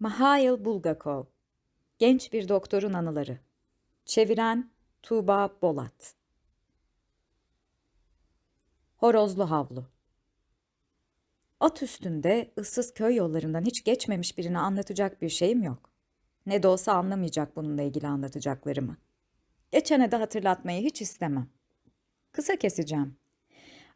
Mihail Bulgakov Genç bir doktorun anıları Çeviren Tuğba Bolat Horozlu Havlu At üstünde ıssız köy yollarından hiç geçmemiş birine anlatacak bir şeyim yok. Ne de olsa anlamayacak bununla ilgili anlatacaklarımı. Geçene de hatırlatmayı hiç istemem. Kısa keseceğim.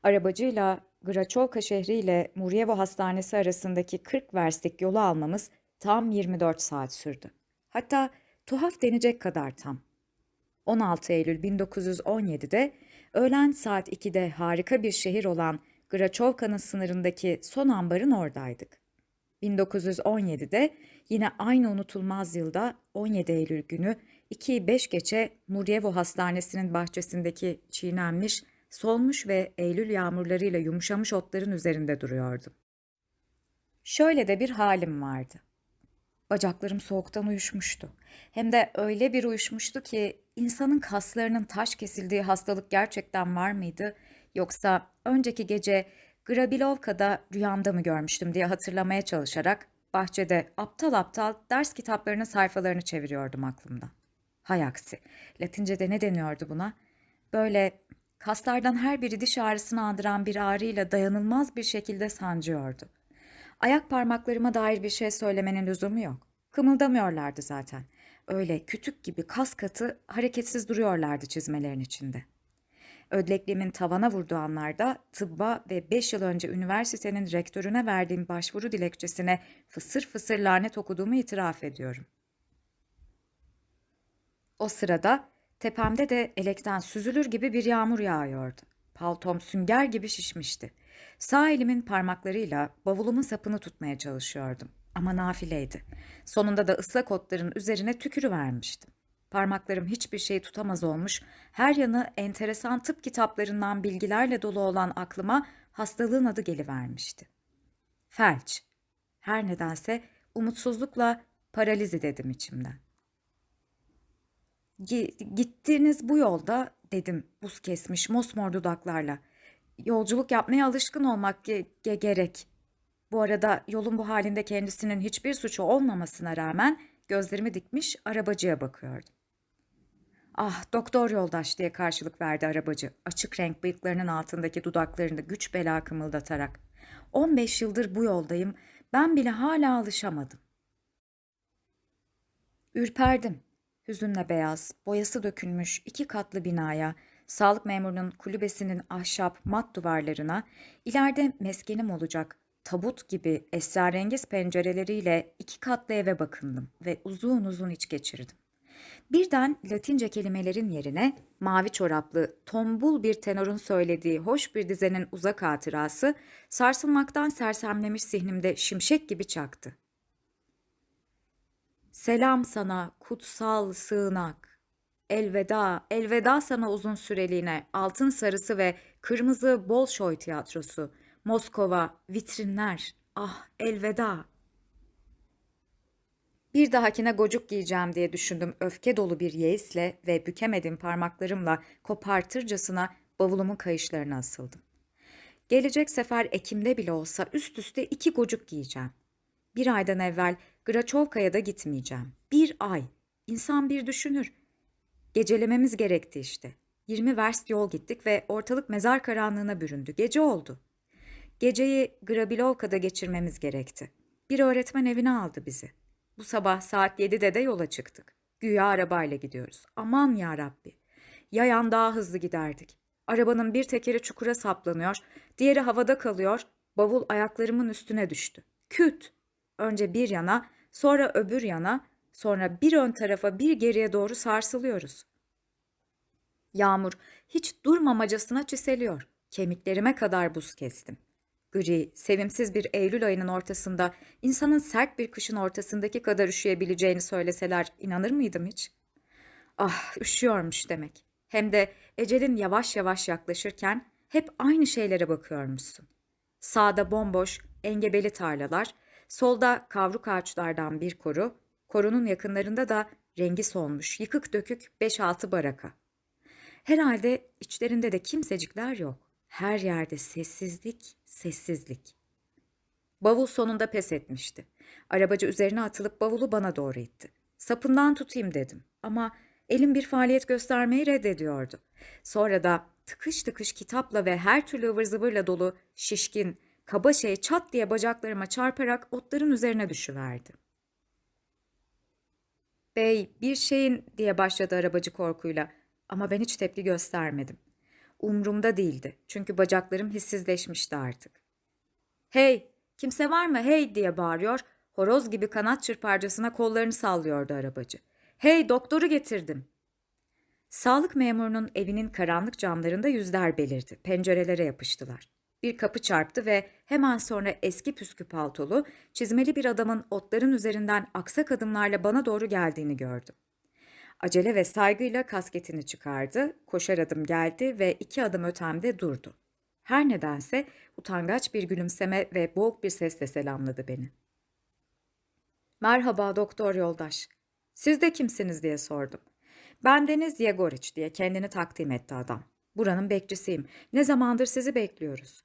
Arabacıyla Graçovka şehri ile Muryevo Hastanesi arasındaki 40 verslik yolu almamız tam 24 saat sürdü. Hatta tuhaf denecek kadar tam. 16 Eylül 1917'de öğlen saat 2'de harika bir şehir olan Graçovka'nın sınırındaki son ambarın oradaydık. 1917'de yine aynı unutulmaz yılda 17 Eylül günü 2'yi 5 geçe Muryevo Hastanesi'nin bahçesindeki çiğnenmiş, solmuş ve Eylül yağmurlarıyla yumuşamış otların üzerinde duruyordum. Şöyle de bir halim vardı. Bacaklarım soğuktan uyuşmuştu. Hem de öyle bir uyuşmuştu ki insanın kaslarının taş kesildiği hastalık gerçekten var mıydı? Yoksa önceki gece Grabilovka'da rüyamda mı görmüştüm diye hatırlamaya çalışarak bahçede aptal aptal ders kitaplarının sayfalarını çeviriyordum aklımda. Hay aksi, Latince'de ne deniyordu buna? Böyle kaslardan her biri diş ağrısını andıran bir ağrıyla dayanılmaz bir şekilde sancıyordu. Ayak parmaklarıma dair bir şey söylemenin lüzumu yok. Kımıldamıyorlardı zaten. Öyle kütük gibi kas katı hareketsiz duruyorlardı çizmelerin içinde. Ödlekliğimin tavana vurduğu anlarda tıbba ve 5 yıl önce üniversitenin rektörüne verdiğim başvuru dilekçesine fısır fısır lanet okuduğumu itiraf ediyorum. O sırada tepemde de elekten süzülür gibi bir yağmur yağıyordu. Paltom sünger gibi şişmişti. Sağ elimin parmaklarıyla bavulumun sapını tutmaya çalışıyordum. Ama nafileydi. Sonunda da ıslak otların üzerine tükürü vermiştim. Parmaklarım hiçbir şey tutamaz olmuş, her yanı enteresan tıp kitaplarından bilgilerle dolu olan aklıma hastalığın adı gelivermişti. Felç. Her nedense umutsuzlukla paralizi dedim içimden. Gittiğiniz bu yolda dedim buz kesmiş mosmor dudaklarla. Yolculuk yapmaya alışkın olmak ge- ge- gerek. Bu arada yolun bu halinde kendisinin hiçbir suçu olmamasına rağmen gözlerimi dikmiş arabacıya bakıyordum. Ah doktor yoldaş diye karşılık verdi arabacı açık renk bıyıklarının altındaki dudaklarını güç bela kımıldatarak. 15 yıldır bu yoldayım ben bile hala alışamadım. Ürperdim. Hüzünle beyaz, boyası dökülmüş iki katlı binaya, sağlık memurunun kulübesinin ahşap mat duvarlarına, ileride meskenim olacak tabut gibi esrarengiz pencereleriyle iki katlı eve bakındım ve uzun uzun iç geçirdim. Birden Latince kelimelerin yerine mavi çoraplı, tombul bir tenorun söylediği hoş bir dizenin uzak hatırası sarsılmaktan sersemlemiş zihnimde şimşek gibi çaktı. Selam sana kutsal sığınak. Elveda, elveda sana uzun süreliğine altın sarısı ve kırmızı Bolşoy tiyatrosu. Moskova, vitrinler. Ah elveda. Bir dahakine gocuk giyeceğim diye düşündüm öfke dolu bir yeisle ve bükemedim parmaklarımla kopartırcasına bavulumun kayışlarına asıldım. Gelecek sefer Ekim'de bile olsa üst üste iki gocuk giyeceğim. Bir aydan evvel Graçovka'ya da gitmeyeceğim. Bir ay. İnsan bir düşünür. Gecelememiz gerekti işte. 20 verst yol gittik ve ortalık mezar karanlığına büründü. Gece oldu. Geceyi Grabilovka'da geçirmemiz gerekti. Bir öğretmen evine aldı bizi. Bu sabah saat 7'de de yola çıktık. Güya arabayla gidiyoruz. Aman ya Rabbi. Yayan daha hızlı giderdik. Arabanın bir tekeri çukura saplanıyor, diğeri havada kalıyor, bavul ayaklarımın üstüne düştü. Küt! Önce bir yana, sonra öbür yana, sonra bir ön tarafa bir geriye doğru sarsılıyoruz. Yağmur hiç durmamacasına çiseliyor. Kemiklerime kadar buz kestim. Gri, sevimsiz bir Eylül ayının ortasında insanın sert bir kışın ortasındaki kadar üşüyebileceğini söyleseler inanır mıydım hiç? Ah, üşüyormuş demek. Hem de ecelin yavaş yavaş yaklaşırken hep aynı şeylere bakıyormuşsun. Sağda bomboş, engebeli tarlalar, solda kavruk ağaçlardan bir koru, korunun yakınlarında da rengi solmuş, yıkık dökük 5-6 baraka. Herhalde içlerinde de kimsecikler yok. Her yerde sessizlik, sessizlik. Bavul sonunda pes etmişti. Arabacı üzerine atılıp bavulu bana doğru itti. Sapından tutayım dedim ama elim bir faaliyet göstermeyi reddediyordu. Sonra da tıkış tıkış kitapla ve her türlü ıvır zıvırla dolu şişkin, kaba şey çat diye bacaklarıma çarparak otların üzerine düşüverdi. Bey, bir şeyin diye başladı arabacı korkuyla ama ben hiç tepki göstermedim. Umrumda değildi çünkü bacaklarım hissizleşmişti artık. Hey, kimse var mı hey diye bağırıyor, horoz gibi kanat çırparcasına kollarını sallıyordu arabacı. Hey, doktoru getirdim. Sağlık memurunun evinin karanlık camlarında yüzler belirdi. Pencerelere yapıştılar. Bir kapı çarptı ve hemen sonra eski püskü paltolu, çizmeli bir adamın otların üzerinden aksak adımlarla bana doğru geldiğini gördüm. Acele ve saygıyla kasketini çıkardı, koşar adım geldi ve iki adım ötemde durdu. Her nedense utangaç bir gülümseme ve boğuk bir sesle selamladı beni. Merhaba doktor yoldaş. Siz de kimsiniz diye sordum. Ben Deniz Yegoriç diye kendini takdim etti adam. Buranın bekçisiyim. Ne zamandır sizi bekliyoruz.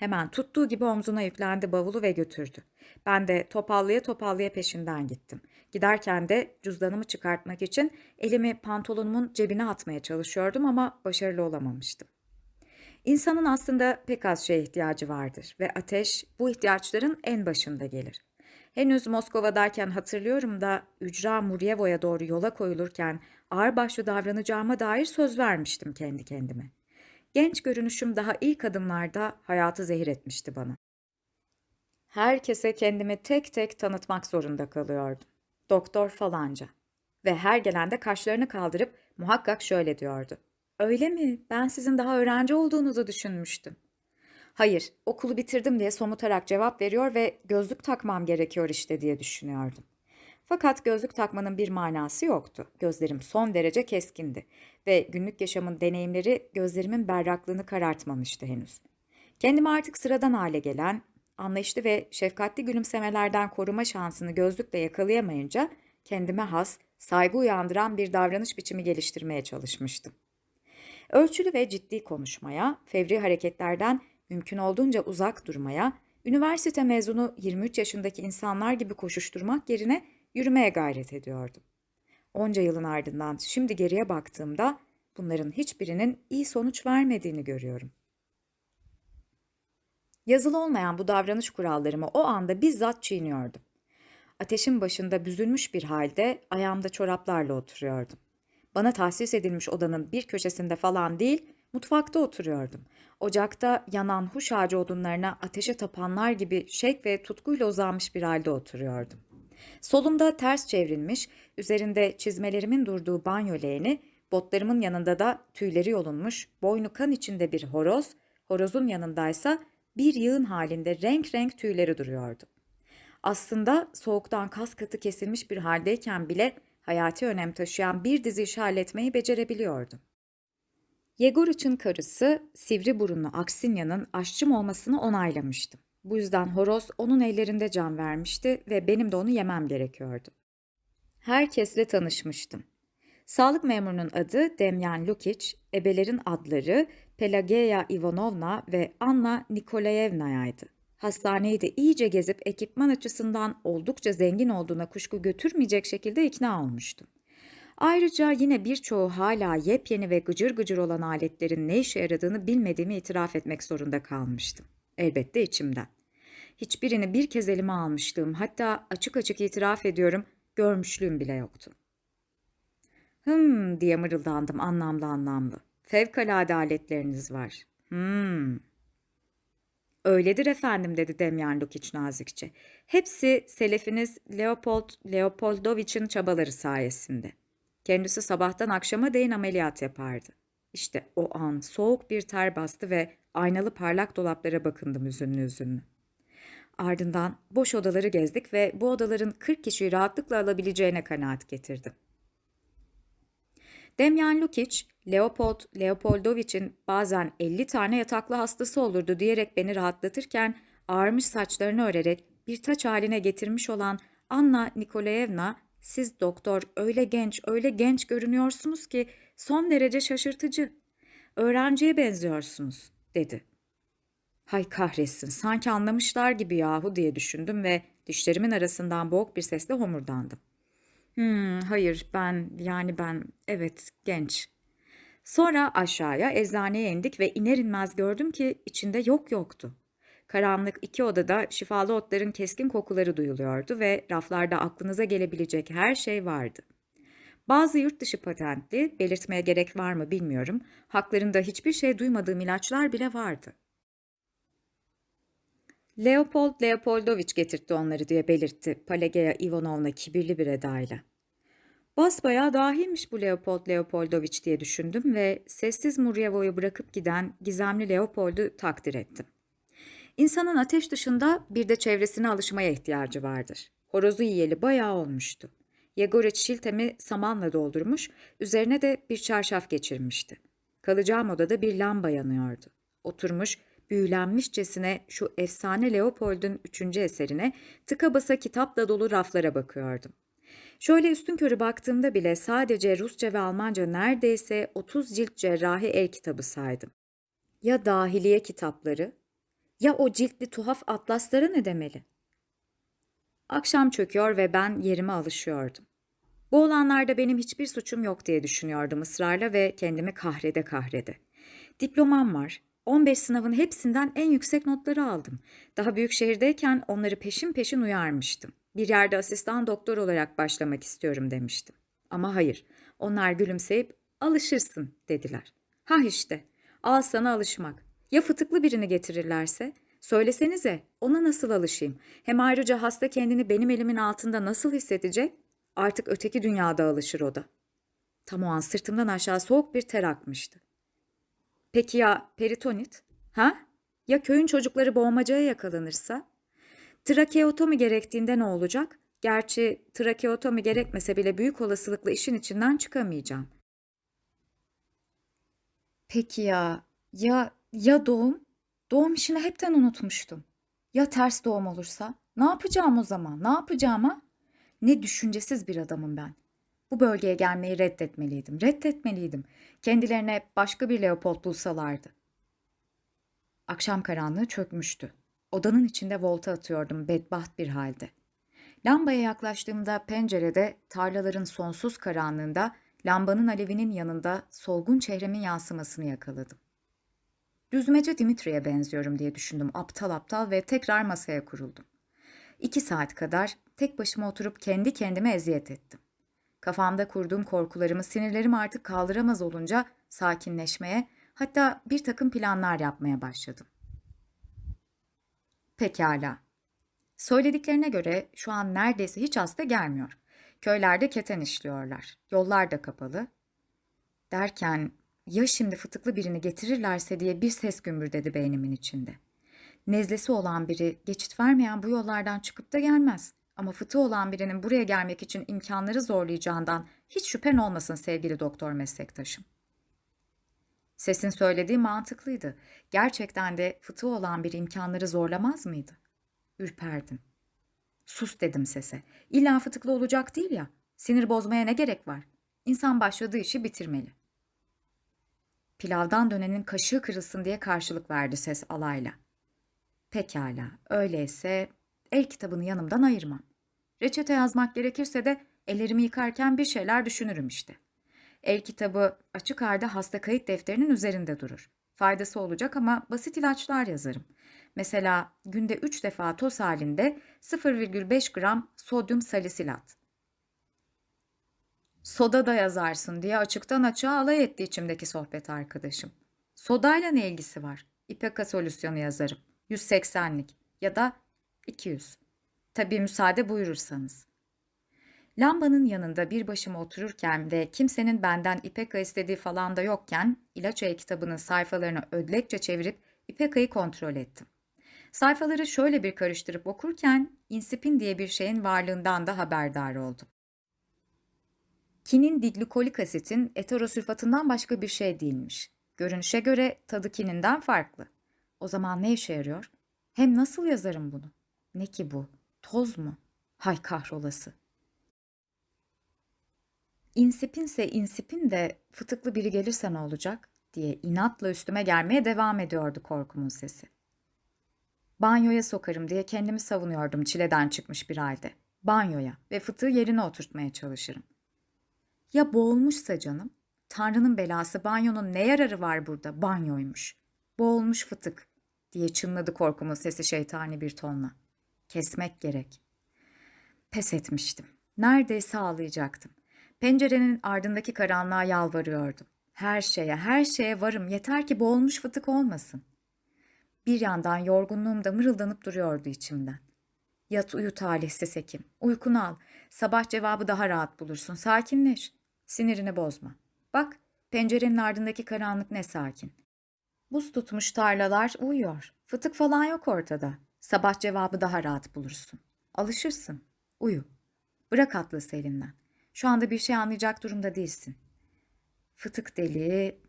Hemen tuttuğu gibi omzuna yüklendi bavulu ve götürdü. Ben de topallaya topallaya peşinden gittim. Giderken de cüzdanımı çıkartmak için elimi pantolonumun cebine atmaya çalışıyordum ama başarılı olamamıştım. İnsanın aslında pek az şeye ihtiyacı vardır ve ateş bu ihtiyaçların en başında gelir. Henüz Moskova'dayken hatırlıyorum da Ücra Muryevo'ya doğru yola koyulurken ağırbaşlı davranacağıma dair söz vermiştim kendi kendime. Genç görünüşüm daha ilk adımlarda hayatı zehir etmişti bana. Herkese kendimi tek tek tanıtmak zorunda kalıyordum. Doktor falanca. Ve her gelen de kaşlarını kaldırıp muhakkak şöyle diyordu. Öyle mi? Ben sizin daha öğrenci olduğunuzu düşünmüştüm. Hayır, okulu bitirdim diye somutarak cevap veriyor ve gözlük takmam gerekiyor işte diye düşünüyordum. Fakat gözlük takmanın bir manası yoktu. Gözlerim son derece keskindi ve günlük yaşamın deneyimleri gözlerimin berraklığını karartmamıştı henüz. Kendimi artık sıradan hale gelen, anlayışlı ve şefkatli gülümsemelerden koruma şansını gözlükle yakalayamayınca kendime has, saygı uyandıran bir davranış biçimi geliştirmeye çalışmıştım. Ölçülü ve ciddi konuşmaya, fevri hareketlerden mümkün olduğunca uzak durmaya, üniversite mezunu 23 yaşındaki insanlar gibi koşuşturmak yerine yürümeye gayret ediyordum. Onca yılın ardından şimdi geriye baktığımda bunların hiçbirinin iyi sonuç vermediğini görüyorum. Yazılı olmayan bu davranış kurallarımı o anda bizzat çiğniyordum. Ateşin başında büzülmüş bir halde ayağımda çoraplarla oturuyordum. Bana tahsis edilmiş odanın bir köşesinde falan değil, mutfakta oturuyordum. Ocakta yanan huş ağacı odunlarına ateşe tapanlar gibi şek ve tutkuyla uzanmış bir halde oturuyordum. Solumda ters çevrilmiş, üzerinde çizmelerimin durduğu banyo leğeni, botlarımın yanında da tüyleri yolunmuş, boynu kan içinde bir horoz, horozun yanındaysa bir yığın halinde renk renk tüyleri duruyordu. Aslında soğuktan kas katı kesilmiş bir haldeyken bile hayati önem taşıyan bir dizi işi halletmeyi becerebiliyordum. Yegoriç'in karısı sivri burunlu Aksinya'nın aşçım olmasını onaylamıştım. Bu yüzden horoz onun ellerinde can vermişti ve benim de onu yemem gerekiyordu. Herkesle tanışmıştım. Sağlık memurunun adı Demyan Lukic, ebelerin adları Pelageya Ivanovna ve Anna Nikolayevna'ydı. Hastaneyi de iyice gezip ekipman açısından oldukça zengin olduğuna kuşku götürmeyecek şekilde ikna olmuştum. Ayrıca yine birçoğu hala yepyeni ve gıcır gıcır olan aletlerin ne işe yaradığını bilmediğimi itiraf etmek zorunda kalmıştım. Elbette içimden. Hiçbirini bir kez elime almışlığım, hatta açık açık itiraf ediyorum, görmüşlüğüm bile yoktu. Hım diye mırıldandım anlamlı anlamlı. Fevkalade aletleriniz var. Hmm. Öyledir efendim dedi Demyan Lukic nazikçe. Hepsi selefiniz Leopold Leopoldovich'in çabaları sayesinde. Kendisi sabahtan akşama değin ameliyat yapardı. İşte o an soğuk bir ter bastı ve aynalı parlak dolaplara bakındım üzünlü üzünlü. Ardından boş odaları gezdik ve bu odaların 40 kişiyi rahatlıkla alabileceğine kanaat getirdim. Demyan Lukic, Leopold Leopoldovich'in bazen 50 tane yataklı hastası olurdu diyerek beni rahatlatırken ağarmış saçlarını örerek bir taç haline getirmiş olan Anna Nikolayevna, siz doktor öyle genç öyle genç görünüyorsunuz ki son derece şaşırtıcı. Öğrenciye benziyorsunuz, dedi. Hay kahretsin, sanki anlamışlar gibi yahu diye düşündüm ve dişlerimin arasından boğuk bir sesle homurdandım. Hmm, hayır ben, yani ben, evet genç. Sonra aşağıya eczaneye indik ve iner inmez gördüm ki içinde yok yoktu. Karanlık iki odada şifalı otların keskin kokuları duyuluyordu ve raflarda aklınıza gelebilecek her şey vardı. Bazı yurt dışı patentli, belirtmeye gerek var mı bilmiyorum, haklarında hiçbir şey duymadığım ilaçlar bile vardı. Leopold Leopoldovich getirtti onları diye belirtti Pelageya Ivanovna kibirli bir edayla. Basbayağı dahiymiş bu Leopold Leopoldovich diye düşündüm ve sessiz Muryevo'yu bırakıp giden gizemli Leopold'u takdir ettim. İnsanın ateş dışında bir de çevresine alışmaya ihtiyacı vardır. Horozu yiyeli bayağı olmuştu. Yegoreç şiltemi samanla doldurmuş, üzerine de bir çarşaf geçirmişti. Kalacağım odada bir lamba yanıyordu. Oturmuş, büyülenmişçesine şu efsane Leopold'un üçüncü eserine tıka basa kitapla dolu raflara bakıyordum. Şöyle üstün körü baktığımda bile sadece Rusça ve Almanca neredeyse 30 cilt cerrahi el kitabı saydım. Ya dahiliye kitapları, ya o ciltli tuhaf atlaslara ne demeli? Akşam çöküyor ve ben yerime alışıyordum. Bu olanlarda benim hiçbir suçum yok diye düşünüyordum ısrarla ve kendimi kahrede kahrede. Diplomam var. 15 sınavın hepsinden en yüksek notları aldım. Daha büyük şehirdeyken onları peşin peşin uyarmıştım. Bir yerde asistan doktor olarak başlamak istiyorum demiştim. Ama hayır, onlar gülümseyip alışırsın dediler. Ha işte, al sana alışmak. Ya fıtıklı birini getirirlerse? Söylesenize, ona nasıl alışayım? Hem ayrıca hasta kendini benim elimin altında nasıl hissedecek? Artık öteki dünyada alışır o da. Tam o an sırtımdan aşağı soğuk bir ter akmıştı. Peki ya peritonit? Ha? Ya köyün çocukları boğmacaya yakalanırsa? Trakeotomi gerektiğinde ne olacak? Gerçi trakeotomi gerekmese bile büyük olasılıkla işin içinden çıkamayacağım. Peki ya, ya, ya doğum? Doğum işini hepten unutmuştum. Ya ters doğum olursa? Ne yapacağım o zaman? Ne yapacağım ha? Ne düşüncesiz bir adamım ben. Bu bölgeye gelmeyi reddetmeliydim. Reddetmeliydim. Kendilerine başka bir Leopold bulsalardı. Akşam karanlığı çökmüştü. Odanın içinde volta atıyordum bedbaht bir halde. Lambaya yaklaştığımda pencerede tarlaların sonsuz karanlığında lambanın alevinin yanında solgun çehremin yansımasını yakaladım. Düzmece Dimitri'ye benziyorum diye düşündüm aptal aptal ve tekrar masaya kuruldum. İki saat kadar tek başıma oturup kendi kendime eziyet ettim. Kafamda kurduğum korkularımı sinirlerim artık kaldıramaz olunca sakinleşmeye hatta bir takım planlar yapmaya başladım. Pekala. Söylediklerine göre şu an neredeyse hiç hasta gelmiyor. Köylerde keten işliyorlar. Yollar da kapalı. Derken ya şimdi fıtıklı birini getirirlerse diye bir ses gümbürdedi beynimin içinde. Nezlesi olan biri geçit vermeyen bu yollardan çıkıp da gelmez. Ama fıtığı olan birinin buraya gelmek için imkanları zorlayacağından hiç şüphen olmasın sevgili doktor meslektaşım. Sesin söylediği mantıklıydı. Gerçekten de fıtığı olan bir imkanları zorlamaz mıydı? Ürperdim. Sus dedim sese. İlla fıtıklı olacak değil ya. Sinir bozmaya ne gerek var? İnsan başladığı işi bitirmeli. Pilavdan dönenin kaşığı kırılsın diye karşılık verdi ses alayla. Pekala, öyleyse el kitabını yanımdan ayırmam. Reçete yazmak gerekirse de ellerimi yıkarken bir şeyler düşünürüm işte. El kitabı açık halde hasta kayıt defterinin üzerinde durur. Faydası olacak ama basit ilaçlar yazarım. Mesela günde 3 defa toz halinde 0,5 gram sodyum salisilat. Soda da yazarsın diye açıktan açığa alay etti içimdeki sohbet arkadaşım. Sodayla ne ilgisi var? İpeka solüsyonu yazarım. 180'lik ya da 200. Tabii müsaade buyurursanız. Lambanın yanında bir başıma otururken ve kimsenin benden İpeka istediği falan da yokken ilaç el kitabının sayfalarını ödlekçe çevirip İpeka'yı kontrol ettim. Sayfaları şöyle bir karıştırıp okurken insipin diye bir şeyin varlığından da haberdar oldum. Kinin diglikolik asitin eterosülfatından başka bir şey değilmiş. Görünüşe göre tadı kininden farklı. O zaman ne işe yarıyor? Hem nasıl yazarım bunu? Ne ki bu? Toz mu? Hay kahrolası. İnsipinse insipin de fıtıklı biri gelirse ne olacak diye inatla üstüme gelmeye devam ediyordu korkumun sesi. Banyoya sokarım diye kendimi savunuyordum çileden çıkmış bir halde. Banyoya ve fıtığı yerine oturtmaya çalışırım. Ya boğulmuşsa canım? Tanrı'nın belası banyonun ne yararı var burada? Banyoymuş. Boğulmuş fıtık diye çınladı korkumun sesi şeytani bir tonla. Kesmek gerek. Pes etmiştim. Neredeyse ağlayacaktım. Pencerenin ardındaki karanlığa yalvarıyordum. Her şeye, her şeye varım. Yeter ki boğulmuş fıtık olmasın. Bir yandan yorgunluğum da mırıldanıp duruyordu içimden. Yat uyu talihsiz hekim. Uykunu al. Sabah cevabı daha rahat bulursun. Sakinleş. Sinirini bozma. Bak, pencerenin ardındaki karanlık ne sakin. Buz tutmuş tarlalar uyuyor. Fıtık falan yok ortada. Sabah cevabı daha rahat bulursun. Alışırsın. Uyu. Bırak atlası elinden. Şu anda bir şey anlayacak durumda değilsin. Fıtık deliği...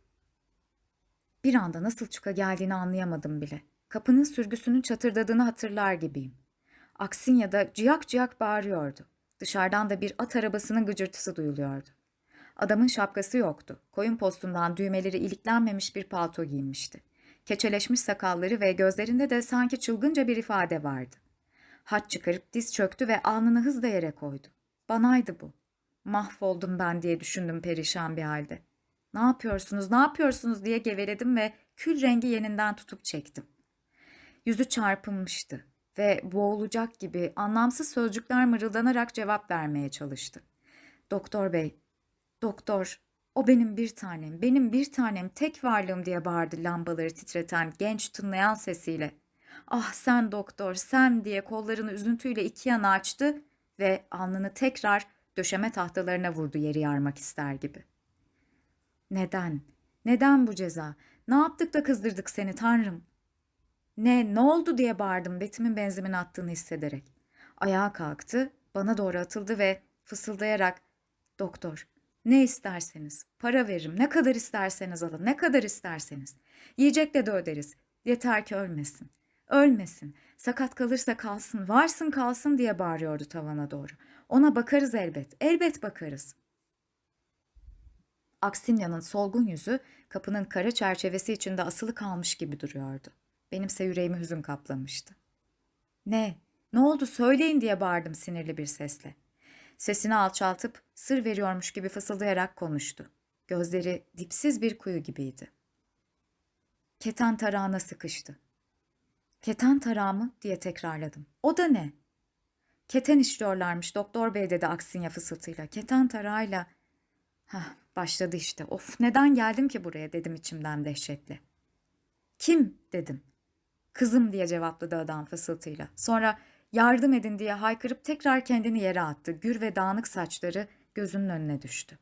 Bir anda nasıl çıka geldiğini anlayamadım bile. Kapının sürgüsünün çatırdadığını hatırlar gibiyim. Aksinya da ciyak ciyak bağırıyordu. Dışarıdan da bir at arabasının gıcırtısı duyuluyordu. Adamın şapkası yoktu. Koyun postundan düğmeleri iliklenmemiş bir palto giyinmişti. Keçeleşmiş sakalları ve gözlerinde de sanki çılgınca bir ifade vardı. Haç çıkarıp diz çöktü ve alnını hızla yere koydu. Banaydı bu. Mahvoldum ben diye düşündüm perişan bir halde. Ne yapıyorsunuz, ne yapıyorsunuz diye geveledim ve kül rengi yeninden tutup çektim. Yüzü çarpınmıştı ve boğulacak gibi anlamsız sözcükler mırıldanarak cevap vermeye çalıştı. Doktor bey, doktor, o benim bir tanem, benim bir tanem, tek varlığım diye bağırdı lambaları titreten, genç tınlayan sesiyle. Ah sen doktor, sen diye kollarını üzüntüyle iki yana açtı ve alnını tekrar döşeme tahtalarına vurdu yeri yarmak ister gibi. Neden? Neden bu ceza? Ne yaptık da kızdırdık seni tanrım? Ne, ne oldu diye bağırdım betimin benzimin attığını hissederek. Ayağa kalktı, bana doğru atıldı ve fısıldayarak ''Doktor, ne isterseniz, para veririm, ne kadar isterseniz alın, ne kadar isterseniz. Yiyecekle de öderiz, yeter ki ölmesin. Ölmesin, sakat kalırsa kalsın, varsın kalsın diye bağırıyordu tavana doğru. Ona bakarız elbet, elbet bakarız. Aksinya'nın solgun yüzü kapının kara çerçevesi içinde asılı kalmış gibi duruyordu. Benimse yüreğimi hüzün kaplamıştı. Ne? Ne oldu söyleyin diye bağırdım sinirli bir sesle. Sesini alçaltıp sır veriyormuş gibi fısıldayarak konuştu. Gözleri dipsiz bir kuyu gibiydi. Keten tarağına sıkıştı. Keten tarağı mı diye tekrarladım. O da ne? Keten işliyorlarmış doktor bey dedi Aksinya fısıltıyla. Keten tarağıyla... Hah başladı işte. Of neden geldim ki buraya dedim içimden dehşetle. Kim dedim. Kızım diye cevapladı adam fısıltıyla. Sonra yardım edin diye haykırıp tekrar kendini yere attı. Gür ve dağınık saçları gözünün önüne düştü.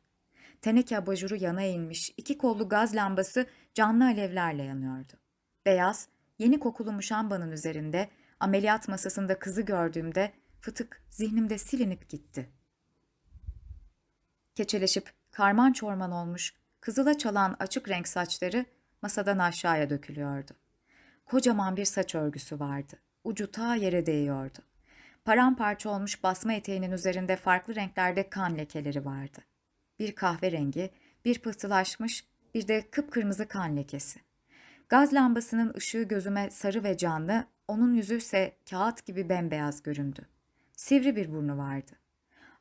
Teneke abajuru yana eğilmiş, iki kollu gaz lambası canlı alevlerle yanıyordu. Beyaz, yeni kokulu muşambanın üzerinde, ameliyat masasında kızı gördüğümde fıtık zihnimde silinip gitti. Keçeleşip karman çorman olmuş, kızıla çalan açık renk saçları masadan aşağıya dökülüyordu. Kocaman bir saç örgüsü vardı. Ucu ta yere değiyordu. Paramparça olmuş basma eteğinin üzerinde farklı renklerde kan lekeleri vardı. Bir kahverengi, bir pıhtılaşmış, bir de kıpkırmızı kan lekesi. Gaz lambasının ışığı gözüme sarı ve canlı, onun yüzü ise kağıt gibi bembeyaz göründü. Sivri bir burnu vardı.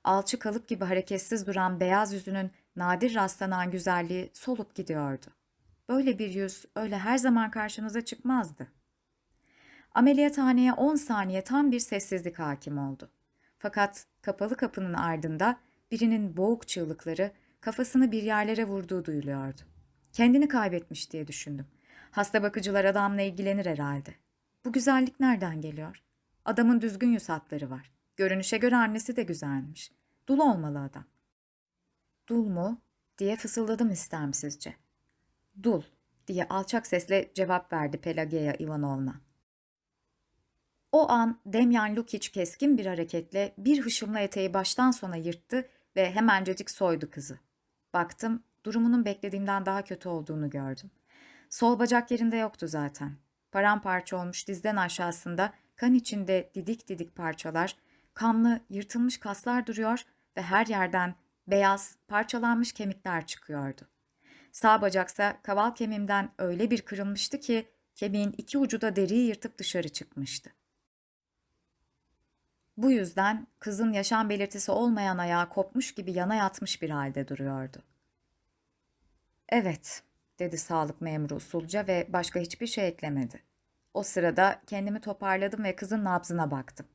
Alçı kalıp gibi hareketsiz duran beyaz yüzünün nadir rastlanan güzelliği solup gidiyordu. Böyle bir yüz öyle her zaman karşınıza çıkmazdı. Ameliyathaneye 10 saniye tam bir sessizlik hakim oldu. Fakat kapalı kapının ardında birinin boğuk çığlıkları kafasını bir yerlere vurduğu duyuluyordu. Kendini kaybetmiş diye düşündüm. Hasta bakıcılar adamla ilgilenir herhalde. Bu güzellik nereden geliyor? Adamın düzgün yüz hatları var. Görünüşe göre annesi de güzelmiş. Dul olmalı adam. Dul mu? diye fısıldadım istemsizce. Dul diye alçak sesle cevap verdi Pelageya Ivanovna. O an Demyan Lukic keskin bir hareketle bir hışımla eteği baştan sona yırttı ve hemencecik soydu kızı. Baktım, durumunun beklediğimden daha kötü olduğunu gördüm. Sol bacak yerinde yoktu zaten. Paramparça olmuş dizden aşağısında kan içinde didik didik parçalar, kanlı, yırtılmış kaslar duruyor ve her yerden beyaz, parçalanmış kemikler çıkıyordu. Sağ bacaksa kaval kemiğimden öyle bir kırılmıştı ki Kemiğin iki ucu da deriyi yırtıp dışarı çıkmıştı. Bu yüzden kızın yaşam belirtisi olmayan ayağı kopmuş gibi yana yatmış bir halde duruyordu. Evet, dedi sağlık memuru usulca ve başka hiçbir şey eklemedi. O sırada kendimi toparladım ve kızın nabzına baktım.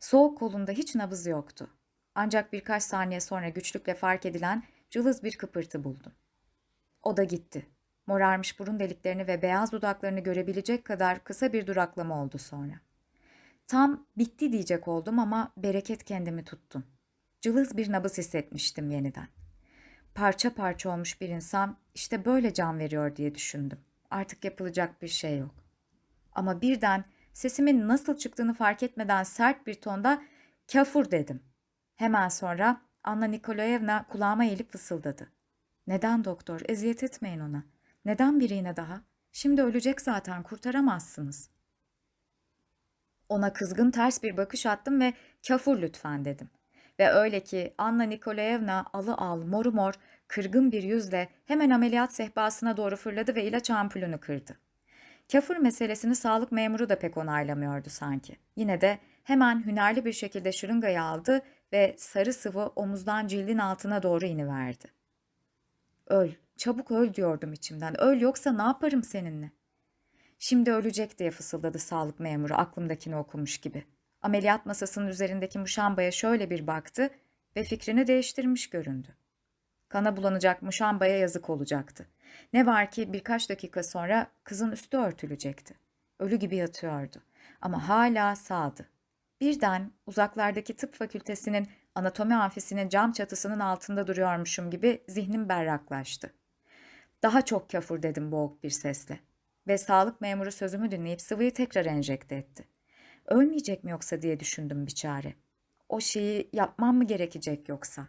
Soğuk kolunda hiç nabız yoktu. Ancak birkaç saniye sonra güçlükle fark edilen cılız bir kıpırtı buldum. O da gitti. Morarmış burun deliklerini ve beyaz dudaklarını görebilecek kadar kısa bir duraklama oldu sonra. Tam bitti diyecek oldum ama bereket kendimi tuttum. Cılız bir nabız hissetmiştim yeniden. Parça parça olmuş bir insan işte böyle can veriyor diye düşündüm. Artık yapılacak bir şey yok. Ama birden sesimin nasıl çıktığını fark etmeden sert bir tonda kafur dedim. Hemen sonra Anna Nikolaevna kulağıma eğilip fısıldadı. Neden doktor? Eziyet etmeyin ona. Neden bir iğne daha? Şimdi ölecek zaten kurtaramazsınız. Ona kızgın ters bir bakış attım ve kafur lütfen dedim. Ve öyle ki Anna Nikolaevna alı al moru mor kırgın bir yüzle hemen ameliyat sehpasına doğru fırladı ve ilaç ampulünü kırdı. Kafur meselesini sağlık memuru da pek onaylamıyordu sanki. Yine de hemen hünerli bir şekilde şırıngayı aldı ve sarı sıvı omuzdan cildin altına doğru iniverdi. Öl, çabuk öl diyordum içimden. Öl yoksa ne yaparım seninle? Şimdi ölecek diye fısıldadı sağlık memuru aklımdakini okumuş gibi. Ameliyat masasının üzerindeki muşambaya şöyle bir baktı ve fikrini değiştirmiş göründü. Kana bulanacak muşambaya yazık olacaktı. Ne var ki birkaç dakika sonra kızın üstü örtülecekti. Ölü gibi yatıyordu ama hala sağdı. Birden uzaklardaki tıp fakültesinin anatomi amfisinin cam çatısının altında duruyormuşum gibi zihnim berraklaştı. Daha çok kafur dedim boğuk bir sesle. Ve sağlık memuru sözümü dinleyip sıvıyı tekrar enjekte etti. Ölmeyecek mi yoksa diye düşündüm bir çare. O şeyi yapmam mı gerekecek yoksa?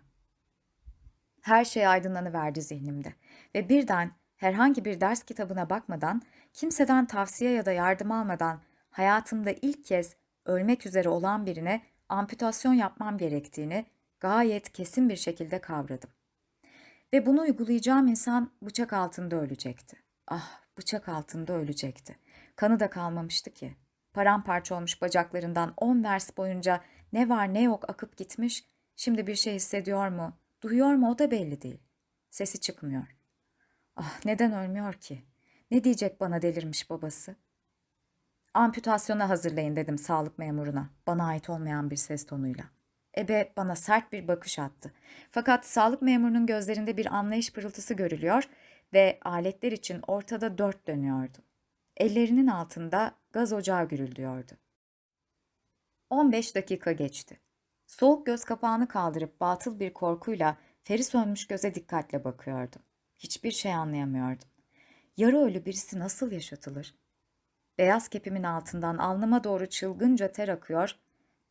Her şey aydınlanıverdi zihnimde ve birden herhangi bir ders kitabına bakmadan, kimseden tavsiye ya da yardım almadan hayatımda ilk kez ölmek üzere olan birine amputasyon yapmam gerektiğini gayet kesin bir şekilde kavradım. Ve bunu uygulayacağım insan bıçak altında ölecekti. Ah, bıçak altında ölecekti. Kanı da kalmamıştı ki. Paramparça olmuş bacaklarından on vers boyunca ne var ne yok akıp gitmiş, şimdi bir şey hissediyor mu, duyuyor mu o da belli değil. Sesi çıkmıyor. Ah neden ölmüyor ki? Ne diyecek bana delirmiş babası? Amputasyona hazırlayın dedim sağlık memuruna, bana ait olmayan bir ses tonuyla. Ebe bana sert bir bakış attı. Fakat sağlık memurunun gözlerinde bir anlayış pırıltısı görülüyor ve aletler için ortada dört dönüyordu. Ellerinin altında gaz ocağı gürüldüyordu. 15 dakika geçti. Soğuk göz kapağını kaldırıp batıl bir korkuyla feri sönmüş göze dikkatle bakıyordum. Hiçbir şey anlayamıyordum. Yarı ölü birisi nasıl yaşatılır? Beyaz kepimin altından alnıma doğru çılgınca ter akıyor,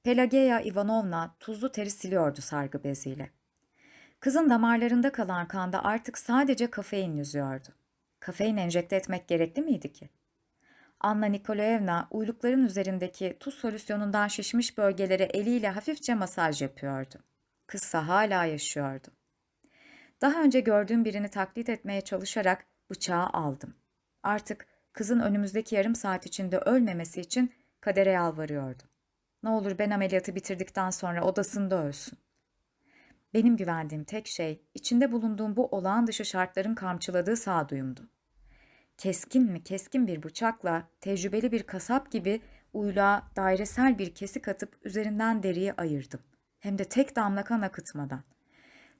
Pelageya Ivanovna tuzlu teri siliyordu sargı beziyle. Kızın damarlarında kalan kanda artık sadece kafein yüzüyordu. Kafein enjekte etmek gerekli miydi ki? Anna Nikolaevna uylukların üzerindeki tuz solüsyonundan şişmiş bölgelere eliyle hafifçe masaj yapıyordu. Kızsa hala yaşıyordu. Daha önce gördüğüm birini taklit etmeye çalışarak bıçağı aldım. Artık kızın önümüzdeki yarım saat içinde ölmemesi için kadere yalvarıyordum. Ne olur ben ameliyatı bitirdikten sonra odasında ölsün. Benim güvendiğim tek şey içinde bulunduğum bu olağan dışı şartların kamçıladığı sağduyumdu. Keskin mi keskin bir bıçakla tecrübeli bir kasap gibi uyluğa dairesel bir kesik atıp üzerinden deriyi ayırdım. Hem de tek damla kan akıtmadan.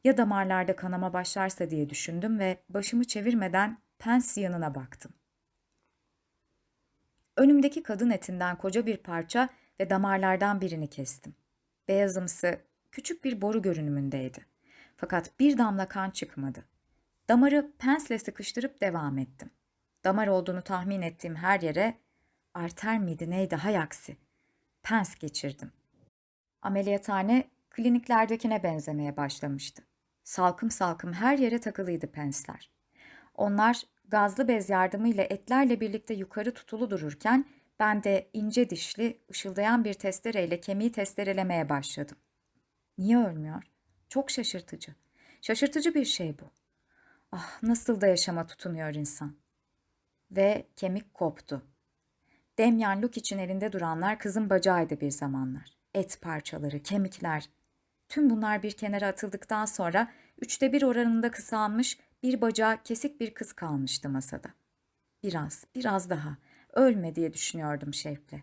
Ya damarlarda kanama başlarsa diye düşündüm ve başımı çevirmeden pens yanına baktım. Önümdeki kadın etinden koca bir parça ve damarlardan birini kestim. Beyazımsı, küçük bir boru görünümündeydi. Fakat bir damla kan çıkmadı. Damarı pensle sıkıştırıp devam ettim. Damar olduğunu tahmin ettiğim her yere arter miydi neydi hay aksi. Pens geçirdim. Ameliyathane kliniklerdekine benzemeye başlamıştı. Salkım salkım her yere takılıydı pensler. Onlar gazlı bez yardımıyla etlerle birlikte yukarı tutulu dururken ben de ince dişli, ışıldayan bir testereyle kemiği testerelemeye başladım. Niye ölmüyor? Çok şaşırtıcı. Şaşırtıcı bir şey bu. Ah nasıl da yaşama tutunuyor insan. Ve kemik koptu. Demyan Lukic'in elinde duranlar kızın bacağıydı bir zamanlar. Et parçaları, kemikler. Tüm bunlar bir kenara atıldıktan sonra üçte bir oranında kısalmış bir bacağı kesik bir kız kalmıştı masada. Biraz, biraz daha. Ölme diye düşünüyordum şevkle.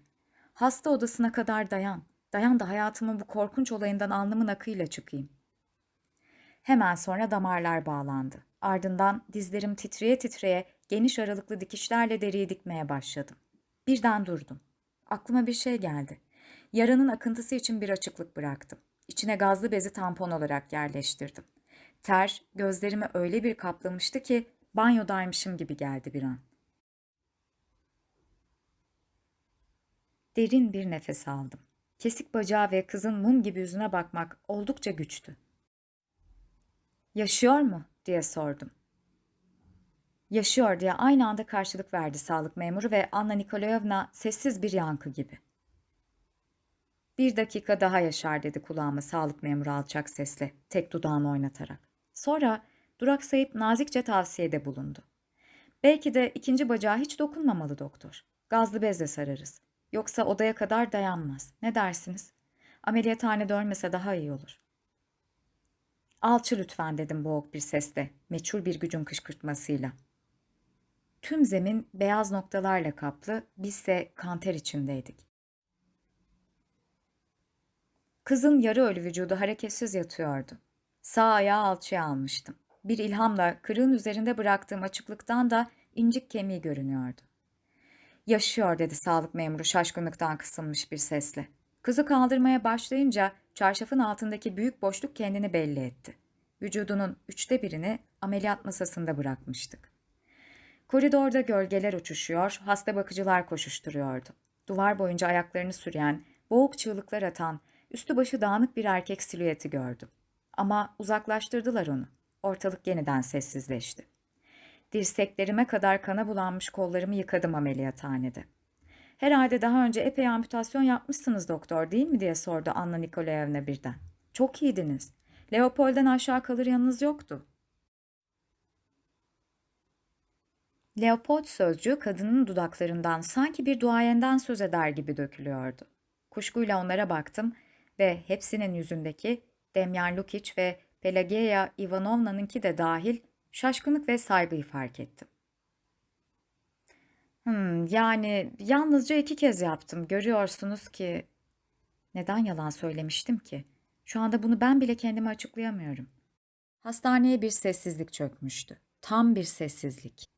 Hasta odasına kadar dayan. Dayan da hayatımın bu korkunç olayından alnımın akıyla çıkayım. Hemen sonra damarlar bağlandı. Ardından dizlerim titreye titreye geniş aralıklı dikişlerle deriyi dikmeye başladım. Birden durdum. Aklıma bir şey geldi. Yaranın akıntısı için bir açıklık bıraktım. İçine gazlı bezi tampon olarak yerleştirdim. Ter gözlerimi öyle bir kaplamıştı ki banyodaymışım gibi geldi bir an. Derin bir nefes aldım. Kesik bacağı ve kızın mum gibi yüzüne bakmak oldukça güçtü. Yaşıyor mu? diye sordum. Yaşıyor diye aynı anda karşılık verdi sağlık memuru ve Anna Nikolayevna sessiz bir yankı gibi. Bir dakika daha yaşar dedi kulağıma sağlık memuru alçak sesle, tek dudağını oynatarak. Sonra duraksayıp nazikçe tavsiyede bulundu. Belki de ikinci bacağı hiç dokunmamalı doktor. Gazlı bezle sararız. Yoksa odaya kadar dayanmaz. Ne dersiniz? Ameliyathane dönmese daha iyi olur. Alçı lütfen dedim boğuk bir sesle, meçhul bir gücün kışkırtmasıyla. Tüm zemin beyaz noktalarla kaplı, bizse kanter içindeydik. Kızın yarı ölü vücudu hareketsiz yatıyordu. Sağ ayağı alçıya almıştım. Bir ilhamla kırığın üzerinde bıraktığım açıklıktan da incik kemiği görünüyordu. Yaşıyor dedi sağlık memuru şaşkınlıktan kısılmış bir sesle. Kızı kaldırmaya başlayınca çarşafın altındaki büyük boşluk kendini belli etti. Vücudunun üçte birini ameliyat masasında bırakmıştık. Koridorda gölgeler uçuşuyor, hasta bakıcılar koşuşturuyordu. Duvar boyunca ayaklarını süren, boğuk çığlıklar atan, üstü başı dağınık bir erkek silüeti gördüm. Ama uzaklaştırdılar onu. Ortalık yeniden sessizleşti. Dirseklerime kadar kana bulanmış kollarımı yıkadım ameliyathanede. Herhalde daha önce epey amputasyon yapmışsınız doktor değil mi diye sordu Anna Nikolayevna birden. Çok iyiydiniz. Leopold'den aşağı kalır yanınız yoktu. Leopold sözcüğü kadının dudaklarından sanki bir duayenden söz eder gibi dökülüyordu. Kuşkuyla onlara baktım ve hepsinin yüzündeki Demyan Lukic ve Pelageya Ivanovna'nınki de dahil şaşkınlık ve saygıyı fark ettim. Hmm, yani yalnızca iki kez yaptım. Görüyorsunuz ki... Neden yalan söylemiştim ki? Şu anda bunu ben bile kendime açıklayamıyorum. Hastaneye bir sessizlik çökmüştü. Tam bir sessizlik.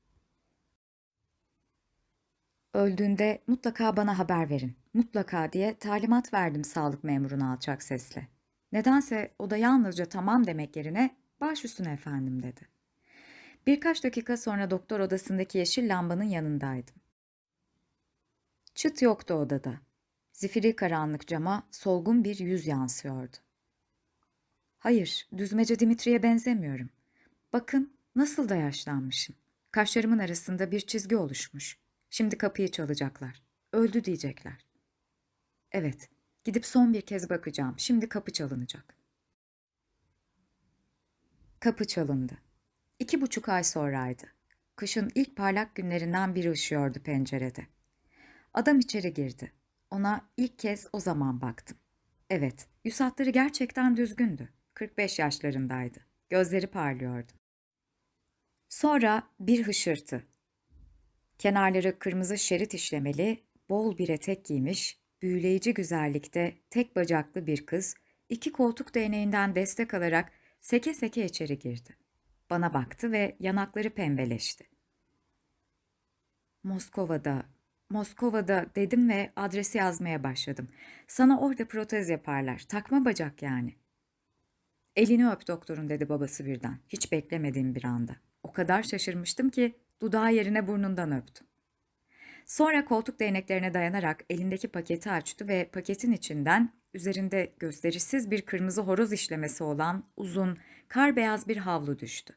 Öldüğünde mutlaka bana haber verin. Mutlaka diye talimat verdim sağlık memuruna alçak sesle. Nedense o da yalnızca tamam demek yerine baş üstüne efendim dedi. Birkaç dakika sonra doktor odasındaki yeşil lambanın yanındaydım. Çıt yoktu odada. Zifiri karanlık cama solgun bir yüz yansıyordu. Hayır, düzmece Dimitri'ye benzemiyorum. Bakın nasıl da yaşlanmışım. Kaşlarımın arasında bir çizgi oluşmuş. Şimdi kapıyı çalacaklar. Öldü diyecekler. Evet, gidip son bir kez bakacağım. Şimdi kapı çalınacak. Kapı çalındı. İki buçuk ay sonraydı. Kışın ilk parlak günlerinden biri ışıyordu pencerede. Adam içeri girdi. Ona ilk kez o zaman baktım. Evet, yüz hatları gerçekten düzgündü. 45 yaşlarındaydı. Gözleri parlıyordu. Sonra bir hışırtı. Kenarları kırmızı şerit işlemeli, bol bir etek giymiş, büyüleyici güzellikte tek bacaklı bir kız, iki koltuk değneğinden destek alarak seke seke içeri girdi. Bana baktı ve yanakları pembeleşti. Moskova'da, Moskova'da dedim ve adresi yazmaya başladım. Sana orada protez yaparlar. Takma bacak yani. Elini öp doktorun dedi babası birden. Hiç beklemediğim bir anda. O kadar şaşırmıştım ki dudağı yerine burnundan öptüm. Sonra koltuk değneklerine dayanarak elindeki paketi açtı ve paketin içinden üzerinde gösterişsiz bir kırmızı horoz işlemesi olan uzun, kar beyaz bir havlu düştü.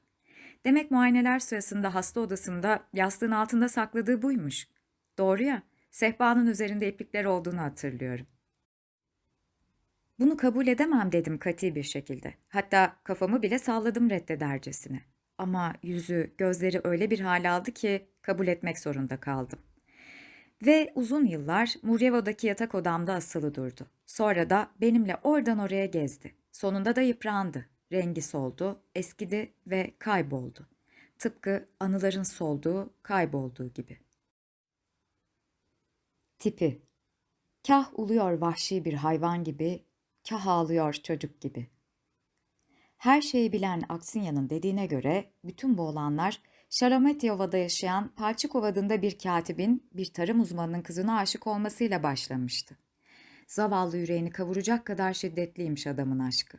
Demek muayeneler sırasında hasta odasında yastığın altında sakladığı buymuş. Doğru ya, sehpanın üzerinde iplikler olduğunu hatırlıyorum. Bunu kabul edemem dedim kati bir şekilde. Hatta kafamı bile salladım reddedercesine. Ama yüzü, gözleri öyle bir hal aldı ki kabul etmek zorunda kaldım. Ve uzun yıllar Muryevo'daki yatak odamda asılı durdu. Sonra da benimle oradan oraya gezdi. Sonunda da yıprandı. Rengi soldu, eskidi ve kayboldu. Tıpkı anıların solduğu, kaybolduğu gibi. Tipi Kah uluyor vahşi bir hayvan gibi, kah ağlıyor çocuk gibi. Her şeyi bilen Aksinya'nın dediğine göre bütün bu olanlar Şarametyova'da yaşayan Palçikov adında bir katibin bir tarım uzmanının kızına aşık olmasıyla başlamıştı. Zavallı yüreğini kavuracak kadar şiddetliymiş adamın aşkı.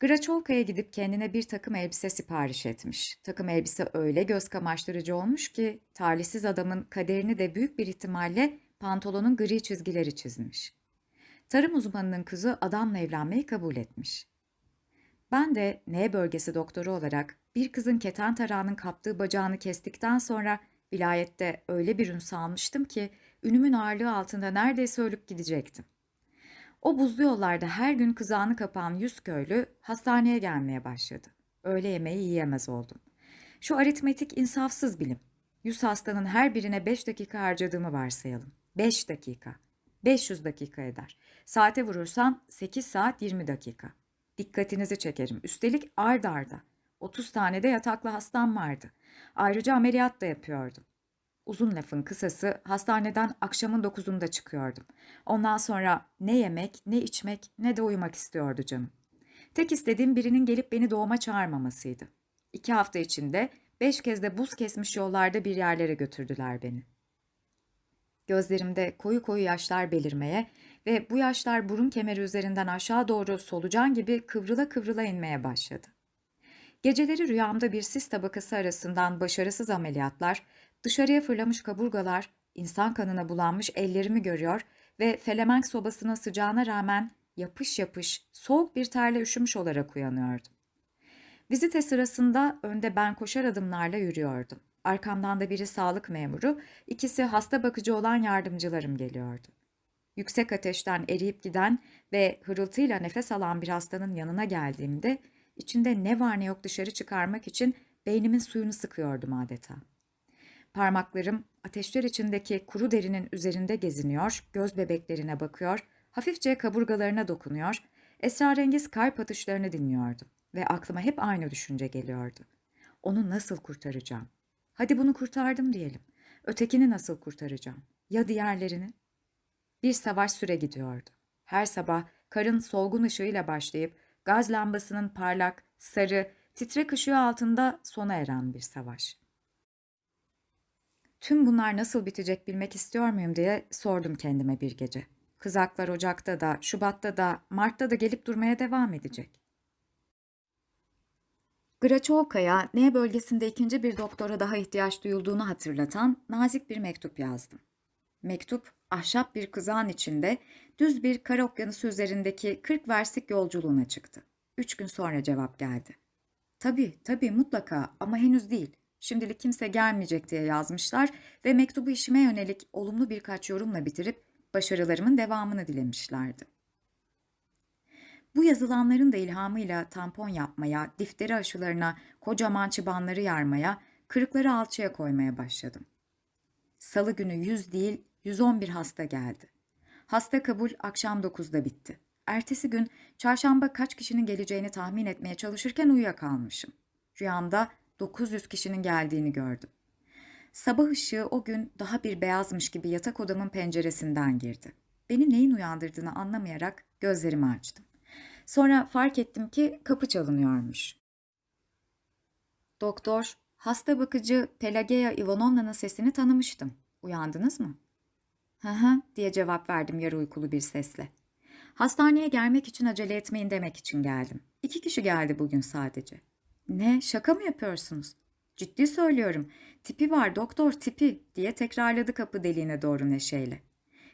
Graçovka'ya gidip kendine bir takım elbise sipariş etmiş. Takım elbise öyle göz kamaştırıcı olmuş ki talihsiz adamın kaderini de büyük bir ihtimalle pantolonun gri çizgileri çizmiş. Tarım uzmanının kızı adamla evlenmeyi kabul etmiş. Ben de N bölgesi doktoru olarak bir kızın keten tarağının kaptığı bacağını kestikten sonra vilayette öyle bir ün salmıştım ki ünümün ağırlığı altında neredeyse ölüp gidecektim. O buzlu yollarda her gün kızağını kapan yüz köylü hastaneye gelmeye başladı. Öğle yemeği yiyemez oldum. Şu aritmetik insafsız bilim. Yüz hastanın her birine beş dakika harcadığımı varsayalım. Beş dakika. 500 dakika eder. Saate vurursan 8 saat 20 dakika. Dikkatinizi çekerim. Üstelik ard arda. 30 tane de yataklı hastam vardı. Ayrıca ameliyat da yapıyordum. Uzun lafın kısası hastaneden akşamın dokuzunda çıkıyordum. Ondan sonra ne yemek, ne içmek, ne de uyumak istiyordu canım. Tek istediğim birinin gelip beni doğuma çağırmamasıydı. İki hafta içinde beş kez de buz kesmiş yollarda bir yerlere götürdüler beni. Gözlerimde koyu koyu yaşlar belirmeye ve bu yaşlar burun kemeri üzerinden aşağı doğru solucan gibi kıvrıla kıvrıla inmeye başladı. Geceleri rüyamda bir sis tabakası arasından başarısız ameliyatlar, dışarıya fırlamış kaburgalar, insan kanına bulanmış ellerimi görüyor ve felemenk sobasının sıcağına rağmen yapış yapış, soğuk bir terle üşümüş olarak uyanıyordum. Vizite sırasında önde ben koşar adımlarla yürüyordum. Arkamdan da biri sağlık memuru, ikisi hasta bakıcı olan yardımcılarım geliyordu. Yüksek ateşten eriyip giden ve hırıltıyla nefes alan bir hastanın yanına geldiğimde içinde ne var ne yok dışarı çıkarmak için beynimin suyunu sıkıyordum adeta. Parmaklarım ateşler içindeki kuru derinin üzerinde geziniyor, göz bebeklerine bakıyor, hafifçe kaburgalarına dokunuyor, esrarengiz kalp atışlarını dinliyordum ve aklıma hep aynı düşünce geliyordu. Onu nasıl kurtaracağım? Hadi bunu kurtardım diyelim. Ötekini nasıl kurtaracağım? Ya diğerlerini? Bir savaş süre gidiyordu. Her sabah karın solgun ışığıyla başlayıp gaz lambasının parlak, sarı, titrek ışığı altında sona eren bir savaş. Tüm bunlar nasıl bitecek bilmek istiyor muyum diye sordum kendime bir gece. Kızaklar Ocak'ta da, Şubat'ta da, Mart'ta da gelip durmaya devam edecek. Graçovka'ya N bölgesinde ikinci bir doktora daha ihtiyaç duyulduğunu hatırlatan nazik bir mektup yazdım. Mektup, ahşap bir kızağın içinde düz bir kara okyanusu üzerindeki 40 verslik yolculuğuna çıktı. Üç gün sonra cevap geldi. Tabii, tabii mutlaka ama henüz değil. Şimdilik kimse gelmeyecek diye yazmışlar ve mektubu işime yönelik olumlu birkaç yorumla bitirip başarılarımın devamını dilemişlerdi. Bu yazılanların da ilhamıyla tampon yapmaya, difteri aşılarına, kocaman çıbanları yarmaya, kırıkları alçıya koymaya başladım. Salı günü 100 değil 111 hasta geldi. Hasta kabul akşam 9'da bitti. Ertesi gün çarşamba kaç kişinin geleceğini tahmin etmeye çalışırken uyuyakalmışım. Rüyamda 900 kişinin geldiğini gördüm. Sabah ışığı o gün daha bir beyazmış gibi yatak odamın penceresinden girdi. Beni neyin uyandırdığını anlamayarak gözlerimi açtım. Sonra fark ettim ki kapı çalınıyormuş. Doktor, hasta bakıcı Pelageya Ivanovna'nın sesini tanımıştım. Uyandınız mı? Hı hı diye cevap verdim yarı uykulu bir sesle. Hastaneye gelmek için acele etmeyin demek için geldim. İki kişi geldi bugün sadece. Ne şaka mı yapıyorsunuz? Ciddi söylüyorum. Tipi var doktor tipi diye tekrarladı kapı deliğine doğru neşeyle.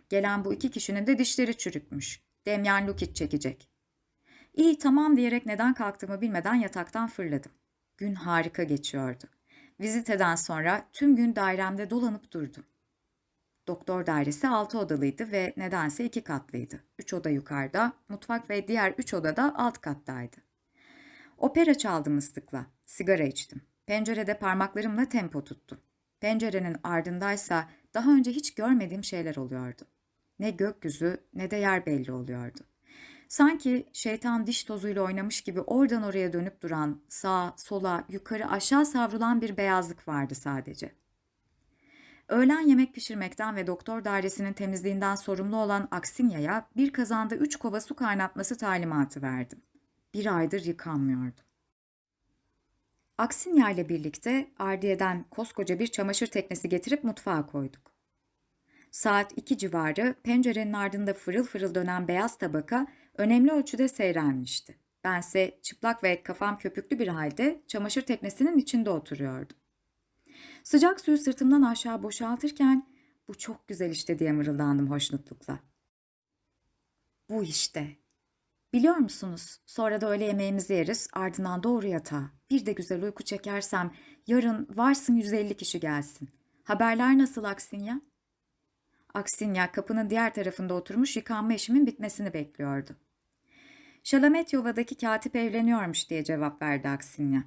Gelen bu iki kişinin de dişleri çürükmüş. Demyan Lukic çekecek. İyi tamam diyerek neden kalktığımı bilmeden yataktan fırladım. Gün harika geçiyordu. Viziteden sonra tüm gün dairemde dolanıp durdum. Doktor dairesi altı odalıydı ve nedense iki katlıydı. Üç oda yukarıda, mutfak ve diğer üç oda da alt kattaydı. Opera çaldım ıslıkla, sigara içtim. Pencerede parmaklarımla tempo tuttum. Pencerenin ardındaysa daha önce hiç görmediğim şeyler oluyordu. Ne gökyüzü ne de yer belli oluyordu. Sanki şeytan diş tozuyla oynamış gibi oradan oraya dönüp duran, sağa, sola, yukarı, aşağı savrulan bir beyazlık vardı sadece. Öğlen yemek pişirmekten ve doktor dairesinin temizliğinden sorumlu olan Aksinya'ya bir kazanda üç kova su kaynatması talimatı verdim. Bir aydır yıkanmıyordum. Aksinya ile birlikte Ardiye'den koskoca bir çamaşır teknesi getirip mutfağa koyduk. Saat iki civarı pencerenin ardında fırıl fırıl dönen beyaz tabaka önemli ölçüde seyrelmişti. Bense çıplak ve kafam köpüklü bir halde çamaşır teknesinin içinde oturuyordum. Sıcak suyu sırtımdan aşağı boşaltırken bu çok güzel işte diye mırıldandım hoşnutlukla. Bu işte. Biliyor musunuz? Sonra da öğle yemeğimizi yeriz, ardından doğru yatağa. Bir de güzel uyku çekersem yarın varsın 150 kişi gelsin. Haberler nasıl Aksinya? Aksinya kapının diğer tarafında oturmuş yıkanma işimin bitmesini bekliyordu. Şalametyova'daki katip evleniyormuş diye cevap verdi Aksinya.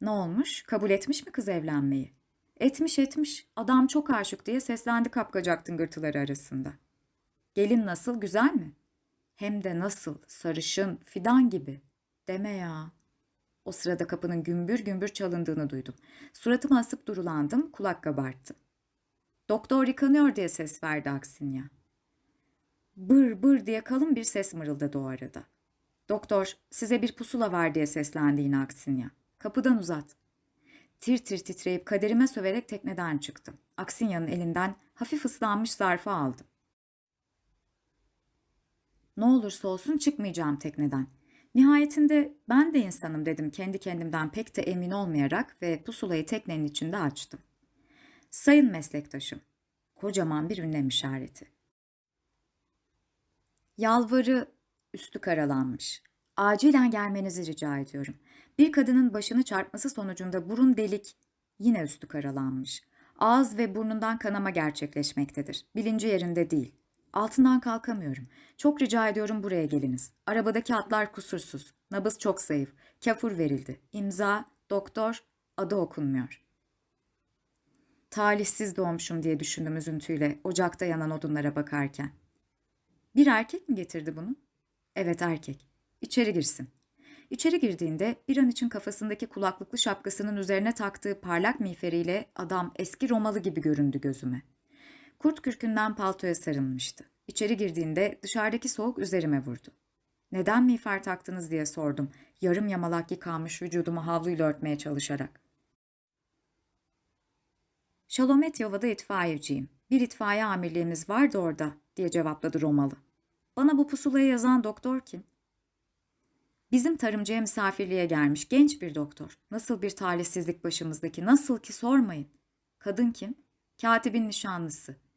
Ne olmuş? Kabul etmiş mi kız evlenmeyi? Etmiş etmiş. Adam çok aşık diye seslendi kapkacak tıngırtıları arasında. Gelin nasıl, güzel mi? Hem de nasıl, sarışın, fidan gibi. Deme ya. O sırada kapının gümbür gümbür çalındığını duydum. Suratıma asıp durulandım, kulak kabarttım. Doktor yıkanıyor diye ses verdi Aksinya. Bır bır diye kalın bir ses mırıldadı o arada. Doktor, size bir pusula var diye seslendi yine Aksinya. Kapıdan uzat. Tir tir titreyip kaderime söverek tekneden çıktım. Aksinya'nın elinden hafif ıslanmış zarfı aldım. Ne olursa olsun çıkmayacağım tekneden. Nihayetinde ben de insanım dedim kendi kendimden pek de emin olmayarak ve pusulayı teknenin içinde açtım. Sayın meslektaşım, kocaman bir ünlem işareti. Yalvarı üstü karalanmış. Acilen gelmenizi rica ediyorum. Bir kadının başını çarpması sonucunda burun delik yine üstü karalanmış. Ağız ve burnundan kanama gerçekleşmektedir. Bilinci yerinde değil. Altından kalkamıyorum. Çok rica ediyorum buraya geliniz. Arabadaki atlar kusursuz. Nabız çok zayıf. Kafur verildi. İmza, doktor, adı okunmuyor. Talihsiz doğmuşum diye düşündüm üzüntüyle ocakta yanan odunlara bakarken. Bir erkek mi getirdi bunu? Evet erkek. İçeri girsin. İçeri girdiğinde bir an için kafasındaki kulaklıklı şapkasının üzerine taktığı parlak miğferiyle adam eski Romalı gibi göründü gözüme. Kurt kürkünden paltoya sarılmıştı. İçeri girdiğinde dışarıdaki soğuk üzerime vurdu. Neden miğfer taktınız diye sordum. Yarım yamalak yıkanmış vücudumu havluyla örtmeye çalışarak. Şalometyova'da itfaiyeciyim. Bir itfaiye amirliğimiz vardı orada diye cevapladı Romalı. Bana bu pusulayı yazan doktor kim? Bizim tarımcıya misafirliğe gelmiş genç bir doktor. Nasıl bir talihsizlik başımızdaki, nasıl ki sormayın. Kadın kim? Katibin nişanlısı.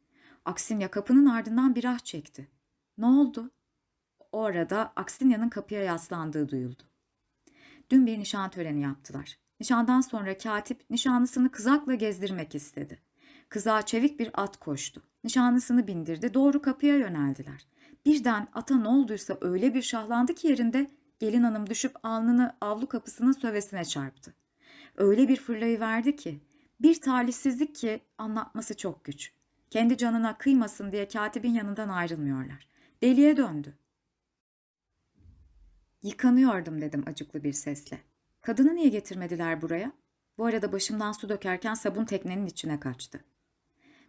Aksinya kapının ardından bir ah çekti. Ne oldu? O arada Aksinya'nın kapıya yaslandığı duyuldu. Dün bir nişan töreni yaptılar. Nişandan sonra katip nişanlısını kızakla gezdirmek istedi. Kızağa çevik bir at koştu. Nişanlısını bindirdi, doğru kapıya yöneldiler. Birden ata ne olduysa öyle bir şahlandı ki yerinde gelin hanım düşüp alnını avlu kapısının sövesine çarptı. Öyle bir fırlayıverdi ki, bir talihsizlik ki anlatması çok güç. Kendi canına kıymasın diye katibin yanından ayrılmıyorlar. Deliye döndü. Yıkanıyordum dedim acıklı bir sesle. Kadını niye getirmediler buraya? Bu arada başımdan su dökerken sabun teknenin içine kaçtı.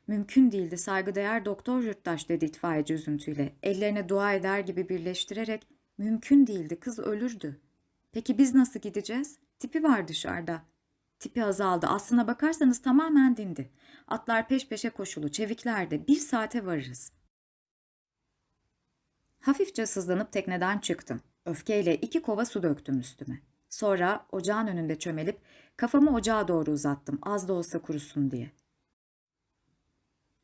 Mümkün değildi saygıdeğer doktor yurttaş dedi itfaiyeci üzüntüyle. Ellerine dua eder gibi birleştirerek mümkün değildi kız ölürdü. Peki biz nasıl gideceğiz? Tipi var dışarıda. Tipi azaldı. Aslına bakarsanız tamamen dindi. Atlar peş peşe koşulu, çeviklerde. Bir saate varırız. Hafifçe sızlanıp tekneden çıktım. Öfkeyle iki kova su döktüm üstüme. Sonra ocağın önünde çömelip kafamı ocağa doğru uzattım az da olsa kurusun diye.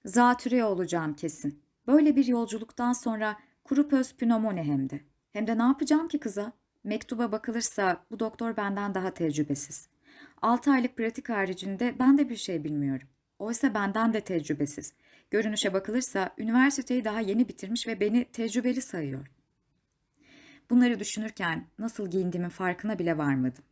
Zatürre olacağım kesin. Böyle bir yolculuktan sonra kuru pöz pnömoni hem de. Hem de ne yapacağım ki kıza? Mektuba bakılırsa bu doktor benden daha tecrübesiz. Altı aylık pratik haricinde ben de bir şey bilmiyorum. Oysa benden de tecrübesiz. Görünüşe bakılırsa üniversiteyi daha yeni bitirmiş ve beni tecrübeli sayıyor. Bunları düşünürken nasıl giyindiğimin farkına bile varmadım.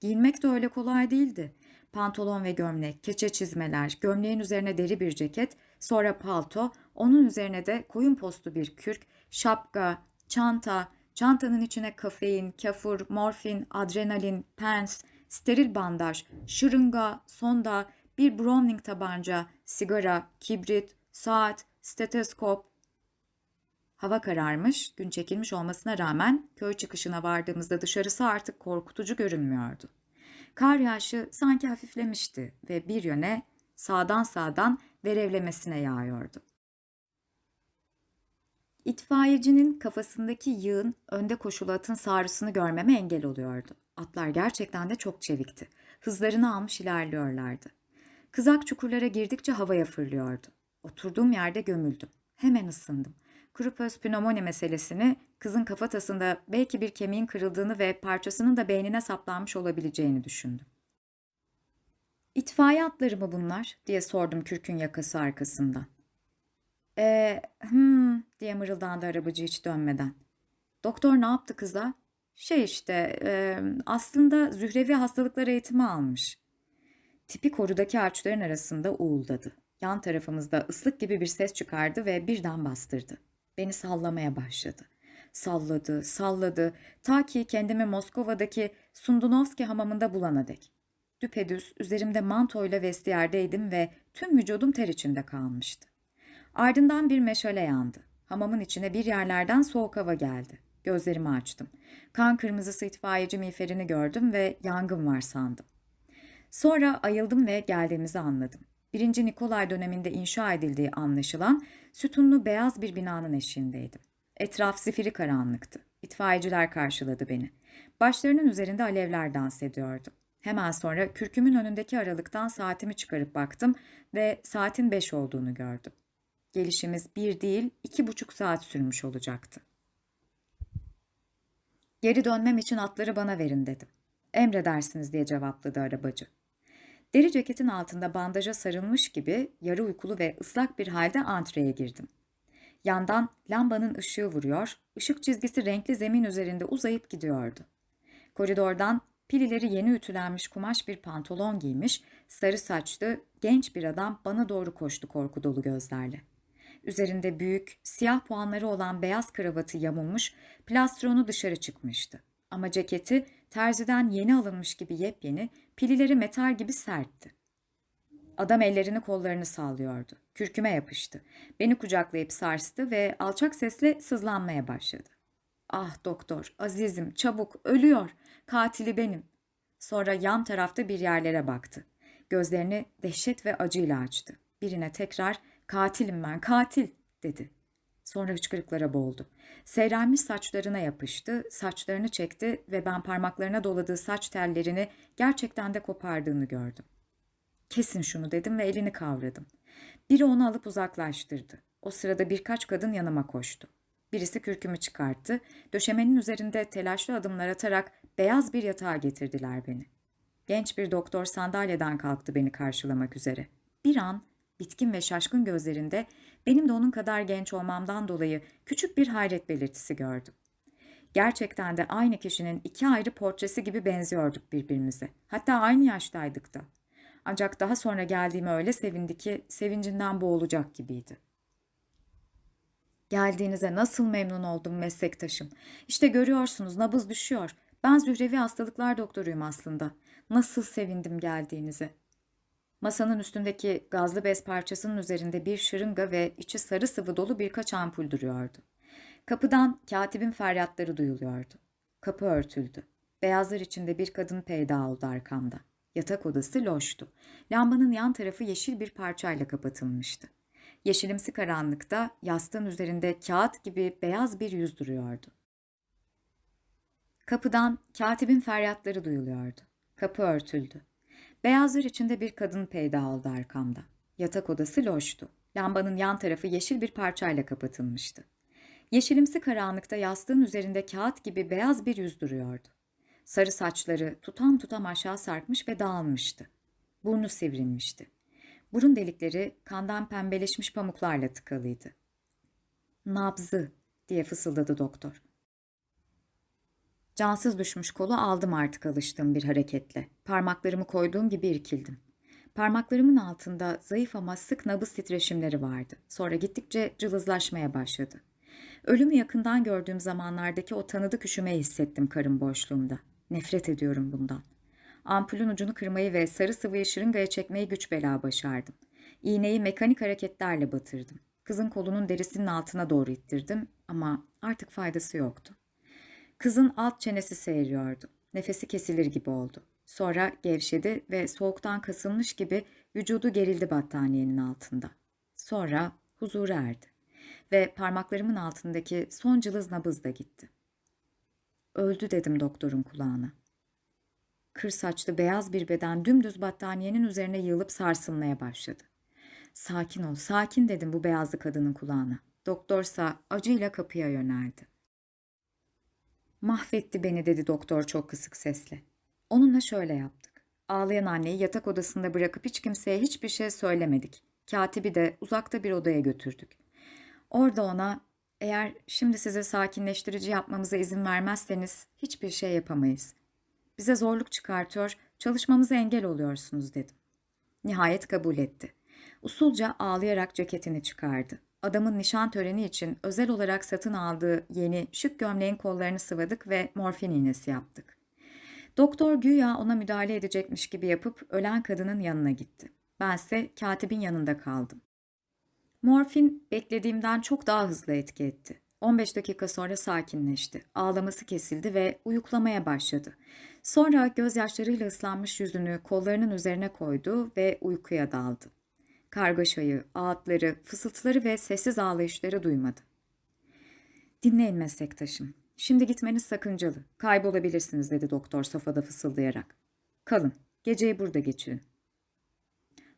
Giyinmek de öyle kolay değildi. Pantolon ve gömlek, keçe çizmeler, gömleğin üzerine deri bir ceket, sonra palto, onun üzerine de koyun postu bir kürk, şapka, çanta, çantanın içine kafein, kafur, morfin, adrenalin, pens, steril bandaj, şırınga, sonda, bir Browning tabanca, sigara, kibrit, saat, steteskop. Hava kararmış, gün çekilmiş olmasına rağmen köy çıkışına vardığımızda dışarısı artık korkutucu görünmüyordu. Kar yağışı sanki hafiflemişti ve bir yöne sağdan sağdan verevlemesine yağıyordu. İtfaiyecinin kafasındaki yığın önde koşulu atın sarısını görmeme engel oluyordu. Atlar gerçekten de çok çevikti. Hızlarını almış ilerliyorlardı. Kızak çukurlara girdikçe havaya fırlıyordu. Oturduğum yerde gömüldüm. Hemen ısındım. Krupöz pnömoni meselesini, kızın kafatasında belki bir kemiğin kırıldığını ve parçasının da beynine saplanmış olabileceğini düşündüm. İtfaiye atları mı bunlar? diye sordum kürkün yakası arkasından. Eee, hmm diye mırıldandı arabacı hiç dönmeden. Doktor ne yaptı kıza? Şey işte, e, aslında zührevi hastalıklar eğitimi almış. Tipi korudaki ağaçların arasında uğuldadı. Yan tarafımızda ıslık gibi bir ses çıkardı ve birden bastırdı. Beni sallamaya başladı. Salladı, salladı, ta ki kendimi Moskova'daki Sundunovski hamamında bulana dek. Düpedüz üzerimde mantoyla vestiyerdeydim ve tüm vücudum ter içinde kalmıştı. Ardından bir meşale yandı. Hamamın içine bir yerlerden soğuk hava geldi. Gözlerimi açtım. Kan kırmızısı itfaiyeci miğferini gördüm ve yangın var sandım. Sonra ayıldım ve geldiğimizi anladım. Birinci Nikolay döneminde inşa edildiği anlaşılan sütunlu beyaz bir binanın eşiğindeydim. Etraf zifiri karanlıktı. İtfaiyeciler karşıladı beni. Başlarının üzerinde alevler dans ediyordu. Hemen sonra kürkümün önündeki aralıktan saatimi çıkarıp baktım ve saatin beş olduğunu gördüm. Gelişimiz bir değil, iki buçuk saat sürmüş olacaktı. Geri dönmem için atları bana verin dedim. Emredersiniz diye cevapladı arabacı. Deri ceketin altında bandaja sarılmış gibi yarı uykulu ve ıslak bir halde antreye girdim. Yandan lambanın ışığı vuruyor, ışık çizgisi renkli zemin üzerinde uzayıp gidiyordu. Koridordan pilileri yeni ütülenmiş kumaş bir pantolon giymiş, sarı saçlı, genç bir adam bana doğru koştu korku dolu gözlerle. Üzerinde büyük, siyah puanları olan beyaz kravatı yamulmuş, plastronu dışarı çıkmıştı. Ama ceketi terziden yeni alınmış gibi yepyeni, pilileri metal gibi sertti. Adam ellerini kollarını sallıyordu. Kürküme yapıştı. Beni kucaklayıp sarstı ve alçak sesle sızlanmaya başladı. Ah doktor, azizim, çabuk, ölüyor. Katili benim. Sonra yan tarafta bir yerlere baktı. Gözlerini dehşet ve acıyla açtı. Birine tekrar katilim ben, katil dedi. Sonra hıçkırıklara boğuldu. Seyrelmiş saçlarına yapıştı, saçlarını çekti ve ben parmaklarına doladığı saç tellerini gerçekten de kopardığını gördüm. Kesin şunu dedim ve elini kavradım. Biri onu alıp uzaklaştırdı. O sırada birkaç kadın yanıma koştu. Birisi kürkümü çıkarttı, döşemenin üzerinde telaşlı adımlar atarak beyaz bir yatağa getirdiler beni. Genç bir doktor sandalyeden kalktı beni karşılamak üzere. Bir an bitkin ve şaşkın gözlerinde benim de onun kadar genç olmamdan dolayı küçük bir hayret belirtisi gördüm. Gerçekten de aynı kişinin iki ayrı portresi gibi benziyorduk birbirimize. Hatta aynı yaştaydık da. Ancak daha sonra geldiğime öyle sevindi ki sevincinden boğulacak gibiydi. Geldiğinize nasıl memnun oldum meslektaşım. İşte görüyorsunuz nabız düşüyor. Ben zührevi hastalıklar doktoruyum aslında. Nasıl sevindim geldiğinize. Masanın üstündeki gazlı bez parçasının üzerinde bir şırınga ve içi sarı sıvı dolu birkaç ampul duruyordu. Kapıdan katibin feryatları duyuluyordu. Kapı örtüldü. Beyazlar içinde bir kadın peyda oldu arkamda. Yatak odası loştu. Lambanın yan tarafı yeşil bir parçayla kapatılmıştı. Yeşilimsi karanlıkta yastığın üzerinde kağıt gibi beyaz bir yüz duruyordu. Kapıdan katibin feryatları duyuluyordu. Kapı örtüldü. Beyazlar içinde bir kadın peyda oldu arkamda. Yatak odası loştu. Lambanın yan tarafı yeşil bir parçayla kapatılmıştı. Yeşilimsi karanlıkta yastığın üzerinde kağıt gibi beyaz bir yüz duruyordu. Sarı saçları tutam tutam aşağı sarkmış ve dağılmıştı. Burnu sivrilmişti. Burun delikleri kandan pembeleşmiş pamuklarla tıkalıydı. Nabzı diye fısıldadı doktor. Cansız düşmüş kolu aldım artık alıştığım bir hareketle. Parmaklarımı koyduğum gibi irkildim. Parmaklarımın altında zayıf ama sık nabız titreşimleri vardı. Sonra gittikçe cılızlaşmaya başladı. Ölümü yakından gördüğüm zamanlardaki o tanıdık üşümeyi hissettim karın boşluğumda. Nefret ediyorum bundan. Ampulün ucunu kırmayı ve sarı sıvıyı şırıngaya çekmeyi güç bela başardım. İğneyi mekanik hareketlerle batırdım. Kızın kolunun derisinin altına doğru ittirdim ama artık faydası yoktu. Kızın alt çenesi seyiriyordu. Nefesi kesilir gibi oldu. Sonra gevşedi ve soğuktan kasılmış gibi vücudu gerildi battaniyenin altında. Sonra huzura erdi ve parmaklarımın altındaki son cılız nabız da gitti. Öldü dedim doktorun kulağına. Kır saçlı beyaz bir beden dümdüz battaniyenin üzerine yığılıp sarsılmaya başladı. Sakin ol, sakin dedim bu beyazlı kadının kulağına. Doktorsa acıyla kapıya yöneldi. Mahvetti beni dedi doktor çok kısık sesle. Onunla şöyle yaptık. Ağlayan anneyi yatak odasında bırakıp hiç kimseye hiçbir şey söylemedik. Katibi de uzakta bir odaya götürdük. Orada ona eğer şimdi size sakinleştirici yapmamıza izin vermezseniz hiçbir şey yapamayız. Bize zorluk çıkartıyor, çalışmamıza engel oluyorsunuz dedim. Nihayet kabul etti. Usulca ağlayarak ceketini çıkardı. Adamın nişan töreni için özel olarak satın aldığı yeni şık gömleğin kollarını sıvadık ve morfin iğnesi yaptık. Doktor güya ona müdahale edecekmiş gibi yapıp ölen kadının yanına gitti. Bense katibin yanında kaldım. Morfin beklediğimden çok daha hızlı etki etti. 15 dakika sonra sakinleşti. Ağlaması kesildi ve uyuklamaya başladı. Sonra gözyaşlarıyla ıslanmış yüzünü kollarının üzerine koydu ve uykuya daldı. Kargaşayı, ağıtları, fısıltıları ve sessiz ağlayışları duymadı. Dinleyin meslektaşım. Şimdi gitmeniz sakıncalı. Kaybolabilirsiniz dedi doktor sofada fısıldayarak. Kalın. Geceyi burada geçirin.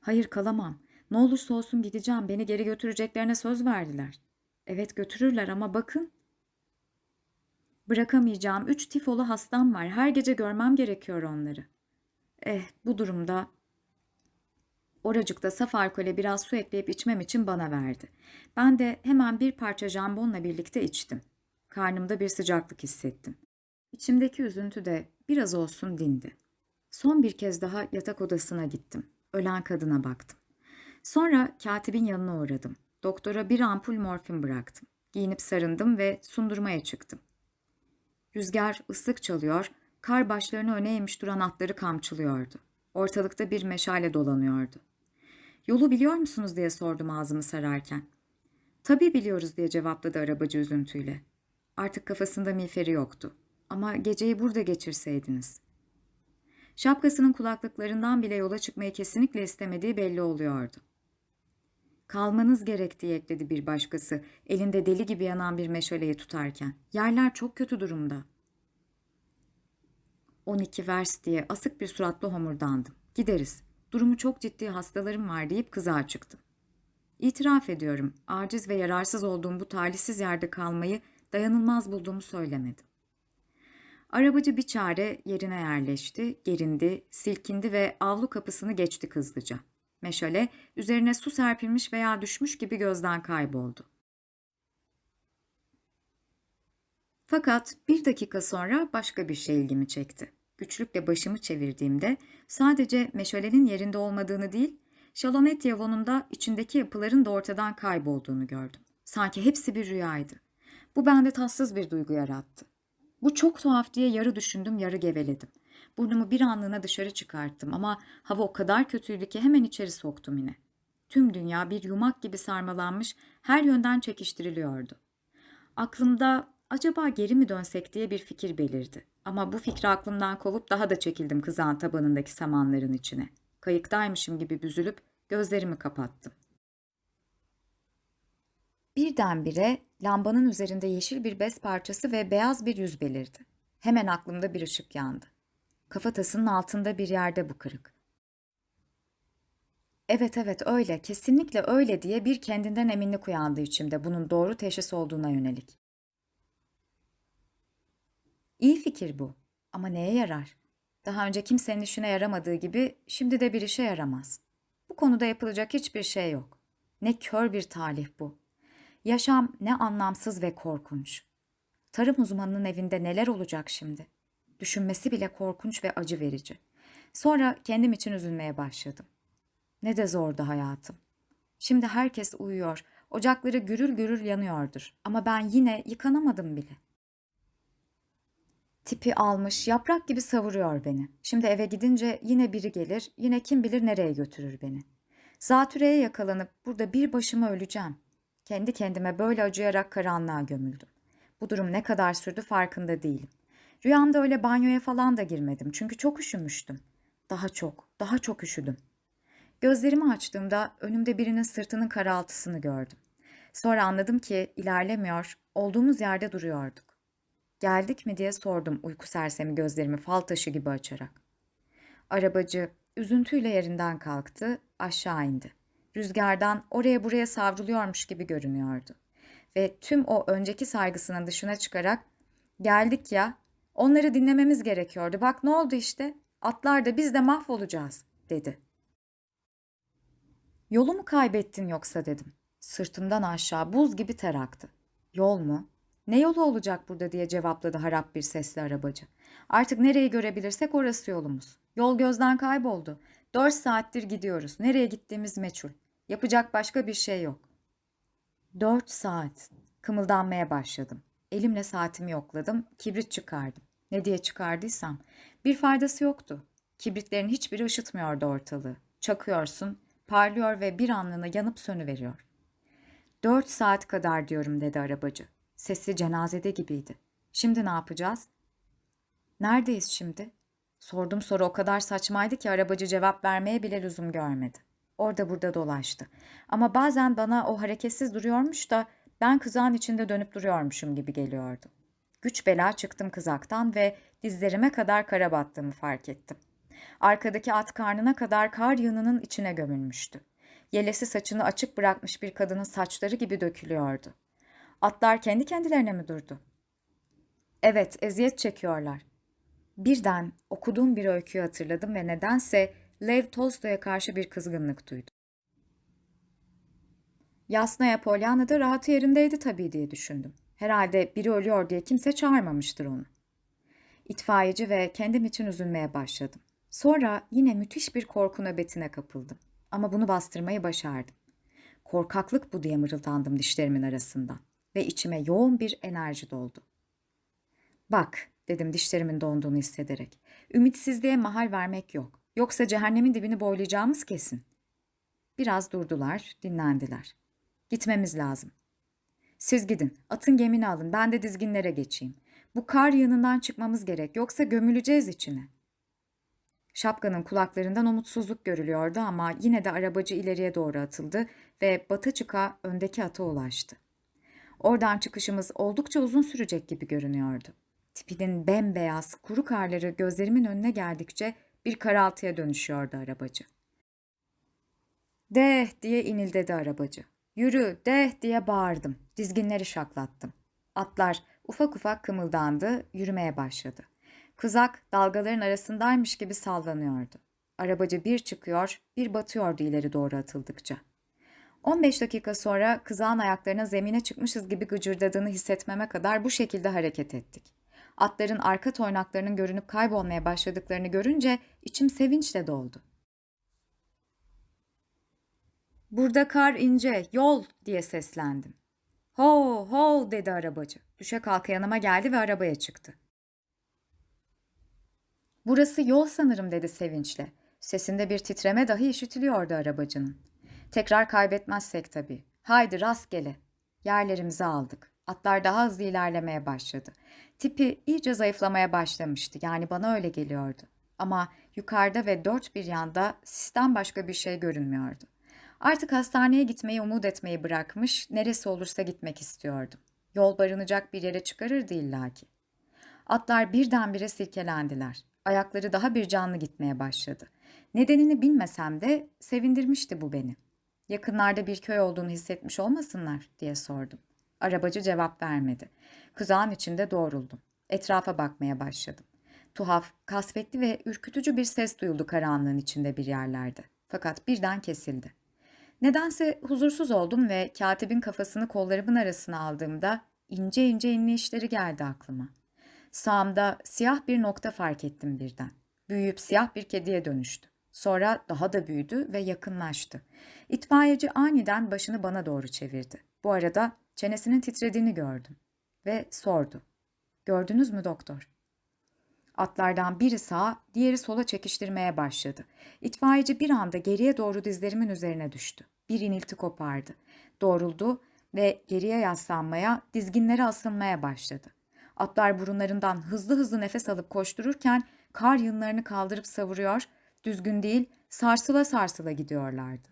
Hayır kalamam. Ne olursa olsun gideceğim. Beni geri götüreceklerine söz verdiler. Evet götürürler ama bakın. Bırakamayacağım. Üç tifolu hastam var. Her gece görmem gerekiyor onları. Eh bu durumda Oracıkta saf alkole biraz su ekleyip içmem için bana verdi. Ben de hemen bir parça jambonla birlikte içtim. Karnımda bir sıcaklık hissettim. İçimdeki üzüntü de biraz olsun dindi. Son bir kez daha yatak odasına gittim. Ölen kadına baktım. Sonra katibin yanına uğradım. Doktora bir ampul morfin bıraktım. Giyinip sarındım ve sundurmaya çıktım. Rüzgar ıslık çalıyor, kar başlarını öne eğmiş duran atları kamçılıyordu. Ortalıkta bir meşale dolanıyordu. Yolu biliyor musunuz diye sordum ağzımı sararken. Tabii biliyoruz diye cevapladı arabacı üzüntüyle. Artık kafasında miğferi yoktu. Ama geceyi burada geçirseydiniz. Şapkasının kulaklıklarından bile yola çıkmayı kesinlikle istemediği belli oluyordu. Kalmanız gerek diye ekledi bir başkası, elinde deli gibi yanan bir meşaleyi tutarken. Yerler çok kötü durumda. 12 vers diye asık bir suratlı homurdandım. Gideriz. Durumu çok ciddi hastalarım var deyip kıza çıktım. İtiraf ediyorum, aciz ve yararsız olduğum bu talihsiz yerde kalmayı dayanılmaz bulduğumu söylemedim. Arabacı bir çare yerine yerleşti, gerindi, silkindi ve avlu kapısını geçti hızlıca. Meşale üzerine su serpilmiş veya düşmüş gibi gözden kayboldu. Fakat bir dakika sonra başka bir şey ilgimi çekti. Güçlükle başımı çevirdiğimde sadece meşalenin yerinde olmadığını değil, Şalomet yavonunda içindeki yapıların da ortadan kaybolduğunu gördüm. Sanki hepsi bir rüyaydı. Bu bende tatsız bir duygu yarattı. Bu çok tuhaf diye yarı düşündüm, yarı geveledim. Burnumu bir anlığına dışarı çıkarttım ama hava o kadar kötüydü ki hemen içeri soktum yine. Tüm dünya bir yumak gibi sarmalanmış, her yönden çekiştiriliyordu. Aklımda acaba geri mi dönsek diye bir fikir belirdi. Ama bu fikri aklımdan kovup daha da çekildim kızağın tabanındaki samanların içine. Kayıktaymışım gibi büzülüp gözlerimi kapattım. Birdenbire lambanın üzerinde yeşil bir bez parçası ve beyaz bir yüz belirdi. Hemen aklımda bir ışık yandı. Kafatasının altında bir yerde bu kırık. Evet evet öyle, kesinlikle öyle diye bir kendinden eminlik uyandı içimde bunun doğru teşhis olduğuna yönelik. İyi fikir bu ama neye yarar? Daha önce kimsenin işine yaramadığı gibi şimdi de bir işe yaramaz. Bu konuda yapılacak hiçbir şey yok. Ne kör bir talih bu. Yaşam ne anlamsız ve korkunç. Tarım uzmanının evinde neler olacak şimdi? Düşünmesi bile korkunç ve acı verici. Sonra kendim için üzülmeye başladım. Ne de zordu hayatım. Şimdi herkes uyuyor, ocakları gürül gürül yanıyordur ama ben yine yıkanamadım bile. Tipi almış, yaprak gibi savuruyor beni. Şimdi eve gidince yine biri gelir, yine kim bilir nereye götürür beni. Zatürreye yakalanıp burada bir başıma öleceğim. Kendi kendime böyle acıyarak karanlığa gömüldüm. Bu durum ne kadar sürdü farkında değilim. Rüyamda öyle banyoya falan da girmedim çünkü çok üşümüştüm. Daha çok, daha çok üşüdüm. Gözlerimi açtığımda önümde birinin sırtının karaltısını gördüm. Sonra anladım ki ilerlemiyor, olduğumuz yerde duruyorduk. Geldik mi diye sordum uyku sersemi gözlerimi fal taşı gibi açarak. Arabacı üzüntüyle yerinden kalktı, aşağı indi. Rüzgardan oraya buraya savruluyormuş gibi görünüyordu. Ve tüm o önceki saygısının dışına çıkarak geldik ya, onları dinlememiz gerekiyordu. Bak ne oldu işte, atlar da biz de mahvolacağız dedi. Yolu mu kaybettin yoksa dedim. Sırtımdan aşağı buz gibi ter aktı. Yol mu? Ne yolu olacak burada diye cevapladı harap bir sesli arabacı. Artık nereyi görebilirsek orası yolumuz. Yol gözden kayboldu. Dört saattir gidiyoruz. Nereye gittiğimiz meçhul. Yapacak başka bir şey yok. Dört saat. Kımıldanmaya başladım. Elimle saatimi yokladım. Kibrit çıkardım. Ne diye çıkardıysam. Bir faydası yoktu. Kibritlerin hiçbiri ışıtmıyordu ortalığı. Çakıyorsun, parlıyor ve bir anlığına yanıp sönüveriyor. Dört saat kadar diyorum dedi arabacı. Sesi cenazede gibiydi. Şimdi ne yapacağız? Neredeyiz şimdi? Sordum soru o kadar saçmaydı ki arabacı cevap vermeye bile lüzum görmedi. Orada burada dolaştı. Ama bazen bana o hareketsiz duruyormuş da ben kızağın içinde dönüp duruyormuşum gibi geliyordu. Güç bela çıktım kızaktan ve dizlerime kadar kara battığımı fark ettim. Arkadaki at karnına kadar kar yığınının içine gömülmüştü. Yelesi saçını açık bırakmış bir kadının saçları gibi dökülüyordu. Atlar kendi kendilerine mi durdu? Evet, eziyet çekiyorlar. Birden okuduğum bir öyküyü hatırladım ve nedense Lev Tolstoy'a karşı bir kızgınlık duydum. Yasnaya Pollyanna da rahatı yerindeydi tabii diye düşündüm. Herhalde biri ölüyor diye kimse çağırmamıştır onu. İtfaiyeci ve kendim için üzülmeye başladım. Sonra yine müthiş bir korku nöbetine kapıldım. Ama bunu bastırmayı başardım. Korkaklık bu diye mırıldandım dişlerimin arasından ve içime yoğun bir enerji doldu. Bak, dedim dişlerimin donduğunu hissederek. Ümitsizliğe mahal vermek yok. Yoksa cehennemin dibini boylayacağımız kesin. Biraz durdular, dinlendiler. Gitmemiz lazım. Siz gidin, atın gemini alın, ben de dizginlere geçeyim. Bu kar yığınından çıkmamız gerek, yoksa gömüleceğiz içine. Şapkanın kulaklarından umutsuzluk görülüyordu ama yine de arabacı ileriye doğru atıldı ve bata çıka öndeki ata ulaştı. Oradan çıkışımız oldukça uzun sürecek gibi görünüyordu. Tipinin bembeyaz, kuru karları gözlerimin önüne geldikçe bir karaltıya dönüşüyordu arabacı. Deh diye inildedi arabacı. Yürü deh diye bağırdım. Dizginleri şaklattım. Atlar ufak ufak kımıldandı, yürümeye başladı. Kızak dalgaların arasındaymış gibi sallanıyordu. Arabacı bir çıkıyor, bir batıyordu ileri doğru atıldıkça. 15 dakika sonra kızağın ayaklarına zemine çıkmışız gibi gıcırdadığını hissetmeme kadar bu şekilde hareket ettik. Atların arka toynaklarının görünüp kaybolmaya başladıklarını görünce içim sevinçle doldu. Burada kar ince, yol diye seslendim. Ho ho dedi arabacı. Düşe kalka yanıma geldi ve arabaya çıktı. Burası yol sanırım dedi sevinçle. Sesinde bir titreme dahi işitiliyordu arabacının. Tekrar kaybetmezsek tabii. Haydi rastgele. Yerlerimizi aldık. Atlar daha hızlı ilerlemeye başladı. Tipi iyice zayıflamaya başlamıştı. Yani bana öyle geliyordu. Ama yukarıda ve dört bir yanda sistem başka bir şey görünmüyordu. Artık hastaneye gitmeyi umut etmeyi bırakmış, neresi olursa gitmek istiyordum. Yol barınacak bir yere çıkarırdı illaki. Atlar birdenbire silkelendiler. Ayakları daha bir canlı gitmeye başladı. Nedenini bilmesem de sevindirmişti bu beni. Yakınlarda bir köy olduğunu hissetmiş olmasınlar diye sordum. Arabacı cevap vermedi. Kızağın içinde doğruldum. Etrafa bakmaya başladım. Tuhaf, kasvetli ve ürkütücü bir ses duyuldu karanlığın içinde bir yerlerde. Fakat birden kesildi. Nedense huzursuz oldum ve katibin kafasını kollarımın arasına aldığımda ince ince inleyişleri geldi aklıma. Sağımda siyah bir nokta fark ettim birden. Büyüyüp siyah bir kediye dönüştü. Sonra daha da büyüdü ve yakınlaştı. İtfaiyeci aniden başını bana doğru çevirdi. Bu arada çenesinin titrediğini gördüm. Ve sordu. Gördünüz mü doktor? Atlardan biri sağa, diğeri sola çekiştirmeye başladı. İtfaiyeci bir anda geriye doğru dizlerimin üzerine düştü. Bir inilti kopardı. Doğruldu ve geriye yaslanmaya, dizginlere asılmaya başladı. Atlar burunlarından hızlı hızlı nefes alıp koştururken kar yığınlarını kaldırıp savuruyor, düzgün değil, sarsıla sarsıla gidiyorlardı.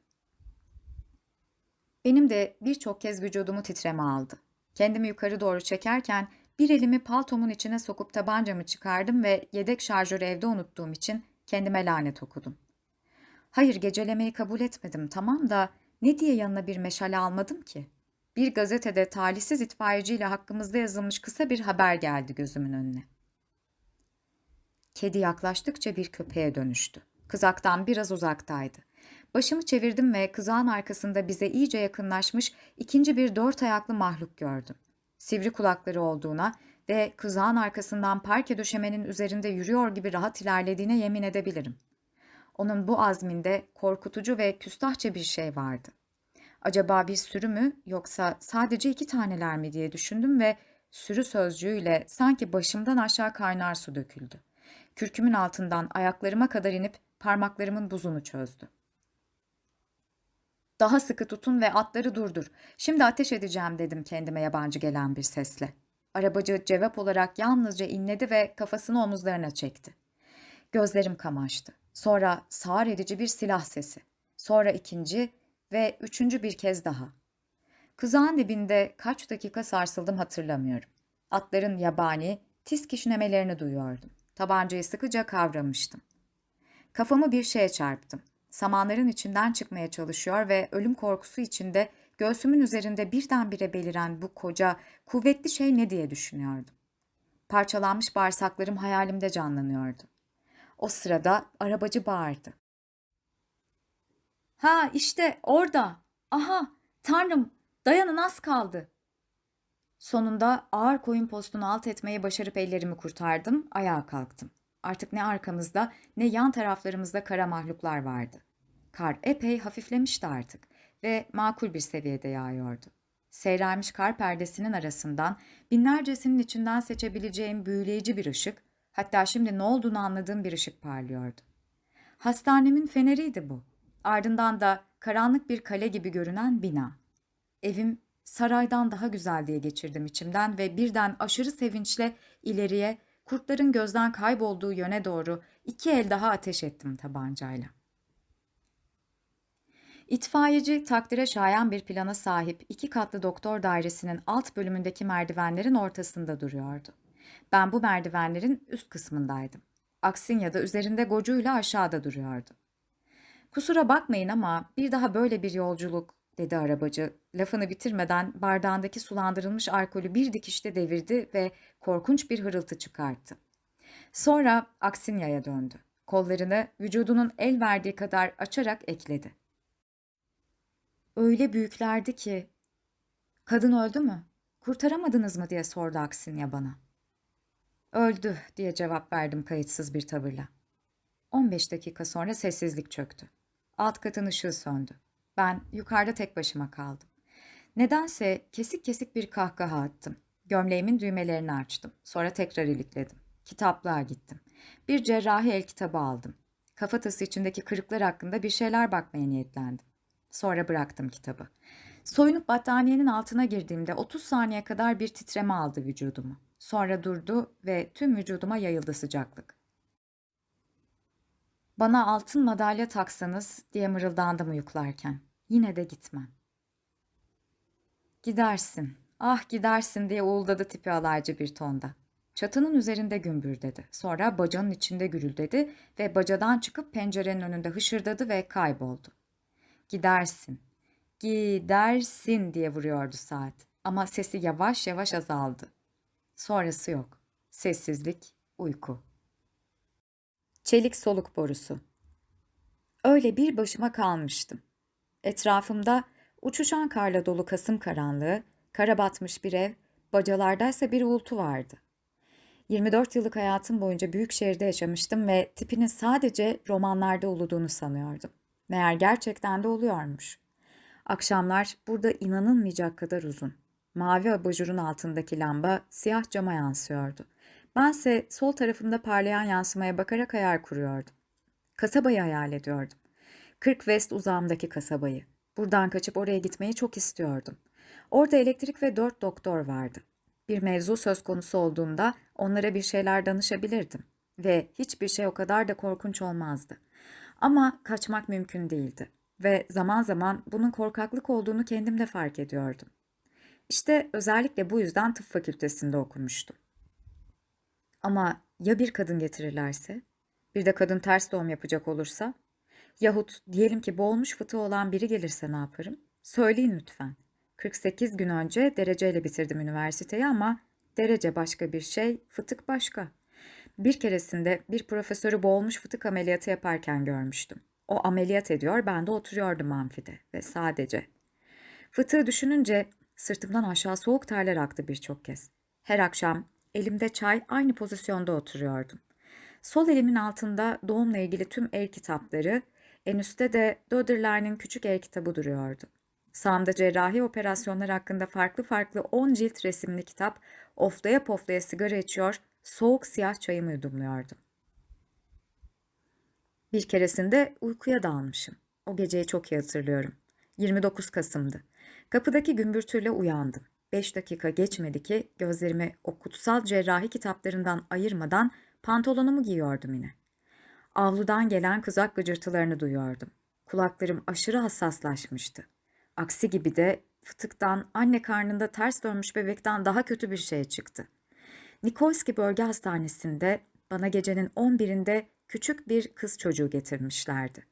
Benim de birçok kez vücudumu titreme aldı. Kendimi yukarı doğru çekerken bir elimi paltomun içine sokup tabancamı çıkardım ve yedek şarjörü evde unuttuğum için kendime lanet okudum. Hayır gecelemeyi kabul etmedim tamam da ne diye yanına bir meşale almadım ki? Bir gazetede talihsiz itfaiyeciyle hakkımızda yazılmış kısa bir haber geldi gözümün önüne. Kedi yaklaştıkça bir köpeğe dönüştü. Kızaktan biraz uzaktaydı. Başımı çevirdim ve kızağın arkasında bize iyice yakınlaşmış ikinci bir dört ayaklı mahluk gördüm. Sivri kulakları olduğuna ve kızağın arkasından parke döşemenin üzerinde yürüyor gibi rahat ilerlediğine yemin edebilirim. Onun bu azminde korkutucu ve küstahça bir şey vardı. Acaba bir sürü mü yoksa sadece iki taneler mi diye düşündüm ve sürü sözcüğüyle sanki başımdan aşağı kaynar su döküldü. Kürkümün altından ayaklarıma kadar inip parmaklarımın buzunu çözdü. Daha sıkı tutun ve atları durdur. Şimdi ateş edeceğim dedim kendime yabancı gelen bir sesle. Arabacı cevap olarak yalnızca inledi ve kafasını omuzlarına çekti. Gözlerim kamaştı. Sonra sağır edici bir silah sesi. Sonra ikinci ve üçüncü bir kez daha. Kızağın dibinde kaç dakika sarsıldım hatırlamıyorum. Atların yabani, tiz kişnemelerini duyuyordum. Tabancayı sıkıca kavramıştım. Kafamı bir şeye çarptım. Samanların içinden çıkmaya çalışıyor ve ölüm korkusu içinde göğsümün üzerinde birdenbire beliren bu koca, kuvvetli şey ne diye düşünüyordum. Parçalanmış bağırsaklarım hayalimde canlanıyordu. O sırada arabacı bağırdı. Ha işte orada. Aha tanrım dayanın az kaldı. Sonunda ağır koyun postunu alt etmeyi başarıp ellerimi kurtardım, ayağa kalktım. Artık ne arkamızda ne yan taraflarımızda kara mahluklar vardı. Kar epey hafiflemişti artık ve makul bir seviyede yağıyordu. Seyrelmiş kar perdesinin arasından binlercesinin içinden seçebileceğim büyüleyici bir ışık, hatta şimdi ne olduğunu anladığım bir ışık parlıyordu. Hastanemin feneriydi bu. Ardından da karanlık bir kale gibi görünen bina. Evim saraydan daha güzel diye geçirdim içimden ve birden aşırı sevinçle ileriye kurtların gözden kaybolduğu yöne doğru iki el daha ateş ettim tabancayla. İtfaiyeci takdire şayan bir plana sahip iki katlı doktor dairesinin alt bölümündeki merdivenlerin ortasında duruyordu. Ben bu merdivenlerin üst kısmındaydım. Aksinya'da üzerinde gocuyla aşağıda duruyordu. Kusura bakmayın ama bir daha böyle bir yolculuk dedi arabacı. Lafını bitirmeden bardağındaki sulandırılmış alkolü bir dikişte devirdi ve korkunç bir hırıltı çıkarttı. Sonra Aksinya'ya döndü. Kollarını vücudunun el verdiği kadar açarak ekledi. Öyle büyüklerdi ki. Kadın öldü mü? Kurtaramadınız mı diye sordu Aksinya bana. Öldü diye cevap verdim kayıtsız bir tavırla. 15 dakika sonra sessizlik çöktü. Alt katın ışığı söndü. Ben yukarıda tek başıma kaldım. Nedense kesik kesik bir kahkaha attım. Gömleğimin düğmelerini açtım. Sonra tekrar ilikledim. Kitaplığa gittim. Bir cerrahi el kitabı aldım. Kafatası içindeki kırıklar hakkında bir şeyler bakmaya niyetlendim. Sonra bıraktım kitabı. Soyunup battaniyenin altına girdiğimde 30 saniye kadar bir titreme aldı vücudumu. Sonra durdu ve tüm vücuduma yayıldı sıcaklık. Bana altın madalya taksanız diye mırıldandım uyuklarken. Yine de gitmem. Gidersin, ah gidersin diye uğuldadı tipi alaycı bir tonda. Çatının üzerinde gümbür dedi. Sonra bacanın içinde gürüldedi ve bacadan çıkıp pencerenin önünde hışırdadı ve kayboldu. Gidersin, gidersin diye vuruyordu saat. Ama sesi yavaş yavaş azaldı. Sonrası yok. Sessizlik, uyku. Çelik soluk borusu. Öyle bir başıma kalmıştım. Etrafımda uçuşan karla dolu kasım karanlığı, kara batmış bir ev, Bacalardaysa bir uğultu vardı. 24 yıllık hayatım boyunca büyük şehirde yaşamıştım ve tipinin sadece romanlarda oluduğunu sanıyordum. Meğer gerçekten de oluyormuş. Akşamlar burada inanılmayacak kadar uzun. Mavi abajurun altındaki lamba siyah cama yansıyordu. Bense sol tarafımda parlayan yansımaya bakarak hayal kuruyordum. Kasabayı hayal ediyordum. 40 West uzağımdaki kasabayı. Buradan kaçıp oraya gitmeyi çok istiyordum. Orada elektrik ve dört doktor vardı. Bir mevzu söz konusu olduğunda onlara bir şeyler danışabilirdim. Ve hiçbir şey o kadar da korkunç olmazdı. Ama kaçmak mümkün değildi. Ve zaman zaman bunun korkaklık olduğunu kendim de fark ediyordum. İşte özellikle bu yüzden tıp fakültesinde okumuştum. Ama ya bir kadın getirirlerse? Bir de kadın ters doğum yapacak olursa? Yahut diyelim ki boğulmuş fıtığı olan biri gelirse ne yaparım? Söyleyin lütfen. 48 gün önce dereceyle bitirdim üniversiteyi ama derece başka bir şey, fıtık başka. Bir keresinde bir profesörü boğulmuş fıtık ameliyatı yaparken görmüştüm. O ameliyat ediyor, ben de oturuyordum amfide ve sadece. Fıtığı düşününce sırtımdan aşağı soğuk terler aktı birçok kez. Her akşam elimde çay aynı pozisyonda oturuyordum. Sol elimin altında doğumla ilgili tüm el kitapları, en üstte de Döderler'in küçük el kitabı duruyordu. Sağımda cerrahi operasyonlar hakkında farklı farklı 10 cilt resimli kitap, oflaya poflaya sigara içiyor, soğuk siyah çayımı yudumluyordum. Bir keresinde uykuya dalmışım. O geceyi çok iyi hatırlıyorum. 29 Kasım'dı. Kapıdaki gümbürtüyle uyandım. Beş dakika geçmedi ki gözlerimi o kutsal cerrahi kitaplarından ayırmadan pantolonumu giyiyordum yine. Avludan gelen kızak gıcırtılarını duyuyordum. Kulaklarım aşırı hassaslaşmıştı. Aksi gibi de fıtıktan, anne karnında ters dönmüş bebekten daha kötü bir şey çıktı. Nikolski Bölge Hastanesi'nde bana gecenin 11'inde küçük bir kız çocuğu getirmişlerdi.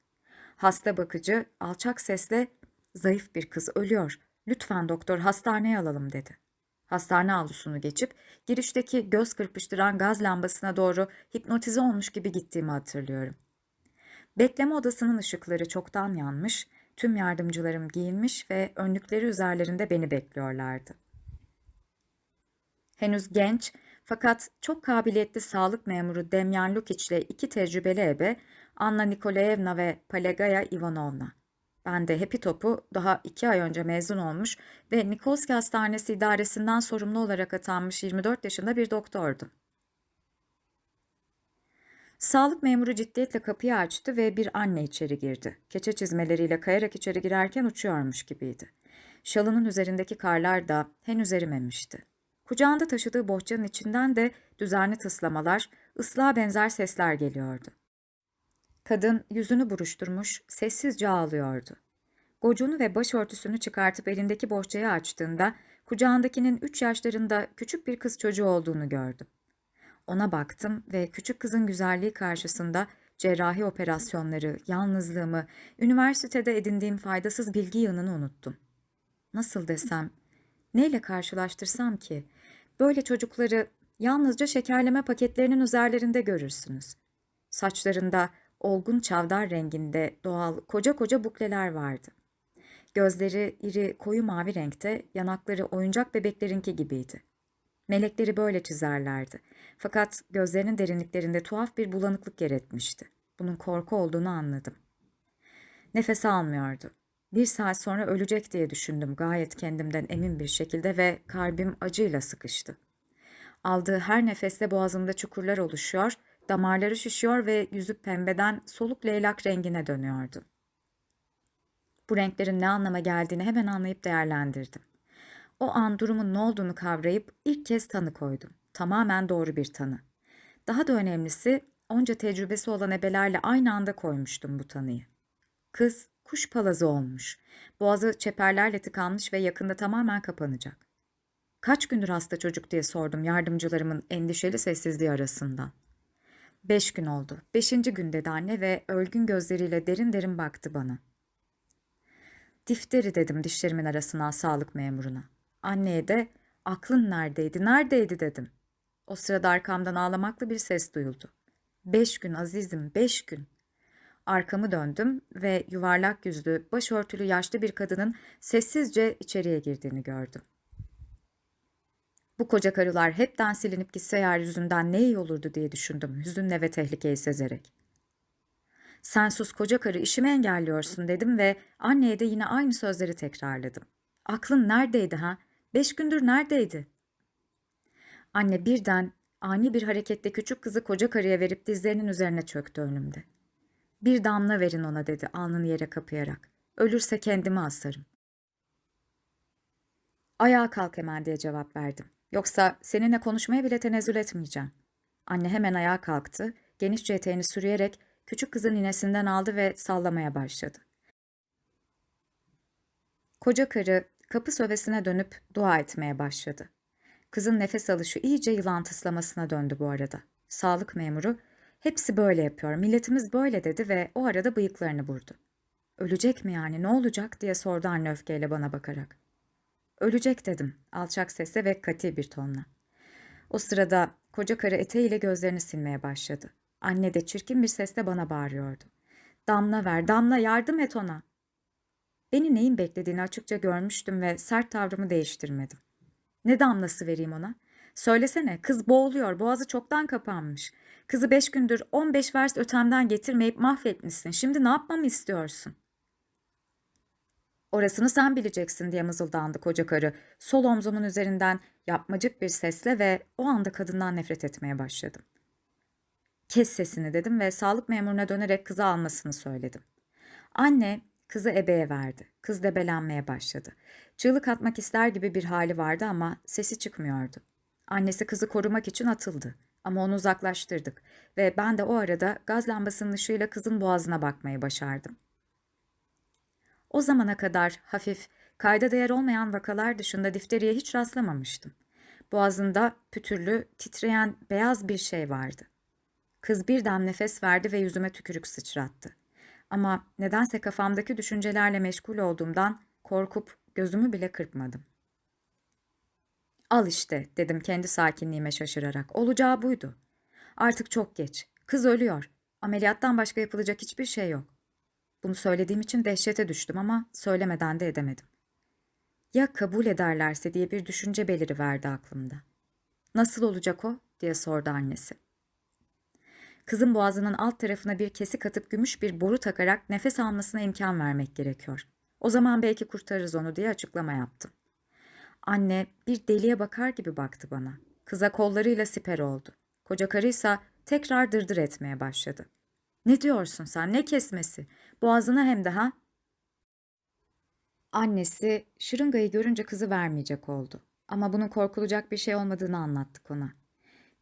Hasta bakıcı alçak sesle zayıf bir kız ölüyor. Lütfen doktor hastaneye alalım dedi. Hastane avlusunu geçip girişteki göz kırpıştıran gaz lambasına doğru hipnotize olmuş gibi gittiğimi hatırlıyorum. Bekleme odasının ışıkları çoktan yanmış, tüm yardımcılarım giyinmiş ve önlükleri üzerlerinde beni bekliyorlardı. Henüz genç fakat çok kabiliyetli sağlık memuru Demyan Lukic ile iki tecrübeli ebe Anna Nikolaevna ve Palegaya Ivanovna. Ben de Happy Top'u daha iki ay önce mezun olmuş ve Nikolski Hastanesi idaresinden sorumlu olarak atanmış 24 yaşında bir doktordum. Sağlık memuru ciddiyetle kapıyı açtı ve bir anne içeri girdi. Keçe çizmeleriyle kayarak içeri girerken uçuyormuş gibiydi. Şalının üzerindeki karlar da henüz erimemişti. Kucağında taşıdığı bohçanın içinden de düzenli tıslamalar, ıslığa benzer sesler geliyordu. Kadın yüzünü buruşturmuş, sessizce ağlıyordu. Gocunu ve başörtüsünü çıkartıp elindeki bohçayı açtığında kucağındakinin üç yaşlarında küçük bir kız çocuğu olduğunu gördüm. Ona baktım ve küçük kızın güzelliği karşısında cerrahi operasyonları, yalnızlığımı, üniversitede edindiğim faydasız bilgi yığınını unuttum. Nasıl desem, neyle karşılaştırsam ki, böyle çocukları yalnızca şekerleme paketlerinin üzerlerinde görürsünüz. Saçlarında olgun çavdar renginde doğal koca koca bukleler vardı. Gözleri iri koyu mavi renkte, yanakları oyuncak bebeklerinki gibiydi. Melekleri böyle çizerlerdi. Fakat gözlerinin derinliklerinde tuhaf bir bulanıklık yer etmişti. Bunun korku olduğunu anladım. Nefes almıyordu. Bir saat sonra ölecek diye düşündüm gayet kendimden emin bir şekilde ve kalbim acıyla sıkıştı. Aldığı her nefeste boğazımda çukurlar oluşuyor, damarları şişiyor ve yüzü pembeden soluk leylak rengine dönüyordu. Bu renklerin ne anlama geldiğini hemen anlayıp değerlendirdim. O an durumun ne olduğunu kavrayıp ilk kez tanı koydum. Tamamen doğru bir tanı. Daha da önemlisi onca tecrübesi olan ebelerle aynı anda koymuştum bu tanıyı. Kız kuş palazı olmuş. Boğazı çeperlerle tıkanmış ve yakında tamamen kapanacak. Kaç gündür hasta çocuk diye sordum yardımcılarımın endişeli sessizliği arasından. Beş gün oldu. Beşinci gün dedi anne ve ölgün gözleriyle derin derin baktı bana. Difteri dedim dişlerimin arasından sağlık memuruna. Anneye de aklın neredeydi, neredeydi dedim. O sırada arkamdan ağlamaklı bir ses duyuldu. Beş gün azizim, beş gün. Arkamı döndüm ve yuvarlak yüzlü, başörtülü yaşlı bir kadının sessizce içeriye girdiğini gördüm. Bu koca karılar hepten silinip gitse yeryüzünden ne iyi olurdu diye düşündüm hüzünle ve tehlikeyi sezerek. Sen sus koca karı işimi engelliyorsun dedim ve anneye de yine aynı sözleri tekrarladım. Aklın neredeydi ha? Beş gündür neredeydi? Anne birden ani bir hareketle küçük kızı koca karıya verip dizlerinin üzerine çöktü önümde. Bir damla verin ona dedi alnını yere kapayarak. Ölürse kendimi asarım. Ayağa kalk hemen diye cevap verdim. Yoksa seninle konuşmaya bile tenezzül etmeyeceğim. Anne hemen ayağa kalktı, genişçe eteğini sürüyerek küçük kızın ninesinden aldı ve sallamaya başladı. Koca karı kapı sövesine dönüp dua etmeye başladı. Kızın nefes alışı iyice yılan tıslamasına döndü bu arada. Sağlık memuru, hepsi böyle yapıyor, milletimiz böyle dedi ve o arada bıyıklarını burdu. Ölecek mi yani, ne olacak diye sordu anne öfkeyle bana bakarak. Ölecek dedim, alçak sesle ve kati bir tonla. O sırada koca karı eteğiyle gözlerini silmeye başladı. Anne de çirkin bir sesle bana bağırıyordu. Damla ver, damla yardım et ona. Beni neyin beklediğini açıkça görmüştüm ve sert tavrımı değiştirmedim. Ne damlası vereyim ona? Söylesene, kız boğuluyor, boğazı çoktan kapanmış. Kızı beş gündür on beş vers ötemden getirmeyip mahvetmişsin. Şimdi ne yapmamı istiyorsun? Orasını sen bileceksin diye mızıldandı koca karı. Sol omzumun üzerinden yapmacık bir sesle ve o anda kadından nefret etmeye başladım. Kes sesini dedim ve sağlık memuruna dönerek kızı almasını söyledim. Anne kızı ebeye verdi. Kız debelenmeye başladı. Çığlık atmak ister gibi bir hali vardı ama sesi çıkmıyordu. Annesi kızı korumak için atıldı. Ama onu uzaklaştırdık ve ben de o arada gaz lambasının ışığıyla kızın boğazına bakmayı başardım. O zamana kadar hafif, kayda değer olmayan vakalar dışında difteriye hiç rastlamamıştım. Boğazında pütürlü, titreyen beyaz bir şey vardı. Kız birden nefes verdi ve yüzüme tükürük sıçrattı. Ama nedense kafamdaki düşüncelerle meşgul olduğumdan korkup gözümü bile kırpmadım. Al işte dedim kendi sakinliğime şaşırarak. Olacağı buydu. Artık çok geç. Kız ölüyor. Ameliyattan başka yapılacak hiçbir şey yok. Bunu söylediğim için dehşete düştüm ama söylemeden de edemedim. Ya kabul ederlerse diye bir düşünce beliriverdi aklımda. Nasıl olacak o? diye sordu annesi. Kızın boğazının alt tarafına bir kesik atıp gümüş bir boru takarak nefes almasına imkan vermek gerekiyor. O zaman belki kurtarırız onu diye açıklama yaptım. Anne bir deliye bakar gibi baktı bana. Kıza kollarıyla siper oldu. Koca karıysa tekrar dırdır etmeye başladı. Ne diyorsun sen? Ne kesmesi? Boğazına hem de ha? Annesi şırıngayı görünce kızı vermeyecek oldu. Ama bunun korkulacak bir şey olmadığını anlattık ona.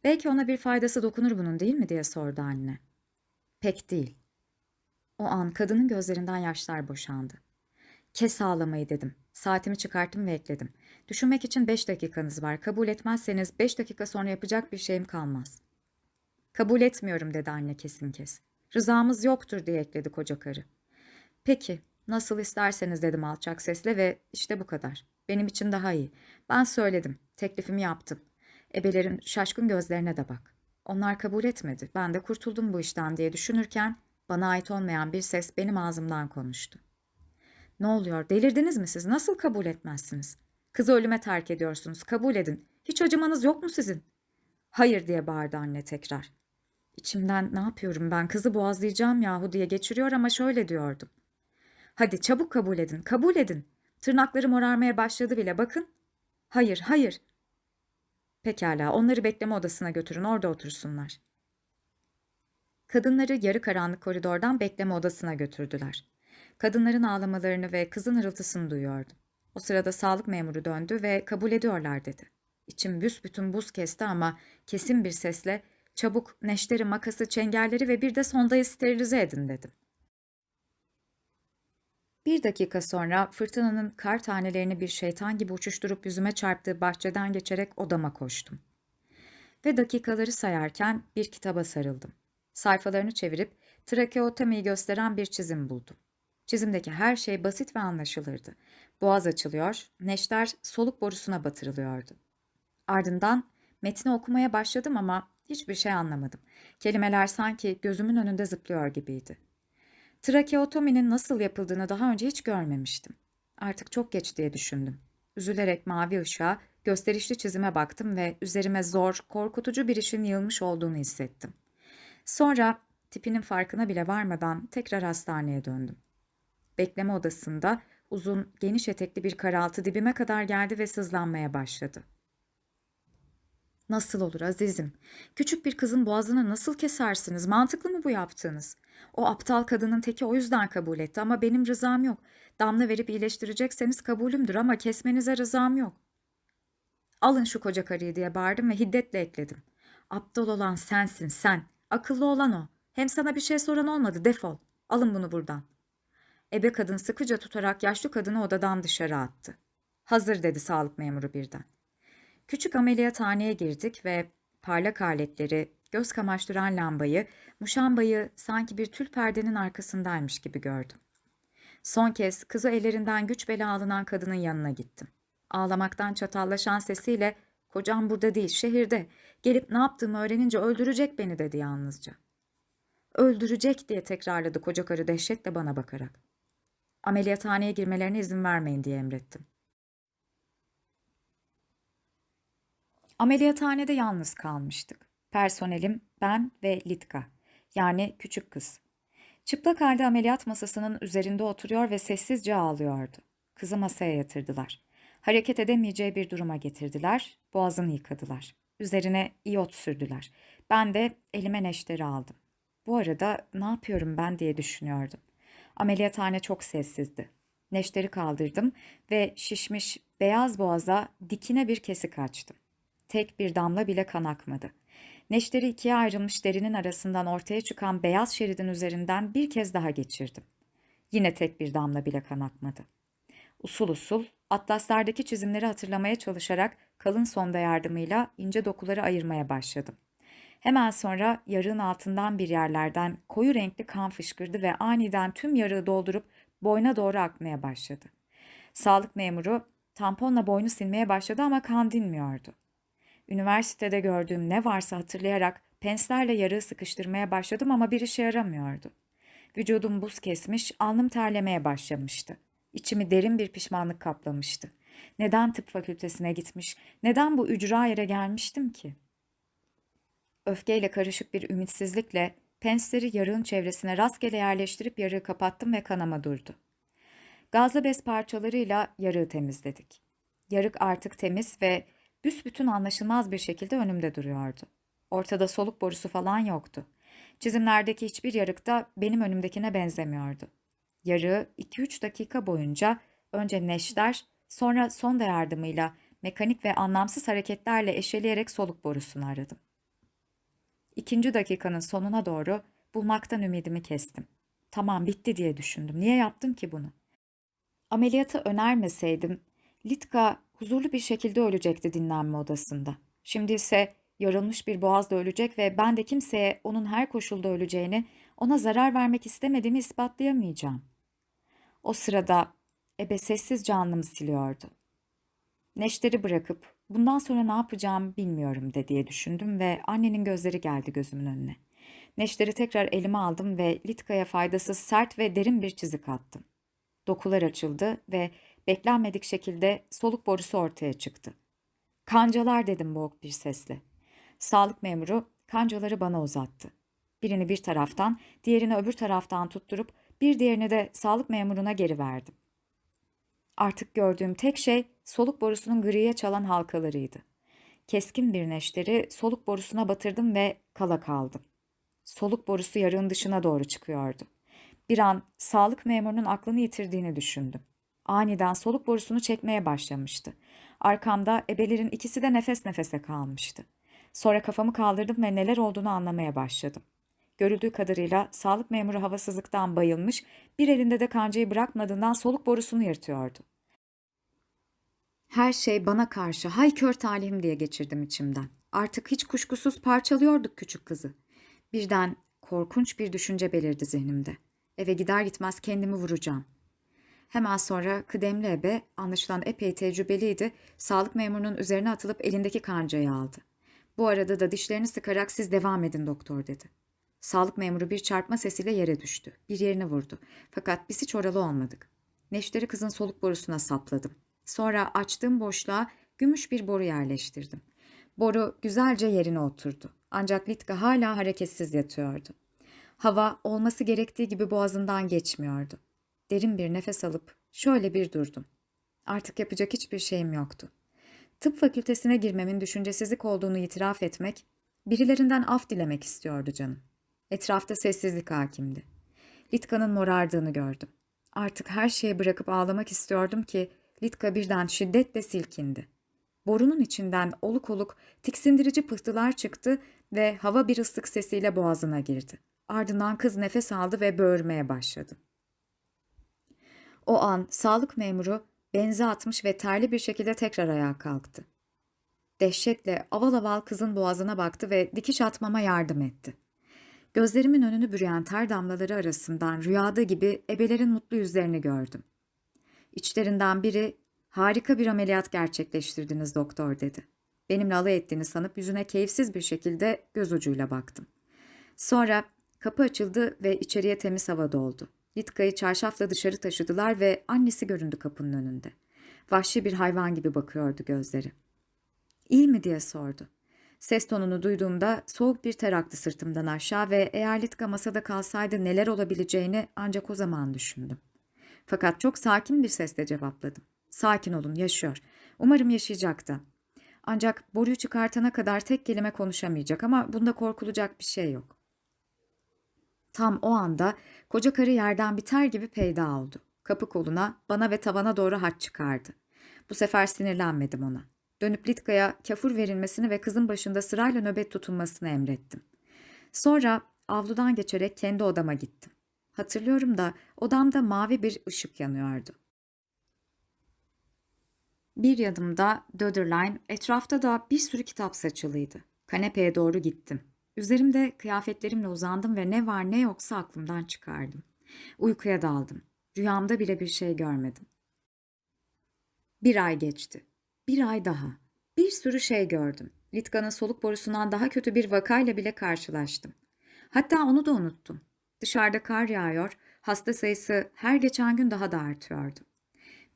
Belki ona bir faydası dokunur bunun değil mi diye sordu anne. Pek değil. O an kadının gözlerinden yaşlar boşandı. Kes ağlamayı dedim. Saatimi çıkarttım ve ekledim. Düşünmek için beş dakikanız var. Kabul etmezseniz beş dakika sonra yapacak bir şeyim kalmaz. Kabul etmiyorum dedi anne kesin kes. Rızamız yoktur diye ekledi koca karı. Peki, nasıl isterseniz dedim alçak sesle ve işte bu kadar. Benim için daha iyi. Ben söyledim, teklifimi yaptım. Ebelerin şaşkın gözlerine de bak. Onlar kabul etmedi. Ben de kurtuldum bu işten diye düşünürken bana ait olmayan bir ses benim ağzımdan konuştu. Ne oluyor? Delirdiniz mi siz? Nasıl kabul etmezsiniz? Kızı ölüme terk ediyorsunuz. Kabul edin. Hiç acımanız yok mu sizin? Hayır diye bağırdı anne tekrar. İçimden ne yapıyorum ben kızı boğazlayacağım yahu diye geçiriyor ama şöyle diyordum. Hadi çabuk kabul edin, kabul edin. Tırnaklarım morarmaya başladı bile bakın. Hayır, hayır. Pekala, onları bekleme odasına götürün, orada otursunlar. Kadınları yarı karanlık koridordan bekleme odasına götürdüler. Kadınların ağlamalarını ve kızın hırıltısını duyuyordum. O sırada sağlık memuru döndü ve kabul ediyorlar dedi. İçim büsbütün buz kesti ama kesin bir sesle çabuk neşteri, makası, çengelleri ve bir de sondayı sterilize edin dedim. Bir dakika sonra fırtınanın kar tanelerini bir şeytan gibi uçuşturup yüzüme çarptığı bahçeden geçerek odama koştum. Ve dakikaları sayarken bir kitaba sarıldım. Sayfalarını çevirip trakeotomiyi gösteren bir çizim buldum. Çizimdeki her şey basit ve anlaşılırdı. Boğaz açılıyor, neşter soluk borusuna batırılıyordu. Ardından metni okumaya başladım ama hiçbir şey anlamadım. Kelimeler sanki gözümün önünde zıplıyor gibiydi. Trakeotominin nasıl yapıldığını daha önce hiç görmemiştim. Artık çok geç diye düşündüm. Üzülerek mavi ışığa Gösterişli çizime baktım ve üzerime zor, korkutucu bir işin yığılmış olduğunu hissettim. Sonra tipinin farkına bile varmadan tekrar hastaneye döndüm. Bekleme odasında uzun, geniş etekli bir karaltı dibime kadar geldi ve sızlanmaya başladı. Nasıl olur azizim? Küçük bir kızın boğazını nasıl kesersiniz? Mantıklı mı bu yaptığınız? O aptal kadının teki o yüzden kabul etti ama benim rızam yok. Damla verip iyileştirecekseniz kabulümdür ama kesmenize rızam yok. Alın şu koca karıyı diye bağırdım ve hiddetle ekledim. Aptal olan sensin sen. Akıllı olan o. Hem sana bir şey soran olmadı defol. Alın bunu buradan. Ebe kadın sıkıca tutarak yaşlı kadını odadan dışarı attı. Hazır dedi sağlık memuru birden. Küçük ameliyathaneye girdik ve parlak aletleri, göz kamaştıran lambayı, muşambayı sanki bir tül perdenin arkasındaymış gibi gördüm. Son kez kızı ellerinden güç bela alınan kadının yanına gittim. Ağlamaktan çatallaşan sesiyle kocam burada değil şehirde gelip ne yaptığımı öğrenince öldürecek beni dedi yalnızca. Öldürecek diye tekrarladı koca karı dehşetle bana bakarak. Ameliyathaneye girmelerine izin vermeyin diye emrettim. Ameliyathanede yalnız kalmıştık. Personelim, ben ve Litka. Yani küçük kız. Çıplak halde ameliyat masasının üzerinde oturuyor ve sessizce ağlıyordu. Kızı masaya yatırdılar. Hareket edemeyeceği bir duruma getirdiler, boğazını yıkadılar. Üzerine iyot sürdüler. Ben de elime neşteri aldım. Bu arada ne yapıyorum ben diye düşünüyordum. Ameliyathane çok sessizdi. Neşteri kaldırdım ve şişmiş beyaz boğaza dikine bir kesik açtım. Tek bir damla bile kan akmadı. Neşteri ikiye ayrılmış derinin arasından ortaya çıkan beyaz şeridin üzerinden bir kez daha geçirdim. Yine tek bir damla bile kan akmadı. Usul usul atlaslardaki çizimleri hatırlamaya çalışarak kalın sonda yardımıyla ince dokuları ayırmaya başladım. Hemen sonra yarığın altından bir yerlerden koyu renkli kan fışkırdı ve aniden tüm yarığı doldurup boyna doğru akmaya başladı. Sağlık memuru tamponla boynu silmeye başladı ama kan dinmiyordu. Üniversitede gördüğüm ne varsa hatırlayarak penslerle yarığı sıkıştırmaya başladım ama bir işe yaramıyordu. Vücudum buz kesmiş, alnım terlemeye başlamıştı. İçimi derin bir pişmanlık kaplamıştı. Neden tıp fakültesine gitmiş, neden bu ücra yere gelmiştim ki? Öfkeyle karışık bir ümitsizlikle pensleri yarığın çevresine rastgele yerleştirip yarığı kapattım ve kanama durdu. Gazlı bez parçalarıyla yarığı temizledik. Yarık artık temiz ve büsbütün anlaşılmaz bir şekilde önümde duruyordu. Ortada soluk borusu falan yoktu. Çizimlerdeki hiçbir yarık da benim önümdekine benzemiyordu. Yarığı 2-3 dakika boyunca önce neşter, sonra sonda yardımıyla mekanik ve anlamsız hareketlerle eşeleyerek soluk borusunu aradım. İkinci dakikanın sonuna doğru bulmaktan ümidimi kestim. Tamam bitti diye düşündüm. Niye yaptım ki bunu? Ameliyatı önermeseydim Litka huzurlu bir şekilde ölecekti dinlenme odasında. Şimdi ise yarılmış bir boğazda ölecek ve ben de kimseye onun her koşulda öleceğini, ona zarar vermek istemediğimi ispatlayamayacağım. O sırada ebe sessiz canlımı siliyordu. Neşteri bırakıp bundan sonra ne yapacağım bilmiyorum de diye düşündüm ve annenin gözleri geldi gözümün önüne. Neşteri tekrar elime aldım ve Litka'ya faydasız sert ve derin bir çizik attım. Dokular açıldı ve beklenmedik şekilde soluk borusu ortaya çıktı. Kancalar dedim boğuk bir sesle. Sağlık memuru kancaları bana uzattı. Birini bir taraftan, diğerini öbür taraftan tutturup bir diğerini de sağlık memuruna geri verdim. Artık gördüğüm tek şey soluk borusunun griye çalan halkalarıydı. Keskin bir neşteri soluk borusuna batırdım ve kala kaldım. Soluk borusu yarığın dışına doğru çıkıyordu. Bir an sağlık memurunun aklını yitirdiğini düşündüm. Aniden soluk borusunu çekmeye başlamıştı. Arkamda ebelerin ikisi de nefes nefese kalmıştı. Sonra kafamı kaldırdım ve neler olduğunu anlamaya başladım. Görüldüğü kadarıyla sağlık memuru havasızlıktan bayılmış, bir elinde de kancayı bırakmadığından soluk borusunu yırtıyordu. Her şey bana karşı hay kör talihim diye geçirdim içimden. Artık hiç kuşkusuz parçalıyorduk küçük kızı. Birden korkunç bir düşünce belirdi zihnimde. Eve gider gitmez kendimi vuracağım. Hemen sonra kıdemli ebe, anlaşılan epey tecrübeliydi, sağlık memurunun üzerine atılıp elindeki kancayı aldı. Bu arada da dişlerini sıkarak siz devam edin doktor dedi. Sağlık memuru bir çarpma sesiyle yere düştü. Bir yerini vurdu. Fakat biz hiç oralı olmadık. Neşteri kızın soluk borusuna sapladım. Sonra açtığım boşluğa gümüş bir boru yerleştirdim. Boru güzelce yerine oturdu. Ancak Litka hala hareketsiz yatıyordu. Hava olması gerektiği gibi boğazından geçmiyordu. Derin bir nefes alıp şöyle bir durdum. Artık yapacak hiçbir şeyim yoktu. Tıp fakültesine girmemin düşüncesizlik olduğunu itiraf etmek, birilerinden af dilemek istiyordu canım. Etrafta sessizlik hakimdi. Litka'nın morardığını gördüm. Artık her şeyi bırakıp ağlamak istiyordum ki Litka birden şiddetle silkindi. Borunun içinden oluk oluk tiksindirici pıhtılar çıktı ve hava bir ıslık sesiyle boğazına girdi. Ardından kız nefes aldı ve böğürmeye başladı. O an sağlık memuru benzi atmış ve terli bir şekilde tekrar ayağa kalktı. Dehşetle aval aval kızın boğazına baktı ve dikiş atmama yardım etti. Gözlerimin önünü bürüyen ter damlaları arasından rüyada gibi ebelerin mutlu yüzlerini gördüm. İçlerinden biri harika bir ameliyat gerçekleştirdiniz doktor dedi. Benimle alay ettiğini sanıp yüzüne keyifsiz bir şekilde göz ucuyla baktım. Sonra kapı açıldı ve içeriye temiz hava doldu. Litka'yı çarşafla dışarı taşıdılar ve annesi göründü kapının önünde. Vahşi bir hayvan gibi bakıyordu gözleri. İyi mi diye sordu. Ses tonunu duyduğumda soğuk bir ter aktı sırtımdan aşağı ve eğer Litka masada kalsaydı neler olabileceğini ancak o zaman düşündüm. Fakat çok sakin bir sesle cevapladım. Sakin olun, yaşıyor. Umarım yaşayacak da. Ancak boruyu çıkartana kadar tek kelime konuşamayacak ama bunda korkulacak bir şey yok. Tam o anda koca karı yerden biter gibi peyda oldu. Kapı koluna, bana ve tavana doğru haç çıkardı. Bu sefer sinirlenmedim ona. Dönüp Litka'ya kafur verilmesini ve kızın başında sırayla nöbet tutulmasını emrettim. Sonra avludan geçerek kendi odama gittim. Hatırlıyorum da odamda mavi bir ışık yanıyordu. Bir yanımda Döderline, etrafta da bir sürü kitap saçılıydı. Kanepeye doğru gittim. Üzerimde kıyafetlerimle uzandım ve ne var ne yoksa aklımdan çıkardım. Uykuya daldım. Rüyamda bile bir şey görmedim. Bir ay geçti. Bir ay daha. Bir sürü şey gördüm. Litka'nın soluk borusundan daha kötü bir vakayla bile karşılaştım. Hatta onu da unuttum. Dışarıda kar yağıyor, hasta sayısı her geçen gün daha da artıyordu.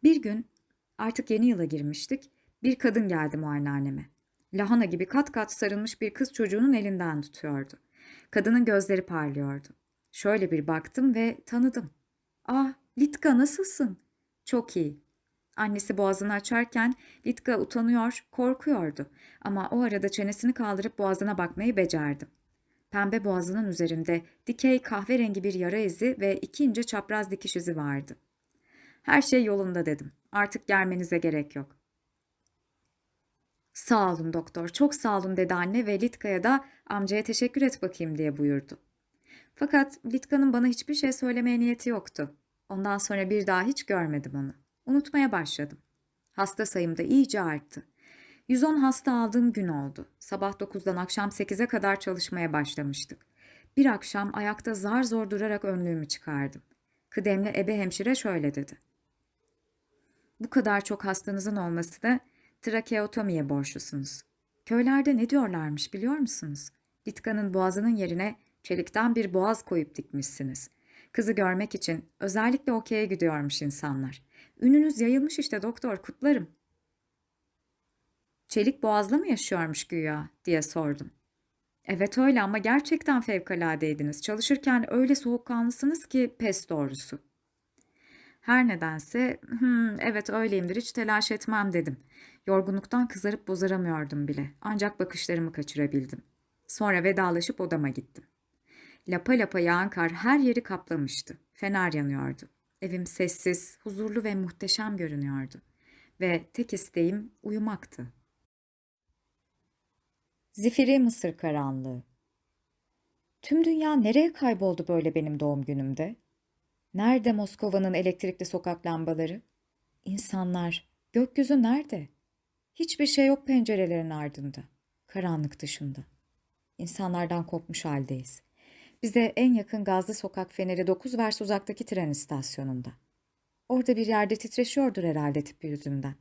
Bir gün, artık yeni yıla girmiştik, bir kadın geldi muayenehaneme. Lahana gibi kat kat sarılmış bir kız çocuğunun elinden tutuyordu. Kadının gözleri parlıyordu. Şöyle bir baktım ve tanıdım. Ah, Litka nasılsın? Çok iyi. Annesi boğazını açarken Litka utanıyor, korkuyordu. Ama o arada çenesini kaldırıp boğazına bakmayı becerdim. Pembe boğazının üzerinde dikey kahverengi bir yara izi ve iki ince çapraz dikiş izi vardı. Her şey yolunda dedim. Artık gelmenize gerek yok. Sağ olun doktor, çok sağ olun dedi anne ve Litka'ya da amcaya teşekkür et bakayım diye buyurdu. Fakat Litka'nın bana hiçbir şey söylemeye niyeti yoktu. Ondan sonra bir daha hiç görmedim onu. Unutmaya başladım. Hasta sayım da iyice arttı. 110 hasta aldığım gün oldu. Sabah 9'dan akşam 8'e kadar çalışmaya başlamıştık. Bir akşam ayakta zar zor durarak önlüğümü çıkardım. Kıdemli ebe hemşire şöyle dedi. Bu kadar çok hastanızın olmasını trakeotomiye borçlusunuz. Köylerde ne diyorlarmış biliyor musunuz? Litka'nın boğazının yerine çelikten bir boğaz koyup dikmişsiniz. Kızı görmek için özellikle okey'e gidiyormuş insanlar. Ününüz yayılmış işte doktor kutlarım. Çelik boğazla mı yaşıyormuş güya diye sordum. Evet öyle ama gerçekten fevkaladeydiniz. Çalışırken öyle soğukkanlısınız ki pes doğrusu. Her nedense hmm, evet öyleyimdir hiç telaş etmem dedim. Yorgunluktan kızarıp bozaramıyordum bile. Ancak bakışlarımı kaçırabildim. Sonra vedalaşıp odama gittim. Lapa lapa yağan kar her yeri kaplamıştı. Fener yanıyordu. Evim sessiz, huzurlu ve muhteşem görünüyordu. Ve tek isteğim uyumaktı. Zifiri Mısır karanlığı Tüm dünya nereye kayboldu böyle benim doğum günümde? Nerede Moskova'nın elektrikli sokak lambaları? İnsanlar, gökyüzü nerede? Hiçbir şey yok pencerelerin ardında. Karanlık dışında. İnsanlardan kopmuş haldeyiz. Bize en yakın gazlı sokak feneri 9 vers uzaktaki tren istasyonunda. Orada bir yerde titreşiyordur herhalde tipi yüzünden.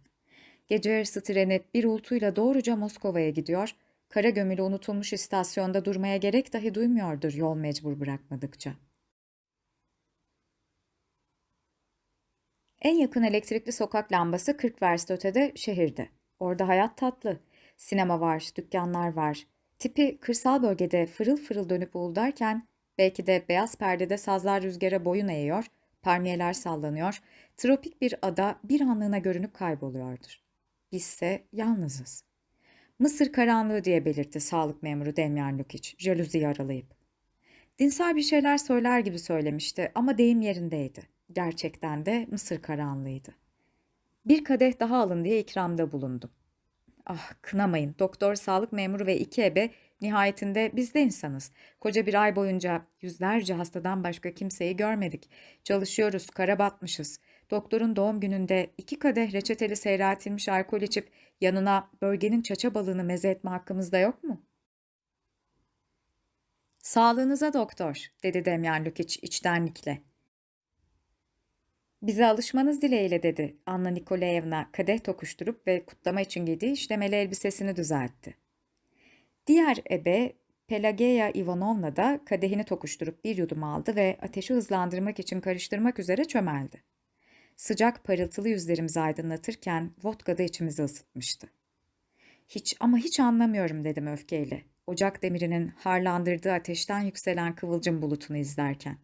Gece yarısı treni bir uğultuyla doğruca Moskova'ya gidiyor, kara gömülü unutulmuş istasyonda durmaya gerek dahi duymuyordur yol mecbur bırakmadıkça. En yakın elektrikli sokak lambası 40 verst ötede şehirde. Orada hayat tatlı. Sinema var, dükkanlar var. Tipi kırsal bölgede fırıl fırıl dönüp uğuldarken belki de beyaz perdede sazlar rüzgara boyun eğiyor, palmiyeler sallanıyor, tropik bir ada bir anlığına görünüp kayboluyordur. Bizse yalnızız. Mısır karanlığı diye belirtti sağlık memuru Demyan Lukic, jaluziyi aralayıp. Dinsel bir şeyler söyler gibi söylemişti ama deyim yerindeydi. Gerçekten de Mısır karanlığıydı. Bir kadeh daha alın diye ikramda bulundum. Ah kınamayın. Doktor, sağlık memuru ve iki ebe nihayetinde biz de insanız. Koca bir ay boyunca yüzlerce hastadan başka kimseyi görmedik. Çalışıyoruz, kara batmışız. Doktorun doğum gününde iki kadeh reçeteli seyreltilmiş alkol içip yanına bölgenin çaça balığını meze etme hakkımız da yok mu? Sağlığınıza doktor, dedi Demyan Lukic içtenlikle. Bize alışmanız dileğiyle dedi. Anna Nikolaevna kadeh tokuşturup ve kutlama için giydiği işlemeli elbisesini düzeltti. Diğer ebe Pelageya Ivanovna da kadehini tokuşturup bir yudum aldı ve ateşi hızlandırmak için karıştırmak üzere çömeldi. Sıcak parıltılı yüzlerimizi aydınlatırken vodka da içimizi ısıtmıştı. Hiç ama hiç anlamıyorum dedim öfkeyle. Ocak demirinin harlandırdığı ateşten yükselen kıvılcım bulutunu izlerken.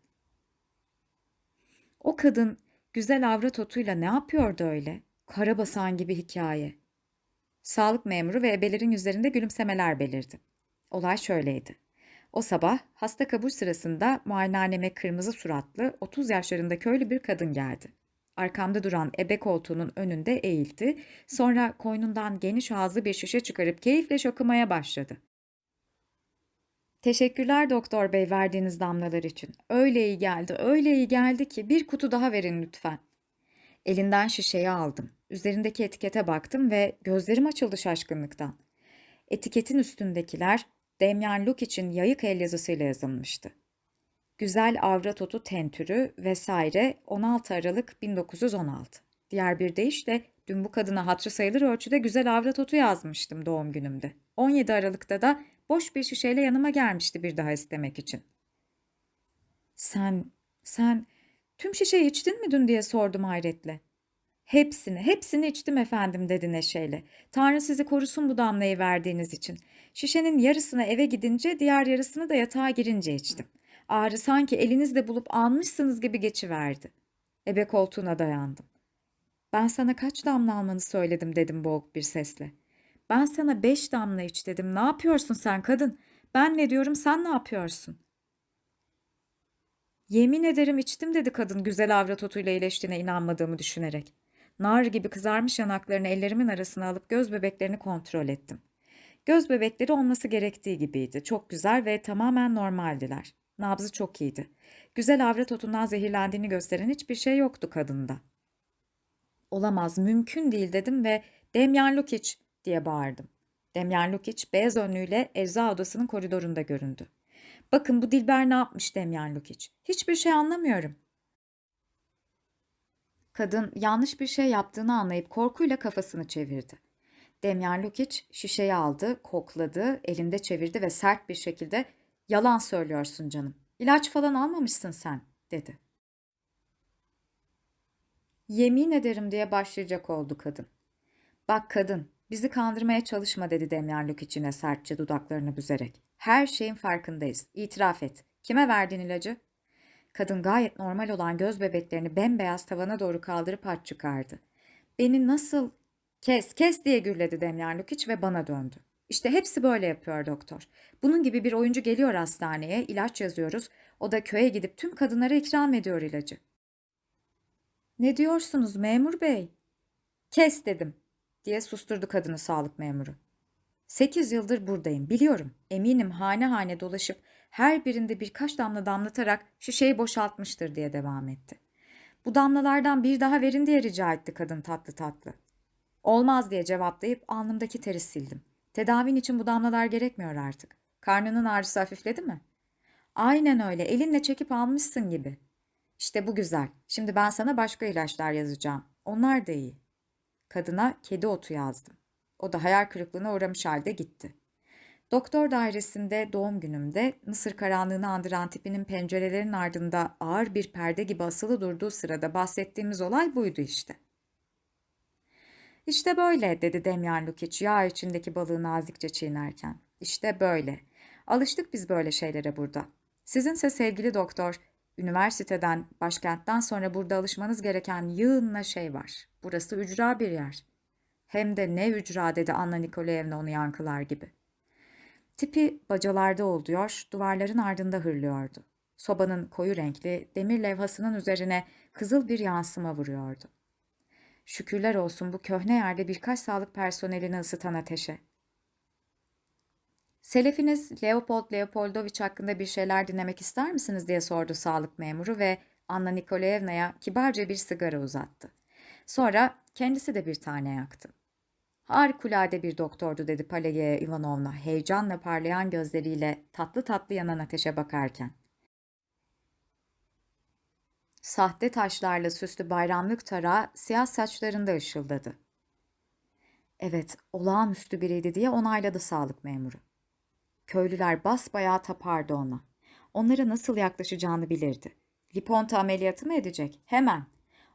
O kadın güzel avrat otuyla ne yapıyordu öyle? Karabasan gibi hikaye. Sağlık memuru ve ebelerin yüzlerinde gülümsemeler belirdi. Olay şöyleydi. O sabah hasta kabul sırasında muayenehaneme kırmızı suratlı 30 yaşlarında köylü bir kadın geldi. Arkamda duran ebe koltuğunun önünde eğildi. Sonra koynundan geniş ağızlı bir şişe çıkarıp keyifle şakımaya başladı. Teşekkürler doktor bey verdiğiniz damlalar için. Öyle iyi geldi, öyle iyi geldi ki bir kutu daha verin lütfen. Elinden şişeyi aldım. Üzerindeki etikete baktım ve gözlerim açıldı şaşkınlıktan. Etiketin üstündekiler Demyan Luke için yayık el yazısıyla yazılmıştı. Güzel avrat otu tentürü vesaire 16 Aralık 1916. Diğer bir deyişle dün bu kadına hatırı sayılır ölçüde güzel avrat otu yazmıştım doğum günümde. 17 Aralık'ta da boş bir şişeyle yanıma gelmişti bir daha istemek için. Sen, sen tüm şişeyi içtin mi dün diye sordum hayretle. Hepsini, hepsini içtim efendim dedi neşeyle. Tanrı sizi korusun bu damlayı verdiğiniz için. Şişenin yarısını eve gidince diğer yarısını da yatağa girince içtim. Ağrı sanki elinizle bulup almışsınız gibi geçiverdi. Ebe koltuğuna dayandım. Ben sana kaç damla almanı söyledim dedim boğuk bir sesle. Ben sana beş damla iç dedim. Ne yapıyorsun sen kadın? Ben ne diyorum sen ne yapıyorsun? Yemin ederim içtim dedi kadın güzel avrat otuyla iyileştiğine inanmadığımı düşünerek. Nar gibi kızarmış yanaklarını ellerimin arasına alıp göz bebeklerini kontrol ettim. Göz bebekleri olması gerektiği gibiydi. Çok güzel ve tamamen normaldiler. Nabzı çok iyiydi. Güzel avrat otundan zehirlendiğini gösteren hiçbir şey yoktu kadında. Olamaz, mümkün değil dedim ve Demyan Lukic diye bağırdım. Demyan Lukic beyaz önlüğüyle ecza odasının koridorunda göründü. Bakın bu Dilber ne yapmış Demyan Lukic. Hiçbir şey anlamıyorum. Kadın yanlış bir şey yaptığını anlayıp korkuyla kafasını çevirdi. Demyan Lukic şişeyi aldı, kokladı, elinde çevirdi ve sert bir şekilde ''Yalan söylüyorsun canım. İlaç falan almamışsın sen.'' dedi. Yemin ederim diye başlayacak oldu kadın. Bak kadın, bizi kandırmaya çalışma dedi Demyan Lukic'ine sertçe dudaklarını büzerek. Her şeyin farkındayız. İtiraf et. Kime verdin ilacı? Kadın gayet normal olan göz bebeklerini bembeyaz tavana doğru kaldırıp aç çıkardı. Beni nasıl... Kes, kes diye gürledi Demyan Lukic ve bana döndü. İşte hepsi böyle yapıyor doktor. Bunun gibi bir oyuncu geliyor hastaneye, ilaç yazıyoruz. O da köye gidip tüm kadınlara ikram ediyor ilacı. Ne diyorsunuz memur bey? Kes dedim diye susturdu kadını sağlık memuru. Sekiz yıldır buradayım biliyorum. Eminim hane hane dolaşıp her birinde birkaç damla damlatarak şişeyi boşaltmıştır diye devam etti. Bu damlalardan bir daha verin diye rica etti kadın tatlı tatlı. Olmaz diye cevaplayıp alnımdaki teri sildim. Tedavin için bu damlalar gerekmiyor artık. Karnının ağrısı hafifledi mi? Aynen öyle elinle çekip almışsın gibi. İşte bu güzel. Şimdi ben sana başka ilaçlar yazacağım. Onlar da iyi. Kadına kedi otu yazdım. O da hayal kırıklığına uğramış halde gitti. Doktor dairesinde doğum günümde Mısır karanlığını andıran tipinin pencerelerin ardında ağır bir perde gibi asılı durduğu sırada bahsettiğimiz olay buydu işte. İşte böyle dedi Demyan Lukic yağ içindeki balığı nazikçe çiğnerken. İşte böyle. Alıştık biz böyle şeylere burada. Sizinse sevgili doktor, üniversiteden, başkentten sonra burada alışmanız gereken yığınla şey var. Burası ücra bir yer. Hem de ne ücra dedi Anna Nikolaevna onu yankılar gibi. Tipi bacalarda oluyor, duvarların ardında hırlıyordu. Sobanın koyu renkli demir levhasının üzerine kızıl bir yansıma vuruyordu. Şükürler olsun bu köhne yerde birkaç sağlık personelini ısıtan ateşe. Selefiniz Leopold Leopoldovich hakkında bir şeyler dinlemek ister misiniz diye sordu sağlık memuru ve Anna Nikolaevna'ya kibarca bir sigara uzattı. Sonra kendisi de bir tane yaktı. Harikulade bir doktordu dedi Pelageya Ivanovna heyecanla parlayan gözleriyle tatlı tatlı yanan ateşe bakarken. Sahte taşlarla süslü bayramlık tarağı siyah saçlarında ışıldadı. Evet, olağanüstü biriydi diye onayladı sağlık memuru. Köylüler basbayağı tapardı ona. Onlara nasıl yaklaşacağını bilirdi. Liponta ameliyatı mı edecek? Hemen.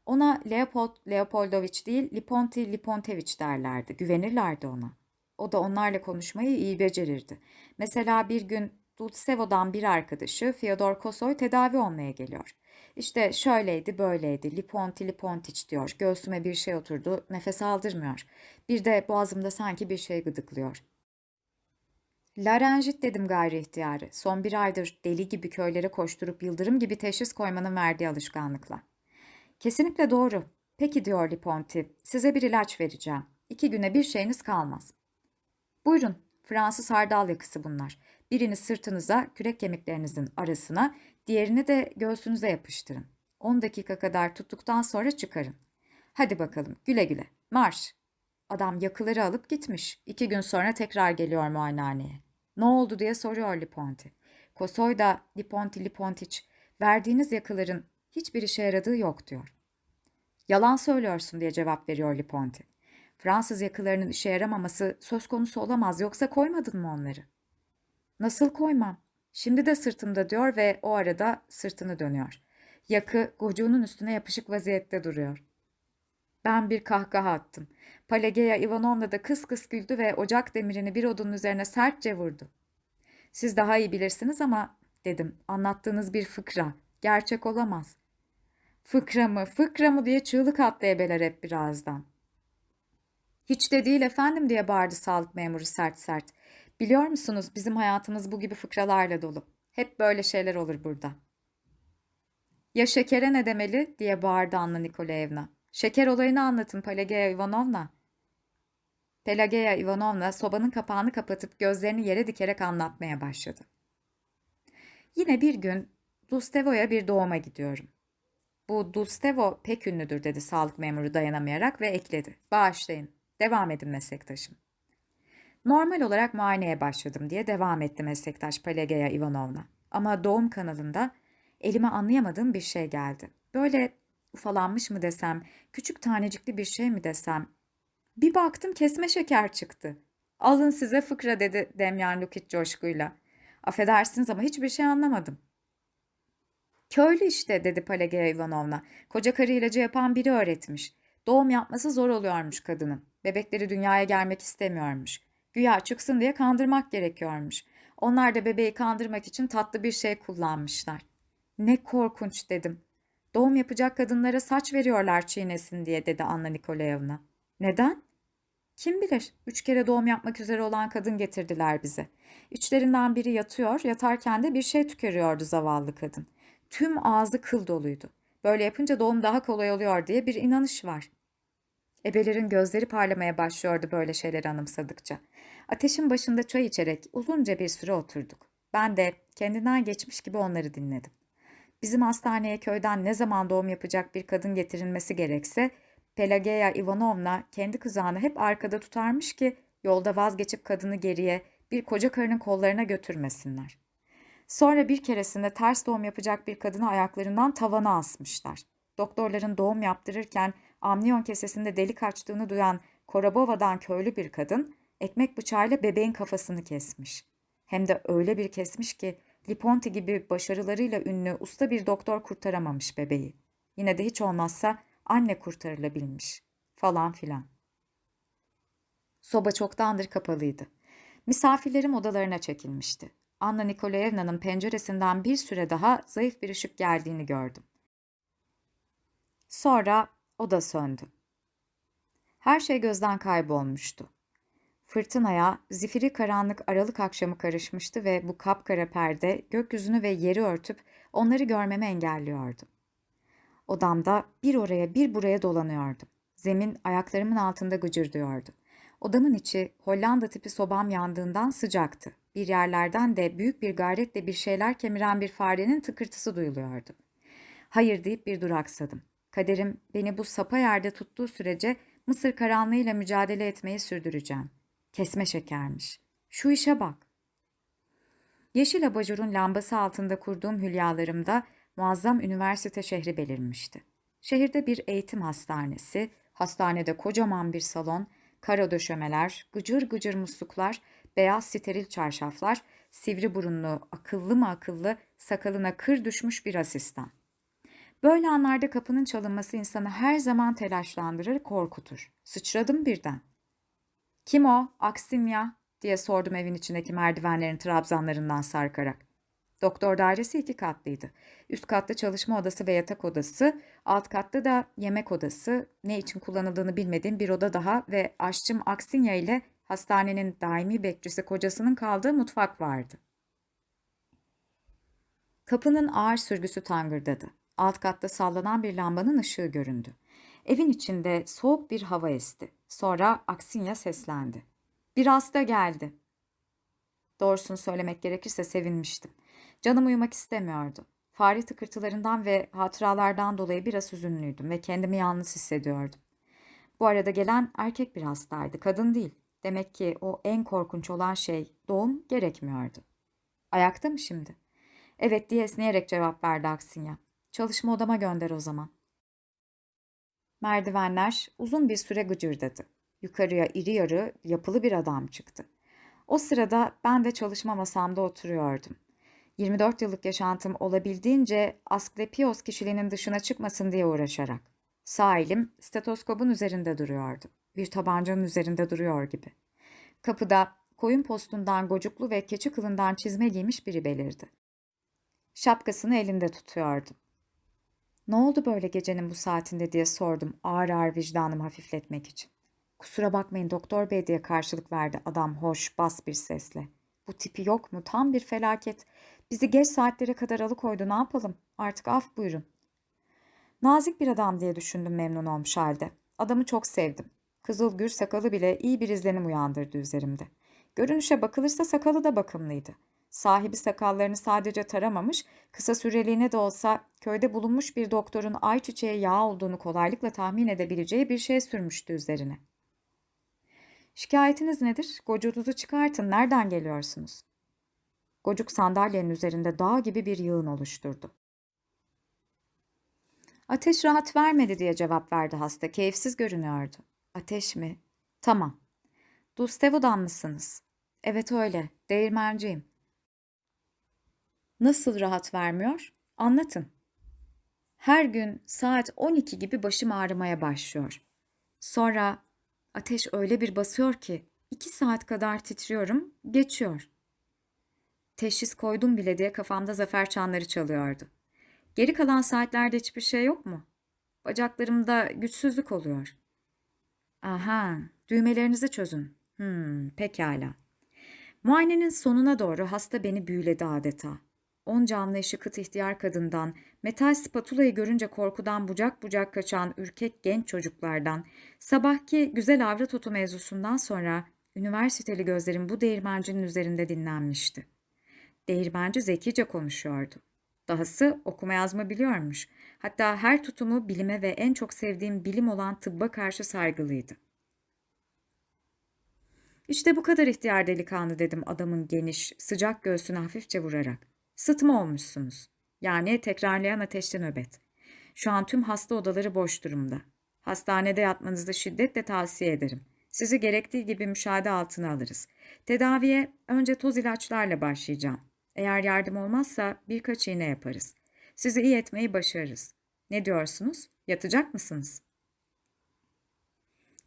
Ona Leopold Leopoldovich değil, Liponti Lipontevich derlerdi. Güvenirlerdi ona. O da onlarla konuşmayı iyi becerirdi. Mesela bir gün Dulcevo'dan bir arkadaşı Fyodor Kosoy tedavi olmaya geliyor. İşte şöyleydi böyleydi Liponti Lipontiç diyor. Göğsüme bir şey oturdu nefes aldırmıyor. Bir de boğazımda sanki bir şey gıdıklıyor. Larenjit dedim gayri ihtiyarı. Son bir aydır deli gibi köylere koşturup yıldırım gibi teşhis koymanın verdiği alışkanlıkla. Kesinlikle doğru. Peki diyor Liponti, size bir ilaç vereceğim. İki güne bir şeyiniz kalmaz. Buyurun, Fransız hardal yakısı bunlar. Birini sırtınıza, kürek kemiklerinizin arasına, diğerini de göğsünüze yapıştırın. 10 dakika kadar tuttuktan sonra çıkarın. Hadi bakalım, güle güle, marş. Adam yakıları alıp gitmiş. İki gün sonra tekrar geliyor muayenehaneye. Ne oldu diye soruyor Liponti. Kosoy da Liponti Lipontiç, verdiğiniz yakıların hiçbir işe yaradığı yok diyor. Yalan söylüyorsun diye cevap veriyor Liponti. Fransız yakılarının işe yaramaması söz konusu olamaz yoksa koymadın mı onları? Nasıl koymam? Şimdi de sırtımda diyor ve o arada sırtını dönüyor. Yakı gocuğunun üstüne yapışık vaziyette duruyor. Ben bir kahkaha attım. Pelageya Ivanovna da kıs kıs güldü ve ocak demirini bir odunun üzerine sertçe vurdu. Siz daha iyi bilirsiniz ama dedim anlattığınız bir fıkra. Gerçek olamaz. Fıkra mı, fıkra mı diye çığlık attı ebeler hep birazdan. Hiç de değil efendim diye bağırdı sağlık memuru sert sert. Biliyor musunuz bizim hayatımız bu gibi fıkralarla dolu. Hep böyle şeyler olur burada. Ya şekere ne demeli diye bağırdı Anna Nikolaevna. Şeker olayını anlatın Pelageya Ivanovna. Pelageya Ivanovna sobanın kapağını kapatıp gözlerini yere dikerek anlatmaya başladı. Yine bir gün Dustevo'ya bir doğuma gidiyorum. Bu Dustevo pek ünlüdür dedi sağlık memuru dayanamayarak ve ekledi. Bağışlayın, devam edin meslektaşım. Normal olarak muayeneye başladım diye devam etti meslektaş Pelageya Ivanovna. Ama doğum kanalında elime anlayamadığım bir şey geldi. Böyle ufalanmış mı desem, küçük tanecikli bir şey mi desem. Bir baktım kesme şeker çıktı. Alın size fıkra dedi Demyan Lukic coşkuyla. Affedersiniz ama hiçbir şey anlamadım. Köylü işte dedi Pelageya Ivanovna. Koca karı ilacı yapan biri öğretmiş. Doğum yapması zor oluyormuş kadının. Bebekleri dünyaya gelmek istemiyormuş. Güya çıksın diye kandırmak gerekiyormuş. Onlar da bebeği kandırmak için tatlı bir şey kullanmışlar. Ne korkunç dedim. Doğum yapacak kadınlara saç veriyorlar çiğnesin diye dedi Anna Nikolayevna. Neden? Kim bilir, üç kere doğum yapmak üzere olan kadın getirdiler bize. İçlerinden biri yatıyor, yatarken de bir şey tükürüyordu zavallı kadın. Tüm ağzı kıl doluydu. Böyle yapınca doğum daha kolay oluyor diye bir inanış var. Ebelerin gözleri parlamaya başlıyordu böyle şeyleri anımsadıkça. Ateşin başında çay içerek uzunca bir süre oturduk. Ben de kendinden geçmiş gibi onları dinledim. Bizim hastaneye köyden ne zaman doğum yapacak bir kadın getirilmesi gerekse Pelageya Ivanovna kendi kızağını hep arkada tutarmış ki yolda vazgeçip kadını geriye bir koca karının kollarına götürmesinler. Sonra bir keresinde ters doğum yapacak bir kadını ayaklarından tavana asmışlar. Doktorların doğum yaptırırken amniyon kesesinde delik açtığını duyan Korabova'dan köylü bir kadın ekmek bıçağıyla bebeğin kafasını kesmiş. Hem de öyle bir kesmiş ki Liponti gibi başarılarıyla ünlü usta bir doktor kurtaramamış bebeği. Yine de hiç olmazsa anne kurtarılabilmiş. Falan filan. Soba çoktandır kapalıydı. Misafirlerim odalarına çekilmişti. Anna Nikolaevna'nın penceresinden bir süre daha zayıf bir ışık geldiğini gördüm. Sonra o da söndü. Her şey gözden kaybolmuştu. Fırtınaya zifiri karanlık aralık akşamı karışmıştı ve bu kapkara perde gökyüzünü ve yeri örtüp onları görmemi engelliyordu. Odamda bir oraya bir buraya dolanıyordum. Zemin ayaklarımın altında gıcırdıyordu. Odamın içi Hollanda tipi sobam yandığından sıcaktı. Bir yerlerden de büyük bir gayretle bir şeyler kemiren bir farenin tıkırtısı duyuluyordu. Hayır deyip bir duraksadım. Kaderim beni bu sapa yerde tuttuğu sürece Mısır karanlığıyla mücadele etmeyi sürdüreceğim. Kesme şekermiş. Şu işe bak. Yeşil abajurun lambası altında kurduğum hülyalarımda muazzam üniversite şehri belirmişti. Şehirde bir eğitim hastanesi, hastanede kocaman bir salon, kara döşemeler, gıcır gıcır musluklar, beyaz steril çarşaflar, sivri burunlu, akıllı mı akıllı, sakalına kır düşmüş bir asistan. Böyle anlarda kapının çalınması insanı her zaman telaşlandırır, korkutur. Sıçradım birden. Kim o? Aksimya diye sordum evin içindeki merdivenlerin trabzanlarından sarkarak. Doktor dairesi iki katlıydı. Üst katta çalışma odası ve yatak odası, alt katta da yemek odası, ne için kullanıldığını bilmediğim bir oda daha ve aşçım Aksinya ile hastanenin daimi bekçisi kocasının kaldığı mutfak vardı. Kapının ağır sürgüsü tangırdadı. Alt katta sallanan bir lambanın ışığı göründü. Evin içinde soğuk bir hava esti. Sonra Aksinya seslendi. Bir hasta geldi. Doğrusunu söylemek gerekirse sevinmiştim. Canım uyumak istemiyordu. Fare tıkırtılarından ve hatıralardan dolayı biraz üzünlüydüm ve kendimi yalnız hissediyordum. Bu arada gelen erkek bir hastaydı, kadın değil. Demek ki o en korkunç olan şey doğum gerekmiyordu. Ayakta mı şimdi? Evet diye esneyerek cevap verdi Aksinya. Çalışma odama gönder o zaman. Merdivenler uzun bir süre gıcırdadı. Yukarıya iri yarı yapılı bir adam çıktı. O sırada ben de çalışma masamda oturuyordum. 24 yıllık yaşantım olabildiğince Asklepios kişiliğinin dışına çıkmasın diye uğraşarak. Sağ elim stetoskopun üzerinde duruyordu. Bir tabancanın üzerinde duruyor gibi. Kapıda koyun postundan gocuklu ve keçi kılından çizme giymiş biri belirdi. Şapkasını elinde tutuyordu. Ne oldu böyle gecenin bu saatinde diye sordum ağır ağır vicdanımı hafifletmek için. Kusura bakmayın doktor bey diye karşılık verdi adam hoş bas bir sesle. Bu tipi yok mu? Tam bir felaket. Bizi geç saatlere kadar alıkoydu ne yapalım? Artık af buyurun. Nazik bir adam diye düşündüm memnun olmuş halde. Adamı çok sevdim. Kızıl gür sakalı bile iyi bir izlenim uyandırdı üzerimde. Görünüşe bakılırsa sakalı da bakımlıydı. Sahibi sakallarını sadece taramamış, kısa süreliğine de olsa köyde bulunmuş bir doktorun ayçiçeği yağı olduğunu kolaylıkla tahmin edebileceği bir şey sürmüştü üzerine. Şikayetiniz nedir? Gocuğunuzu çıkartın. Nereden geliyorsunuz? Gocuk sandalyenin üzerinde dağ gibi bir yığın oluşturdu. Ateş rahat vermedi diye cevap verdi hasta. Keyifsiz görünüyordu. Ateş mi? Tamam. Dustevo'dan mısınız? Evet öyle. Değirmenciyim. Nasıl rahat vermiyor? Anlatın. Her gün saat 12 gibi başım ağrımaya başlıyor. Sonra ateş öyle bir basıyor ki iki saat kadar titriyorum, geçiyor. Teşhis koydum bile diye kafamda zafer çanları çalıyordu. Geri kalan saatlerde hiçbir şey yok mu? Bacaklarımda güçsüzlük oluyor. Aha, düğmelerinizi çözün. Hmm, pekala. Muayenenin sonuna doğru hasta beni büyüledi adeta. Onca anlayışı kıt ihtiyar kadından, metal spatulayı görünce korkudan bucak bucak kaçan ürkek genç çocuklardan, sabahki güzel avrat otu mevzusundan sonra üniversiteli gözlerim bu değirmencinin üzerinde dinlenmişti. Değirmenci zekice konuşuyordu. Dahası okuma yazma biliyormuş. Hatta her tutumu bilime ve en çok sevdiğim bilim olan tıbba karşı saygılıydı. İşte bu kadar ihtiyar delikanlı dedim adamın geniş, sıcak göğsüne hafifçe vurarak. Sıtma olmuşsunuz. Yani tekrarlayan ateşli nöbet. Şu an tüm hasta odaları boş durumda. Hastanede yatmanızı şiddetle tavsiye ederim. Sizi gerektiği gibi müşahede altına alırız. Tedaviye önce toz ilaçlarla başlayacağım. Eğer yardım olmazsa birkaç iğne yaparız. Sizi iyi etmeyi başarırız. Ne diyorsunuz? Yatacak mısınız?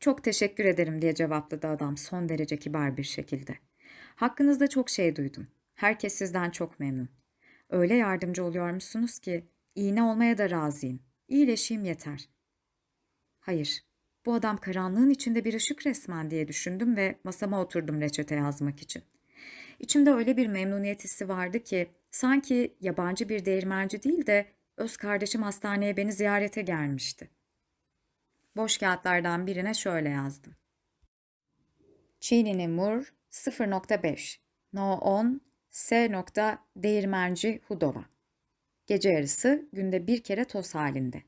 Çok teşekkür ederim diye cevapladı adam son derece kibar bir şekilde. Hakkınızda çok şey duydum. Herkes sizden çok memnun. Öyle yardımcı oluyormuşsunuz ki iğne olmaya da razıyım. İyileşeyim yeter. Hayır, bu adam karanlığın içinde bir ışık resmen diye düşündüm ve masama oturdum reçete yazmak için. İçimde öyle bir memnuniyet hissi vardı ki sanki yabancı bir değirmenci değil de öz kardeşim hastaneye beni ziyarete gelmişti. Boş kağıtlardan birine şöyle yazdım. Çinini Mur 0.5 No 10 S. Değirmenci Hudova Gece yarısı günde bir kere toz halinde.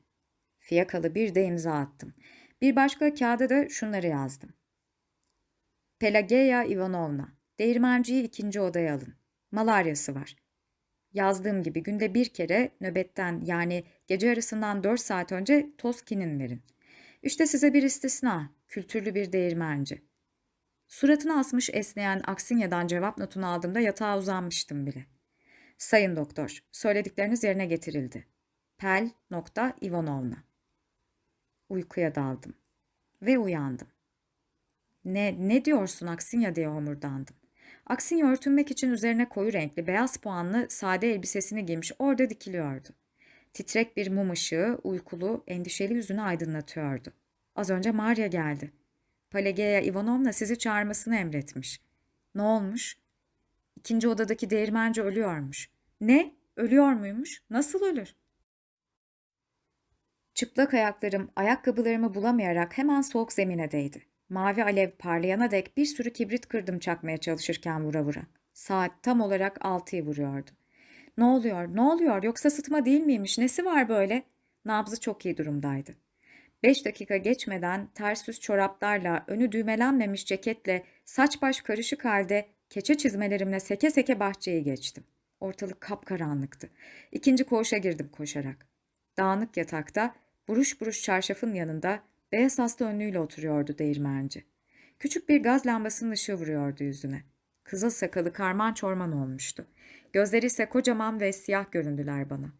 Fiyakalı bir de imza attım. Bir başka kağıda da şunları yazdım. Pelageya Ivanovna, değirmenciyi ikinci odaya alın. Malaryası var. Yazdığım gibi günde bir kere nöbetten yani gece yarısından 4 saat önce toz kinin verin. İşte size bir istisna, kültürlü bir değirmenci. Suratını asmış esneyen Aksinya'dan cevap notunu aldığımda yatağa uzanmıştım bile. Sayın doktor, söyledikleriniz yerine getirildi. Pel Ivanovna. Uykuya daldım ve uyandım. Ne, ne diyorsun Aksinya diye homurdandım. Aksinya örtünmek için üzerine koyu renkli beyaz puanlı sade elbisesini giymiş orada dikiliyordu. Titrek bir mum ışığı uykulu, endişeli yüzünü aydınlatıyordu. Az önce Maria geldi. Pelageya Ivanovna sizi çağırmasını emretmiş. Ne olmuş? İkinci odadaki değirmenci ölüyormuş. Ne? Ölüyor muymuş? Nasıl ölür? Çıplak ayaklarım ayakkabılarımı bulamayarak hemen soğuk zemine değdi. Mavi alev parlayana dek bir sürü kibrit kırdım çakmaya çalışırken vura vura. Saat tam olarak altıyı vuruyordu. Ne oluyor, ne oluyor yoksa sıtma değil miymiş, nesi var böyle? Nabzı çok iyi durumdaydı. Beş dakika geçmeden ters yüz çoraplarla, önü düğmelenmemiş ceketle, saç baş karışık halde keçe çizmelerimle seke seke bahçeyi geçtim. Ortalık kapkaranlıktı. İkinci koğuşa girdim koşarak. Dağınık yatakta, buruş buruş çarşafın yanında beyaz hasta önlüğüyle oturuyordu değirmenci. Küçük bir gaz lambasının ışığı vuruyordu yüzüne. Kızıl sakalı karman çorman olmuştu. Gözleri ise kocaman ve siyah göründüler bana.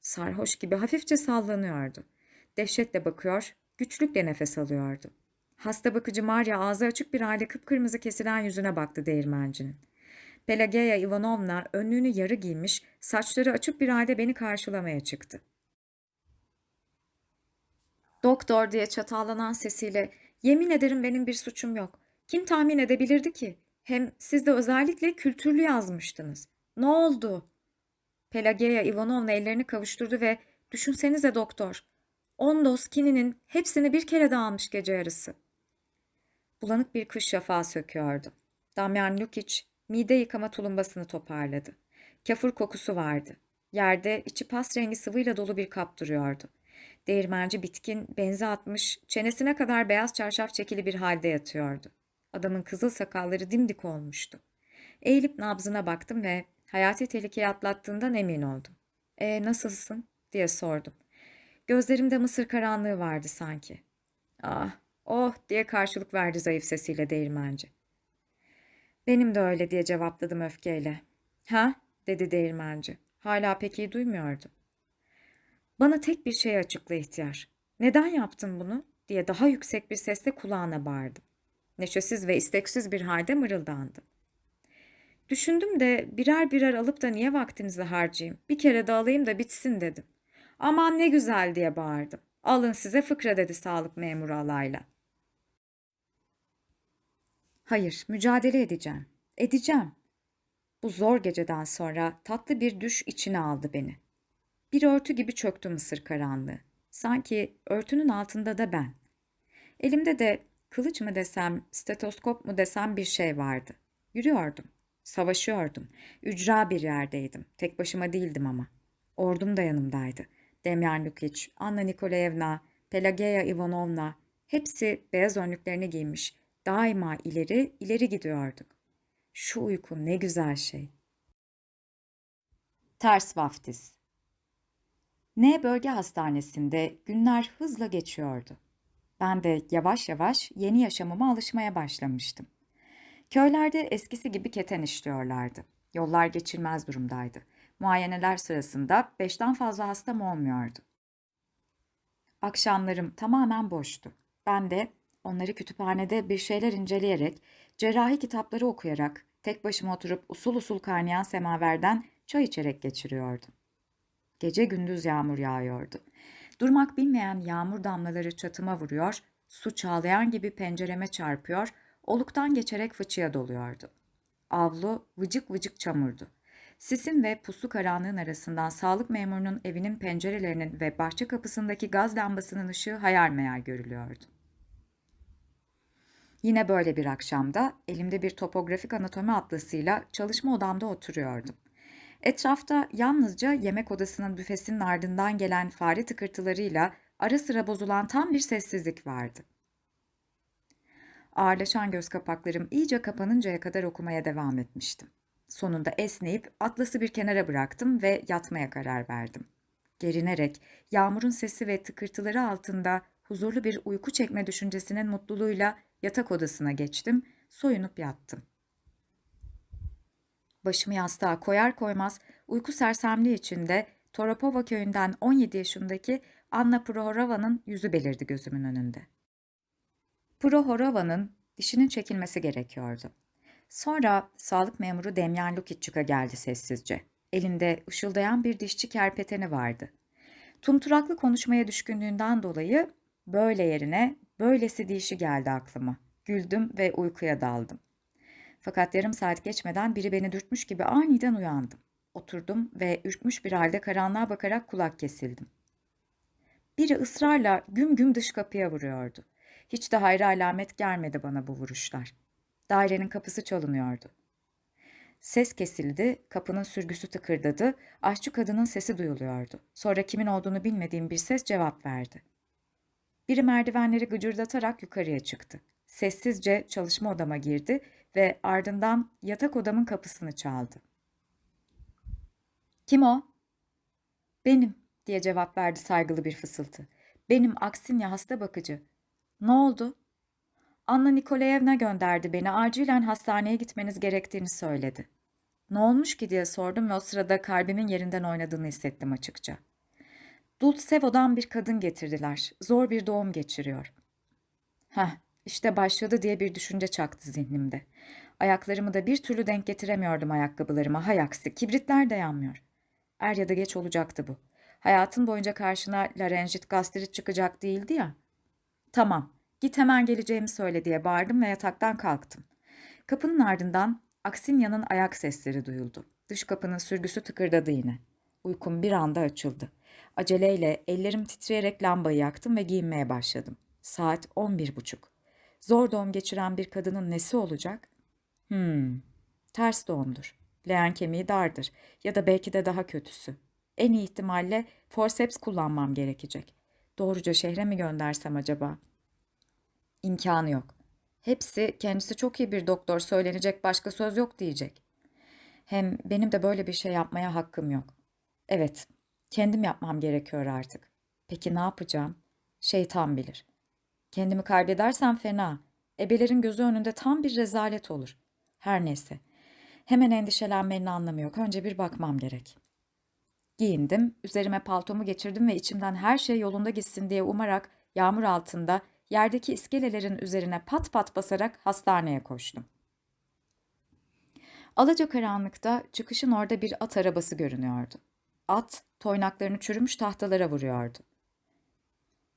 Sarhoş gibi hafifçe sallanıyordu. Dehşetle bakıyor, güçlükle nefes alıyordu. Hasta bakıcı Maria ağzı açık bir halde kıpkırmızı kesilen yüzüne baktı değirmencinin. Pelageya Ivanovna önlüğünü yarı giymiş, saçları açık bir halde beni karşılamaya çıktı. Doktor diye çatallanan sesiyle yemin ederim benim bir suçum yok. Kim tahmin edebilirdi ki? Hem siz de özellikle kültürlü yazmıştınız. Ne oldu? Pelageya Ivanovna ellerini kavuşturdu ve düşünsenize doktor. On doz kininin hepsini bir kere almış gece yarısı. Bulanık bir kış şafağı söküyordu. Damyan Lukic mide yıkama tulumbasını toparladı. Kafur kokusu vardı. Yerde içi pas rengi sıvıyla dolu bir kap duruyordu. Değirmenci bitkin, benzi atmış, çenesine kadar beyaz çarşaf çekili bir halde yatıyordu. Adamın kızıl sakalları dimdik olmuştu. Eğilip nabzına baktım ve hayati tehlikeyi atlattığından emin oldum. E nasılsın? diye sordum. Gözlerimde mısır karanlığı vardı sanki. Ah, oh diye karşılık verdi zayıf sesiyle değirmenci. Benim de öyle diye cevapladım öfkeyle. Ha? dedi değirmenci. Hala pek iyi duymuyordu. Bana tek bir şey açıkla ihtiyar. Neden yaptın bunu? diye daha yüksek bir sesle kulağına bağırdım. Neşesiz ve isteksiz bir halde mırıldandı. Düşündüm de birer birer alıp da niye vaktinizi harcayayım? Bir kere de alayım da bitsin dedim. Aman ne güzel diye bağırdım. Alın size fıkra dedi sağlık memuru alayla. Hayır, mücadele edeceğim. Edeceğim. Bu zor geceden sonra tatlı bir düş içine aldı beni. Bir örtü gibi çöktü mısır karanlığı. Sanki örtünün altında da ben. Elimde de kılıç mı desem, stetoskop mu desem bir şey vardı. Yürüyordum. Savaşıyordum. Ücra bir yerdeydim. Tek başıma değildim ama. Ordum da yanımdaydı. Demyan Lukic, Anna Nikolayevna, Pelageya Ivanovna hepsi beyaz önlüklerini giymiş. Daima ileri, ileri gidiyorduk. Şu uyku ne güzel şey. Ters vaftiz. N bölge hastanesinde günler hızla geçiyordu. Ben de yavaş yavaş yeni yaşamıma alışmaya başlamıştım. Köylerde eskisi gibi keten işliyorlardı. Yollar geçilmez durumdaydı. Muayeneler sırasında beşten fazla hastam olmuyordu. Akşamlarım tamamen boştu. Ben de Onları kütüphanede bir şeyler inceleyerek, cerrahi kitapları okuyarak, tek başıma oturup usul usul kaynayan semaverden çay içerek geçiriyordum. Gece gündüz yağmur yağıyordu. Durmak bilmeyen yağmur damlaları çatıma vuruyor, su çağlayan gibi pencereme çarpıyor, oluktan geçerek fıçıya doluyordu. Avlu vıcık vıcık çamurdu. Sisin ve puslu karanlığın arasından sağlık memurunun evinin pencerelerinin ve bahçe kapısındaki gaz lambasının ışığı hayal meyal görülüyordu. Yine böyle bir akşamda elimde bir topografik anatomi atlasıyla çalışma odamda oturuyordum. Etrafta yalnızca yemek odasının büfesinin ardından gelen fare tıkırtılarıyla ara sıra bozulan tam bir sessizlik vardı. Ağırlaşan göz kapaklarım iyice kapanıncaya kadar okumaya devam etmiştim. Sonunda esneyip atlası bir kenara bıraktım ve yatmaya karar verdim. Gerinerek yağmurun sesi ve tıkırtıları altında huzurlu bir uyku çekme düşüncesinin mutluluğuyla yatak odasına geçtim, soyunup yattım. Başımı yastığa koyar koymaz uyku sersemliği içinde Toropova köyünden 17 yaşındaki Anna Prohorova'nın yüzü belirdi gözümün önünde. Prohorova'nın dişinin çekilmesi gerekiyordu. Sonra sağlık memuru Demyan Lukitçuk'a geldi sessizce. Elinde ışıldayan bir dişçi kerpeteni vardı. Tumturaklı konuşmaya düşkünlüğünden dolayı böyle yerine böylesi dişi geldi aklıma. Güldüm ve uykuya daldım. Fakat yarım saat geçmeden biri beni dürtmüş gibi aniden uyandım. Oturdum ve ürkmüş bir halde karanlığa bakarak kulak kesildim. Biri ısrarla güm güm dış kapıya vuruyordu. Hiç de hayra alamet gelmedi bana bu vuruşlar. Dairenin kapısı çalınıyordu. Ses kesildi, kapının sürgüsü tıkırdadı, aşçı kadının sesi duyuluyordu. Sonra kimin olduğunu bilmediğim bir ses cevap verdi. Biri merdivenleri gıcırdatarak yukarıya çıktı. Sessizce çalışma odama girdi ve ardından yatak odamın kapısını çaldı. Kim o? Benim diye cevap verdi saygılı bir fısıltı. Benim Aksinya hasta bakıcı. Ne oldu? Anna Nikolayevna gönderdi beni. Acilen hastaneye gitmeniz gerektiğini söyledi. Ne olmuş ki diye sordum ve o sırada kalbimin yerinden oynadığını hissettim açıkça. Dulcevo'dan bir kadın getirdiler. Zor bir doğum geçiriyor. Heh, işte başladı diye bir düşünce çaktı zihnimde. Ayaklarımı da bir türlü denk getiremiyordum ayakkabılarıma. Hay aksi, kibritler de yanmıyor. Er ya da geç olacaktı bu. Hayatın boyunca karşına larenjit gastrit çıkacak değildi ya. Tamam, git hemen geleceğimi söyle diye bağırdım ve yataktan kalktım. Kapının ardından Aksinya'nın ayak sesleri duyuldu. Dış kapının sürgüsü tıkırdadı yine. Uykum bir anda açıldı. Aceleyle ellerim titreyerek lambayı yaktım ve giyinmeye başladım. Saat on bir buçuk. Zor doğum geçiren bir kadının nesi olacak? Hmm, ters doğumdur. Leğen kemiği dardır ya da belki de daha kötüsü. En iyi ihtimalle forceps kullanmam gerekecek. Doğruca şehre mi göndersem acaba? İmkanı yok. Hepsi kendisi çok iyi bir doktor söylenecek başka söz yok diyecek. Hem benim de böyle bir şey yapmaya hakkım yok. Evet, kendim yapmam gerekiyor artık. Peki ne yapacağım? Şeytan bilir. Kendimi kaybedersem fena. Ebelerin gözü önünde tam bir rezalet olur. Her neyse. Hemen endişelenmenin anlamı yok. Önce bir bakmam gerek. Giyindim, üzerime paltomu geçirdim ve içimden her şey yolunda gitsin diye umarak yağmur altında yerdeki iskelelerin üzerine pat pat basarak hastaneye koştum. Alaca karanlıkta çıkışın orada bir at arabası görünüyordu. At, toynaklarını çürümüş tahtalara vuruyordu.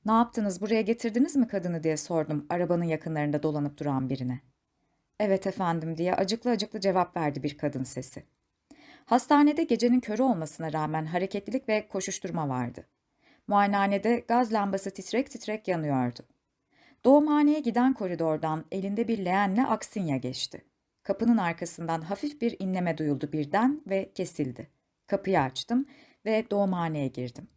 Ne yaptınız, buraya getirdiniz mi kadını diye sordum arabanın yakınlarında dolanıp duran birine. Evet efendim diye acıklı acıklı cevap verdi bir kadın sesi. Hastanede gecenin körü olmasına rağmen hareketlilik ve koşuşturma vardı. Muayenehanede gaz lambası titrek titrek yanıyordu. Doğumhaneye giden koridordan elinde bir leğenle Aksinya geçti. Kapının arkasından hafif bir inleme duyuldu birden ve kesildi. Kapıyı açtım ve doğumhaneye girdim.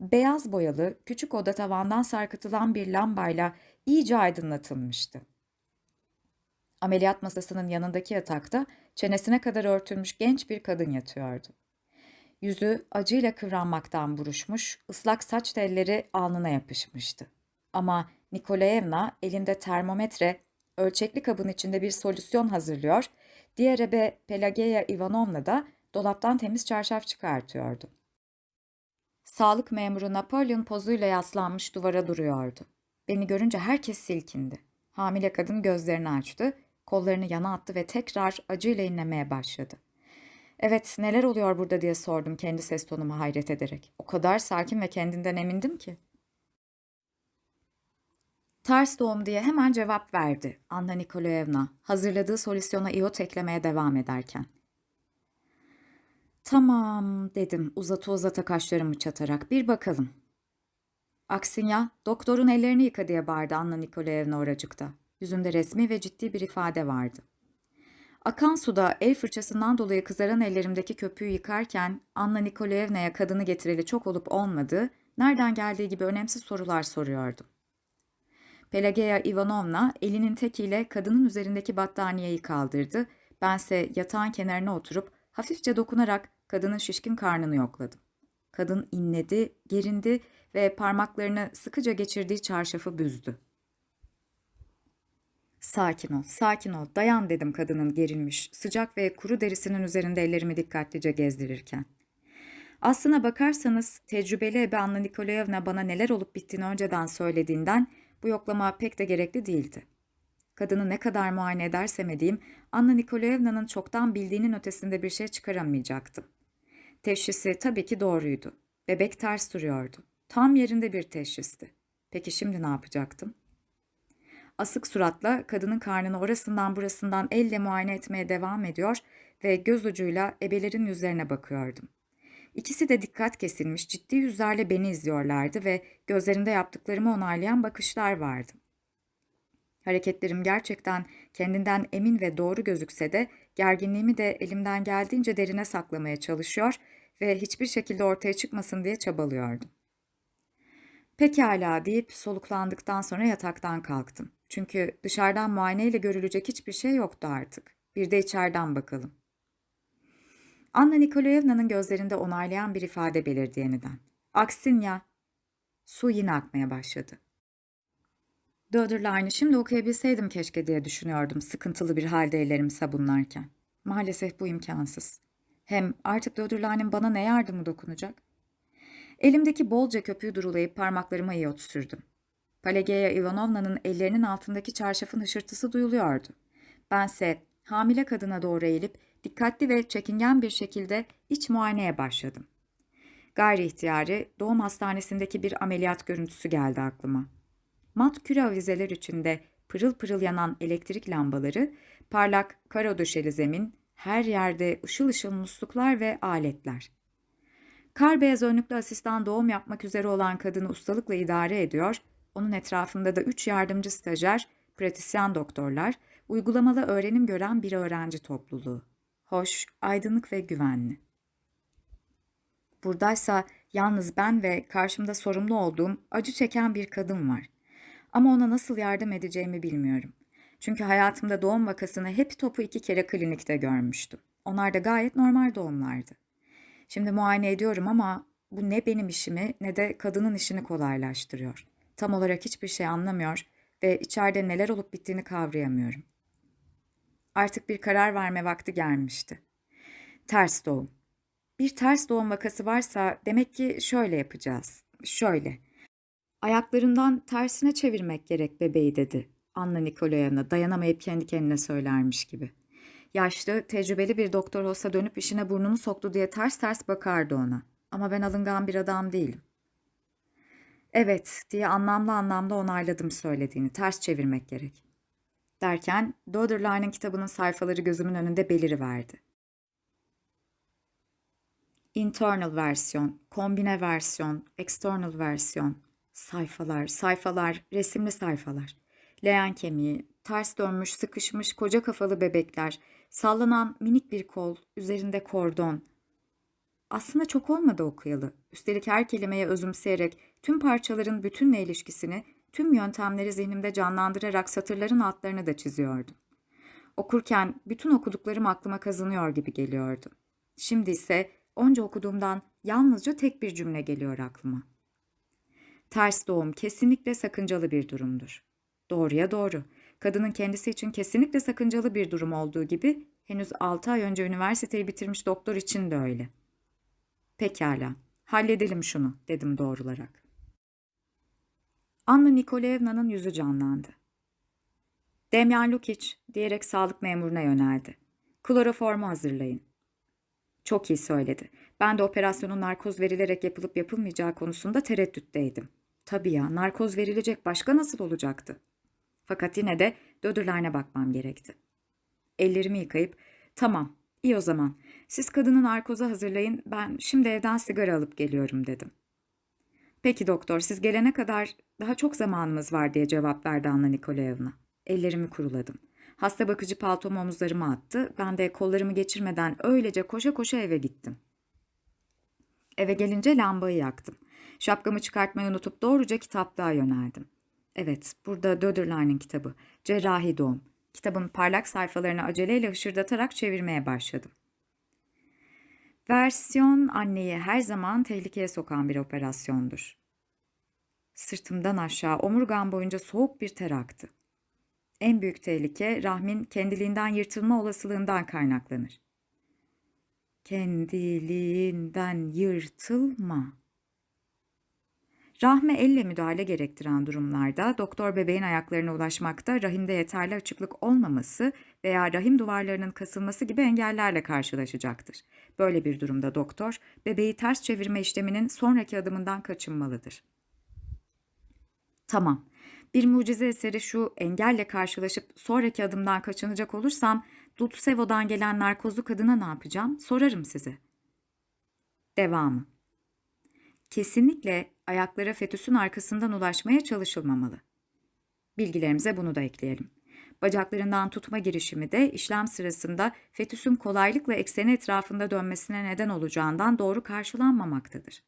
Beyaz boyalı, küçük oda tavandan sarkıtılan bir lambayla iyice aydınlatılmıştı. Ameliyat masasının yanındaki yatakta çenesine kadar örtülmüş genç bir kadın yatıyordu. Yüzü acıyla kıvranmaktan buruşmuş, ıslak saç telleri alnına yapışmıştı. Ama Nikolayevna elinde termometre, ölçekli kabın içinde bir solüsyon hazırlıyor, diğer ebe Pelageya Ivanovna da dolaptan temiz çarşaf çıkartıyordu. Sağlık memuru Napolyon pozuyla yaslanmış duvara duruyordu. Beni görünce herkes silkindi. Hamile kadın gözlerini açtı, kollarını yana attı ve tekrar acıyla inlemeye başladı. Evet, neler oluyor burada diye sordum kendi ses tonumu hayret ederek. O kadar sakin ve kendinden emindim ki. Ters doğum diye hemen cevap verdi Anna Nikolaevna, hazırladığı solüsyona iot eklemeye devam ederken. Tamam dedim uzata uzata kaşlarımı çatarak bir bakalım. Aksinya, doktorun ellerini yıka diye bağırdı Anna Nikolaevna oracıkta. Yüzünde resmi ve ciddi bir ifade vardı. Akan suda el fırçasından dolayı kızaran ellerimdeki köpüğü yıkarken Anna Nikolaevna'ya kadını getireli çok olup olmadığı, nereden geldiği gibi önemsiz sorular soruyordum. Pelageya Ivanovna elinin tekiyle kadının üzerindeki battaniyeyi kaldırdı. Bense yatağın kenarına oturup hafifçe dokunarak kadının şişkin karnını yokladım. Kadın inledi, gerindi ve parmaklarını sıkıca geçirdiği çarşafı büzdü. Sakin ol, sakin ol, dayan dedim kadının gerilmiş, sıcak ve kuru derisinin üzerinde ellerimi dikkatlice gezdirirken. Aslına bakarsanız tecrübeli ebe Anna Nikolayevna bana neler olup bittiğini önceden söylediğinden bu yoklama pek de gerekli değildi. Kadını ne kadar muayene edersem edeyim, Anna Nikolayevna'nın çoktan bildiğinin ötesinde bir şey çıkaramayacaktım. Teşhisi tabii ki doğruydu. Bebek ters duruyordu. Tam yerinde bir teşhisti. Peki şimdi ne yapacaktım? Asık suratla kadının karnını orasından burasından elle muayene etmeye devam ediyor ve göz ucuyla ebelerin yüzlerine bakıyordum. İkisi de dikkat kesilmiş ciddi yüzlerle beni izliyorlardı ve gözlerinde yaptıklarımı onaylayan bakışlar vardı. Hareketlerim gerçekten kendinden emin ve doğru gözükse de gerginliğimi de elimden geldiğince derine saklamaya çalışıyor ve hiçbir şekilde ortaya çıkmasın diye çabalıyordum. Pekala deyip soluklandıktan sonra yataktan kalktım. Çünkü dışarıdan muayeneyle görülecek hiçbir şey yoktu artık. Bir de içeriden bakalım. Anna Nikolaevna'nın gözlerinde onaylayan bir ifade belirdi yeniden. Aksin ya. Su yine akmaya başladı. Dödürlerini şimdi okuyabilseydim keşke diye düşünüyordum sıkıntılı bir halde ellerimi sabunlarken. Maalesef bu imkansız. Hem artık Dödürlerinin bana ne yardımı dokunacak? Elimdeki bolca köpüğü durulayıp parmaklarıma iyot sürdüm. Pelageya Ivanovna'nın ellerinin altındaki çarşafın hışırtısı duyuluyordu. Bense hamile kadına doğru eğilip dikkatli ve çekingen bir şekilde iç muayeneye başladım. Gayri ihtiyari doğum hastanesindeki bir ameliyat görüntüsü geldi aklıma. Mat küre avizeler içinde pırıl pırıl yanan elektrik lambaları, parlak karo döşeli zemin, her yerde ışıl ışıl musluklar ve aletler. Kar beyaz önlüklü asistan doğum yapmak üzere olan kadını ustalıkla idare ediyor, onun etrafında da üç yardımcı stajyer, pratisyen doktorlar, uygulamalı öğrenim gören bir öğrenci topluluğu. Hoş, aydınlık ve güvenli. Buradaysa yalnız ben ve karşımda sorumlu olduğum acı çeken bir kadın var. Ama ona nasıl yardım edeceğimi bilmiyorum. Çünkü hayatımda doğum vakasını hep topu iki kere klinikte görmüştüm. Onlar da gayet normal doğumlardı. Şimdi muayene ediyorum ama bu ne benim işimi ne de kadının işini kolaylaştırıyor. Tam olarak hiçbir şey anlamıyor ve içeride neler olup bittiğini kavrayamıyorum. Artık bir karar verme vakti gelmişti. Ters doğum. Bir ters doğum vakası varsa demek ki şöyle yapacağız. Şöyle. Ayaklarından tersine çevirmek gerek bebeği dedi. Anna Nikolayevna dayanamayıp kendi kendine söylermiş gibi. Yaşlı, tecrübeli bir doktor olsa dönüp işine burnunu soktu diye ters ters bakardı ona. Ama ben alıngan bir adam değilim. Evet diye anlamlı anlamda onayladım söylediğini. Ters çevirmek gerek. Derken Doderline'ın kitabının sayfaları gözümün önünde beliriverdi. Internal versiyon, kombine versiyon, external versiyon, sayfalar, sayfalar, resimli sayfalar, leğen kemiği, ters dönmüş, sıkışmış koca kafalı bebekler, sallanan minik bir kol, üzerinde kordon. Aslında çok olmadı okuyalı. Üstelik her kelimeye özümseyerek tüm parçaların bütünle ilişkisini, tüm yöntemleri zihnimde canlandırarak satırların altlarını da çiziyordum. Okurken bütün okuduklarım aklıma kazınıyor gibi geliyordu. Şimdi ise onca okuduğumdan yalnızca tek bir cümle geliyor aklıma. Ters doğum kesinlikle sakıncalı bir durumdur. Doğruya doğru. Kadının kendisi için kesinlikle sakıncalı bir durum olduğu gibi henüz 6 ay önce üniversiteyi bitirmiş doktor için de öyle. Pekala, halledelim şunu dedim doğrularak. Anna Nikolaevna'nın yüzü canlandı. Demyan Lukic diyerek sağlık memuruna yöneldi. Kloroformu hazırlayın. Çok iyi söyledi. Ben de operasyonun narkoz verilerek yapılıp yapılmayacağı konusunda tereddütteydim. Tabii ya, narkoz verilecek başka nasıl olacaktı? Fakat yine de dödürlerine bakmam gerekti. Ellerimi yıkayıp, tamam, iyi o zaman. Siz kadını narkoza hazırlayın, ben şimdi evden sigara alıp geliyorum dedim. Peki doktor, siz gelene kadar daha çok zamanımız var diye cevap verdi Anna Nikolaevna. Ellerimi kuruladım. Hasta bakıcı paltomu omuzlarıma attı. Ben de kollarımı geçirmeden öylece koşa koşa eve gittim. Eve gelince lambayı yaktım. Şapkamı çıkartmayı unutup doğruca kitaplığa yöneldim. Evet, burada Döderline'in kitabı. Cerrahi Doğum. Kitabın parlak sayfalarını aceleyle hışırdatarak çevirmeye başladım. Versiyon anneyi her zaman tehlikeye sokan bir operasyondur. Sırtımdan aşağı omurgam boyunca soğuk bir ter aktı. En büyük tehlike rahmin kendiliğinden yırtılma olasılığından kaynaklanır. Kendiliğinden yırtılma. Rahme elle müdahale gerektiren durumlarda doktor bebeğin ayaklarına ulaşmakta rahimde yeterli açıklık olmaması veya rahim duvarlarının kasılması gibi engellerle karşılaşacaktır. Böyle bir durumda doktor bebeği ters çevirme işleminin sonraki adımından kaçınmalıdır. Tamam. Bir mucize eseri şu engelle karşılaşıp sonraki adımdan kaçınacak olursam Dutsevo'dan gelen narkozlu kadına ne yapacağım? Sorarım size. Devamı. Kesinlikle ayaklara fetüsün arkasından ulaşmaya çalışılmamalı. Bilgilerimize bunu da ekleyelim. Bacaklarından tutma girişimi de işlem sırasında fetüsün kolaylıkla ekseni etrafında dönmesine neden olacağından doğru karşılanmamaktadır.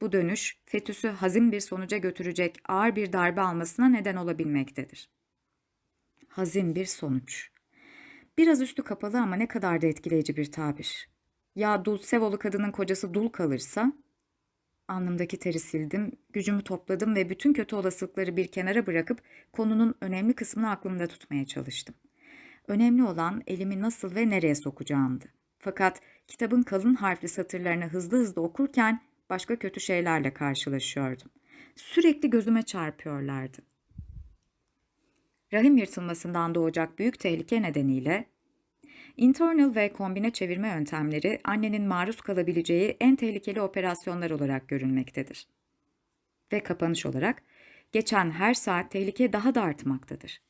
Bu dönüş fetüsü hazin bir sonuca götürecek ağır bir darbe almasına neden olabilmektedir. Hazin bir sonuç. Biraz üstü kapalı ama ne kadar da etkileyici bir tabir. Ya Dulcevolu kadının kocası dul kalırsa? Alnımdaki teri sildim, gücümü topladım ve bütün kötü olasılıkları bir kenara bırakıp konunun önemli kısmını aklımda tutmaya çalıştım. Önemli olan elimi nasıl ve nereye sokacağımdı. Fakat kitabın kalın harfli satırlarını hızlı hızlı okurken başka kötü şeylerle karşılaşıyordum. Sürekli gözüme çarpıyorlardı. Rahim yırtılmasından doğacak büyük tehlike nedeniyle internal ve kombine çevirme yöntemleri annenin maruz kalabileceği en tehlikeli operasyonlar olarak görünmektedir. Ve kapanış olarak geçen her saat tehlike daha da artmaktadır.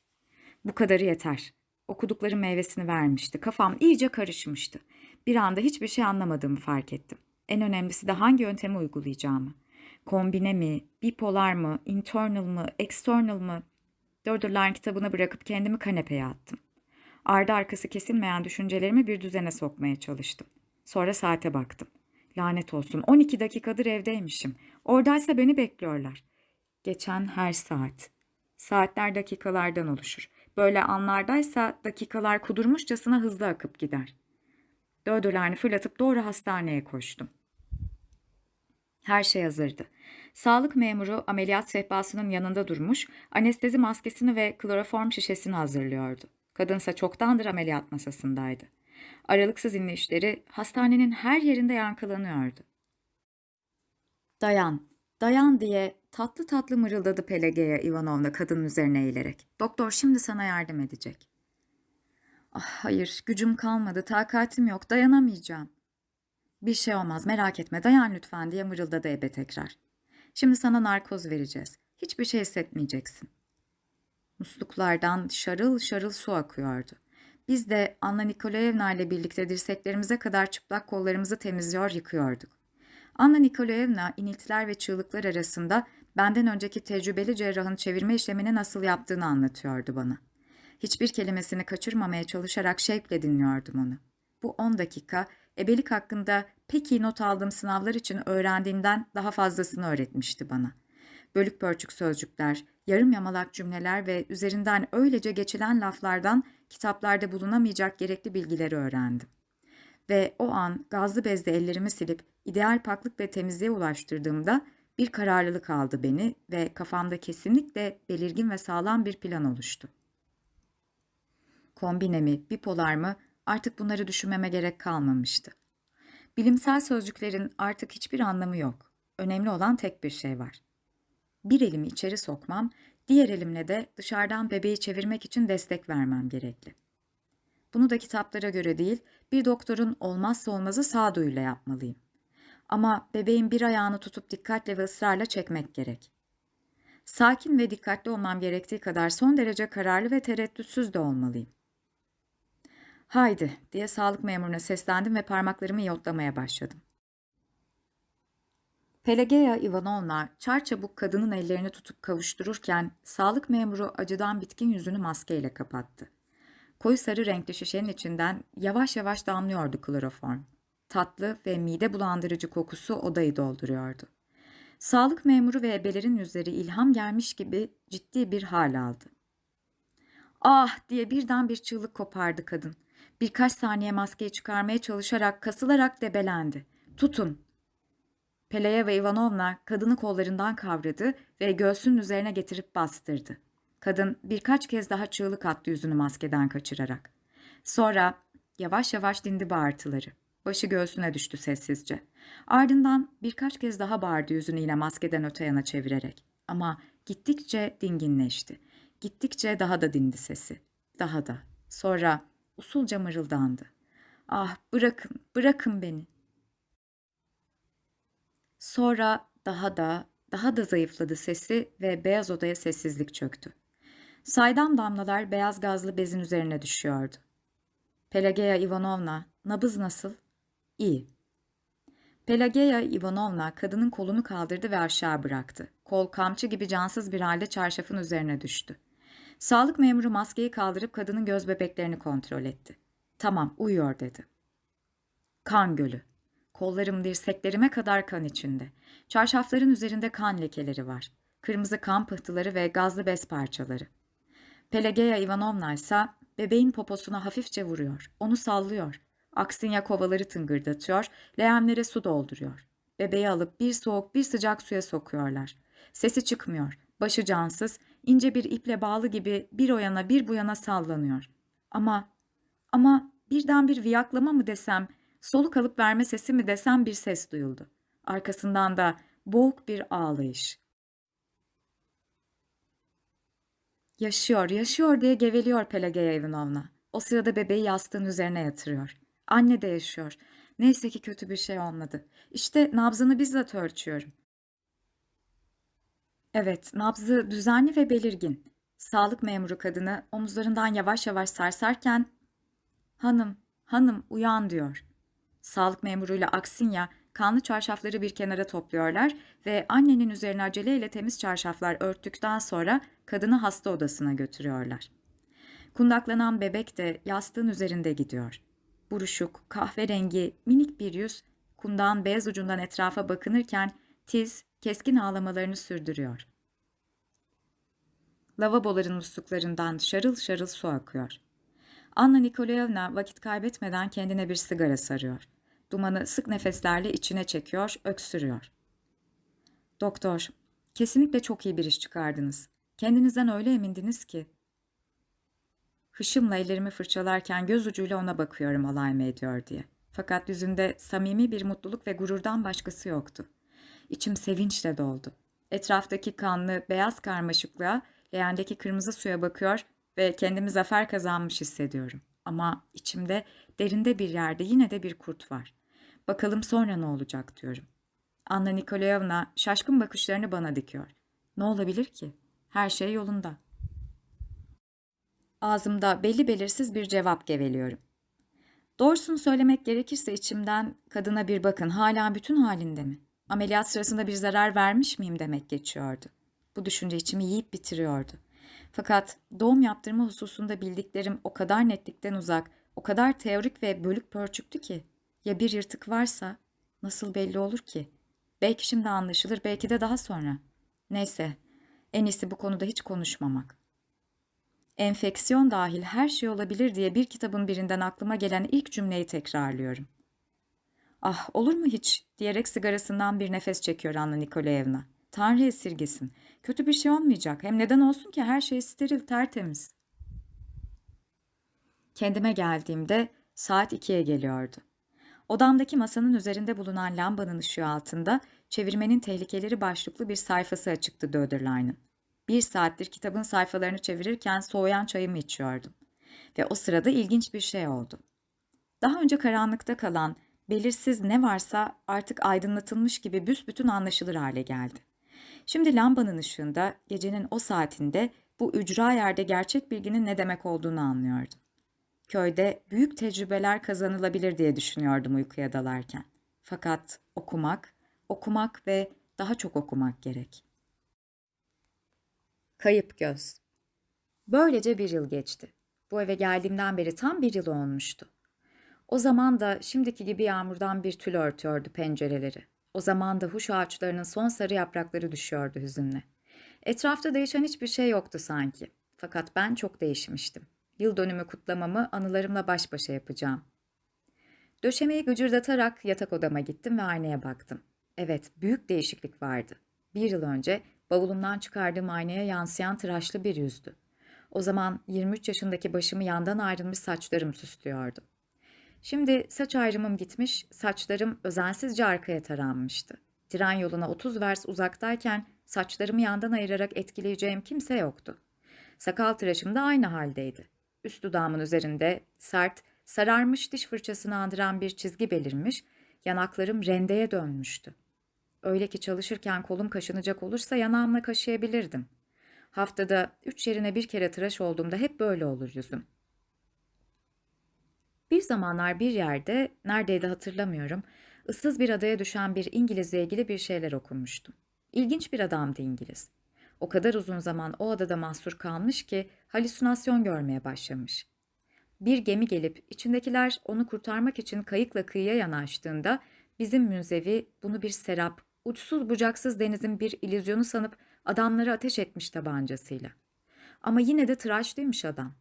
Bu kadarı yeter. Okudukları meyvesini vermişti. Kafam iyice karışmıştı. Bir anda hiçbir şey anlamadığımı fark ettim. En önemlisi de hangi yöntemi uygulayacağımı. Kombine mi, bipolar mı, internal mı, external mı? Dördürlerin kitabını bırakıp kendimi kanepeye attım. Ardı arkası kesilmeyen düşüncelerimi bir düzene sokmaya çalıştım. Sonra saate baktım. Lanet olsun 12 dakikadır evdeymişim. Oradaysa beni bekliyorlar. Geçen her saat. Saatler dakikalardan oluşur. Böyle anlardaysa dakikalar kudurmuşçasına hızlı akıp gider. Dördürlerini fırlatıp doğru hastaneye koştum. Her şey hazırdı. Sağlık memuru ameliyat sehpasının yanında durmuş, anestezi maskesini ve kloroform şişesini hazırlıyordu. Kadınsa çoktandır ameliyat masasındaydı. Aralıksız inleyişleri hastanenin her yerinde yankılanıyordu. Dayan, dayan diye tatlı tatlı mırıldadı Pelageya Ivanovna kadının üzerine eğilerek. Doktor şimdi sana yardım edecek. Ah hayır, gücüm kalmadı, takatim yok, dayanamayacağım. Bir şey olmaz, merak etme, dayan lütfen diye mırıldadı ebe tekrar. Şimdi sana narkoz vereceğiz. Hiçbir şey hissetmeyeceksin. Musluklardan şarıl şarıl su akıyordu. Biz de Anna Nikolaevna ile birlikte dirseklerimize kadar çıplak kollarımızı temizliyor, yıkıyorduk. Anna Nikolaevna iniltiler ve çığlıklar arasında benden önceki tecrübeli cerrahın çevirme işlemini nasıl yaptığını anlatıyordu bana. Hiçbir kelimesini kaçırmamaya çalışarak şevkle dinliyordum onu. Bu on dakika ebelik hakkında pek iyi not aldığım sınavlar için öğrendiğimden daha fazlasını öğretmişti bana. Bölük pörçük sözcükler, yarım yamalak cümleler ve üzerinden öylece geçilen laflardan kitaplarda bulunamayacak gerekli bilgileri öğrendim. Ve o an gazlı bezle ellerimi silip ideal paklık ve temizliğe ulaştırdığımda bir kararlılık aldı beni ve kafamda kesinlikle belirgin ve sağlam bir plan oluştu. Kombine mi, bipolar mı artık bunları düşünmeme gerek kalmamıştı. Bilimsel sözcüklerin artık hiçbir anlamı yok. Önemli olan tek bir şey var. Bir elimi içeri sokmam, diğer elimle de dışarıdan bebeği çevirmek için destek vermem gerekli. Bunu da kitaplara göre değil, bir doktorun olmazsa olmazı sağduyuyla yapmalıyım. Ama bebeğin bir ayağını tutup dikkatle ve ısrarla çekmek gerek. Sakin ve dikkatli olmam gerektiği kadar son derece kararlı ve tereddütsüz de olmalıyım. Haydi diye sağlık memuruna seslendim ve parmaklarımı yotlamaya başladım. Pelageya Ivanovna çarçabuk kadının ellerini tutup kavuştururken sağlık memuru acıdan bitkin yüzünü maskeyle kapattı. Koyu sarı renkli şişenin içinden yavaş yavaş damlıyordu kloroform. Tatlı ve mide bulandırıcı kokusu odayı dolduruyordu. Sağlık memuru ve ebelerin yüzleri ilham gelmiş gibi ciddi bir hal aldı. Ah diye birden bir çığlık kopardı kadın. Birkaç saniye maskeyi çıkarmaya çalışarak kasılarak debelendi. Tutun! Pelaya ve Ivanovna kadını kollarından kavradı ve göğsünün üzerine getirip bastırdı. Kadın birkaç kez daha çığlık attı yüzünü maskeden kaçırarak. Sonra yavaş yavaş dindi bağırtıları. Başı göğsüne düştü sessizce. Ardından birkaç kez daha bağırdı yüzünü yine maskeden öte yana çevirerek. Ama gittikçe dinginleşti. Gittikçe daha da dindi sesi. Daha da. Sonra usulca mırıldandı. Ah bırakın, bırakın beni. Sonra daha da, daha da zayıfladı sesi ve beyaz odaya sessizlik çöktü. Saydam damlalar beyaz gazlı bezin üzerine düşüyordu. Pelageya Ivanovna, nabız nasıl? İyi. Pelageya Ivanovna kadının kolunu kaldırdı ve aşağı bıraktı. Kol kamçı gibi cansız bir halde çarşafın üzerine düştü. Sağlık memuru maskeyi kaldırıp kadının göz bebeklerini kontrol etti. Tamam, uyuyor dedi. Kan gölü. Kollarım dirseklerime kadar kan içinde. Çarşafların üzerinde kan lekeleri var. Kırmızı kan pıhtıları ve gazlı bez parçaları. Pelageya Ivanovna ise bebeğin poposuna hafifçe vuruyor. Onu sallıyor. Aksinya kovaları tıngırdatıyor, leğenlere su dolduruyor. Bebeği alıp bir soğuk bir sıcak suya sokuyorlar. Sesi çıkmıyor. Başı cansız, ince bir iple bağlı gibi bir o yana bir bu yana sallanıyor. Ama, ama birden bir viyaklama mı desem, soluk alıp verme sesi mi desem bir ses duyuldu. Arkasından da boğuk bir ağlayış. Yaşıyor, yaşıyor diye geveliyor Pelageya Ivanovna. O sırada bebeği yastığın üzerine yatırıyor. Anne de yaşıyor. Neyse ki kötü bir şey olmadı. İşte nabzını bizzat ölçüyorum. Evet, nabzı düzenli ve belirgin. Sağlık memuru kadını omuzlarından yavaş yavaş sarsarken "Hanım, hanım uyan." diyor. Sağlık memuruyla Aksinya kanlı çarşafları bir kenara topluyorlar ve annenin üzerine aceleyle temiz çarşaflar örttükten sonra kadını hasta odasına götürüyorlar. Kundaklanan bebek de yastığın üzerinde gidiyor. Buruşuk, kahverengi, minik bir yüz kundağın beyaz ucundan etrafa bakınırken tiz, keskin ağlamalarını sürdürüyor. Lavaboların musluklarından şarıl şarıl su akıyor. Anna Nikolayevna vakit kaybetmeden kendine bir sigara sarıyor. Dumanı sık nefeslerle içine çekiyor, öksürüyor. Doktor, kesinlikle çok iyi bir iş çıkardınız. Kendinizden öyle emindiniz ki. Hışımla ellerimi fırçalarken göz ucuyla ona bakıyorum alay mı ediyor diye. Fakat yüzünde samimi bir mutluluk ve gururdan başkası yoktu. İçim sevinçle doldu. Etraftaki kanlı, beyaz karmaşıklığa, leğendeki kırmızı suya bakıyor ve kendimi zafer kazanmış hissediyorum. Ama içimde, derinde bir yerde yine de bir kurt var. Bakalım sonra ne olacak diyorum. Anna Nikolayevna şaşkın bakışlarını bana dikiyor. Ne olabilir ki? Her şey yolunda. Ağzımda belli belirsiz bir cevap geveliyorum. Doğrusunu söylemek gerekirse içimden kadına bir bakın hala bütün halinde mi? Ameliyat sırasında bir zarar vermiş miyim demek geçiyordu. Bu düşünce içimi yiyip bitiriyordu. Fakat doğum yaptırma hususunda bildiklerim o kadar netlikten uzak, o kadar teorik ve bölük pörçüktü ki ya bir yırtık varsa nasıl belli olur ki? Belki şimdi anlaşılır, belki de daha sonra. Neyse, en iyisi bu konuda hiç konuşmamak. Enfeksiyon dahil her şey olabilir diye bir kitabın birinden aklıma gelen ilk cümleyi tekrarlıyorum. Ah olur mu hiç diyerek sigarasından bir nefes çekiyor Anna Nikolayevna. Tanrı esirgesin. Kötü bir şey olmayacak. Hem neden olsun ki her şey steril, tertemiz. Kendime geldiğimde saat ikiye geliyordu. Odamdaki masanın üzerinde bulunan lambanın ışığı altında çevirmenin tehlikeleri başlıklı bir sayfası açıktı Döderline'ın. Bir saattir kitabın sayfalarını çevirirken soğuyan çayımı içiyordum. Ve o sırada ilginç bir şey oldu. Daha önce karanlıkta kalan, belirsiz ne varsa artık aydınlatılmış gibi büsbütün anlaşılır hale geldi. Şimdi lambanın ışığında, gecenin o saatinde bu ücra yerde gerçek bilginin ne demek olduğunu anlıyordum. Köyde büyük tecrübeler kazanılabilir diye düşünüyordum uykuya dalarken. Fakat okumak, okumak ve daha çok okumak gerek. Kayıp göz. Böylece bir yıl geçti. Bu eve geldiğimden beri tam bir yıl olmuştu. O zaman da şimdiki gibi yağmurdan bir tül örtüyordu pencereleri. O zaman da huş ağaçlarının son sarı yaprakları düşüyordu hüzünle. Etrafta değişen hiçbir şey yoktu sanki. Fakat ben çok değişmiştim. Yıl dönümü kutlamamı anılarımla baş başa yapacağım. Döşemeyi gıcırdatarak yatak odama gittim ve aynaya baktım. Evet, büyük değişiklik vardı. Bir yıl önce bavulumdan çıkardığım aynaya yansıyan tıraşlı bir yüzdü. O zaman 23 yaşındaki başımı yandan ayrılmış saçlarım süslüyordu. Şimdi saç ayrımım gitmiş, saçlarım özensizce arkaya taranmıştı. Tren yoluna 30 vers uzaktayken saçlarımı yandan ayırarak etkileyeceğim kimse yoktu. Sakal tıraşım da aynı haldeydi. Üst dudağımın üzerinde sert, sararmış diş fırçasını andıran bir çizgi belirmiş, yanaklarım rendeye dönmüştü. Öyle ki çalışırken kolum kaşınacak olursa yanağımla kaşıyabilirdim. Haftada üç yerine bir kere tıraş olduğumda hep böyle olur yüzüm. Bir zamanlar bir yerde, neredeydi hatırlamıyorum, ıssız bir adaya düşen bir İngilizle ilgili bir şeyler okumuştum. İlginç bir adamdı İngiliz. O kadar uzun zaman o adada mahsur kalmış ki halüsinasyon görmeye başlamış. Bir gemi gelip içindekiler onu kurtarmak için kayıkla kıyıya yanaştığında bizim münzevi bunu bir serap, uçsuz bucaksız denizin bir ilüzyonu sanıp adamları ateş etmiş tabancasıyla. Ama yine de tıraşlıymış adam.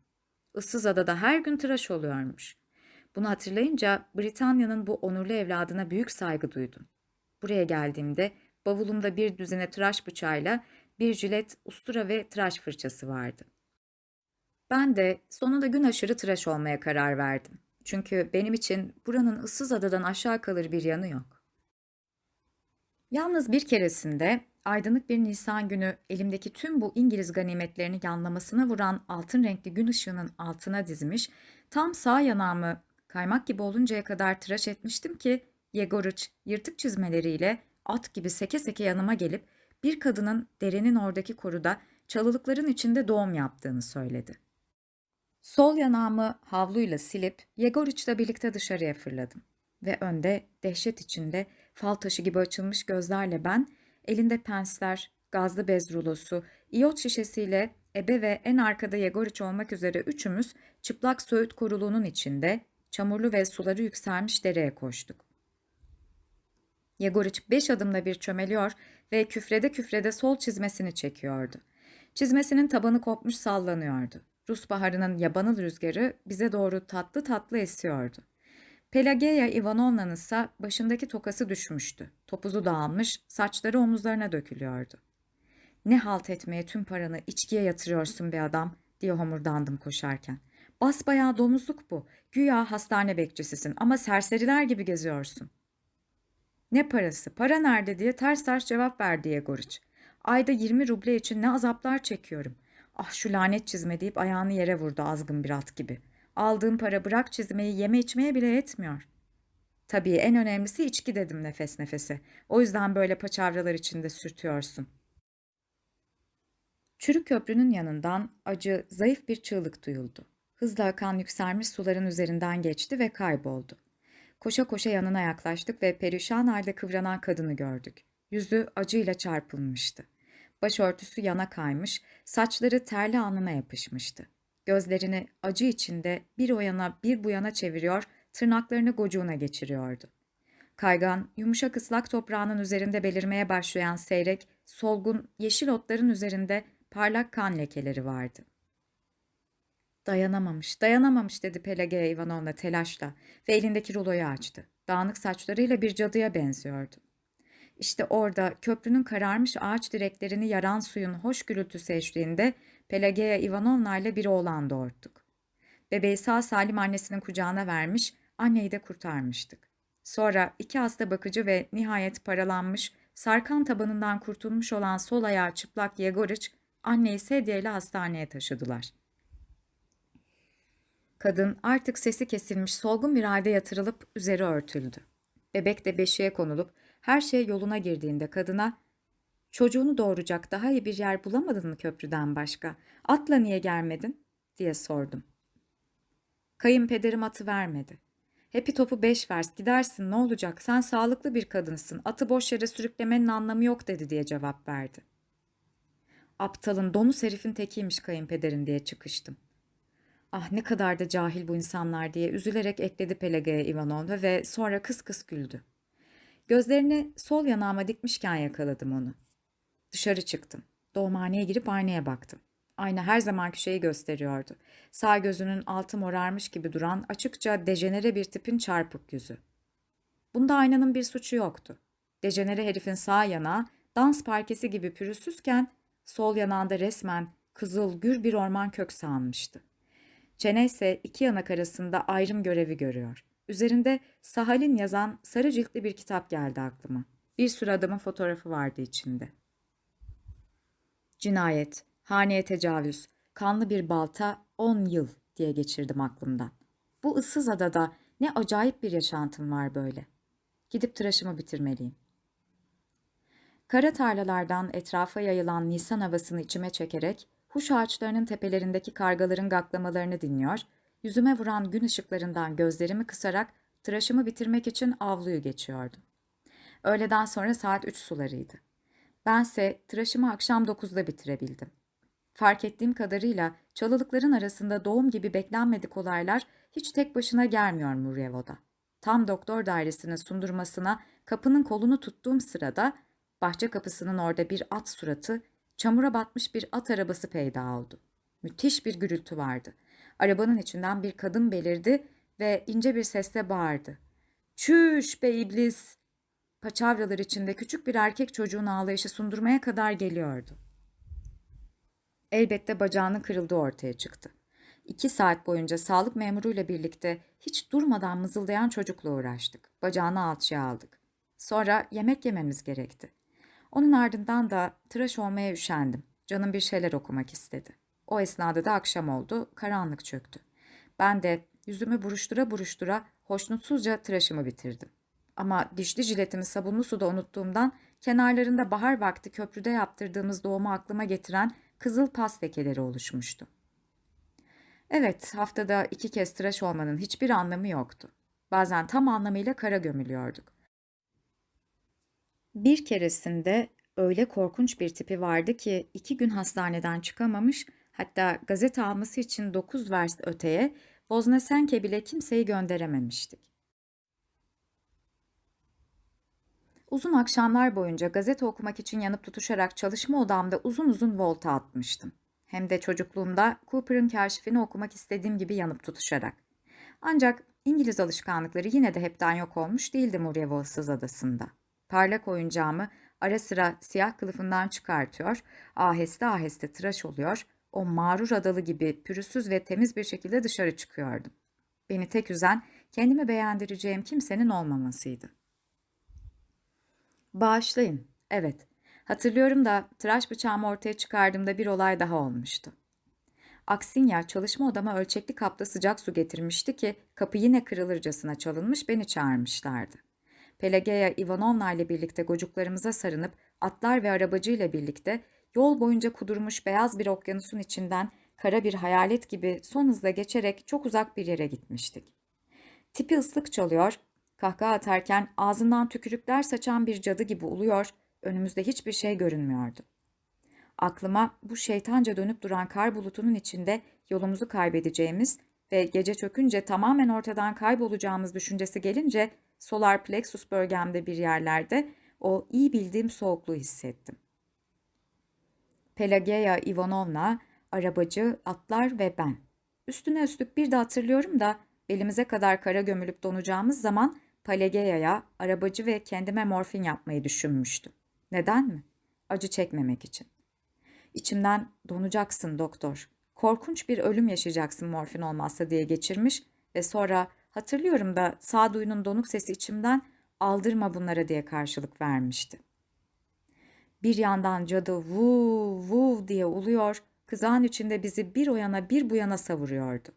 Issız adada her gün tıraş oluyormuş. Bunu hatırlayınca Britanya'nın bu onurlu evladına büyük saygı duydum. Buraya geldiğimde bavulumda bir düzine tıraş bıçağıyla bir jilet, ustura ve tıraş fırçası vardı. Ben de sonunda gün aşırı tıraş olmaya karar verdim. Çünkü benim için buranın ıssız adadan aşağı kalır bir yanı yok. Yalnız bir keresinde aydınlık bir Nisan günü elimdeki tüm bu İngiliz ganimetlerini yanlamasına vuran altın renkli gün ışığının altına dizmiş, tam sağ yanağımı kaymak gibi oluncaya kadar tıraş etmiştim ki Yegoriç yırtık çizmeleriyle at gibi seke seke yanıma gelip bir kadının derenin oradaki koruda çalılıkların içinde doğum yaptığını söyledi. Sol yanağımı havluyla silip Yegoriç'le birlikte dışarıya fırladım. Ve önde dehşet içinde fal taşı gibi açılmış gözlerle ben, elinde pensler, gazlı bez rulosu, iyot şişesiyle ebe ve en arkada Yegoriç olmak üzere üçümüz çıplak söğüt koruluğunun içinde çamurlu ve suları yükselmiş dereye koştuk. Yegoriç beş adımda bir çömeliyor ve küfrede küfrede sol çizmesini çekiyordu. Çizmesinin tabanı kopmuş sallanıyordu. Rus baharının yabanıl rüzgarı bize doğru tatlı tatlı esiyordu. Pelageya Ivanovna'nın ise başındaki tokası düşmüştü. Topuzu dağılmış, saçları omuzlarına dökülüyordu. Ne halt etmeye tüm paranı içkiye yatırıyorsun be adam diye homurdandım koşarken. Basbayağı domuzluk bu. Güya hastane bekçisisin ama serseriler gibi geziyorsun. Ne parası, para nerede diye ters ters cevap verdi Yegoriç. Ayda 20 ruble için ne azaplar çekiyorum. Ah şu lanet çizme deyip ayağını yere vurdu azgın bir at gibi. Aldığım para bırak çizmeyi yeme içmeye bile yetmiyor. Tabii en önemlisi içki dedim nefes nefese. O yüzden böyle paçavralar içinde sürtüyorsun. Çürük köprünün yanından acı, zayıf bir çığlık duyuldu. Hızla akan yükselmiş suların üzerinden geçti ve kayboldu. Koşa koşa yanına yaklaştık ve perişan halde kıvranan kadını gördük. Yüzü acıyla çarpılmıştı. Başörtüsü yana kaymış, saçları terli alnına yapışmıştı. Gözlerini acı içinde bir o yana bir bu yana çeviriyor, tırnaklarını gocuğuna geçiriyordu. Kaygan, yumuşak ıslak toprağının üzerinde belirmeye başlayan seyrek, solgun, yeşil otların üzerinde parlak kan lekeleri vardı. Dayanamamış, dayanamamış dedi Pelageya Ivanovna telaşla ve elindeki ruloyu açtı. Dağınık saçlarıyla bir cadıya benziyordu. İşte orada köprünün kararmış ağaç direklerini yaran suyun hoş gürültüsü eşliğinde Pelageya Ivanovna ile bir oğlan doğurttuk. Bebeği sağ salim annesinin kucağına vermiş, anneyi de kurtarmıştık. Sonra iki hasta bakıcı ve nihayet paralanmış, sarkan tabanından kurtulmuş olan sol ayağı çıplak Yegoriç, anneyi sedyeyle hastaneye taşıdılar. Kadın artık sesi kesilmiş solgun bir halde yatırılıp üzeri örtüldü. Bebek de beşiğe konulup her şey yoluna girdiğinde kadına ''Çocuğunu doğuracak daha iyi bir yer bulamadın mı köprüden başka? Atla niye gelmedin?'' diye sordum. Kayınpederim atı vermedi. Hepi topu beş vers gidersin ne olacak sen sağlıklı bir kadınsın atı boş yere sürüklemenin anlamı yok dedi diye cevap verdi. Aptalın domuz herifin tekiymiş kayınpederin diye çıkıştım. Ah ne kadar da cahil bu insanlar diye üzülerek ekledi Pelageya Ivanovna ve sonra kıs kıs güldü. Gözlerini sol yanağıma dikmişken yakaladım onu. Dışarı çıktım. Doğumhaneye girip aynaya baktım. Ayna her zamanki şeyi gösteriyordu. Sağ gözünün altı morarmış gibi duran açıkça dejenere bir tipin çarpık yüzü. Bunda aynanın bir suçu yoktu. Dejenere herifin sağ yanağı dans parkesi gibi pürüzsüzken sol yanağında resmen kızıl gür bir orman kök sağanmıştı. Çene ise iki yanak arasında ayrım görevi görüyor. Üzerinde Sahalin yazan sarı ciltli bir kitap geldi aklıma. Bir sürü adamın fotoğrafı vardı içinde. Cinayet, haneye tecavüz, kanlı bir balta 10 yıl diye geçirdim aklımdan. Bu ıssız adada ne acayip bir yaşantım var böyle. Gidip tıraşımı bitirmeliyim. Kara tarlalardan etrafa yayılan nisan havasını içime çekerek huş ağaçlarının tepelerindeki kargaların gaklamalarını dinliyor, yüzüme vuran gün ışıklarından gözlerimi kısarak tıraşımı bitirmek için avluyu geçiyordum. Öğleden sonra saat üç sularıydı. Bense tıraşımı akşam dokuzda bitirebildim. Fark ettiğim kadarıyla çalılıkların arasında doğum gibi beklenmedik olaylar hiç tek başına gelmiyor Muryevo'da. Tam doktor dairesinin sundurmasına kapının kolunu tuttuğum sırada bahçe kapısının orada bir at suratı, çamura batmış bir at arabası peyda oldu. Müthiş bir gürültü vardı. Arabanın içinden bir kadın belirdi ve ince bir sesle bağırdı. Çüş be iblis! Paçavralar içinde küçük bir erkek çocuğun ağlayışı sundurmaya kadar geliyordu. Elbette bacağının kırıldığı ortaya çıktı. İki saat boyunca sağlık memuruyla birlikte hiç durmadan mızıldayan çocukla uğraştık. Bacağını alçıya aldık. Sonra yemek yememiz gerekti. Onun ardından da tıraş olmaya üşendim. Canım bir şeyler okumak istedi. O esnada da akşam oldu, karanlık çöktü. Ben de yüzümü buruştura buruştura hoşnutsuzca tıraşımı bitirdim. Ama dişli jiletimi sabunlu suda unuttuğumdan kenarlarında bahar vakti köprüde yaptırdığımız doğumu aklıma getiren kızıl pas lekeleri oluşmuştu. Evet, haftada iki kez tıraş olmanın hiçbir anlamı yoktu. Bazen tam anlamıyla kara gömülüyorduk. Bir keresinde öyle korkunç bir tipi vardı ki iki gün hastaneden çıkamamış, hatta gazete alması için dokuz vers öteye Boznesenke bile kimseyi gönderememiştik. Uzun akşamlar boyunca gazete okumak için yanıp tutuşarak çalışma odamda uzun uzun volta atmıştım. Hem de çocukluğumda Cooper'ın kaşifini okumak istediğim gibi yanıp tutuşarak. Ancak İngiliz alışkanlıkları yine de hepten yok olmuş değildi Muryevo ıssız adasında. Parlak oyuncağımı ara sıra siyah kılıfından çıkartıyor, aheste aheste tıraş oluyor, o mağrur adalı gibi pürüzsüz ve temiz bir şekilde dışarı çıkıyordum. Beni tek üzen kendimi beğendireceğim kimsenin olmamasıydı. Bağışlayın, evet. Hatırlıyorum da tıraş bıçağımı ortaya çıkardığımda bir olay daha olmuştu. Aksinya çalışma odama ölçekli kapta sıcak su getirmişti ki kapı yine kırılırcasına çalınmış beni çağırmışlardı. Pelageya Ivanovna ile birlikte gocuklarımıza sarınıp atlar ve arabacı ile birlikte yol boyunca kudurmuş beyaz bir okyanusun içinden kara bir hayalet gibi son hızla geçerek çok uzak bir yere gitmiştik. Tipi ıslık çalıyor, kahkaha atarken ağzından tükürükler saçan bir cadı gibi uluyor, önümüzde hiçbir şey görünmüyordu. Aklıma bu şeytanca dönüp duran kar bulutunun içinde yolumuzu kaybedeceğimiz ve gece çökünce tamamen ortadan kaybolacağımız düşüncesi gelince solar plexus bölgemde bir yerlerde o iyi bildiğim soğukluğu hissettim. Pelageya Ivanovna, arabacı, atlar ve ben. Üstüne üstlük bir de hatırlıyorum da belimize kadar kara gömülüp donacağımız zaman Pelageya'ya, arabacı ve kendime morfin yapmayı düşünmüştüm. Neden mi? Acı çekmemek için. İçimden donacaksın doktor. Korkunç bir ölüm yaşayacaksın morfin olmazsa diye geçirmiş ve sonra hatırlıyorum da sağduyunun donuk sesi içimden aldırma bunlara diye karşılık vermişti. Bir yandan cadı vuv vuv diye uluyor, kızağın içinde bizi bir o yana bir bu yana savuruyordu.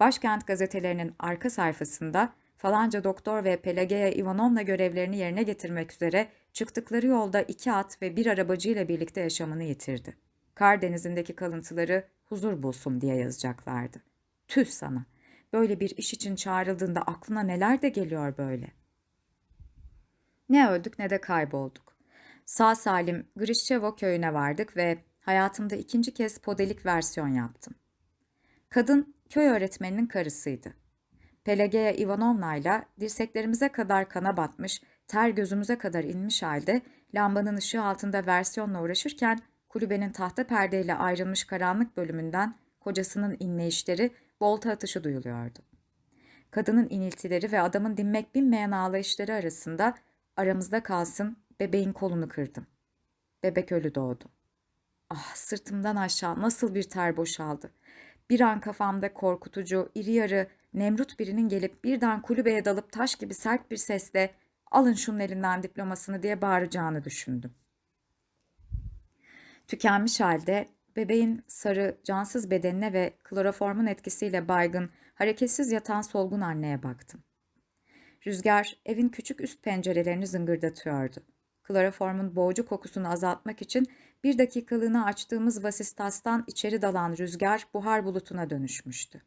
Başkent gazetelerinin arka sayfasında falanca doktor ve Pelageya Ivanovna görevlerini yerine getirmek üzere çıktıkları yolda iki at ve bir arabacıyla birlikte yaşamını yitirdi. Kardeniz'indeki kalıntıları huzur bulsun diye yazacaklardı. Tüh sana! Böyle bir iş için çağrıldığında aklına neler de geliyor böyle. Ne öldük ne de kaybolduk. Sağ salim Grişçevo köyüne vardık ve hayatımda ikinci kez podelik versiyon yaptım. Kadın köy öğretmeninin karısıydı. Pelageya Ivanovna ile dirseklerimize kadar kana batmış, ter gözümüze kadar inmiş halde lambanın ışığı altında versiyonla uğraşırken kulübenin tahta perdeyle ayrılmış karanlık bölümünden kocasının inleyişleri, volta atışı duyuluyordu. Kadının iniltileri ve adamın dinmek bilmeyen ağlayışları arasında aramızda kalsın bebeğin kolunu kırdım. Bebek ölü doğdu. Ah sırtımdan aşağı nasıl bir ter boşaldı. Bir an kafamda korkutucu, iri yarı, Nemrut birinin gelip birden kulübeye dalıp taş gibi sert bir sesle alın şunun elinden diplomasını diye bağıracağını düşündüm. Tükenmiş halde bebeğin sarı, cansız bedenine ve kloroformun etkisiyle baygın, hareketsiz yatan solgun anneye baktım. Rüzgar evin küçük üst pencerelerini zıngırdatıyordu. Kloroformun boğucu kokusunu azaltmak için bir dakikalığına açtığımız vasistastan içeri dalan rüzgar buhar bulutuna dönüşmüştü.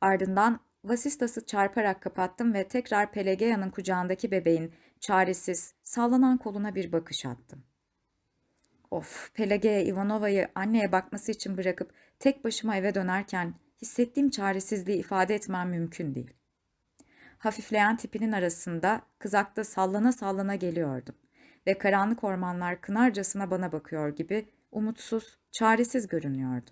Ardından vasistası çarparak kapattım ve tekrar Pelegeya'nın kucağındaki bebeğin çaresiz, sallanan koluna bir bakış attım. Of, Pelageya Ivanova'yı anneye bakması için bırakıp tek başıma eve dönerken hissettiğim çaresizliği ifade etmem mümkün değil. Hafifleyen tipinin arasında kızakta sallana sallana geliyordum ve karanlık ormanlar kınarcasına bana bakıyor gibi umutsuz, çaresiz görünüyordu.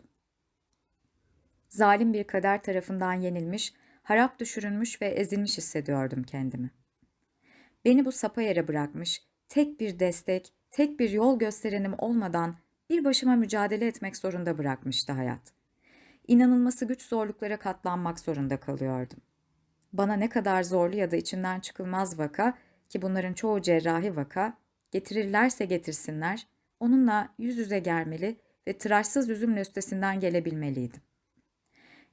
Zalim bir kader tarafından yenilmiş, harap düşürülmüş ve ezilmiş hissediyordum kendimi. Beni bu sapa yere bırakmış, tek bir destek, tek bir yol gösterenim olmadan bir başıma mücadele etmek zorunda bırakmıştı hayat. İnanılması güç zorluklara katlanmak zorunda kalıyordum. Bana ne kadar zorlu ya da içinden çıkılmaz vaka ki bunların çoğu cerrahi vaka getirirlerse getirsinler, onunla yüz yüze gelmeli ve tıraşsız yüzümle üstesinden gelebilmeliydim.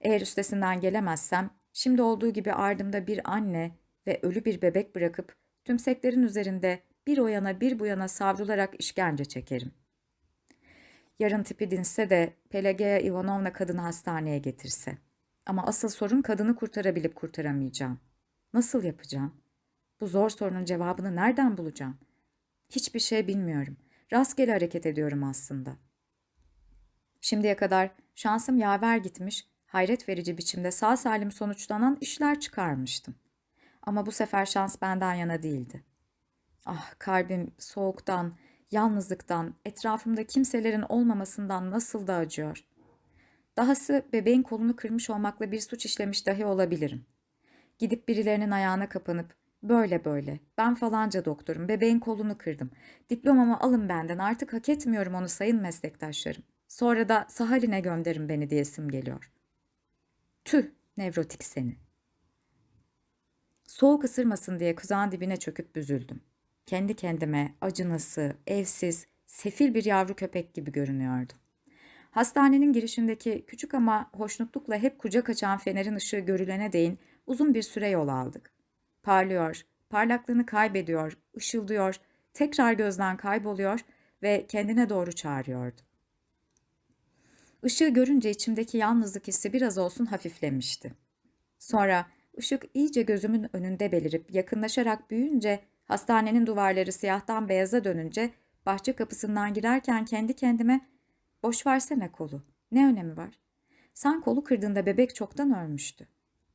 Eğer üstesinden gelemezsem, şimdi olduğu gibi ardımda bir anne ve ölü bir bebek bırakıp tümseklerin üzerinde bir o yana bir bu yana savrularak işkence çekerim. Yarın tipi dinse de Pelageya Ivanovna kadını hastaneye getirse. Ama asıl sorun kadını kurtarabilip kurtaramayacağım. Nasıl yapacağım? Bu zor sorunun cevabını nereden bulacağım? Hiçbir şey bilmiyorum. Rastgele hareket ediyorum aslında. Şimdiye kadar şansım yaver gitmiş, hayret verici biçimde sağ salim sonuçlanan işler çıkarmıştım. Ama bu sefer şans benden yana değildi. Ah kalbim soğuktan, yalnızlıktan, etrafımda kimselerin olmamasından nasıl da acıyor. Dahası bebeğin kolunu kırmış olmakla bir suç işlemiş dahi olabilirim. Gidip birilerinin ayağına kapanıp böyle böyle ben falanca doktorum bebeğin kolunu kırdım. Diplomamı alın benden artık hak etmiyorum onu sayın meslektaşlarım. Sonra da Sahalin'e gönderin beni diyesim geliyor. Tüh nevrotik seni. Soğuk ısırmasın diye kuzağın dibine çöküp büzüldüm. Kendi kendime acınası, evsiz, sefil bir yavru köpek gibi görünüyordum. Hastanenin girişindeki küçük ama hoşnutlukla hep kucak açan fenerin ışığı görülene değin uzun bir süre yol aldık. Parlıyor, parlaklığını kaybediyor, ışıldıyor, tekrar gözden kayboluyor ve kendine doğru çağırıyordu. Işığı görünce içimdeki yalnızlık hissi biraz olsun hafiflemişti. Sonra ışık iyice gözümün önünde belirip yakınlaşarak büyüyünce hastanenin duvarları siyahtan beyaza dönünce bahçe kapısından girerken kendi kendime boş versene kolu ne önemi var? Sen kolu kırdığında bebek çoktan ölmüştü.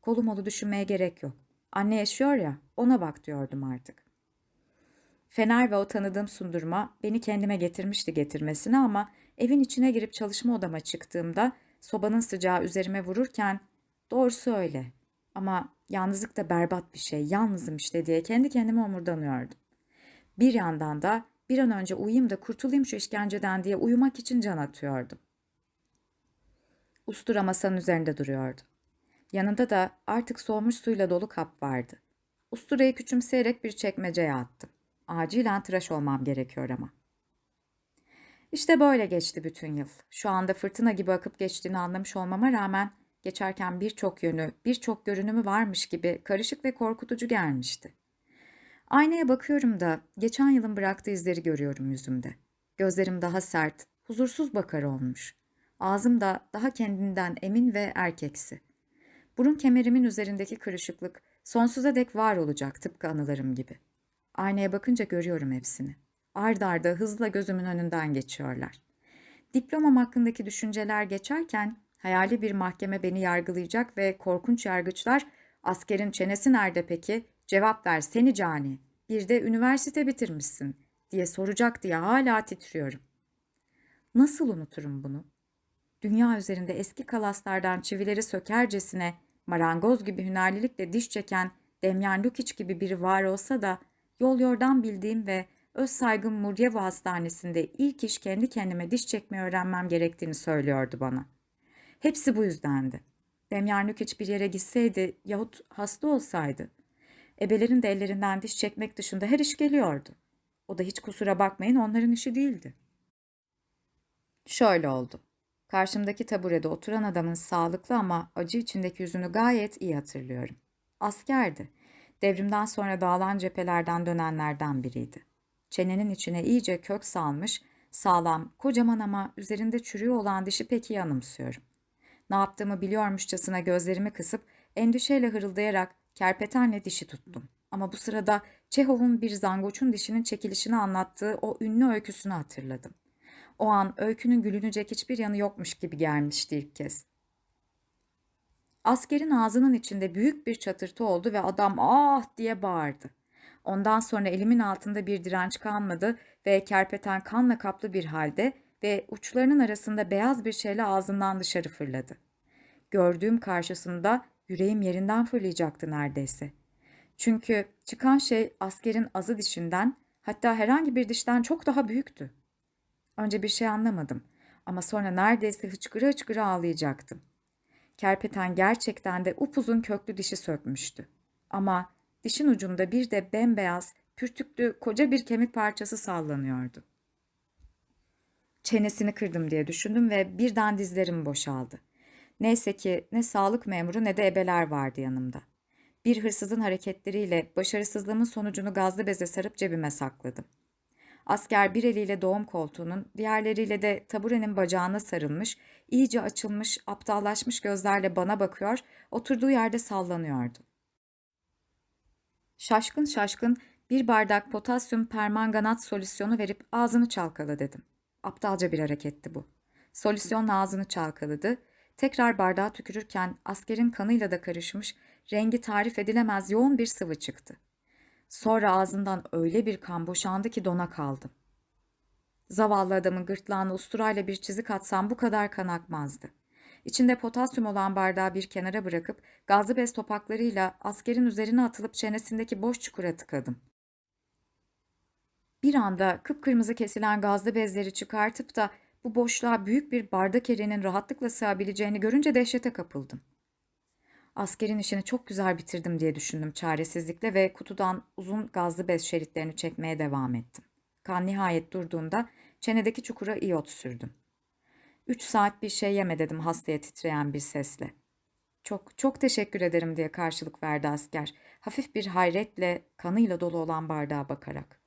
Kolu molu düşünmeye gerek yok. Anne yaşıyor ya ona bak diyordum artık. Fener ve o tanıdığım sundurma beni kendime getirmişti getirmesine ama evin içine girip çalışma odama çıktığımda sobanın sıcağı üzerime vururken doğrusu öyle ama yalnızlık da berbat bir şey yalnızım işte diye kendi kendime omurdanıyordum. Bir yandan da bir an önce uyuyayım da kurtulayım şu işkenceden diye uyumak için can atıyordum. Ustura masanın üzerinde duruyordu. Yanında da artık soğumuş suyla dolu kap vardı. Usturayı küçümseyerek bir çekmeceye attım. Acilen tıraş olmam gerekiyor ama. İşte böyle geçti bütün yıl. Şu anda fırtına gibi akıp geçtiğini anlamış olmama rağmen geçerken birçok yönü, birçok görünümü varmış gibi karışık ve korkutucu gelmişti. Aynaya bakıyorum da geçen yılın bıraktığı izleri görüyorum yüzümde. Gözlerim daha sert, huzursuz bakar olmuş. Ağzım da daha kendinden emin ve erkeksi. Burun kemerimin üzerindeki kırışıklık sonsuza dek var olacak tıpkı anılarım gibi. Aynaya bakınca görüyorum hepsini. Ard arda hızla gözümün önünden geçiyorlar. Diplomam hakkındaki düşünceler geçerken hayali bir mahkeme beni yargılayacak ve korkunç yargıçlar askerin çenesi nerede peki? Cevap ver seni cani. Bir de üniversite bitirmişsin diye soracak diye hala titriyorum. Nasıl unuturum bunu? Dünya üzerinde eski kalaslardan çivileri sökercesine marangoz gibi hünerlilikle diş çeken Demyan Lukic gibi biri var olsa da yol yordan bildiğim ve öz saygım Muryevo Hastanesi'nde ilk iş kendi kendime diş çekmeyi öğrenmem gerektiğini söylüyordu bana. Hepsi bu yüzdendi. Demyan Lukic bir yere gitseydi yahut hasta olsaydı, ebelerin de ellerinden diş çekmek dışında her iş geliyordu. O da hiç kusura bakmayın onların işi değildi. Şöyle oldu. Karşımdaki taburede oturan adamın sağlıklı ama acı içindeki yüzünü gayet iyi hatırlıyorum. Askerdi. Devrimden sonra dağılan cephelerden dönenlerden biriydi. Çenenin içine iyice kök salmış, sağlam, kocaman ama üzerinde çürüğü olan dişi pek iyi anımsıyorum. Ne yaptığımı biliyormuşçasına gözlerimi kısıp endişeyle hırıldayarak kerpetenle dişi tuttum. Ama bu sırada Çehov'un bir zangoçun dişinin çekilişini anlattığı o ünlü öyküsünü hatırladım. O an öykünün gülünecek hiçbir yanı yokmuş gibi gelmişti ilk kez. Askerin ağzının içinde büyük bir çatırtı oldu ve adam ah diye bağırdı. Ondan sonra elimin altında bir direnç kalmadı ve kerpeten kanla kaplı bir halde ve uçlarının arasında beyaz bir şeyle ağzından dışarı fırladı. Gördüğüm karşısında yüreğim yerinden fırlayacaktı neredeyse. Çünkü çıkan şey askerin azı dişinden hatta herhangi bir dişten çok daha büyüktü. Önce bir şey anlamadım ama sonra neredeyse hıçkıra hıçkıra ağlayacaktım. Kerpeten gerçekten de upuzun köklü dişi sökmüştü. Ama dişin ucunda bir de bembeyaz, pürtüklü koca bir kemik parçası sallanıyordu. Çenesini kırdım diye düşündüm ve birden dizlerim boşaldı. Neyse ki ne sağlık memuru ne de ebeler vardı yanımda. Bir hırsızın hareketleriyle başarısızlığımın sonucunu gazlı beze sarıp cebime sakladım. Asker bir eliyle doğum koltuğunun, diğerleriyle de taburenin bacağına sarılmış, iyice açılmış, aptallaşmış gözlerle bana bakıyor, oturduğu yerde sallanıyordu. Şaşkın şaşkın bir bardak potasyum permanganat solüsyonu verip ağzını çalkala dedim. Aptalca bir hareketti bu. Solüsyonla ağzını çalkaladı. Tekrar bardağa tükürürken askerin kanıyla da karışmış, rengi tarif edilemez yoğun bir sıvı çıktı. Sonra ağzından öyle bir kan boşandı ki dona kaldım. Zavallı adamın gırtlağına usturayla bir çizik atsam bu kadar kan akmazdı. İçinde potasyum olan bardağı bir kenara bırakıp gazlı bez topaklarıyla askerin üzerine atılıp çenesindeki boş çukura tıkadım. Bir anda kıpkırmızı kesilen gazlı bezleri çıkartıp da bu boşluğa büyük bir bardak eriğinin rahatlıkla sığabileceğini görünce dehşete kapıldım. Askerin işini çok güzel bitirdim diye düşündüm çaresizlikle ve kutudan uzun gazlı bez şeritlerini çekmeye devam ettim. Kan nihayet durduğunda çenedeki çukura iyot sürdüm. Üç saat bir şey yeme dedim hastaya titreyen bir sesle. Çok, çok teşekkür ederim diye karşılık verdi asker. Hafif bir hayretle kanıyla dolu olan bardağa bakarak.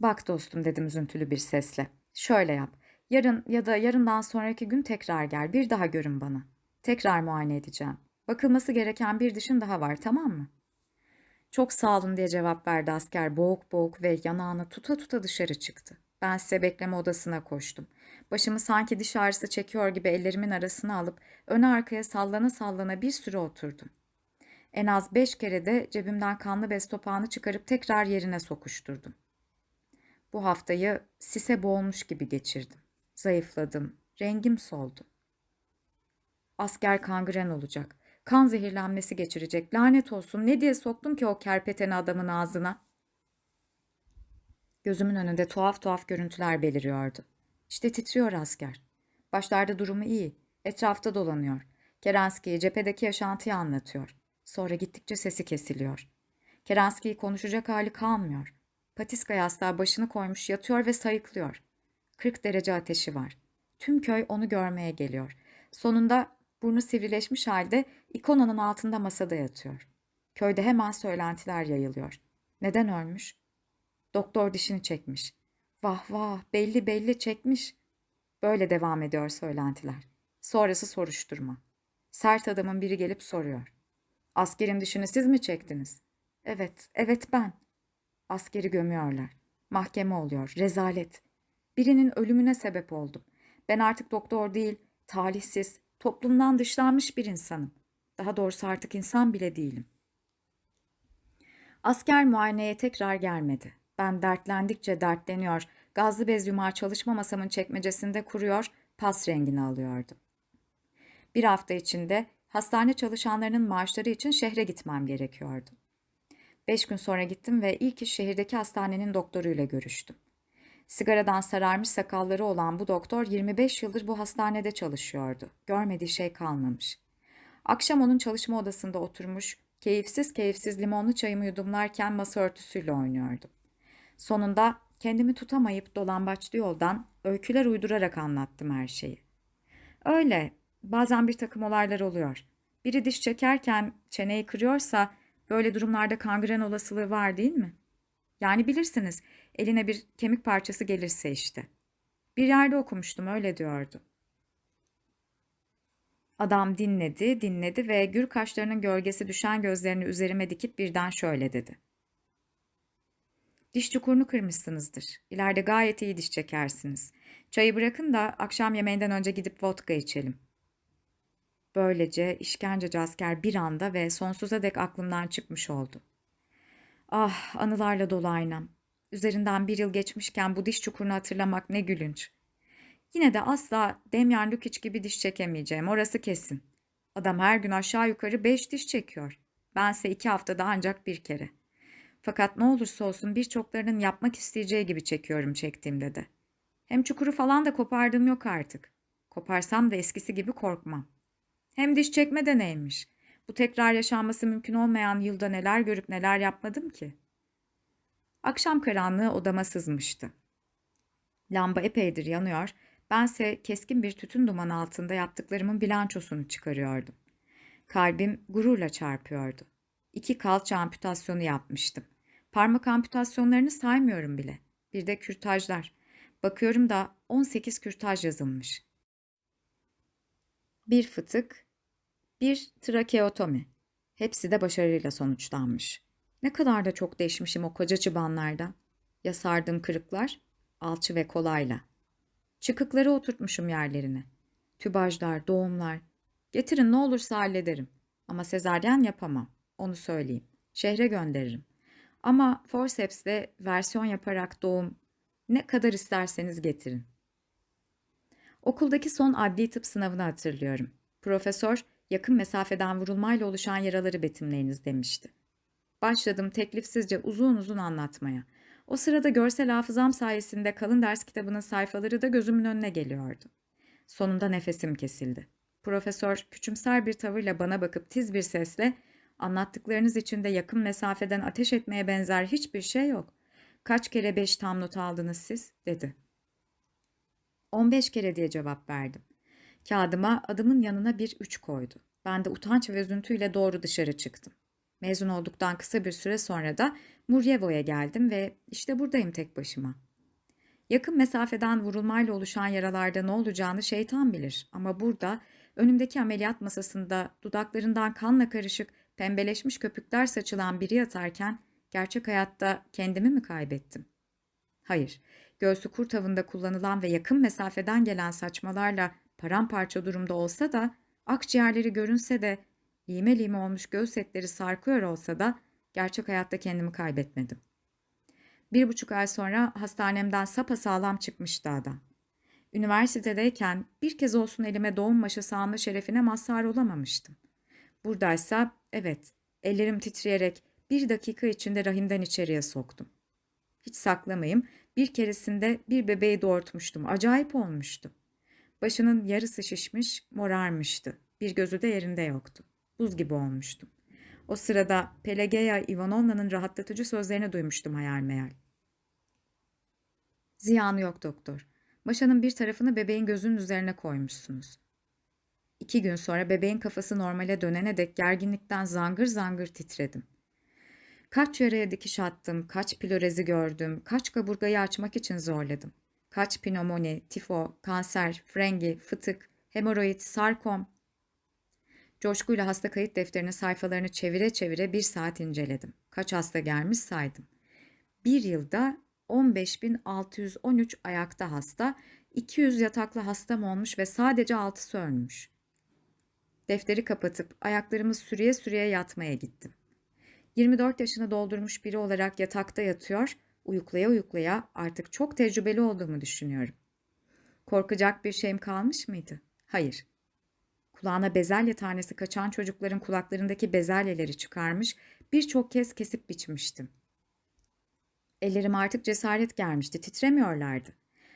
Bak dostum dedim üzüntülü bir sesle. Şöyle yap. Yarın ya da yarından sonraki gün tekrar gel. Bir daha görün bana. Tekrar muayene edeceğim. Bakılması gereken bir dişin daha var tamam mı? Çok sağ olun diye cevap verdi asker boğuk boğuk ve yanağını tuta tuta dışarı çıktı. Ben size bekleme odasına koştum. Başımı sanki diş ağrısı çekiyor gibi ellerimin arasına alıp öne arkaya sallana sallana bir süre oturdum. En az beş kere de cebimden kanlı bez topağını çıkarıp tekrar yerine sokuşturdum. Bu haftayı sise boğulmuş gibi geçirdim. Zayıfladım, rengim soldu. Asker kangren olacak. Kan zehirlenmesi geçirecek. Lanet olsun ne diye soktum ki o kerpeteni adamın ağzına? Gözümün önünde tuhaf tuhaf görüntüler beliriyordu. İşte titriyor asker. Başlarda durumu iyi. Etrafta dolanıyor. Kerenski'ye cephedeki yaşantıyı anlatıyor. Sonra gittikçe sesi kesiliyor. Kerenski'yi konuşacak hali kalmıyor. Patiska yastığa başını koymuş yatıyor ve sayıklıyor. 40 derece ateşi var. Tüm köy onu görmeye geliyor. Sonunda burnu sivrileşmiş halde ikonanın altında masada yatıyor. Köyde hemen söylentiler yayılıyor. Neden ölmüş? Doktor dişini çekmiş. Vah vah belli belli çekmiş. Böyle devam ediyor söylentiler. Sonrası soruşturma. Sert adamın biri gelip soruyor. Askerin dişini siz mi çektiniz? Evet, evet ben. Askeri gömüyorlar. Mahkeme oluyor, rezalet. Birinin ölümüne sebep oldum. Ben artık doktor değil, talihsiz, toplumdan dışlanmış bir insanım. Daha doğrusu artık insan bile değilim. Asker muayeneye tekrar gelmedi. Ben dertlendikçe dertleniyor, gazlı bez yumağı çalışma masamın çekmecesinde kuruyor, pas rengini alıyordum. Bir hafta içinde hastane çalışanlarının maaşları için şehre gitmem gerekiyordu. Beş gün sonra gittim ve ilk iş şehirdeki hastanenin doktoruyla görüştüm. Sigaradan sararmış sakalları olan bu doktor 25 yıldır bu hastanede çalışıyordu. Görmediği şey kalmamış. Akşam onun çalışma odasında oturmuş, keyifsiz keyifsiz limonlu çayımı yudumlarken masa örtüsüyle oynuyordum. Sonunda kendimi tutamayıp dolambaçlı yoldan öyküler uydurarak anlattım her şeyi. Öyle, bazen bir takım olaylar oluyor. Biri diş çekerken çeneyi kırıyorsa böyle durumlarda kangren olasılığı var değil mi? Yani bilirsiniz eline bir kemik parçası gelirse işte. Bir yerde okumuştum öyle diyordu. Adam dinledi, dinledi ve gür kaşlarının gölgesi düşen gözlerini üzerime dikip birden şöyle dedi. Diş çukurunu kırmışsınızdır. İleride gayet iyi diş çekersiniz. Çayı bırakın da akşam yemeğinden önce gidip vodka içelim. Böylece işkenceci asker bir anda ve sonsuza dek aklımdan çıkmış oldu. Ah, anılarla dolu aynam. Üzerinden bir yıl geçmişken bu diş çukurunu hatırlamak ne gülünç. Yine de asla Demyan Lukic gibi diş çekemeyeceğim, orası kesin. Adam her gün aşağı yukarı beş diş çekiyor. Bense iki haftada ancak bir kere. Fakat ne olursa olsun birçoklarının yapmak isteyeceği gibi çekiyorum çektiğimde de. Hem çukuru falan da kopardığım yok artık. Koparsam da eskisi gibi korkmam. Hem diş çekme de neymiş? Bu tekrar yaşanması mümkün olmayan yılda neler görüp neler yapmadım ki? Akşam karanlığı odama sızmıştı. Lamba epeydir yanıyor, bense keskin bir tütün dumanı altında yaptıklarımın bilançosunu çıkarıyordum. Kalbim gururla çarpıyordu. İki kalça amputasyonu yapmıştım. Parmak amputasyonlarını saymıyorum bile. Bir de kürtajlar. Bakıyorum da 18 kürtaj yazılmış. Bir fıtık, bir trakeotomi. Hepsi de başarıyla sonuçlanmış. Ne kadar da çok değişmişim o koca çıbanlardan. Ya sardığım kırıklar, alçı ve kolayla. Çıkıkları oturtmuşum yerlerine. Tübajlar, doğumlar. Getirin ne olursa hallederim. Ama sezaryen yapamam. Onu söyleyeyim. Şehre gönderirim. Ama forceps'le versiyon yaparak doğum ne kadar isterseniz getirin. Okuldaki son adli tıp sınavını hatırlıyorum. Profesör yakın mesafeden vurulmayla oluşan yaraları betimleyiniz demişti. Başladım teklifsizce uzun uzun anlatmaya. O sırada görsel hafızam sayesinde kalın ders kitabının sayfaları da gözümün önüne geliyordu. Sonunda nefesim kesildi. Profesör küçümser bir tavırla bana bakıp tiz bir sesle Anlattıklarınız içinde yakın mesafeden ateş etmeye benzer hiçbir şey yok. Kaç kere beş tam not aldınız siz? dedi. On beş kere diye cevap verdim. Kağıdıma adımın yanına bir üç koydu. Ben de utanç ve üzüntüyle doğru dışarı çıktım. Mezun olduktan kısa bir süre sonra da Muryevo'ya geldim ve işte buradayım tek başıma. Yakın mesafeden vurulmayla oluşan yaralarda ne olacağını şeytan bilir ama burada önümdeki ameliyat masasında dudaklarından kanla karışık pembeleşmiş köpükler saçılan biri yatarken gerçek hayatta kendimi mi kaybettim? Hayır, göğsü kurt avında kullanılan ve yakın mesafeden gelen saçmalarla paramparça durumda olsa da, akciğerleri görünse de, lime lime olmuş göğüs etleri sarkıyor olsa da gerçek hayatta kendimi kaybetmedim. Bir buçuk ay sonra hastanemden sapasağlam çıkmıştı adam. Üniversitedeyken bir kez olsun elime doğum maşası alma şerefine mazhar olamamıştım. Buradaysa evet ellerim titreyerek bir dakika içinde rahimden içeriye soktum. Hiç saklamayayım bir keresinde bir bebeği doğurtmuştum. Acayip olmuştu. Başının yarısı şişmiş, morarmıştı. Bir gözü de yerinde yoktu. Buz gibi olmuştum. O sırada Pelageya Ivanovna'nın rahatlatıcı sözlerini duymuştum hayal meyal. Ziyanı yok doktor. Maşanın bir tarafını bebeğin gözünün üzerine koymuşsunuz. İki gün sonra bebeğin kafası normale dönene dek gerginlikten zangır zangır titredim. Kaç yaraya dikiş attım, kaç pilorezi gördüm, kaç kaburgayı açmak için zorladım. Kaç pnömoni, tifo, kanser, frengi, fıtık, hemoroid, sarkom. Coşkuyla hasta kayıt defterinin sayfalarını çevire çevire bir saat inceledim. Kaç hasta gelmiş saydım. Bir yılda 15.613 ayakta hasta, 200 yataklı hastam olmuş ve sadece 6'sı ölmüş. Defteri kapatıp ayaklarımı sürüye sürüye yatmaya gittim. 24 yaşını doldurmuş biri olarak yatakta yatıyor, uyuklaya uyuklaya artık çok tecrübeli olduğumu düşünüyorum. Korkacak bir şeyim kalmış mıydı? Hayır. Kulağına bezelye tanesi kaçan çocukların kulaklarındaki bezelyeleri çıkarmış, birçok kez kesip biçmiştim. Ellerim artık cesaret gelmişti, titremiyorlardı.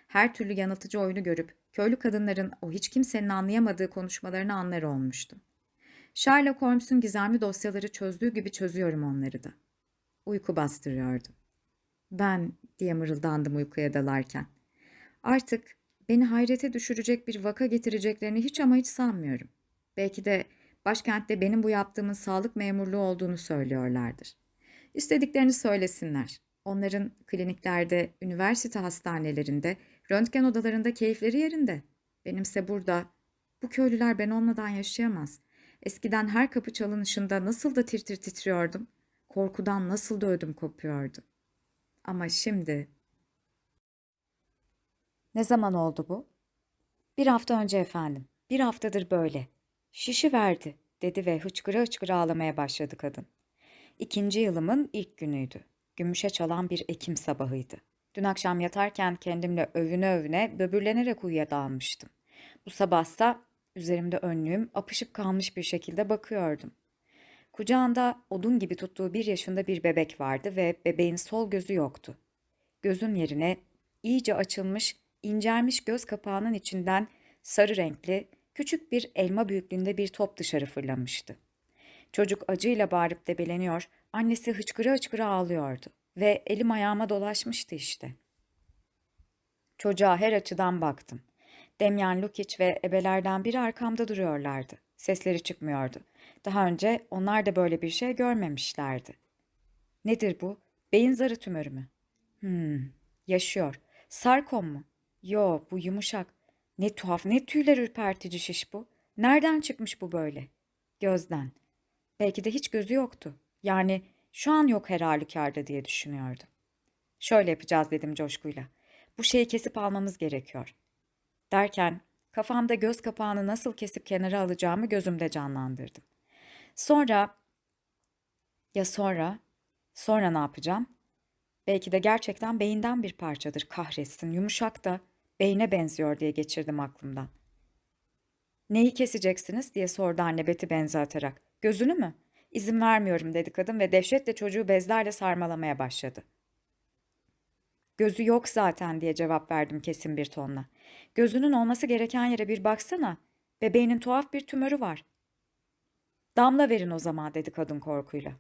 Her türlü yanıltıcı oyunu görüp köylü kadınların o hiç kimsenin anlayamadığı konuşmalarını anlar olmuştum. Sherlock Holmes'un gizemli dosyaları çözdüğü gibi çözüyorum onları da. Uyku bastırıyordu. Ben diye mırıldandım uykuya dalarken. Artık beni hayrete düşürecek bir vaka getireceklerini hiç ama hiç sanmıyorum. Belki de başkentte benim bu yaptığımın sağlık memurluğu olduğunu söylüyorlardır. İstediklerini söylesinler. Onların kliniklerde, üniversite hastanelerinde, röntgen odalarında keyifleri yerinde. Benimse burada. Bu köylüler ben olmadan yaşayamaz. Eskiden her kapı çalınışında nasıl da tir tir titriyordum. Korkudan nasıl da ödüm kopuyordu. Ama şimdi... Ne zaman oldu bu? Bir hafta önce efendim. Bir haftadır böyle. Şişi verdi dedi ve hıçkıra hıçkıra ağlamaya başladı kadın. İkinci yılımın ilk günüydü. Gümüşe çalan bir Ekim sabahıydı. Dün akşam yatarken kendimle övüne övüne böbürlenerek uyuya dalmıştım. Bu sabahsa üzerimde önlüğüm apışıp kalmış bir şekilde bakıyordum. Kucağında odun gibi tuttuğu bir yaşında bir bebek vardı ve bebeğin sol gözü yoktu. Gözün yerine iyice açılmış, incelmiş göz kapağının içinden sarı renkli, küçük bir elma büyüklüğünde bir top dışarı fırlamıştı. Çocuk acıyla bağırıp debeleniyor, annesi hıçkıra hıçkıra ağlıyordu ve elim ayağıma dolaşmıştı işte. Çocuğa her açıdan baktım. Demyan Lukic ve ebelerden biri arkamda duruyorlardı. Sesleri çıkmıyordu. Daha önce onlar da böyle bir şey görmemişlerdi. Nedir bu? Beyin zarı tümörü mü? Hmm, yaşıyor. Sarkom mu? Yo, bu yumuşak. Ne tuhaf, ne tüyler ürpertici şiş bu. Nereden çıkmış bu böyle? Gözden. Belki de hiç gözü yoktu. Yani şu an yok her halükarda diye düşünüyordu. Şöyle yapacağız dedim coşkuyla. Bu şeyi kesip almamız gerekiyor. Derken kafamda göz kapağını nasıl kesip kenara alacağımı gözümde canlandırdım. Sonra ya sonra sonra ne yapacağım? Belki de gerçekten beyinden bir parçadır kahretsin yumuşak da beyne benziyor diye geçirdim aklımdan. Neyi keseceksiniz diye sordu anne Beti benzi atarak. Gözünü mü? İzin vermiyorum dedi kadın ve dehşetle çocuğu bezlerle sarmalamaya başladı. Gözü yok zaten diye cevap verdim kesin bir tonla. Gözünün olması gereken yere bir baksana. Bebeğinin tuhaf bir tümörü var. Damla verin o zaman dedi kadın korkuyla.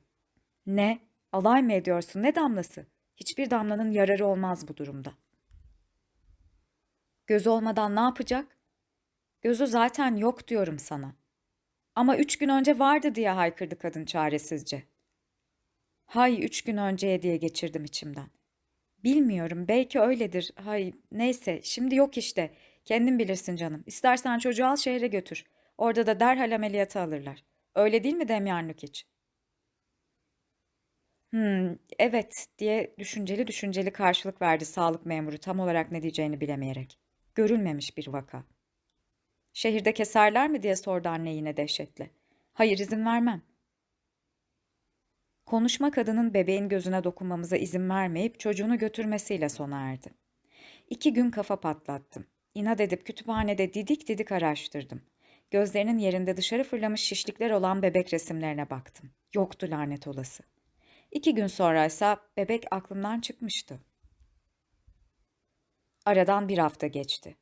Ne? Alay mı ediyorsun? Ne damlası? Hiçbir damlanın yararı olmaz bu durumda. Göz olmadan ne yapacak? Gözü zaten yok diyorum sana. Ama üç gün önce vardı diye haykırdı kadın çaresizce. Hay üç gün önceye diye geçirdim içimden. Bilmiyorum belki öyledir. Hay neyse şimdi yok işte. Kendin bilirsin canım. İstersen çocuğu al şehre götür. Orada da derhal ameliyata alırlar. Öyle değil mi Demyan Lukic? Hmm, evet diye düşünceli düşünceli karşılık verdi sağlık memuru tam olarak ne diyeceğini bilemeyerek. Görülmemiş bir vaka. Şehirde keserler mi diye sordu anne yine dehşetle. Hayır izin vermem. Konuşma kadının bebeğin gözüne dokunmamıza izin vermeyip çocuğunu götürmesiyle sona erdi. İki gün kafa patlattım. İnat edip kütüphanede didik didik araştırdım. Gözlerinin yerinde dışarı fırlamış şişlikler olan bebek resimlerine baktım. Yoktu lanet olası. İki gün sonraysa bebek aklımdan çıkmıştı. Aradan bir hafta geçti.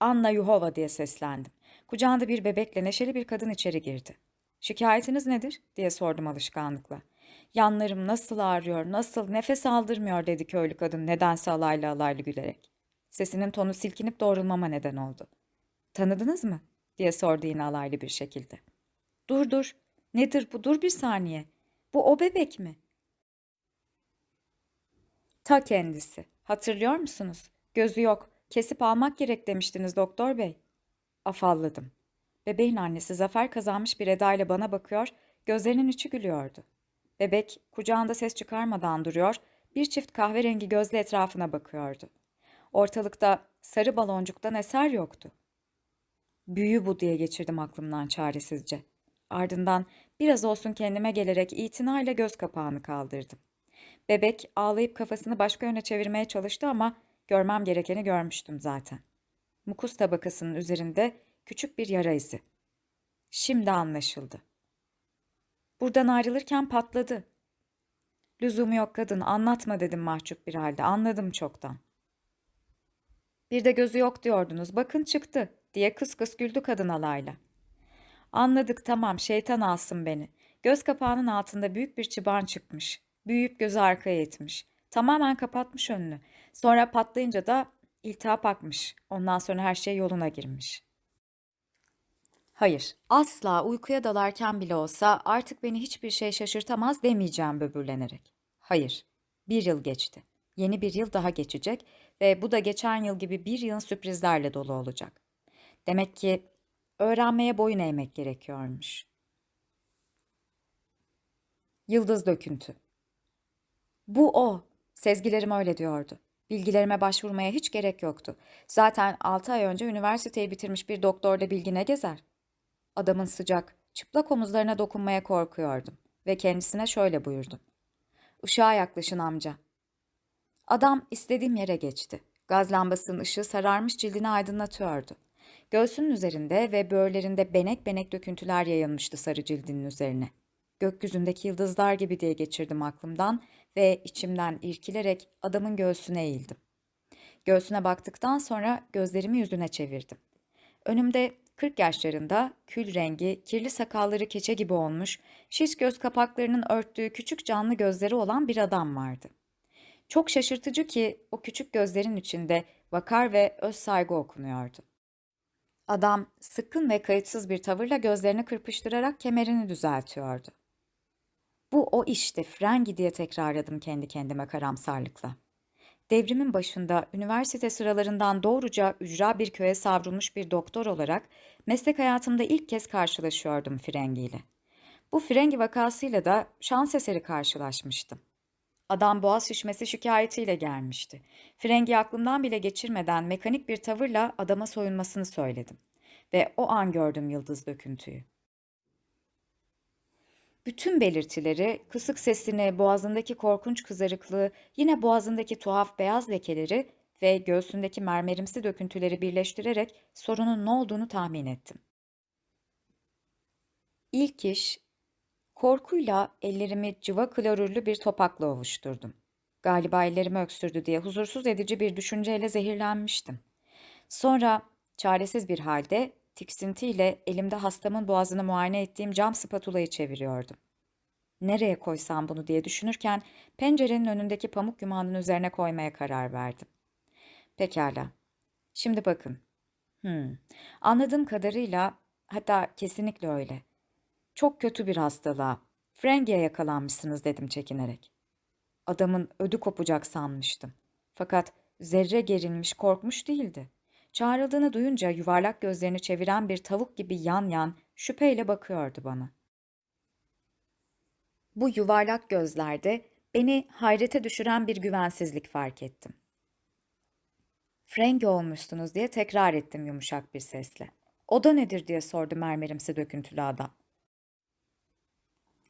Anna Yuhova diye seslendim. Kucağında bir bebekle neşeli bir kadın içeri girdi. Şikayetiniz nedir? diye sordum alışkanlıkla. Yanlarım nasıl ağrıyor, nasıl nefes aldırmıyor dedi köylü kadın nedense alaylı alaylı gülerek. Sesinin tonu silkinip doğrulmama neden oldu. Tanıdınız mı? diye sordu yine alaylı bir şekilde. Dur dur. Nedir bu? Dur bir saniye. Bu o bebek mi? Ta kendisi. Hatırlıyor musunuz? Gözü yok. Kesip almak gerek demiştiniz doktor bey. Afalladım. Bebeğin annesi zafer kazanmış bir edayla bana bakıyor, gözlerinin içi gülüyordu. Bebek kucağında ses çıkarmadan duruyor, bir çift kahverengi gözle etrafına bakıyordu. Ortalıkta sarı baloncuktan eser yoktu. Büyü bu diye geçirdim aklımdan çaresizce. Ardından biraz olsun kendime gelerek itinayla göz kapağını kaldırdım. Bebek ağlayıp kafasını başka yöne çevirmeye çalıştı ama görmem gerekeni görmüştüm zaten. Mukus tabakasının üzerinde küçük bir yara izi. Şimdi anlaşıldı. Buradan ayrılırken patladı. Lüzumu yok kadın, anlatma dedim mahcup bir halde. Anladım çoktan. Bir de gözü yok diyordunuz, bakın çıktı diye kıs kıs güldü kadın alayla. Anladık tamam, şeytan alsın beni. Göz kapağının altında büyük bir çıban çıkmış. Büyüyüp gözü arkaya etmiş. Tamamen kapatmış önünü. Sonra patlayınca da iltihap akmış. Ondan sonra her şey yoluna girmiş. Hayır, asla uykuya dalarken bile olsa artık beni hiçbir şey şaşırtamaz demeyeceğim böbürlenerek. Hayır, bir yıl geçti. Yeni bir yıl daha geçecek ve bu da geçen yıl gibi bir yılın sürprizlerle dolu olacak. Demek ki öğrenmeye boyun eğmek gerekiyormuş. Yıldız döküntü. Bu o. Sezgilerim öyle diyordu. Bilgilerime başvurmaya hiç gerek yoktu. Zaten altı ay önce üniversiteyi bitirmiş bir doktorda bilgi ne gezer? Adamın sıcak, çıplak omuzlarına dokunmaya korkuyordum ve kendisine şöyle buyurdum. Işığa yaklaşın amca. Adam istediğim yere geçti. Gaz lambasının ışığı sararmış cildini aydınlatıyordu. Göğsünün üzerinde ve böğürlerinde benek benek döküntüler yayılmıştı sarı cildinin üzerine. Gökyüzündeki yıldızlar gibi diye geçirdim aklımdan ve içimden irkilerek adamın göğsüne eğildim. Göğsüne baktıktan sonra gözlerimi yüzüne çevirdim. Önümde 40 yaşlarında kül rengi, kirli sakalları keçe gibi olmuş, şiş göz kapaklarının örttüğü küçük canlı gözleri olan bir adam vardı. Çok şaşırtıcı ki o küçük gözlerin içinde vakar ve öz saygı okunuyordu. Adam sıkkın ve kayıtsız bir tavırla gözlerini kırpıştırarak kemerini düzeltiyordu. Bu o işte Frengi diye tekrarladım kendi kendime karamsarlıkla. Devrimin başında üniversite sıralarından doğruca ücra bir köye savrulmuş bir doktor olarak meslek hayatımda ilk kez karşılaşıyordum Frengi ile. Bu Frengi vakasıyla da şans eseri karşılaşmıştım. Adam boğaz şişmesi şikayetiyle gelmişti. Frengi aklımdan bile geçirmeden mekanik bir tavırla adama soyunmasını söyledim. Ve o an gördüm yıldız döküntüyü. Bütün belirtileri, kısık sesini, boğazındaki korkunç kızarıklığı, yine boğazındaki tuhaf beyaz lekeleri ve göğsündeki mermerimsi döküntüleri birleştirerek sorunun ne olduğunu tahmin ettim. İlk iş, korkuyla ellerimi cıva klorürlü bir topakla ovuşturdum. Galiba ellerimi öksürdü diye huzursuz edici bir düşünceyle zehirlenmiştim. Sonra çaresiz bir halde tiksintiyle elimde hastamın boğazını muayene ettiğim cam spatulayı çeviriyordum. Nereye koysam bunu diye düşünürken pencerenin önündeki pamuk yumağının üzerine koymaya karar verdim. Pekala. Şimdi bakın. Hmm. Anladığım kadarıyla hatta kesinlikle öyle. Çok kötü bir hastalığa, Frengi'ye yakalanmışsınız dedim çekinerek. Adamın ödü kopacak sanmıştım. Fakat zerre gerilmiş korkmuş değildi. Çağrıldığını duyunca yuvarlak gözlerini çeviren bir tavuk gibi yan yan şüpheyle bakıyordu bana. Bu yuvarlak gözlerde beni hayrete düşüren bir güvensizlik fark ettim. Frengi olmuşsunuz diye tekrar ettim yumuşak bir sesle. O da nedir diye sordu mermerimsi döküntülü adam.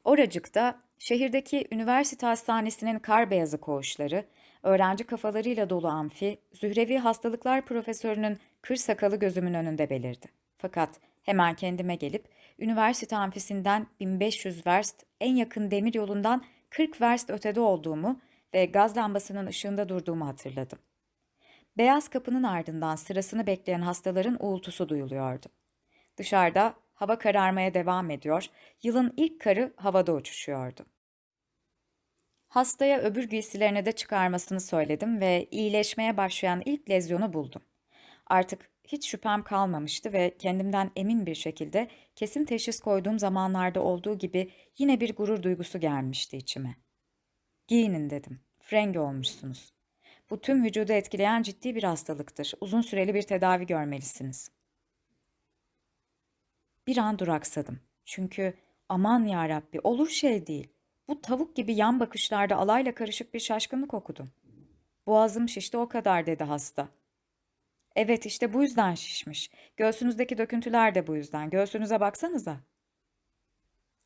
Oracıkta şehirdeki üniversite hastanesinin kar beyazı koğuşları, öğrenci kafalarıyla dolu amfi, Zührevi hastalıklar profesörünün kır sakalı gözümün önünde belirdi. Fakat hemen kendime gelip üniversite amfisinden 1500 verst, en yakın demir yolundan 40 verst ötede olduğumu ve gaz lambasının ışığında durduğumu hatırladım. Beyaz kapının ardından sırasını bekleyen hastaların uğultusu duyuluyordu. Dışarıda hava kararmaya devam ediyor, yılın ilk karı havada uçuşuyordu. Hastaya öbür giysilerini de çıkarmasını söyledim ve iyileşmeye başlayan ilk lezyonu buldum. Artık hiç şüphem kalmamıştı ve kendimden emin bir şekilde kesin teşhis koyduğum zamanlarda olduğu gibi yine bir gurur duygusu gelmişti içime. Giyinin dedim. Frengi olmuşsunuz. Bu tüm vücudu etkileyen ciddi bir hastalıktır. Uzun süreli bir tedavi görmelisiniz. Bir an duraksadım. Çünkü aman ya Rabbi olur şey değil. Bu tavuk gibi yan bakışlarda alayla karışık bir şaşkınlık okudum. Boğazım şişti o kadar dedi hasta. Evet işte bu yüzden şişmiş. Göğsünüzdeki döküntüler de bu yüzden. Göğsünüze baksanıza.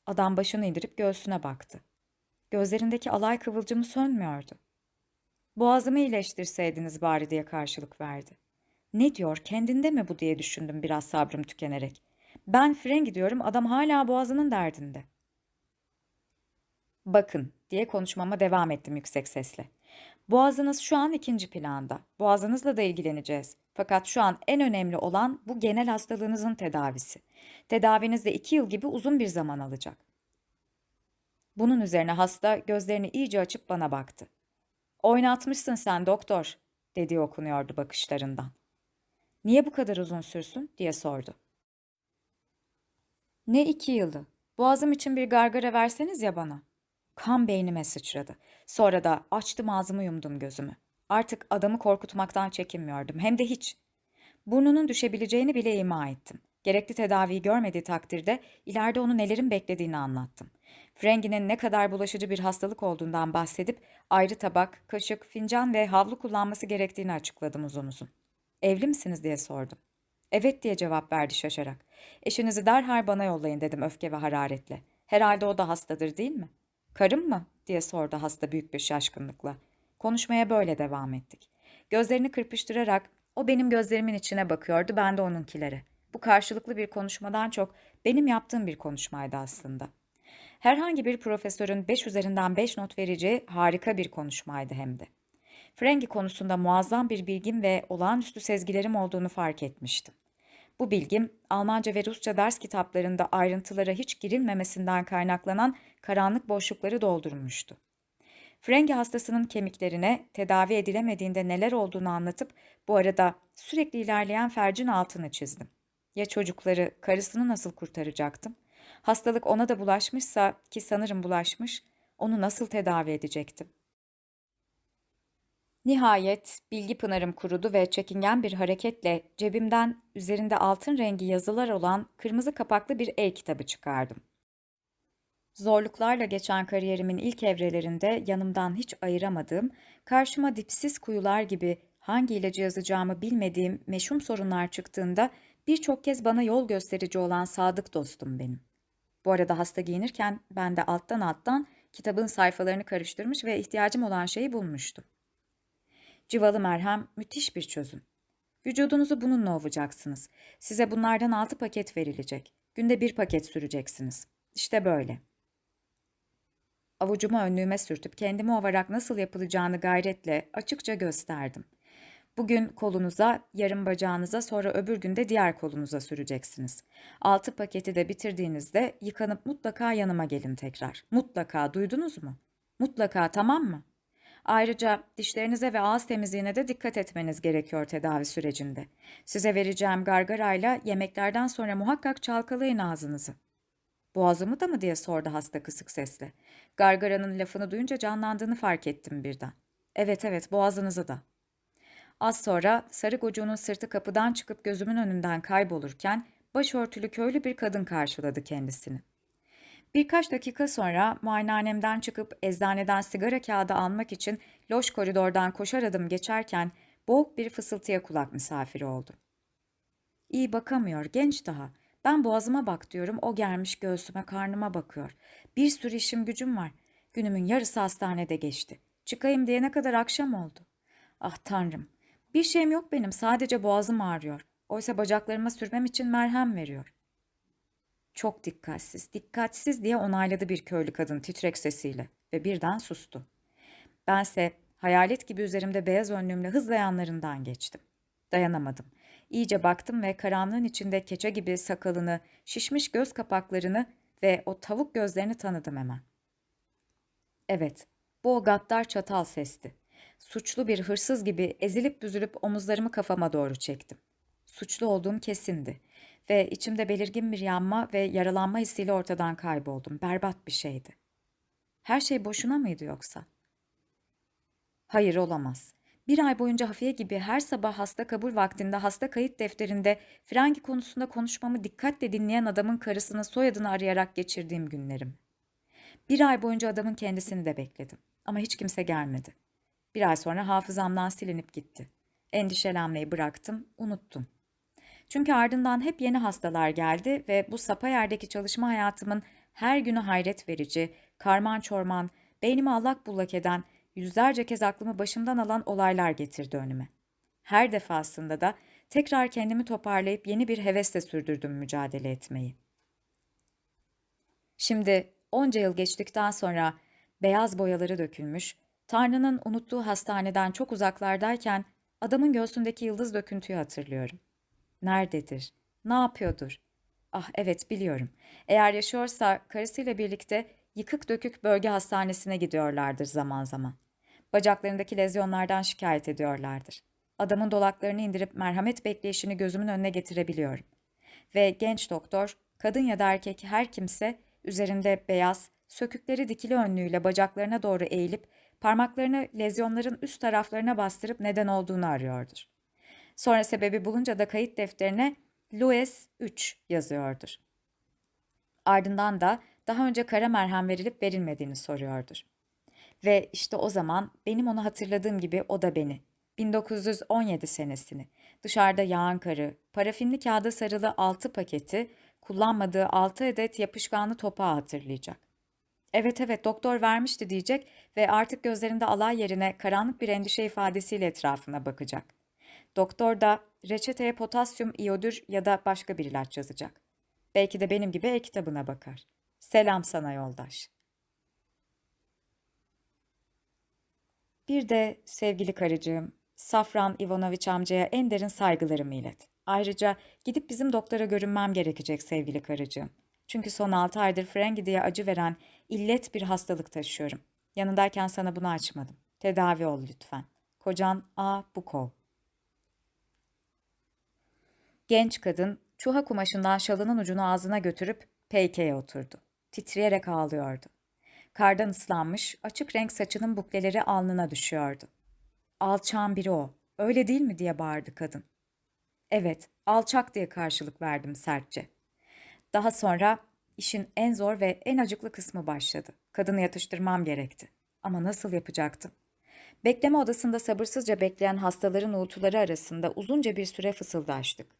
Adam başını indirip göğsüne baktı. Gözlerindeki alay kıvılcımı sönmüyordu. Boğazımı iyileştirseydiniz bari diye karşılık verdi. Ne diyor kendinde mi bu diye düşündüm biraz sabrım tükenerek. Ben fren gidiyorum adam hala boğazının derdinde. Bakın diye konuşmama devam ettim yüksek sesle. Boğazınız şu an ikinci planda. Boğazınızla da ilgileneceğiz. Fakat şu an en önemli olan bu genel hastalığınızın tedavisi. Tedaviniz de iki yıl gibi uzun bir zaman alacak. Bunun üzerine hasta gözlerini iyice açıp bana baktı. Oynatmışsın sen doktor, dediği okunuyordu bakışlarından. Niye bu kadar uzun sürsün diye sordu. Ne iki yılı? Boğazım için bir gargara verseniz ya bana. Kan beynime sıçradı. Sonra da açtım ağzımı yumdum gözümü. Artık adamı korkutmaktan çekinmiyordum. Hem de hiç. Burnunun düşebileceğini bile ima ettim. Gerekli tedaviyi görmediği takdirde ileride onu nelerin beklediğini anlattım. Frengi'nin ne kadar bulaşıcı bir hastalık olduğundan bahsedip ayrı tabak, kaşık, fincan ve havlu kullanması gerektiğini açıkladım uzun uzun. Evli misiniz diye sordum. Evet diye cevap verdi şaşarak. Eşinizi derhal bana yollayın dedim öfke ve hararetle. Herhalde o da hastadır değil mi? Karım mı? diye sordu hasta büyük bir şaşkınlıkla. Konuşmaya böyle devam ettik. Gözlerini kırpıştırarak o benim gözlerimin içine bakıyordu, ben de onunkilere. Bu karşılıklı bir konuşmadan çok benim yaptığım bir konuşmaydı aslında. Herhangi bir profesörün 5 üzerinden 5 not vereceği harika bir konuşmaydı hem de. Frengi konusunda muazzam bir bilgim ve olağanüstü sezgilerim olduğunu fark etmiştim. Bu bilgim Almanca ve Rusça ders kitaplarında ayrıntılara hiç girilmemesinden kaynaklanan karanlık boşlukları doldurmuştu. Frengi hastasının kemiklerine tedavi edilemediğinde neler olduğunu anlatıp bu arada sürekli ilerleyen fercin altını çizdim. Ya çocukları, karısını nasıl kurtaracaktım? Hastalık ona da bulaşmışsa ki sanırım bulaşmış, onu nasıl tedavi edecektim? Nihayet bilgi pınarım kurudu ve çekingen bir hareketle cebimden üzerinde altın rengi yazılar olan kırmızı kapaklı bir e-kitabı çıkardım. Zorluklarla geçen kariyerimin ilk evrelerinde yanımdan hiç ayıramadığım, karşıma dipsiz kuyular gibi hangi ilacı yazacağımı bilmediğim meşhum sorunlar çıktığında birçok kez bana yol gösterici olan sadık dostum benim. Bu arada hasta giyinirken ben de alttan alttan kitabın sayfalarını karıştırmış ve ihtiyacım olan şeyi bulmuştum. Civalı merhem müthiş bir çözüm. Vücudunuzu bununla ovacaksınız. Size bunlardan altı paket verilecek. Günde bir paket süreceksiniz. İşte böyle. Avucumu önlüğüme sürtüp kendimi ovarak nasıl yapılacağını gayretle açıkça gösterdim. Bugün kolunuza, yarım bacağınıza, sonra öbür günde diğer kolunuza süreceksiniz. Altı paketi de bitirdiğinizde yıkanıp mutlaka yanıma gelin tekrar. Mutlaka duydunuz mu? Mutlaka tamam mı? Ayrıca dişlerinize ve ağız temizliğine de dikkat etmeniz gerekiyor tedavi sürecinde. Size vereceğim gargarayla yemeklerden sonra muhakkak çalkalayın ağzınızı. Boğazımı da mı diye sordu hasta kısık sesle. Gargaranın lafını duyunca canlandığını fark ettim birden. Evet evet boğazınızı da. Az sonra sarı gocuğunun sırtı kapıdan çıkıp gözümün önünden kaybolurken başörtülü köylü bir kadın karşıladı kendisini. Birkaç dakika sonra muayenehanemden çıkıp eczaneden sigara kağıdı almak için loş koridordan koşar adım geçerken boğuk bir fısıltıya kulak misafiri oldu. İyi bakamıyor, genç daha. Ben boğazıma bak diyorum, o gelmiş göğsüme, karnıma bakıyor. Bir sürü işim gücüm var. Günümün yarısı hastanede geçti. Çıkayım diyene kadar akşam oldu. Ah tanrım, bir şeyim yok benim, sadece boğazım ağrıyor. Oysa bacaklarıma sürmem için merhem veriyor. Çok dikkatsiz, dikkatsiz diye onayladı bir köylü kadın titrek sesiyle ve birden sustu. Bense Hayalet gibi üzerimde beyaz önlüğümle hızla yanlarından geçtim. Dayanamadım. İyice baktım ve karanlığın içinde keçe gibi sakalını, şişmiş göz kapaklarını ve o tavuk gözlerini tanıdım hemen. Evet, bu o gaddar çatal sesti. Suçlu bir hırsız gibi ezilip büzülüp omuzlarımı kafama doğru çektim. Suçlu olduğum kesindi ve içimde belirgin bir yanma ve yaralanma hissiyle ortadan kayboldum. Berbat bir şeydi. Her şey boşuna mıydı yoksa? Hayır olamaz. Bir ay boyunca hafiye gibi her sabah hasta kabul vaktinde hasta kayıt defterinde frengi konusunda konuşmamı dikkatle dinleyen adamın karısının soyadını arayarak geçirdiğim günlerim. Bir ay boyunca adamın kendisini de bekledim. Ama hiç kimse gelmedi. Bir ay sonra hafızamdan silinip gitti. Endişelenmeyi bıraktım, unuttum. Çünkü ardından hep yeni hastalar geldi ve bu sapa yerdeki çalışma hayatımın her günü hayret verici, karman çorman, beynimi allak bullak eden, yüzlerce kez aklımı başımdan alan olaylar getirdi önüme. Her defasında da tekrar kendimi toparlayıp yeni bir hevesle sürdürdüm mücadele etmeyi. Şimdi onca yıl geçtikten sonra beyaz boyaları dökülmüş, Tanrı'nın unuttuğu hastaneden çok uzaklardayken adamın göğsündeki yıldız döküntüyü hatırlıyorum. Nerededir? Ne yapıyordur? Ah evet biliyorum. Eğer yaşıyorsa karısıyla birlikte yıkık dökük bölge hastanesine gidiyorlardır zaman zaman. Bacaklarındaki lezyonlardan şikayet ediyorlardır. Adamın dolaklarını indirip merhamet bekleyişini gözümün önüne getirebiliyorum. Ve genç doktor, kadın ya da erkek her kimse üzerinde beyaz, sökükleri dikili önlüğüyle bacaklarına doğru eğilip parmaklarını lezyonların üst taraflarına bastırıp neden olduğunu arıyordur. Sonra sebebi bulunca da kayıt defterine Louis 3 yazıyordur. Ardından da daha önce kara merhem verilip verilmediğini soruyordur. Ve işte o zaman benim onu hatırladığım gibi o da beni. 1917 senesini. Dışarıda yağan karı, parafinli kağıda sarılı altı paketi, kullanmadığı altı adet yapışkanlı topağı hatırlayacak. Evet evet doktor vermişti diyecek ve artık gözlerinde alay yerine karanlık bir endişe ifadesiyle etrafına bakacak. Doktor da reçeteye potasyum iyodür ya da başka bir ilaç yazacak. Belki de benim gibi e-kitabına bakar. Selam sana yoldaş. Bir de sevgili karıcığım, Safran Ivanoviç amcaya en derin saygılarımı ilet. Ayrıca gidip bizim doktora görünmem gerekecek sevgili karıcığım. Çünkü son altı aydır frengi diye acı veren illet bir hastalık taşıyorum. Yanındayken sana bunu açmadım. Tedavi ol lütfen. Kocan A. Bukov. Genç kadın çuha kumaşından şalının ucunu ağzına götürüp peykeye oturdu. Titreyerek ağlıyordu. Kardan ıslanmış, açık renk saçının bukleleri alnına düşüyordu. Alçağın biri o, öyle değil mi diye bağırdı kadın. Evet, alçak diye karşılık verdim sertçe. Daha sonra işin en zor ve en acıklı kısmı başladı. Kadını yatıştırmam gerekti. Ama nasıl yapacaktım? Bekleme odasında sabırsızca bekleyen hastaların uğultuları arasında uzunca bir süre fısıldaştık.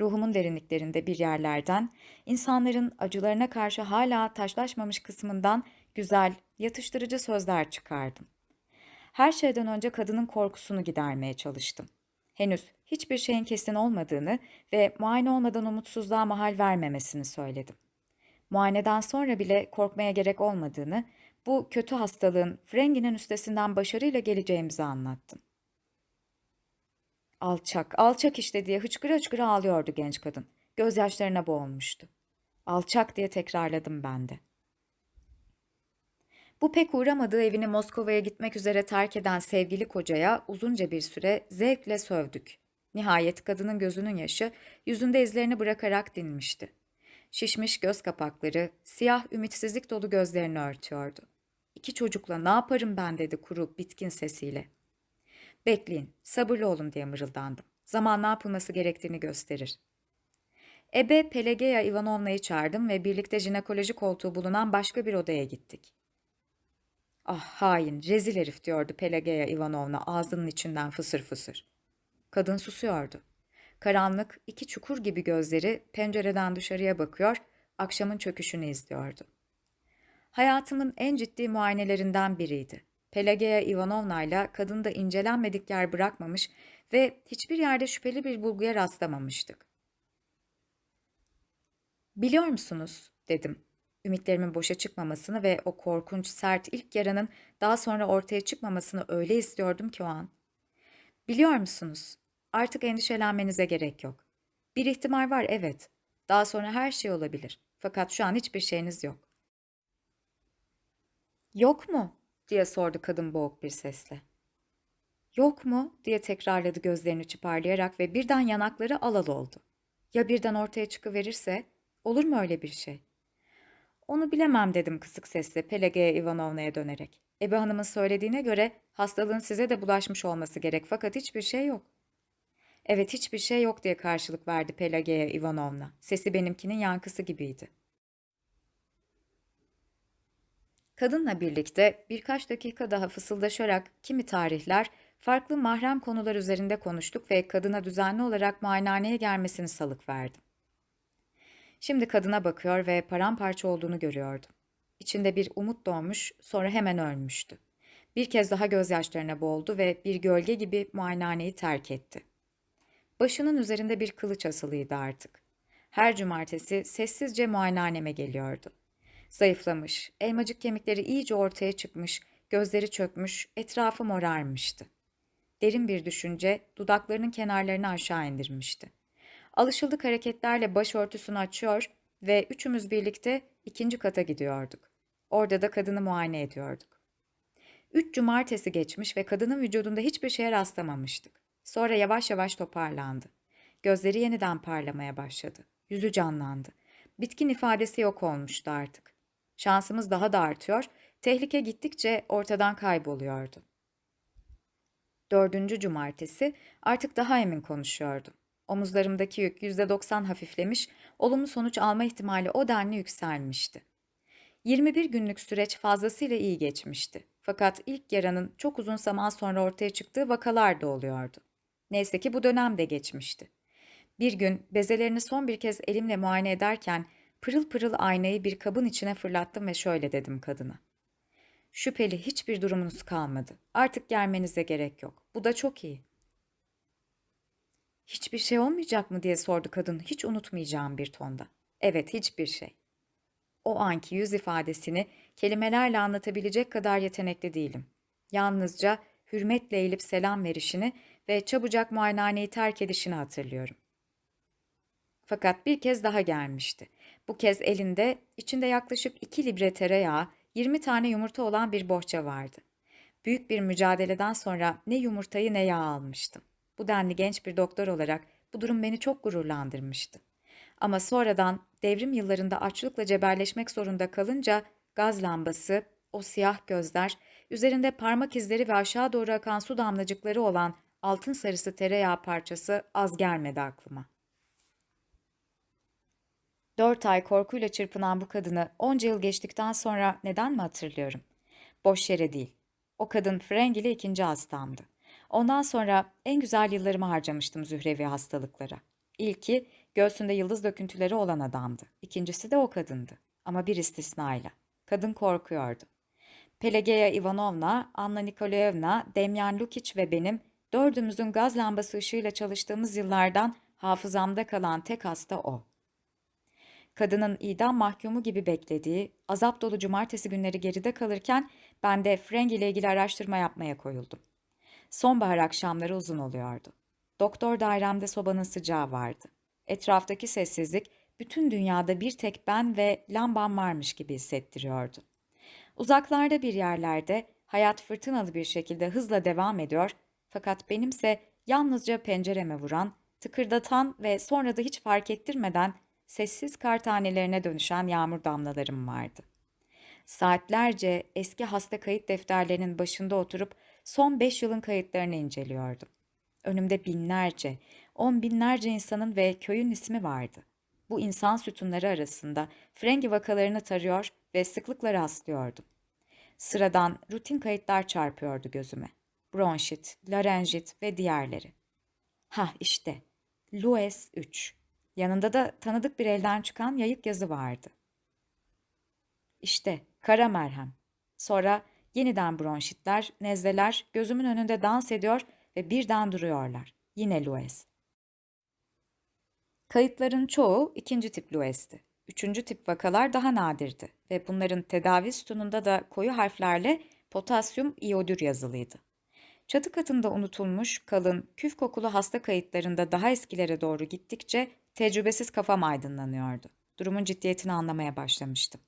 Ruhumun derinliklerinde bir yerlerden, insanların acılarına karşı hala taşlaşmamış kısmından güzel, yatıştırıcı sözler çıkardım. Her şeyden önce kadının korkusunu gidermeye çalıştım. Henüz hiçbir şeyin kesin olmadığını ve muayene olmadan umutsuzluğa mahal vermemesini söyledim. Muayeneden sonra bile korkmaya gerek olmadığını, bu kötü hastalığın Frengi'nin üstesinden başarıyla geleceğimizi anlattım. Alçak, alçak işte diye hıçkıra hıçkıra ağlıyordu genç kadın. Gözyaşlarına boğulmuştu. Alçak diye tekrarladım ben de. Bu pek uğramadığı evini Moskova'ya gitmek üzere terk eden sevgili kocaya uzunca bir süre zevkle sövdük. Nihayet kadının gözünün yaşı yüzünde izlerini bırakarak dinmişti. Şişmiş göz kapakları, siyah ümitsizlik dolu gözlerini örtüyordu. İki çocukla ne yaparım ben dedi kuru, bitkin sesiyle. Bekleyin, sabırlı olun diye mırıldandım. Zaman ne yapılması gerektiğini gösterir. Ebe Pelageya Ivanovna'yı çağırdım ve birlikte jinekoloji koltuğu bulunan başka bir odaya gittik. Ah hain, rezil herif diyordu Pelageya Ivanovna ağzının içinden fısır fısır. Kadın susuyordu. Karanlık, iki çukur gibi gözleri pencereden dışarıya bakıyor, akşamın çöküşünü izliyordu. Hayatımın en ciddi muayenelerinden biriydi. Pelageya Ivanovna ile kadında incelenmedik yer bırakmamış ve hiçbir yerde şüpheli bir bulguya rastlamamıştık. Biliyor musunuz, dedim. Ümitlerimin boşa çıkmamasını ve o korkunç, sert ilk yaranın daha sonra ortaya çıkmamasını öyle istiyordum ki o an. Biliyor musunuz? Artık endişelenmenize gerek yok. Bir ihtimal var evet. Daha sonra her şey olabilir. Fakat şu an hiçbir şeyiniz yok. Yok mu? Diye sordu kadın boğuk bir sesle. Yok mu? diye tekrarladı gözlerini çıparlayarak ve birden yanakları alal oldu. Ya birden ortaya çıkıverirse? Olur mu öyle bir şey? Onu bilemem dedim kısık sesle Pelageya Ivanovna'ya dönerek. Ebe Hanım'ın söylediğine göre hastalığın size de bulaşmış olması gerek fakat hiçbir şey yok. Evet hiçbir şey yok diye karşılık verdi Pelageya Ivanovna. Sesi benimkinin yankısı gibiydi. Kadınla birlikte birkaç dakika daha fısıldaşarak kimi tarihler, farklı mahrem konular üzerinde konuştuk ve kadına düzenli olarak muayenehaneye gelmesini salık verdim. Şimdi kadına bakıyor ve paramparça olduğunu görüyordum. İçinde bir umut doğmuş, sonra hemen ölmüştü. Bir kez daha gözyaşlarına boğuldu ve bir gölge gibi muayenehaneyi terk etti. Başının üzerinde bir kılıç asılıydı artık. Her cumartesi sessizce muayenehaneme geliyordu. Zayıflamış, elmacık kemikleri iyice ortaya çıkmış, gözleri çökmüş, etrafı morarmıştı. Derin bir düşünce dudaklarının kenarlarını aşağı indirmişti. Alışıldık hareketlerle başörtüsünü açıyor ve üçümüz birlikte ikinci kata gidiyorduk. Orada da kadını muayene ediyorduk. Üç cumartesi geçmiş ve kadının vücudunda hiçbir şeye rastlamamıştık. Sonra yavaş yavaş toparlandı. Gözleri yeniden parlamaya başladı. Yüzü canlandı. Bitkin ifadesi yok olmuştu artık. Şansımız daha da artıyor, tehlike gittikçe ortadan kayboluyordu. Dördüncü cumartesi artık daha emin konuşuyordum. Omuzlarımdaki yük yüzde doksan hafiflemiş, olumlu sonuç alma ihtimali o denli yükselmişti. 21 günlük süreç fazlasıyla iyi geçmişti. Fakat ilk yaranın çok uzun zaman sonra ortaya çıktığı vakalar da oluyordu. Neyse ki bu dönem de geçmişti. Bir gün bezelerini son bir kez elimle muayene ederken pırıl pırıl aynayı bir kabın içine fırlattım ve şöyle dedim kadına. Şüpheli hiçbir durumunuz kalmadı. Artık gelmenize gerek yok. Bu da çok iyi. Hiçbir şey olmayacak mı diye sordu kadın hiç unutmayacağım bir tonda. Evet hiçbir şey. O anki yüz ifadesini kelimelerle anlatabilecek kadar yetenekli değilim. Yalnızca hürmetle eğilip selam verişini ve çabucak muayenehaneyi terk edişini hatırlıyorum. Fakat bir kez daha gelmişti. Bu kez elinde içinde yaklaşık iki libre tereyağı, 20 tane yumurta olan bir bohça vardı. Büyük bir mücadeleden sonra ne yumurtayı ne yağ almıştım. Bu denli genç bir doktor olarak bu durum beni çok gururlandırmıştı. Ama sonradan devrim yıllarında açlıkla cebelleşmek zorunda kalınca gaz lambası, o siyah gözler, üzerinde parmak izleri ve aşağı doğru akan su damlacıkları olan altın sarısı tereyağı parçası az gelmedi aklıma. Dört ay korkuyla çırpınan bu kadını onca yıl geçtikten sonra neden mi hatırlıyorum? Boş yere değil. O kadın Frengili ikinci hastamdı. Ondan sonra en güzel yıllarımı harcamıştım zührevi hastalıklara. İlki göğsünde yıldız döküntüleri olan adamdı. İkincisi de o kadındı. Ama bir istisnayla. Kadın korkuyordu. Pelageya Ivanovna, Anna Nikolaevna, Demyan Lukic ve benim dördümüzün gaz lambası ışığıyla çalıştığımız yıllardan hafızamda kalan tek hasta o. Kadının idam mahkumu gibi beklediği, azap dolu cumartesi günleri geride kalırken ben de Frank ile ilgili araştırma yapmaya koyuldum. Sonbahar akşamları uzun oluyordu. Doktor dairemde sobanın sıcağı vardı. Etraftaki sessizlik bütün dünyada bir tek ben ve lambam varmış gibi hissettiriyordu. Uzaklarda bir yerlerde hayat fırtınalı bir şekilde hızla devam ediyor fakat benimse yalnızca pencereme vuran, tıkırdatan ve sonra da hiç fark ettirmeden sessiz kar tanelerine dönüşen yağmur damlalarım vardı. Saatlerce eski hasta kayıt defterlerinin başında oturup son beş yılın kayıtlarını inceliyordum. Önümde binlerce, on binlerce insanın ve köyün ismi vardı. Bu insan sütunları arasında frengi vakalarını tarıyor ve sıklıkla rastlıyordum. Sıradan rutin kayıtlar çarpıyordu gözüme. Bronşit, larenjit ve diğerleri. Ha işte, Lues 3. Yanında da tanıdık bir elden çıkan yayık yazı vardı. İşte kara merhem. Sonra yeniden bronşitler, nezleler gözümün önünde dans ediyor ve birden duruyorlar. Yine Lues. Kayıtların çoğu ikinci tip Lues'ti. Üçüncü tip vakalar daha nadirdi ve bunların tedavi sütununda da koyu harflerle potasyum iyodür yazılıydı. Çatı katında unutulmuş, kalın, küf kokulu hasta kayıtlarında daha eskilere doğru gittikçe tecrübesiz kafam aydınlanıyordu. Durumun ciddiyetini anlamaya başlamıştım.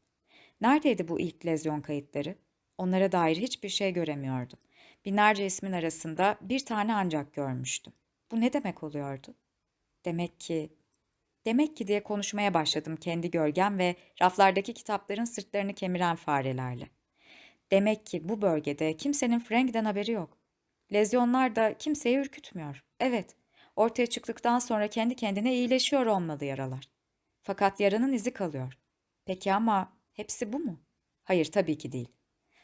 Neredeydi bu ilk lezyon kayıtları? Onlara dair hiçbir şey göremiyordum. Binlerce ismin arasında bir tane ancak görmüştüm. Bu ne demek oluyordu? Demek ki, demek ki diye konuşmaya başladım kendi gölgem ve raflardaki kitapların sırtlarını kemiren farelerle. Demek ki bu bölgede kimsenin Frank'den haberi yok. Lezyonlar da kimseyi ürkütmüyor. Evet, ortaya çıktıktan sonra kendi kendine iyileşiyor olmalı yaralar. Fakat yaranın izi kalıyor. Peki ama hepsi bu mu? Hayır, tabii ki değil.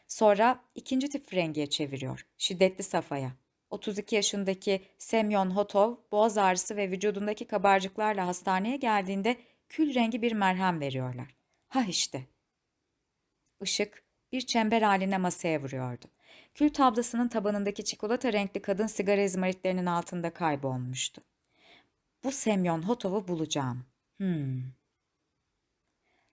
Sonra ikinci tip frengiye çeviriyor. Şiddetli safhaya. 32 yaşındaki Semyon Hotov boğaz ağrısı ve vücudundaki kabarcıklarla hastaneye geldiğinde kül rengi bir merhem veriyorlar. Ha işte. Işık bir çember haline masaya vuruyordu. Kül tablasının tabanındaki çikolata renkli kadın sigara izmaritlerinin altında kaybolmuştu. Bu Semyon Hotov'u bulacağım. Hmm.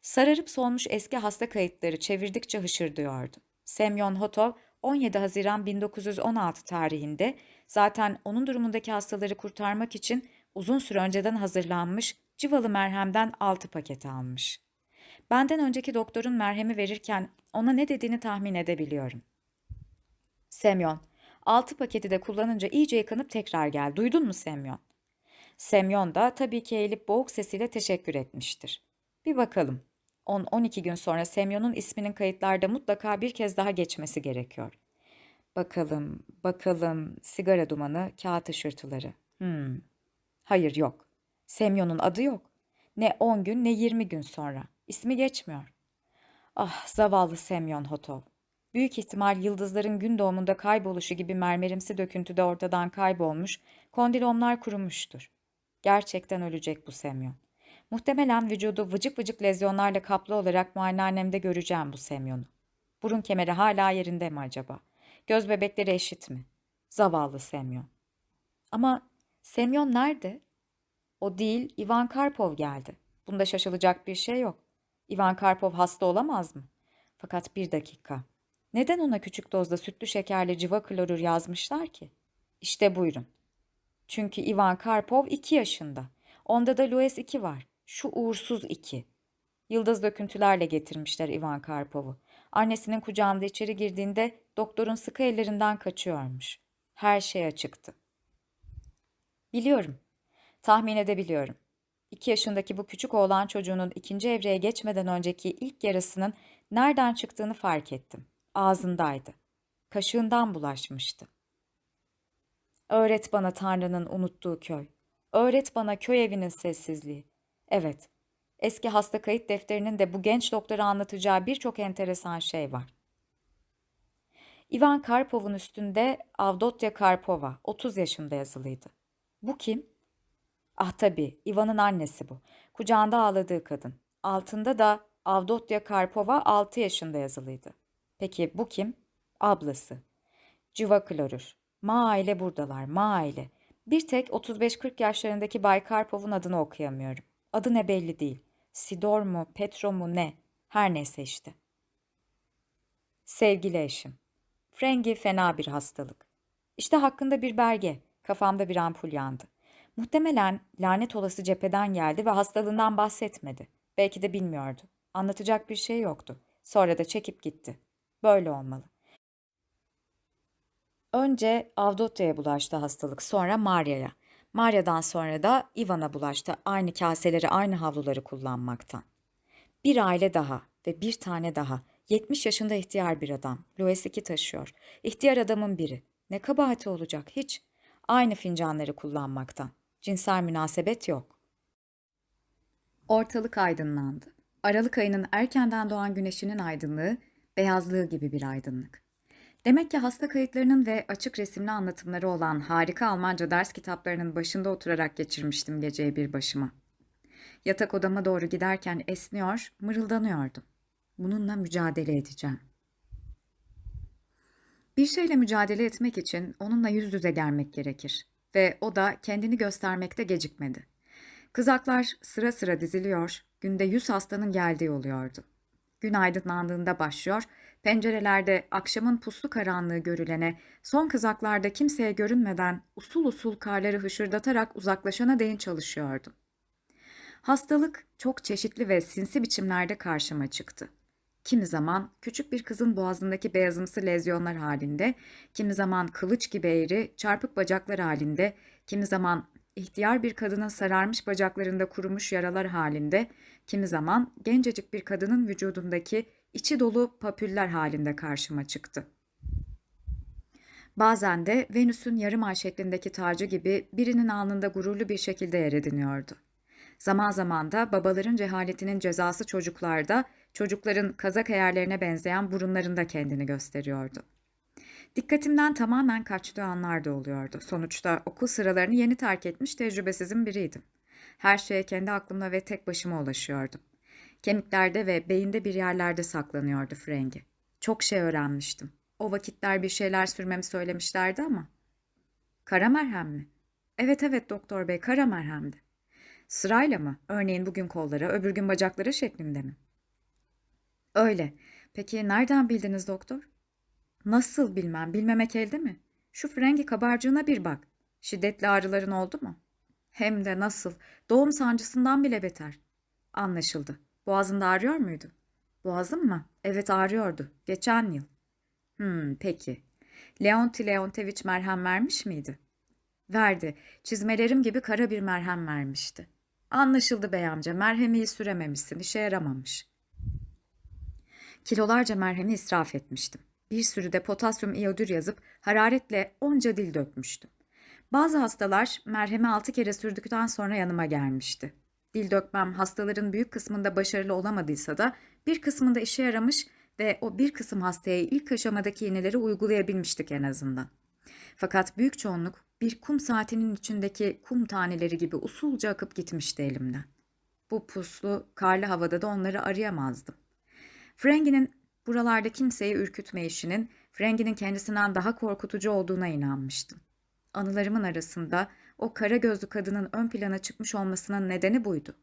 Sararıp solmuş eski hasta kayıtları çevirdikçe hışırdıyordu. Semyon Hotov 17 Haziran 1916 tarihinde zaten onun durumundaki hastaları kurtarmak için uzun süre önceden hazırlanmış civalı merhemden 6 paket almış. Benden önceki doktorun merhemi verirken ona ne dediğini tahmin edebiliyorum. Semyon, 6 paketi de kullanınca iyice yıkanıp tekrar gel. Duydun mu Semyon? Semyon da tabii ki eğilip boğuk sesiyle teşekkür etmiştir. Bir bakalım. 10-12 gün sonra Semyon'un isminin kayıtlarda mutlaka bir kez daha geçmesi gerekiyor. Bakalım, bakalım, sigara dumanı, kağıt ışırtıları. Hmm. Hayır yok. Semyon'un adı yok. Ne 10 gün ne 20 gün sonra. İsmi geçmiyor. Ah zavallı Semyon Hotov. Büyük ihtimal yıldızların gün doğumunda kayboluşu gibi mermerimsi döküntüde ortadan kaybolmuş, kondilomlar kurumuştur. Gerçekten ölecek bu Semyon. Muhtemelen vücudu vıcık vıcık lezyonlarla kaplı olarak muayenehanemde göreceğim bu Semyon'u. Burun kemeri hala yerinde mi acaba? Göz bebekleri eşit mi? Zavallı Semyon. Ama Semyon nerede? O değil, Ivan Karpov geldi. Bunda şaşılacak bir şey yok. Ivan Karpov hasta olamaz mı? Fakat bir dakika. Neden ona küçük dozda sütlü şekerli civa klorür yazmışlar ki? İşte buyurun. Çünkü Ivan Karpov iki yaşında. Onda da Louis 2 var. Şu uğursuz iki. Yıldız döküntülerle getirmişler Ivan Karpov'u. Annesinin kucağında içeri girdiğinde doktorun sıkı ellerinden kaçıyormuş. Her şey açıktı. Biliyorum. Tahmin edebiliyorum. İki yaşındaki bu küçük oğlan çocuğunun ikinci evreye geçmeden önceki ilk yarısının nereden çıktığını fark ettim. Ağzındaydı. Kaşığından bulaşmıştı. Öğret bana Tanrı'nın unuttuğu köy. Öğret bana köy evinin sessizliği. Evet, eski hasta kayıt defterinin de bu genç doktora anlatacağı birçok enteresan şey var. Ivan Karpov'un üstünde Avdotya Karpova, 30 yaşında yazılıydı. Bu kim? Ah tabii, Ivan'ın annesi bu. Kucağında ağladığı kadın. Altında da Avdotya Karpova 6 yaşında yazılıydı. Peki bu kim? Ablası. Civa klorür. Ma aile buradalar, ma aile. Bir tek 35-40 yaşlarındaki Bay Karpov'un adını okuyamıyorum. Adı ne belli değil. Sidor mu, Petro mu ne? Her neyse işte. Sevgili eşim. Frengi fena bir hastalık. İşte hakkında bir belge. Kafamda bir ampul yandı. Muhtemelen lanet olası cepheden geldi ve hastalığından bahsetmedi. Belki de bilmiyordu. Anlatacak bir şey yoktu. Sonra da çekip gitti. Böyle olmalı. Önce Avdotya'ya bulaştı hastalık, sonra Maria'ya. Maria'dan sonra da Ivan'a bulaştı aynı kaseleri, aynı havluları kullanmaktan. Bir aile daha ve bir tane daha. 70 yaşında ihtiyar bir adam. Louis 2 taşıyor. İhtiyar adamın biri. Ne kabahati olacak hiç. Aynı fincanları kullanmaktan. Cinsel münasebet yok. Ortalık aydınlandı. Aralık ayının erkenden doğan güneşinin aydınlığı, beyazlığı gibi bir aydınlık. Demek ki hasta kayıtlarının ve açık resimli anlatımları olan harika Almanca ders kitaplarının başında oturarak geçirmiştim geceyi bir başıma. Yatak odama doğru giderken esniyor, mırıldanıyordum. Bununla mücadele edeceğim. Bir şeyle mücadele etmek için onunla yüz yüze gelmek gerekir ve o da kendini göstermekte gecikmedi. Kızaklar sıra sıra diziliyor, Günde yüz hastanın geldiği oluyordu. Gün aydınlandığında başlıyor, pencerelerde akşamın puslu karanlığı görülene, son kızaklarda kimseye görünmeden usul usul karları hışırdatarak uzaklaşana değin çalışıyordum. Hastalık çok çeşitli ve sinsi biçimlerde karşıma çıktı. Kimi zaman küçük bir kızın boğazındaki beyazımsı lezyonlar halinde, kimi zaman kılıç gibi eğri, çarpık bacaklar halinde, kimi zaman ihtiyar bir kadının sararmış bacaklarında kurumuş yaralar halinde, kimi zaman gencecik bir kadının vücudundaki içi dolu papüller halinde karşıma çıktı. Bazen de Venüs'ün yarım ay şeklindeki tacı gibi birinin alnında gururlu bir şekilde yer ediniyordu. Zaman zaman da babaların cehaletinin cezası çocuklarda, çocukların kazak eğerlerine benzeyen burunlarında kendini gösteriyordu. Dikkatimden tamamen kaçtığı anlar da oluyordu. Sonuçta okul sıralarını yeni terk etmiş tecrübesizin biriydim. Her şeye kendi aklımla ve tek başıma ulaşıyordum. Kemiklerde ve beyinde bir yerlerde saklanıyordu frengi. Çok şey öğrenmiştim. O vakitler bir şeyler sürmemi söylemişlerdi ama. Kara merhem mi? Evet evet doktor bey kara merhemdi. Sırayla mı? Örneğin bugün kollara, öbür gün bacaklara şeklinde mi? Öyle. Peki nereden bildiniz doktor? Nasıl bilmem, bilmemek elde mi? Şu frengi kabarcığına bir bak. Şiddetli ağrıların oldu mu? Hem de nasıl? Doğum sancısından bile beter. Anlaşıldı. Boğazında ağrıyor muydu? Boğazım mı? Evet ağrıyordu. Geçen yıl. Hmm, peki. Leonti Leonteviç merhem vermiş miydi? Verdi. Çizmelerim gibi kara bir merhem vermişti. Anlaşıldı bey amca. Merhemi sürememişsin. işe yaramamış. Kilolarca merhemi israf etmiştim. Bir sürü de potasyum iyodür yazıp hararetle onca dil dökmüştüm. Bazı hastalar merhemi altı kere sürdükten sonra yanıma gelmişti. Dil dökmem hastaların büyük kısmında başarılı olamadıysa da bir kısmında işe yaramış ve o bir kısım hastaya ilk aşamadaki iğneleri uygulayabilmiştik en azından. Fakat büyük çoğunluk bir kum saatinin içindeki kum taneleri gibi usulca akıp gitmişti elimden. Bu puslu, karlı havada da onları arayamazdım. Frankie'nin buralarda kimseyi ürkütme işinin Frankie'nin kendisinden daha korkutucu olduğuna inanmıştım. Anılarımın arasında o kara gözlü kadının ön plana çıkmış olmasının nedeni buydu.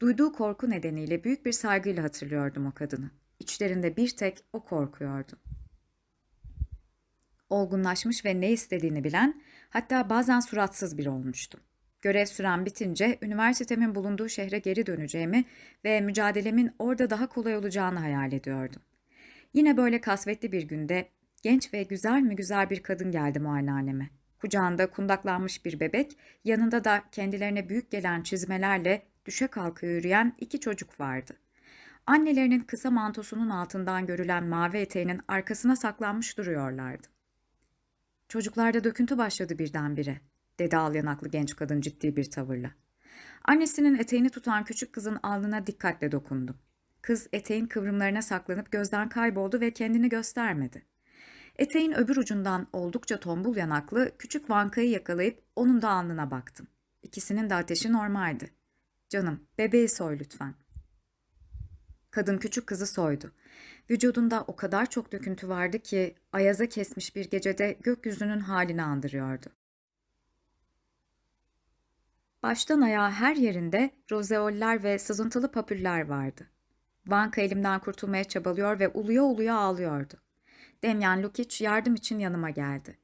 Duyduğu korku nedeniyle büyük bir saygıyla hatırlıyordum o kadını. İçlerinde bir tek o korkuyordu. Olgunlaşmış ve ne istediğini bilen, hatta bazen suratsız bir olmuştum. Görev süren bitince üniversitemin bulunduğu şehre geri döneceğimi ve mücadelemin orada daha kolay olacağını hayal ediyordum. Yine böyle kasvetli bir günde genç ve güzel mi güzel bir kadın geldi muayenehaneme. Kucağında kundaklanmış bir bebek, yanında da kendilerine büyük gelen çizmelerle düşe kalka yürüyen iki çocuk vardı. Annelerinin kısa mantosunun altından görülen mavi eteğinin arkasına saklanmış duruyorlardı. Çocuklarda döküntü başladı birdenbire, dedi al yanaklı genç kadın ciddi bir tavırla. Annesinin eteğini tutan küçük kızın alnına dikkatle dokundu. Kız eteğin kıvrımlarına saklanıp gözden kayboldu ve kendini göstermedi. Eteğin öbür ucundan oldukça tombul yanaklı küçük vankayı yakalayıp onun da alnına baktım. İkisinin de ateşi normaldi. Canım, bebeği soy lütfen. Kadın küçük kızı soydu. Vücudunda o kadar çok döküntü vardı ki ayaza kesmiş bir gecede gökyüzünün halini andırıyordu. Baştan ayağa her yerinde rozeoller ve sızıntılı papüller vardı. Vanka elimden kurtulmaya çabalıyor ve uluya uluya ağlıyordu. Demyan Lukic yardım için yanıma geldi.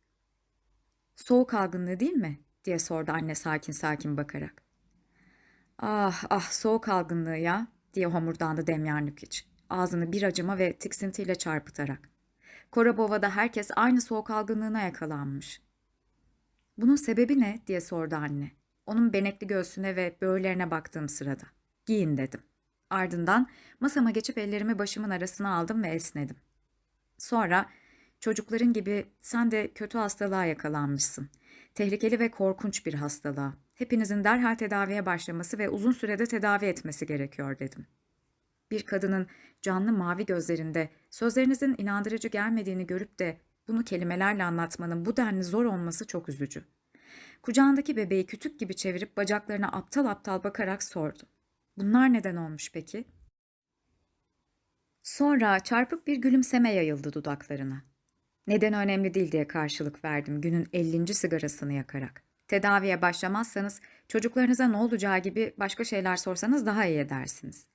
Soğuk algınlığı değil mi? diye sordu anne sakin sakin bakarak. Ah ah soğuk algınlığı ya diye homurdandı Demyan Lukic. Ağzını bir acıma ve tiksintiyle çarpıtarak. Korabova'da herkes aynı soğuk algınlığına yakalanmış. Bunun sebebi ne diye sordu anne. Onun benekli göğsüne ve böğürlerine baktığım sırada. Giyin dedim. Ardından masama geçip ellerimi başımın arasına aldım ve esnedim. Sonra çocukların gibi sen de kötü hastalığa yakalanmışsın. Tehlikeli ve korkunç bir hastalığa. Hepinizin derhal tedaviye başlaması ve uzun sürede tedavi etmesi gerekiyor dedim. Bir kadının canlı mavi gözlerinde sözlerinizin inandırıcı gelmediğini görüp de bunu kelimelerle anlatmanın bu denli zor olması çok üzücü. Kucağındaki bebeği kütük gibi çevirip bacaklarına aptal aptal bakarak sordu. Bunlar neden olmuş peki? Sonra çarpık bir gülümseme yayıldı dudaklarına. Neden önemli değil diye karşılık verdim günün ellinci sigarasını yakarak. Tedaviye başlamazsanız çocuklarınıza ne olacağı gibi başka şeyler sorsanız daha iyi edersiniz.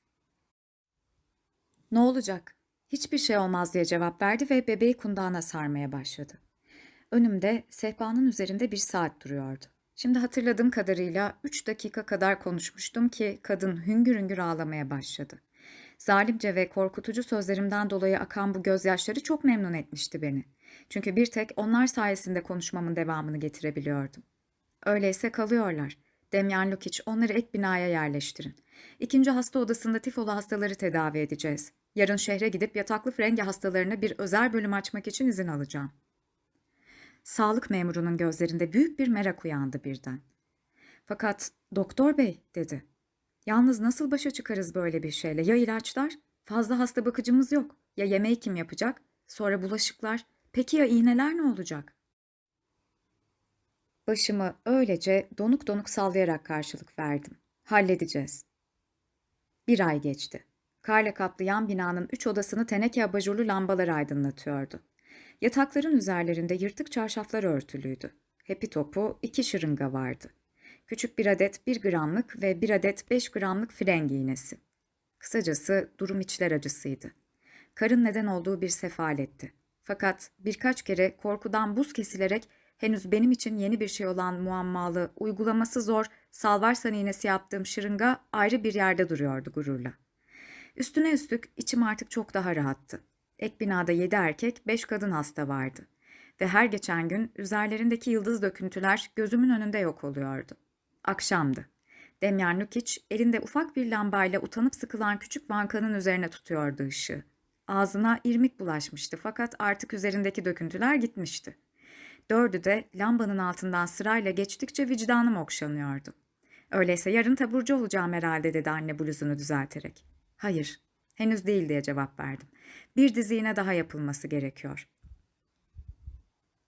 Ne olacak? Hiçbir şey olmaz diye cevap verdi ve bebeği kundağına sarmaya başladı. Önümde sehpanın üzerinde bir saat duruyordu. Şimdi hatırladığım kadarıyla üç dakika kadar konuşmuştum ki kadın hüngür hüngür ağlamaya başladı. Zalimce ve korkutucu sözlerimden dolayı akan bu gözyaşları çok memnun etmişti beni. Çünkü bir tek onlar sayesinde konuşmamın devamını getirebiliyordum. Öyleyse kalıyorlar. Demyan Lukic onları ek binaya yerleştirin. İkinci hasta odasında tifolu hastaları tedavi edeceğiz. Yarın şehre gidip yataklı frenge hastalarına bir özel bölüm açmak için izin alacağım. Sağlık memurunun gözlerinde büyük bir merak uyandı birden. Fakat doktor bey dedi. Yalnız nasıl başa çıkarız böyle bir şeyle? Ya ilaçlar? Fazla hasta bakıcımız yok. Ya yemeği kim yapacak? Sonra bulaşıklar. Peki ya iğneler ne olacak? Başımı öylece donuk donuk sallayarak karşılık verdim. Halledeceğiz. Bir ay geçti. Karla kaplı yan binanın üç odasını teneke abajurlu lambalar aydınlatıyordu. Yatakların üzerlerinde yırtık çarşaflar örtülüydü. Hepi topu iki şırınga vardı. Küçük bir adet bir gramlık ve bir adet beş gramlık frengi iğnesi. Kısacası durum içler acısıydı. Karın neden olduğu bir sefaletti. Fakat birkaç kere korkudan buz kesilerek henüz benim için yeni bir şey olan muammalı, uygulaması zor, salvarsan iğnesi yaptığım şırınga ayrı bir yerde duruyordu gururla. Üstüne üstlük içim artık çok daha rahattı. Ek binada yedi erkek, beş kadın hasta vardı. Ve her geçen gün üzerlerindeki yıldız döküntüler gözümün önünde yok oluyordu. Akşamdı. Demyan Lukic elinde ufak bir lambayla utanıp sıkılan küçük bankanın üzerine tutuyordu ışığı. Ağzına irmik bulaşmıştı fakat artık üzerindeki döküntüler gitmişti. Dördü de lambanın altından sırayla geçtikçe vicdanım okşanıyordu. Öyleyse yarın taburcu olacağım herhalde dedi anne bluzunu düzelterek. Hayır, henüz değil diye cevap verdim. Bir dizi iğne daha yapılması gerekiyor.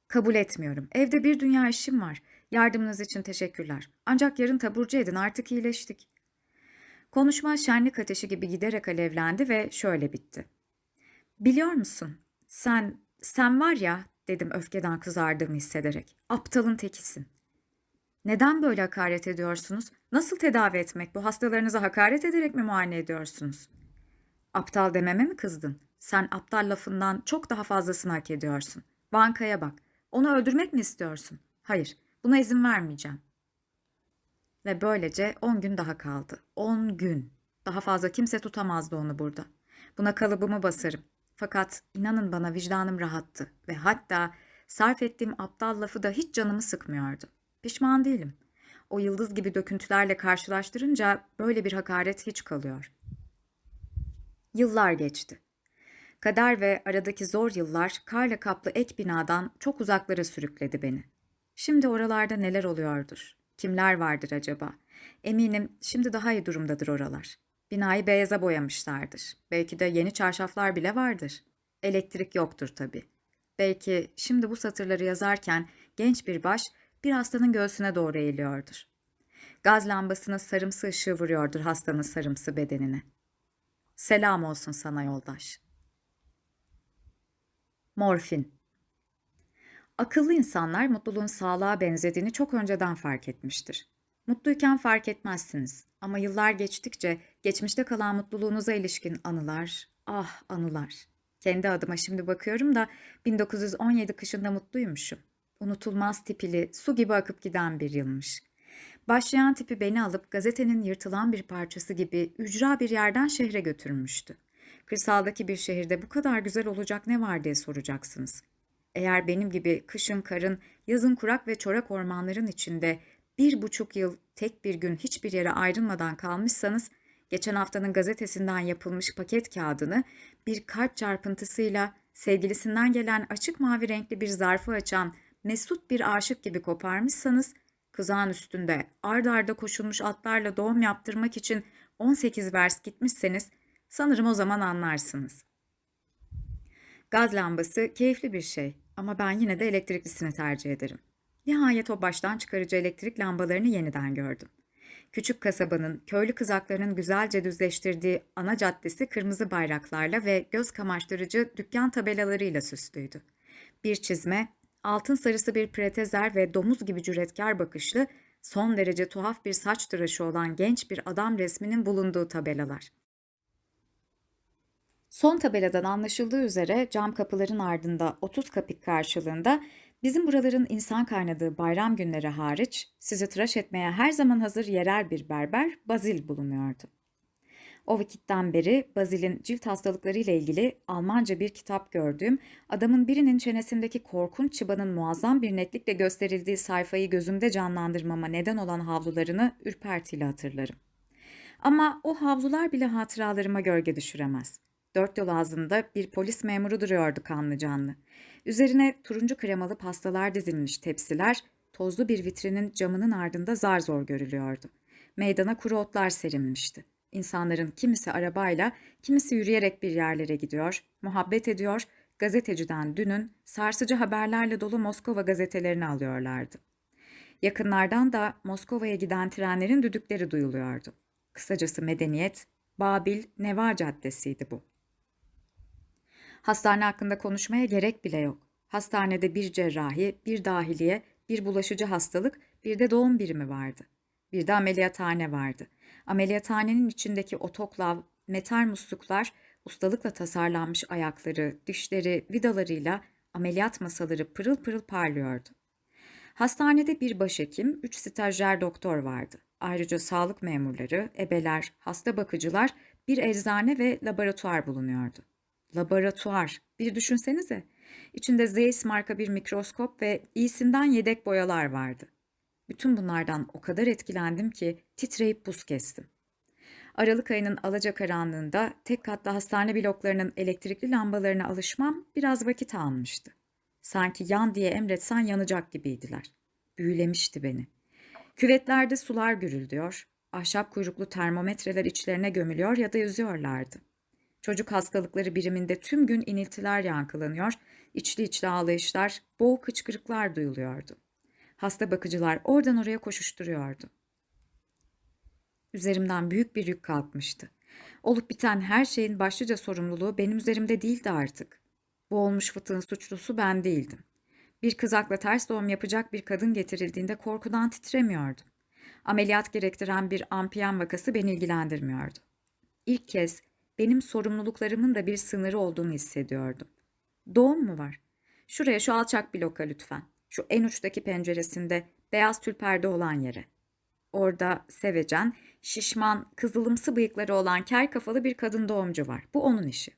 Kabul etmiyorum. Evde bir dünya işim var. Yardımınız için teşekkürler. Ancak yarın taburcu edin artık iyileştik. Konuşma şenlik ateşi gibi giderek alevlendi ve şöyle bitti. Biliyor musun? Sen, sen var ya dedim öfkeden kızardığımı hissederek. Aptalın tekisin. Neden böyle hakaret ediyorsunuz? Nasıl tedavi etmek bu? Hastalarınıza hakaret ederek mi muayene ediyorsunuz? Aptal dememe mi kızdın? Sen aptal lafından çok daha fazlasını hak ediyorsun. Bankaya bak. Onu öldürmek mi istiyorsun? Hayır, buna izin vermeyeceğim. Ve böylece on gün daha kaldı. On gün. Daha fazla kimse tutamazdı onu burada. Buna kalıbımı basarım. Fakat inanın bana vicdanım rahattı ve hatta sarf ettiğim aptal lafı da hiç canımı sıkmıyordu. Pişman değilim. O yıldız gibi döküntülerle karşılaştırınca böyle bir hakaret hiç kalıyor. Yıllar geçti. Kader ve aradaki zor yıllar karla kaplı ek binadan çok uzaklara sürükledi beni. Şimdi oralarda neler oluyordur? Kimler vardır acaba? Eminim şimdi daha iyi durumdadır oralar. Binayı beyaza boyamışlardır. Belki de yeni çarşaflar bile vardır. Elektrik yoktur tabii. Belki şimdi bu satırları yazarken genç bir baş bir hastanın göğsüne doğru eğiliyordur. Gaz lambasının sarımsı ışığı vuruyordur hastanın sarımsı bedenine. Selam olsun sana yoldaş. Morfin Akıllı insanlar mutluluğun sağlığa benzediğini çok önceden fark etmiştir. Mutluyken fark etmezsiniz ama yıllar geçtikçe geçmişte kalan mutluluğunuza ilişkin anılar, ah anılar. Kendi adıma şimdi bakıyorum da 1917 kışında mutluymuşum. Unutulmaz tipili, su gibi akıp giden bir yılmış. Başlayan tipi beni alıp gazetenin yırtılan bir parçası gibi ücra bir yerden şehre götürmüştü. Kırsaldaki bir şehirde bu kadar güzel olacak ne var diye soracaksınız. Eğer benim gibi kışın karın, yazın kurak ve çorak ormanların içinde bir buçuk yıl tek bir gün hiçbir yere ayrılmadan kalmışsanız, geçen haftanın gazetesinden yapılmış paket kağıdını bir kalp çarpıntısıyla sevgilisinden gelen açık mavi renkli bir zarfı açan mesut bir aşık gibi koparmışsanız, kızağın üstünde ard arda koşulmuş atlarla doğum yaptırmak için 18 vers gitmişseniz sanırım o zaman anlarsınız. Gaz lambası keyifli bir şey ama ben yine de elektriklisini tercih ederim. Nihayet o baştan çıkarıcı elektrik lambalarını yeniden gördüm. Küçük kasabanın, köylü kızaklarının güzelce düzleştirdiği ana caddesi kırmızı bayraklarla ve göz kamaştırıcı dükkan tabelalarıyla süslüydü. Bir çizme, altın sarısı bir pretezer ve domuz gibi cüretkar bakışlı, son derece tuhaf bir saç tıraşı olan genç bir adam resminin bulunduğu tabelalar. Son tabeladan anlaşıldığı üzere cam kapıların ardında 30 kapik karşılığında bizim buraların insan kaynadığı bayram günleri hariç sizi tıraş etmeye her zaman hazır yerel bir berber Bazil bulunuyordu. O vakitten beri Bazil'in cilt hastalıkları ile ilgili Almanca bir kitap gördüğüm, adamın birinin çenesindeki korkunç çıbanın muazzam bir netlikle gösterildiği sayfayı gözümde canlandırmama neden olan havlularını ürpertiyle hatırlarım. Ama o havlular bile hatıralarıma gölge düşüremez. Dört yol ağzında bir polis memuru duruyordu kanlı canlı. Üzerine turuncu kremalı pastalar dizilmiş tepsiler, tozlu bir vitrinin camının ardında zar zor görülüyordu. Meydana kuru otlar serilmişti. İnsanların kimisi arabayla, kimisi yürüyerek bir yerlere gidiyor, muhabbet ediyor, gazeteciden dünün sarsıcı haberlerle dolu Moskova gazetelerini alıyorlardı. Yakınlardan da Moskova'ya giden trenlerin düdükleri duyuluyordu. Kısacası medeniyet, Babil Neva Caddesi'ydi bu. Hastane hakkında konuşmaya gerek bile yok. Hastanede bir cerrahi, bir dahiliye, bir bulaşıcı hastalık, bir de doğum birimi vardı. Bir de ameliyathane vardı. Ameliyathanenin içindeki otoklav, metal musluklar, ustalıkla tasarlanmış ayakları, dişleri, vidalarıyla ameliyat masaları pırıl pırıl parlıyordu. Hastanede bir başhekim, üç stajyer doktor vardı. Ayrıca sağlık memurları, ebeler, hasta bakıcılar, bir eczane ve laboratuvar bulunuyordu. Laboratuvar, bir düşünsenize. İçinde Zeiss marka bir mikroskop ve iyisinden yedek boyalar vardı. Bütün bunlardan o kadar etkilendim ki titreyip buz kestim. Aralık ayının alacakaranlığında tek katlı hastane bloklarının elektrikli lambalarına alışmam biraz vakit almıştı. Sanki yan diye emretsen yanacak gibiydiler. Büyülemişti beni. Küvetlerde sular gürüldüyor, ahşap kuyruklu termometreler içlerine gömülüyor ya da yüzüyorlardı. Çocuk hastalıkları biriminde tüm gün iniltiler yankılanıyor, içli içli ağlayışlar, boğuk hıçkırıklar duyuluyordu. Hasta bakıcılar oradan oraya koşuşturuyordu. Üzerimden büyük bir yük kalkmıştı. Olup biten her şeyin başlıca sorumluluğu benim üzerimde değildi artık. Bu olmuş fıtığın suçlusu ben değildim. Bir kızakla ters doğum yapacak bir kadın getirildiğinde korkudan titremiyordum. Ameliyat gerektiren bir ampiyen vakası beni ilgilendirmiyordu. İlk kez benim sorumluluklarımın da bir sınırı olduğunu hissediyordum. Doğum mu var? Şuraya şu alçak bloka lütfen. Şu en uçtaki penceresinde beyaz tül perde olan yere. Orada sevecen, şişman, kızılımsı bıyıkları olan ker kafalı bir kadın doğumcu var. Bu onun işi.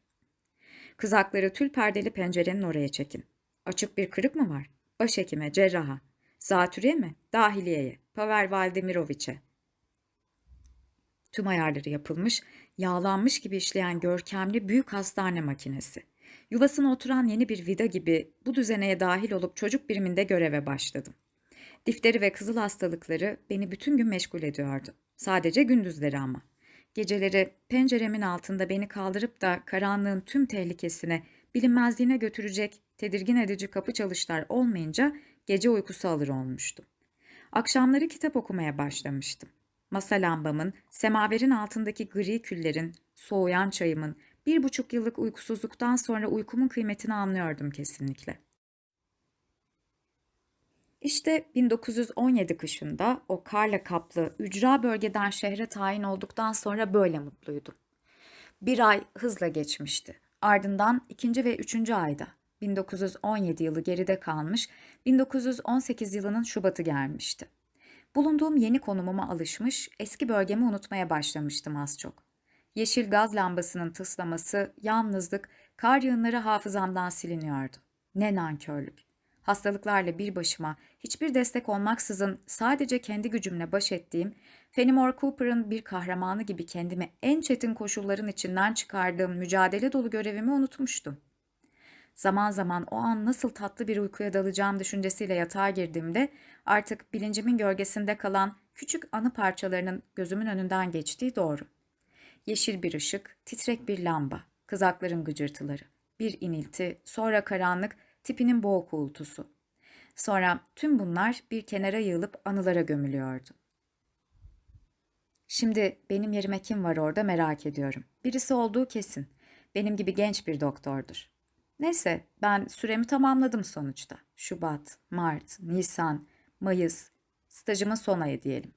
Kızakları tül perdeli pencerenin oraya çekin. Açık bir kırık mı var? Başhekime, cerraha. Zatürre mi? Dahiliyeye. Pavel Valdemiroviç'e. Tüm ayarları yapılmış, yağlanmış gibi işleyen görkemli büyük hastane makinesi. Yuvasına oturan yeni bir vida gibi bu düzeneye dahil olup çocuk biriminde göreve başladım. Difteri ve kızıl hastalıkları beni bütün gün meşgul ediyordu. Sadece gündüzleri ama. Geceleri penceremin altında beni kaldırıp da karanlığın tüm tehlikesine, bilinmezliğine götürecek tedirgin edici kapı çalışlar olmayınca gece uykusu alır olmuştum. Akşamları kitap okumaya başlamıştım. Masa lambamın, semaverin altındaki gri küllerin, soğuyan çayımın, bir buçuk yıllık uykusuzluktan sonra uykumun kıymetini anlıyordum kesinlikle. İşte 1917 kışında o karla kaplı ücra bölgeden şehre tayin olduktan sonra böyle mutluydum. Bir ay hızla geçmişti. Ardından ikinci ve üçüncü ayda 1917 yılı geride kalmış, 1918 yılının Şubat'ı gelmişti. Bulunduğum yeni konumuma alışmış, eski bölgemi unutmaya başlamıştım az çok. Yeşil gaz lambasının tıslaması, yalnızlık, kar yığınları hafızamdan siliniyordu. Ne nankörlük. Hastalıklarla bir başıma, hiçbir destek olmaksızın sadece kendi gücümle baş ettiğim, Fenimore Cooper'ın bir kahramanı gibi kendimi en çetin koşulların içinden çıkardığım mücadele dolu görevimi unutmuştum. Zaman zaman o an nasıl tatlı bir uykuya dalacağım düşüncesiyle yatağa girdiğimde artık bilincimin gölgesinde kalan küçük anı parçalarının gözümün önünden geçtiği doğru. Yeşil bir ışık, titrek bir lamba, kızakların gıcırtıları, bir inilti, sonra karanlık, tipinin boğuk uğultusu. Sonra tüm bunlar bir kenara yığılıp anılara gömülüyordu. Şimdi benim yerime kim var orada merak ediyorum. Birisi olduğu kesin. Benim gibi genç bir doktordur. Neyse ben süremi tamamladım sonuçta. Şubat, Mart, Nisan, Mayıs, stajımın son ayı diyelim.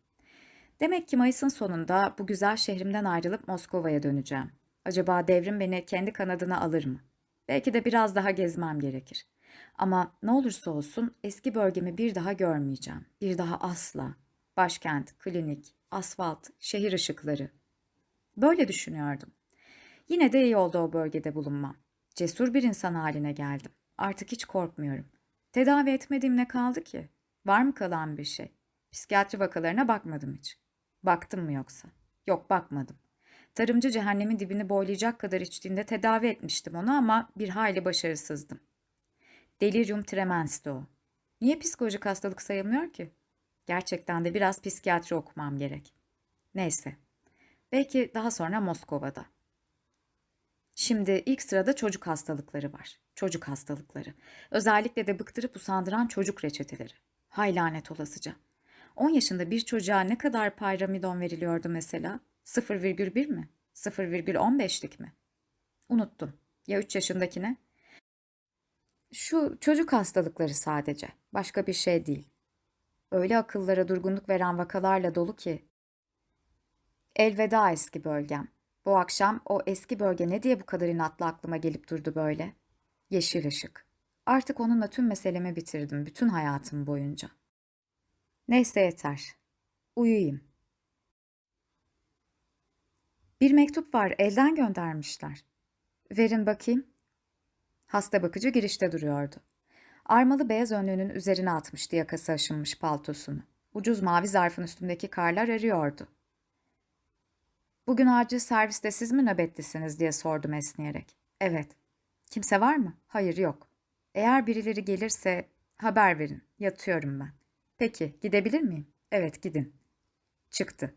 Demek ki Mayıs'ın sonunda bu güzel şehrimden ayrılıp Moskova'ya döneceğim. Acaba devrim beni kendi kanadına alır mı? Belki de biraz daha gezmem gerekir. Ama ne olursa olsun eski bölgemi bir daha görmeyeceğim. Bir daha asla. Başkent, klinik, asfalt, şehir ışıkları. Böyle düşünüyordum. Yine de iyi oldu o bölgede bulunmam. Cesur bir insan haline geldim. Artık hiç korkmuyorum. Tedavi etmediğim ne kaldı ki? Var mı kalan bir şey? Psikiyatri vakalarına bakmadım hiç. Baktım mı yoksa? Yok bakmadım. Tarımcı cehennemin dibini boylayacak kadar içtiğinde tedavi etmiştim onu ama bir hayli başarısızdım. Delirium tremensti o. Niye psikolojik hastalık sayılmıyor ki? Gerçekten de biraz psikiyatri okumam gerek. Neyse. Belki daha sonra Moskova'da. Şimdi ilk sırada çocuk hastalıkları var. Çocuk hastalıkları. Özellikle de bıktırıp usandıran çocuk reçeteleri. Hay lanet olasıca. 10 yaşında bir çocuğa ne kadar pyramidon veriliyordu mesela? 0,1 mi? 0,15'lik mi? Unuttum. Ya 3 yaşındakine? Şu çocuk hastalıkları sadece. Başka bir şey değil. Öyle akıllara durgunluk veren vakalarla dolu ki. Elveda eski bölgem. Bu akşam o eski bölge ne diye bu kadar inatlı aklıma gelip durdu böyle? Yeşil ışık. Artık onunla tüm meselemi bitirdim bütün hayatım boyunca. Neyse yeter. Uyuyayım. Bir mektup var, elden göndermişler. Verin bakayım. Hasta bakıcı girişte duruyordu. Armalı beyaz önlüğünün üzerine atmıştı yakası aşınmış paltosunu. Ucuz mavi zarfın üstündeki karlar eriyordu. Bugün acil serviste siz mi nöbetlisiniz diye sordum esneyerek. Evet. Kimse var mı? Hayır yok. Eğer birileri gelirse haber verin. Yatıyorum ben. Peki gidebilir miyim? Evet gidin. Çıktı.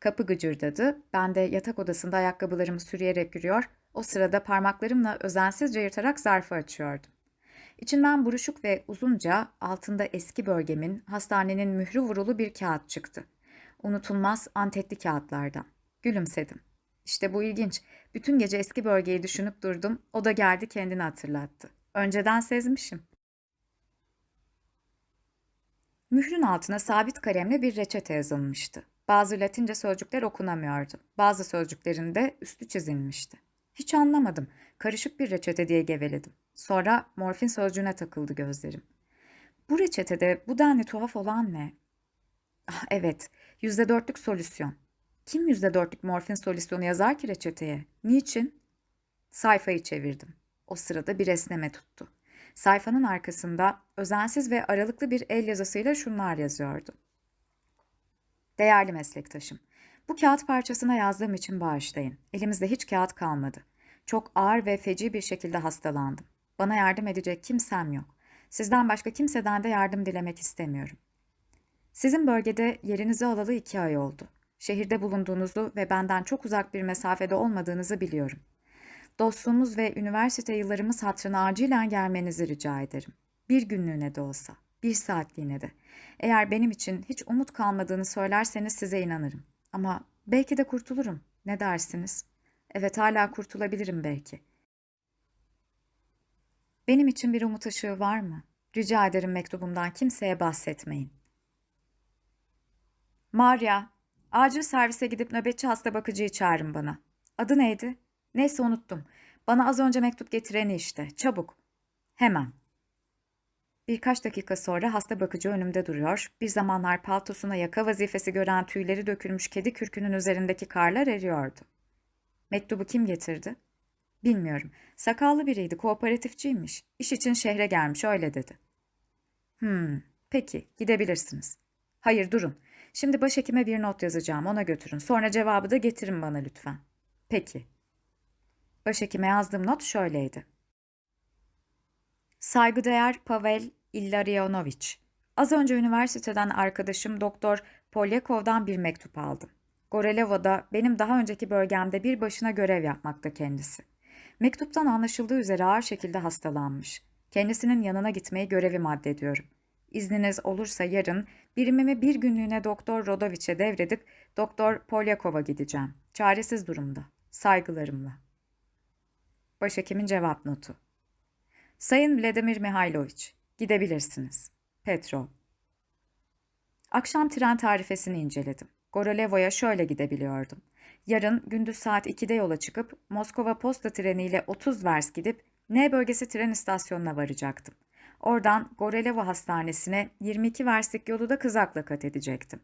Kapı gıcırdadı. Ben de yatak odasında ayakkabılarımı sürüyerek yürüyor, o sırada parmaklarımla özensizce yırtarak zarfı açıyordum. İçinden buruşuk ve uzunca altında eski bölgemin, hastanenin mührü vurulu bir kağıt çıktı. Unutulmaz antetli kağıtlardan. Gülümsedim. İşte bu ilginç. Bütün gece eski bölgeyi düşünüp durdum. O da geldi kendini hatırlattı. Önceden sezmişim. Mührün altına sabit kalemle bir reçete yazılmıştı. Bazı Latince sözcükler okunamıyordu. Bazı sözcüklerin de üstü çizilmişti. Hiç anlamadım. Karışık bir reçete diye geveledim. Sonra morfin sözcüğüne takıldı gözlerim. Bu reçetede bu denli tuhaf olan ne? Ah, evet, yüzde dörtlük solüsyon. Kim yüzde dörtlük morfin solüsyonu yazar ki reçeteye? Niçin? Sayfayı çevirdim. O sırada bir esneme tuttu. Sayfanın arkasında özensiz ve aralıklı bir el yazısıyla şunlar yazıyordu. Değerli meslektaşım, bu kağıt parçasına yazdığım için bağışlayın. Elimizde hiç kağıt kalmadı. Çok ağır ve feci bir şekilde hastalandım. Bana yardım edecek kimsem yok. Sizden başka kimseden de yardım dilemek istemiyorum. Sizin bölgede yerinizi alalı iki ay oldu. Şehirde bulunduğunuzu ve benden çok uzak bir mesafede olmadığınızı biliyorum. Dostluğumuz ve üniversite yıllarımız hatırına acilen gelmenizi rica ederim. Bir günlüğüne de olsa, bir saatliğine de. Eğer benim için hiç umut kalmadığını söylerseniz size inanırım. Ama belki de kurtulurum. Ne dersiniz? Evet hala kurtulabilirim belki. Benim için bir umut ışığı var mı? Rica ederim mektubumdan kimseye bahsetmeyin. Maria, acil servise gidip nöbetçi hasta bakıcıyı çağırın bana. Adı neydi? Neyse unuttum. Bana az önce mektup getireni işte. Çabuk. Hemen. Birkaç dakika sonra hasta bakıcı önümde duruyor. Bir zamanlar paltosuna yaka vazifesi gören tüyleri dökülmüş kedi kürkünün üzerindeki karlar eriyordu. Mektubu kim getirdi? Bilmiyorum. Sakallı biriydi, kooperatifçiymiş. İş için şehre gelmiş, öyle dedi. Hmm, peki, gidebilirsiniz. Hayır, durun. Şimdi başhekime bir not yazacağım, ona götürün. Sonra cevabı da getirin bana lütfen. Peki. Başhekime yazdığım not şöyleydi. Saygıdeğer Pavel İllarionoviç. Az önce üniversiteden arkadaşım Doktor Polyakov'dan bir mektup aldım. Goreleva'da benim daha önceki bölgemde bir başına görev yapmakta kendisi. Mektuptan anlaşıldığı üzere ağır şekilde hastalanmış. Kendisinin yanına gitmeyi görevim addediyorum. İzniniz olursa yarın birimimi bir günlüğüne Doktor Rodoviç'e devredip Doktor Polyakov'a gideceğim. Çaresiz durumda. Saygılarımla. Başhekimin cevap notu. Sayın Vladimir Mihailoviç, gidebilirsiniz. Petro. Akşam tren tarifesini inceledim. Gorolevo'ya şöyle gidebiliyordum. Yarın gündüz saat 2'de yola çıkıp Moskova posta treniyle 30 vers gidip N bölgesi tren istasyonuna varacaktım. Oradan Gorolevo Hastanesi'ne 22 verslik yolu da kızakla kat edecektim.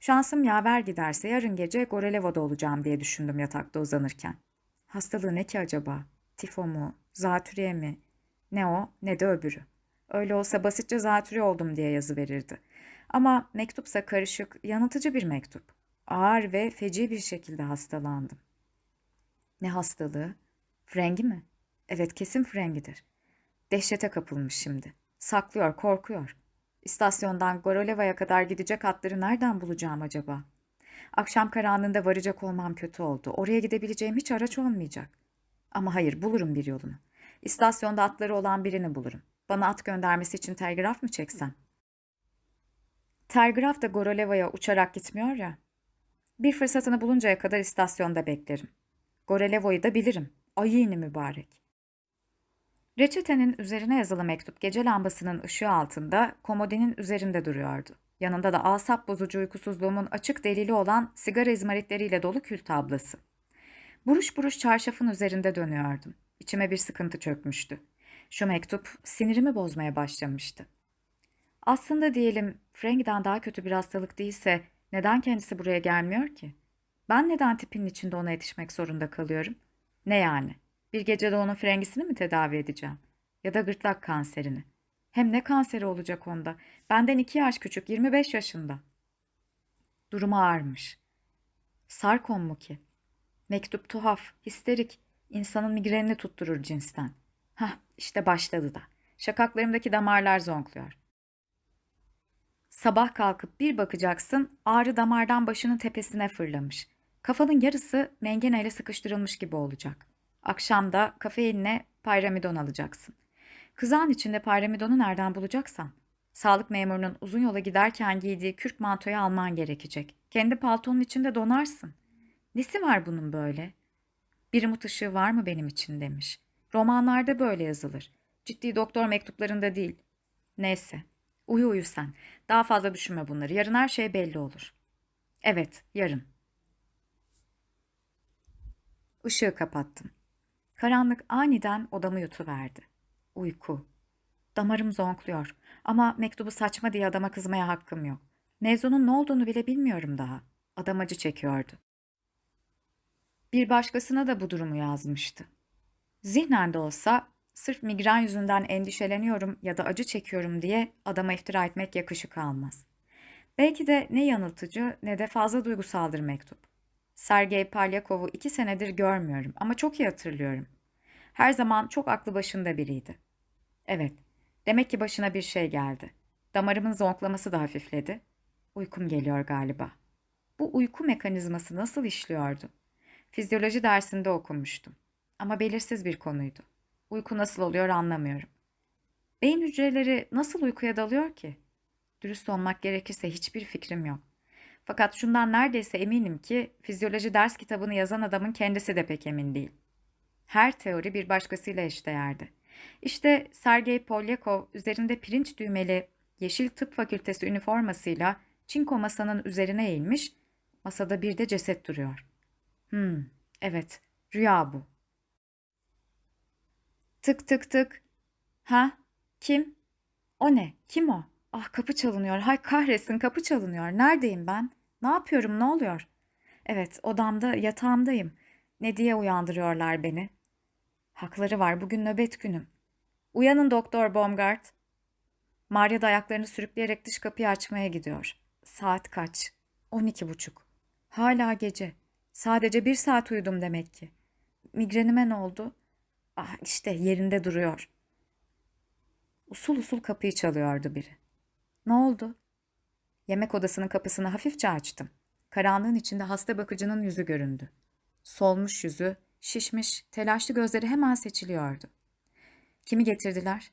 Şansım yaver giderse yarın gece Gorolevo'da olacağım diye düşündüm yatakta uzanırken. Hastalığı ne ki acaba? Tifo mu? Zatürre mi? Ne o ne de öbürü. Öyle olsa basitçe zatürre oldum diye yazı verirdi. Ama mektupsa karışık, yanıltıcı bir mektup. Ağır ve feci bir şekilde hastalandım. Ne hastalığı? Frengi mi? Evet kesin frengidir. Dehşete kapılmış şimdi. Saklıyor, korkuyor. İstasyondan Goroleva'ya kadar gidecek atları nereden bulacağım acaba? Akşam karanlığında varacak olmam kötü oldu. Oraya gidebileceğim hiç araç olmayacak. Ama hayır, bulurum bir yolunu. İstasyonda atları olan birini bulurum. Bana at göndermesi için telgraf mı çeksem? Telgraf da Goroleva'ya uçarak gitmiyor ya. Bir fırsatını buluncaya kadar istasyonda beklerim. Gorolevo'yu da bilirim. Ayini mübarek. Reçetenin üzerine yazılı mektup gece lambasının ışığı altında komodinin üzerinde duruyordu. Yanında da asap bozucu uykusuzluğumun açık delili olan sigara izmaritleriyle dolu kül tablası. Buruş buruş çarşafın üzerinde dönüyordum. İçime bir sıkıntı çökmüştü. Şu mektup sinirimi bozmaya başlamıştı. Aslında diyelim Frank'den daha kötü bir hastalık değilse neden kendisi buraya gelmiyor ki? Ben neden tipinin içinde ona yetişmek zorunda kalıyorum? Ne yani? Bir gecede onun frengisini mi tedavi edeceğim? Ya da gırtlak kanserini? Hem ne kanseri olacak onda? Benden iki yaş küçük, 25 yaşında. Durumu ağırmış. Sarkom mu ki? Mektup tuhaf, histerik, insanın migrenini tutturur cinsten. Hah, işte başladı da. Şakaklarımdaki damarlar zonkluyor. Sabah kalkıp bir bakacaksın ağrı damardan başının tepesine fırlamış. Kafanın yarısı mengeneyle sıkıştırılmış gibi olacak. Akşam da kafeinle pyramidon alacaksın. Kızağın içinde pyramidonu nereden bulacaksan. Sağlık memurunun uzun yola giderken giydiği kürk mantoyu alman gerekecek. Kendi paltonun içinde donarsın. Nesi var bunun böyle? Bir umut ışığı var mı benim için demiş. Romanlarda böyle yazılır. Ciddi doktor mektuplarında değil. Neyse. Uyu uyu sen. Daha fazla düşünme bunları. Yarın her şey belli olur. Evet, yarın. Işığı kapattım. Karanlık aniden odamı yutuverdi. Uyku. Damarım zonkluyor ama mektubu saçma diye adama kızmaya hakkım yok. Mevzunun ne olduğunu bile bilmiyorum daha. Adam acı çekiyordu. Bir başkasına da bu durumu yazmıştı. Zihnen de olsa sırf migren yüzünden endişeleniyorum ya da acı çekiyorum diye adama iftira etmek yakışık almaz. Belki de ne yanıltıcı ne de fazla duygusaldır mektup. Sergey Palyakov'u iki senedir görmüyorum ama çok iyi hatırlıyorum. Her zaman çok aklı başında biriydi. Evet, demek ki başına bir şey geldi. Damarımın zonklaması da hafifledi. Uykum geliyor galiba. Bu uyku mekanizması nasıl işliyordu? Fizyoloji dersinde okumuştum. Ama belirsiz bir konuydu. Uyku nasıl oluyor anlamıyorum. Beyin hücreleri nasıl uykuya dalıyor ki? Dürüst olmak gerekirse hiçbir fikrim yok. Fakat şundan neredeyse eminim ki fizyoloji ders kitabını yazan adamın kendisi de pek emin değil. Her teori bir başkasıyla eşdeğerdi. İşte Sergey Polyakov üzerinde pirinç düğmeli Yeşil Tıp Fakültesi üniformasıyla çinko masanın üzerine eğilmiş, masada bir de ceset duruyor. Hmm, evet, rüya bu. Tık tık tık. Ha, kim? O ne? Kim o? Ah kapı çalınıyor. Hay kahretsin kapı çalınıyor. Neredeyim ben? Ne yapıyorum? Ne oluyor? Evet, odamda, yatağımdayım. Ne diye uyandırıyorlar beni? Hakları var. Bugün nöbet günüm. Uyanın Doktor Baumgart. Maria da ayaklarını sürükleyerek dış kapıyı açmaya gidiyor. Saat kaç? On iki buçuk. Hala gece. Sadece bir saat uyudum demek ki. Migrenime ne oldu? Ah işte yerinde duruyor. Usul usul kapıyı çalıyordu biri. Ne oldu? Yemek odasının kapısını hafifçe açtım. Karanlığın içinde hasta bakıcının yüzü göründü. Solmuş yüzü, şişmiş, telaşlı gözleri hemen seçiliyordu. Kimi getirdiler?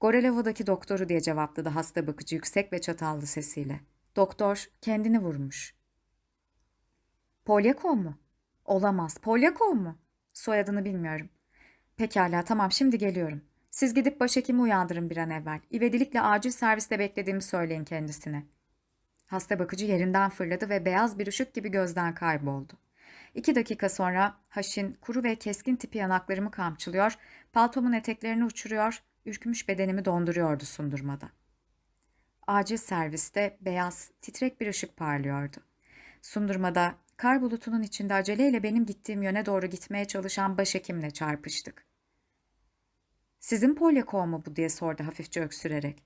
Gorelevo'daki doktoru diye cevapladı hasta bakıcı yüksek ve çatallı sesiyle. Doktor kendini vurmuş. Polyakov mu? Olamaz. Polyakov mu? Soyadını bilmiyorum. Pekala, tamam şimdi geliyorum. Siz gidip başhekimi uyandırın bir an evvel. İvedilikle acil serviste beklediğimi söyleyin kendisine. Hasta bakıcı yerinden fırladı ve beyaz bir ışık gibi gözden kayboldu. İki dakika sonra Haşin kuru ve keskin tipi yanaklarımı kamçılıyor, paltomun eteklerini uçuruyor, ürkmüş bedenimi donduruyordu sundurmada. Acil serviste beyaz, titrek bir ışık parlıyordu. Sundurmada kar bulutunun içinde aceleyle benim gittiğim yöne doğru gitmeye çalışan başhekimle çarpıştık. Sizin Polyakov mu bu diye sordu hafifçe öksürerek.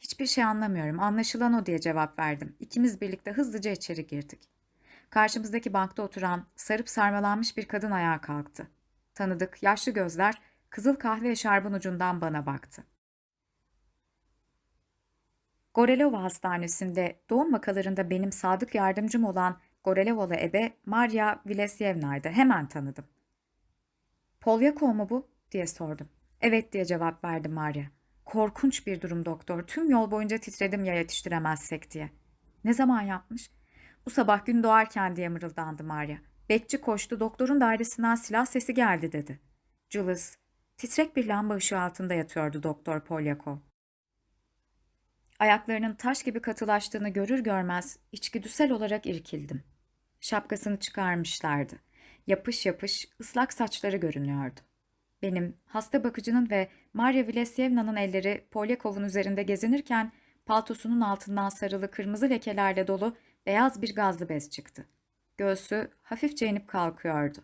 Hiçbir şey anlamıyorum. Anlaşılan o diye cevap verdim. İkimiz birlikte hızlıca içeri girdik. Karşımızdaki bankta oturan, sarıp sarmalanmış bir kadın ayağa kalktı. Tanıdık, yaşlı gözler, kızıl kahve eşarbın ucundan bana baktı. Gorelova Hastanesi'nde doğum vakalarında benim sadık yardımcım olan Gorelovalı ebe Maria Vilesyevna'ydı. Hemen tanıdım. Polyakov mu bu? diye sordum. Evet diye cevap verdi Maria. Korkunç bir durum doktor. Tüm yol boyunca titredim ya yetiştiremezsek diye. Ne zaman yapmış? Bu sabah gün doğarken diye mırıldandı Maria. Bekçi koştu, doktorun dairesinden silah sesi geldi dedi. Jules, titrek bir lamba ışığı altında yatıyordu Doktor Polyakov. Ayaklarının taş gibi katılaştığını görür görmez içgüdüsel olarak irkildim. Şapkasını çıkarmışlardı. Yapış yapış ıslak saçları görünüyordu. Benim hasta bakıcının ve Maria Vilesyevna'nın elleri Polyakov'un üzerinde gezinirken paltosunun altından sarılı kırmızı lekelerle dolu beyaz bir gazlı bez çıktı. Göğsü hafifçe inip kalkıyordu.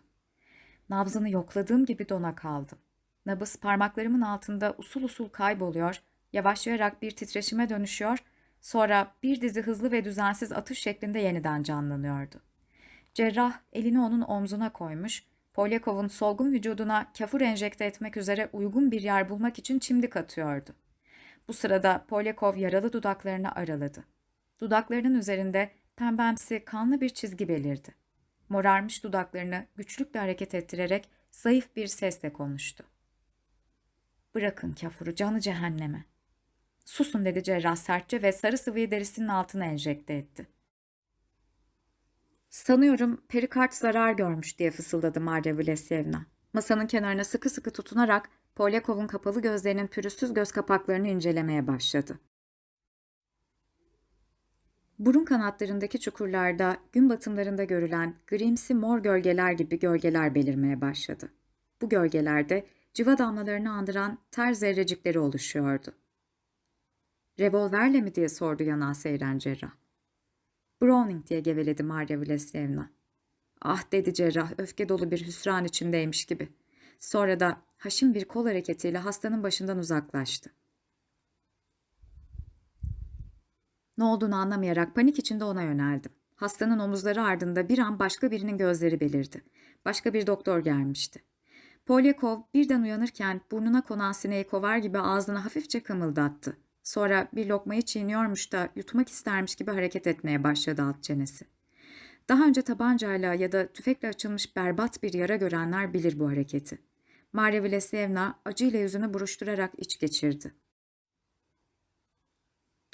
Nabzını yokladığım gibi dona kaldım. Nabız parmaklarımın altında usul usul kayboluyor, yavaşlayarak bir titreşime dönüşüyor, sonra bir dizi hızlı ve düzensiz atış şeklinde yeniden canlanıyordu. Cerrah elini onun omzuna koymuş, Polyakov'un solgun vücuduna kafur enjekte etmek üzere uygun bir yer bulmak için çimdik atıyordu. Bu sırada Polyakov yaralı dudaklarını araladı. Dudaklarının üzerinde pembemsi kanlı bir çizgi belirdi. Morarmış dudaklarını güçlükle hareket ettirerek zayıf bir sesle konuştu. Bırakın kafuru canı cehenneme. Susun dedi cerrah sertçe ve sarı sıvıyı derisinin altına enjekte etti. Sanıyorum perikard zarar görmüş diye fısıldadı Marya Vlasyevna. Masanın kenarına sıkı sıkı tutunarak Polyakov'un kapalı gözlerinin pürüzsüz göz kapaklarını incelemeye başladı. Burun kanatlarındaki çukurlarda gün batımlarında görülen grimsi mor gölgeler gibi gölgeler belirmeye başladı. Bu gölgelerde civa damlalarını andıran ter zerrecikleri oluşuyordu. Revolverle mi diye sordu yana seyren cerrah. Browning diye geveledi Marya Vlasyevna. Ah dedi cerrah öfke dolu bir hüsran içindeymiş gibi. Sonra da haşim bir kol hareketiyle hastanın başından uzaklaştı. Ne olduğunu anlamayarak panik içinde ona yöneldim. Hastanın omuzları ardında bir an başka birinin gözleri belirdi. Başka bir doktor gelmişti. Polyakov birden uyanırken burnuna konan sineği kovar gibi ağzını hafifçe kımıldattı. Sonra bir lokmayı çiğniyormuş da yutmak istermiş gibi hareket etmeye başladı alt çenesi. Daha önce tabancayla ya da tüfekle açılmış berbat bir yara görenler bilir bu hareketi. Maria Vlasyevna acıyla yüzünü buruşturarak iç geçirdi.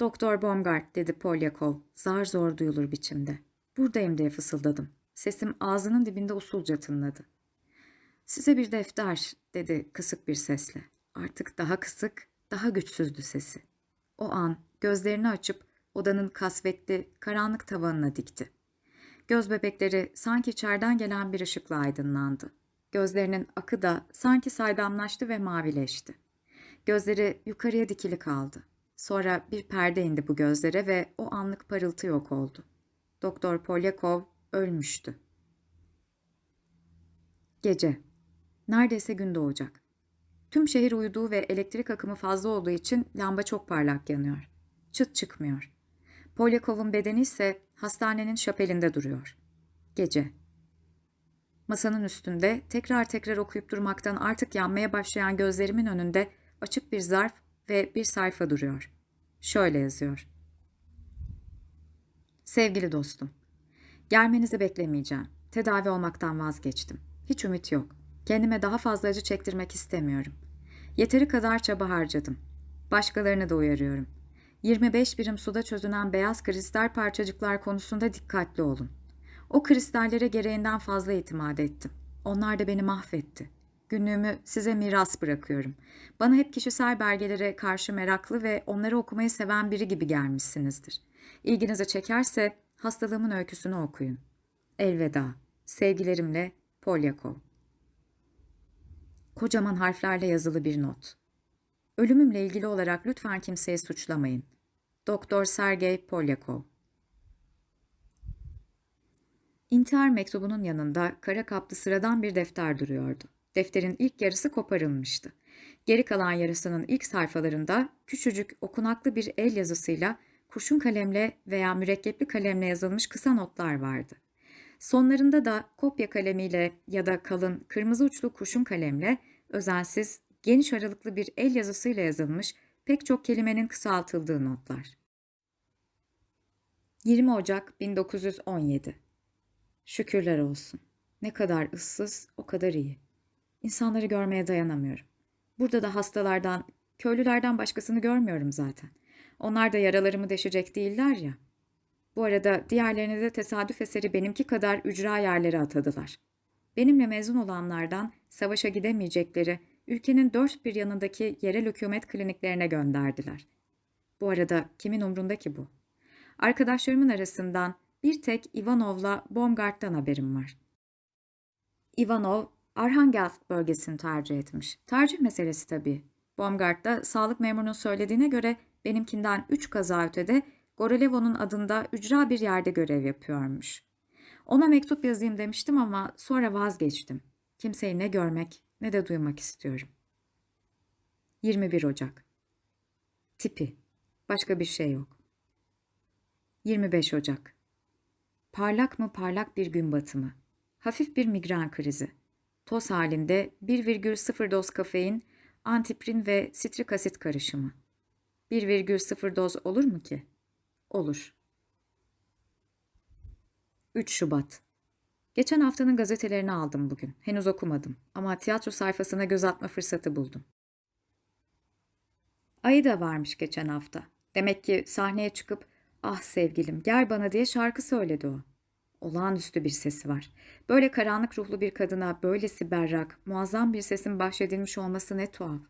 Doktor Baumgart dedi Polyakov, zar zor duyulur biçimde. Buradayım diye fısıldadım. Sesim ağzının dibinde usulca tınladı. Size bir defter, dedi kısık bir sesle. Artık daha kısık, daha güçsüzdü sesi. O an gözlerini açıp odanın kasvetli, karanlık tavanına dikti. Göz bebekleri sanki içeriden gelen bir ışıkla aydınlandı. Gözlerinin akı da sanki saydamlaştı ve mavileşti. Gözleri yukarıya dikili kaldı. Sonra bir perde indi bu gözlere ve o anlık parıltı yok oldu. Doktor Polyakov ölmüştü. Gece. Neredeyse gün doğacak. Tüm şehir uyuduğu ve elektrik akımı fazla olduğu için lamba çok parlak yanıyor. Çıt çıkmıyor. Polyakov'un bedeni ise hastanenin şapelinde duruyor. Gece. Masanın üstünde tekrar tekrar okuyup durmaktan artık yanmaya başlayan gözlerimin önünde açık bir zarf ve bir sayfa duruyor. Şöyle yazıyor. Sevgili dostum, gelmenizi beklemeyeceğim. Tedavi olmaktan vazgeçtim. Hiç ümit yok. Kendime daha fazla acı çektirmek istemiyorum. Yeteri kadar çaba harcadım. Başkalarını da uyarıyorum. 25 birim suda çözünen beyaz kristal parçacıklar konusunda dikkatli olun. O kristallere gereğinden fazla itimat ettim. Onlar da beni mahvetti. Günlüğümü size miras bırakıyorum. Bana hep kişisel belgelere karşı meraklı ve onları okumayı seven biri gibi gelmişsinizdir. İlginizi çekerse hastalığımın öyküsünü okuyun. Elveda. Sevgilerimle Polyakov. Kocaman harflerle yazılı bir not. Ölümümle ilgili olarak lütfen kimseyi suçlamayın. Doktor Sergey Polyakov. İntihar mektubunun yanında kara kaplı sıradan bir defter duruyordu. Defterin ilk yarısı koparılmıştı. Geri kalan yarısının ilk sayfalarında küçücük okunaklı bir el yazısıyla kurşun kalemle veya mürekkepli kalemle yazılmış kısa notlar vardı. Sonlarında da kopya kalemiyle ya da kalın kırmızı uçlu kurşun kalemle özensiz, geniş aralıklı bir el yazısıyla yazılmış pek çok kelimenin kısaltıldığı notlar. 20 Ocak 1917 Şükürler olsun. Ne kadar ıssız, o kadar iyi. İnsanları görmeye dayanamıyorum. Burada da hastalardan, köylülerden başkasını görmüyorum zaten. Onlar da yaralarımı deşecek değiller ya. Bu arada diğerlerini de tesadüf eseri benimki kadar ücra yerlere atadılar. Benimle mezun olanlardan savaşa gidemeyecekleri ülkenin dört bir yanındaki yerel hükümet kliniklerine gönderdiler. Bu arada kimin umrunda ki bu? Arkadaşlarımın arasından bir tek Ivanov'la Baumgart'tan haberim var. Ivanov, Arhangelsk bölgesini tercih etmiş. Tercih meselesi tabii. Baumgart sağlık memurunun söylediğine göre benimkinden üç kaza ötede Gorolevon'un adında ücra bir yerde görev yapıyormuş. Ona mektup yazayım demiştim ama sonra vazgeçtim. Kimseyi ne görmek ne de duymak istiyorum. 21 Ocak Tipi Başka bir şey yok. 25 Ocak Parlak mı parlak bir gün batımı. Hafif bir migren krizi. Toz halinde 1,0 doz kafein, antiprin ve sitrik asit karışımı. 1,0 doz olur mu ki? Olur. 3 Şubat Geçen haftanın gazetelerini aldım bugün. Henüz okumadım ama tiyatro sayfasına göz atma fırsatı buldum. Ayı da varmış geçen hafta. Demek ki sahneye çıkıp ah sevgilim gel bana diye şarkı söyledi o. Olağanüstü bir sesi var. Böyle karanlık ruhlu bir kadına böylesi berrak, muazzam bir sesin bahşedilmiş olması ne tuhaf.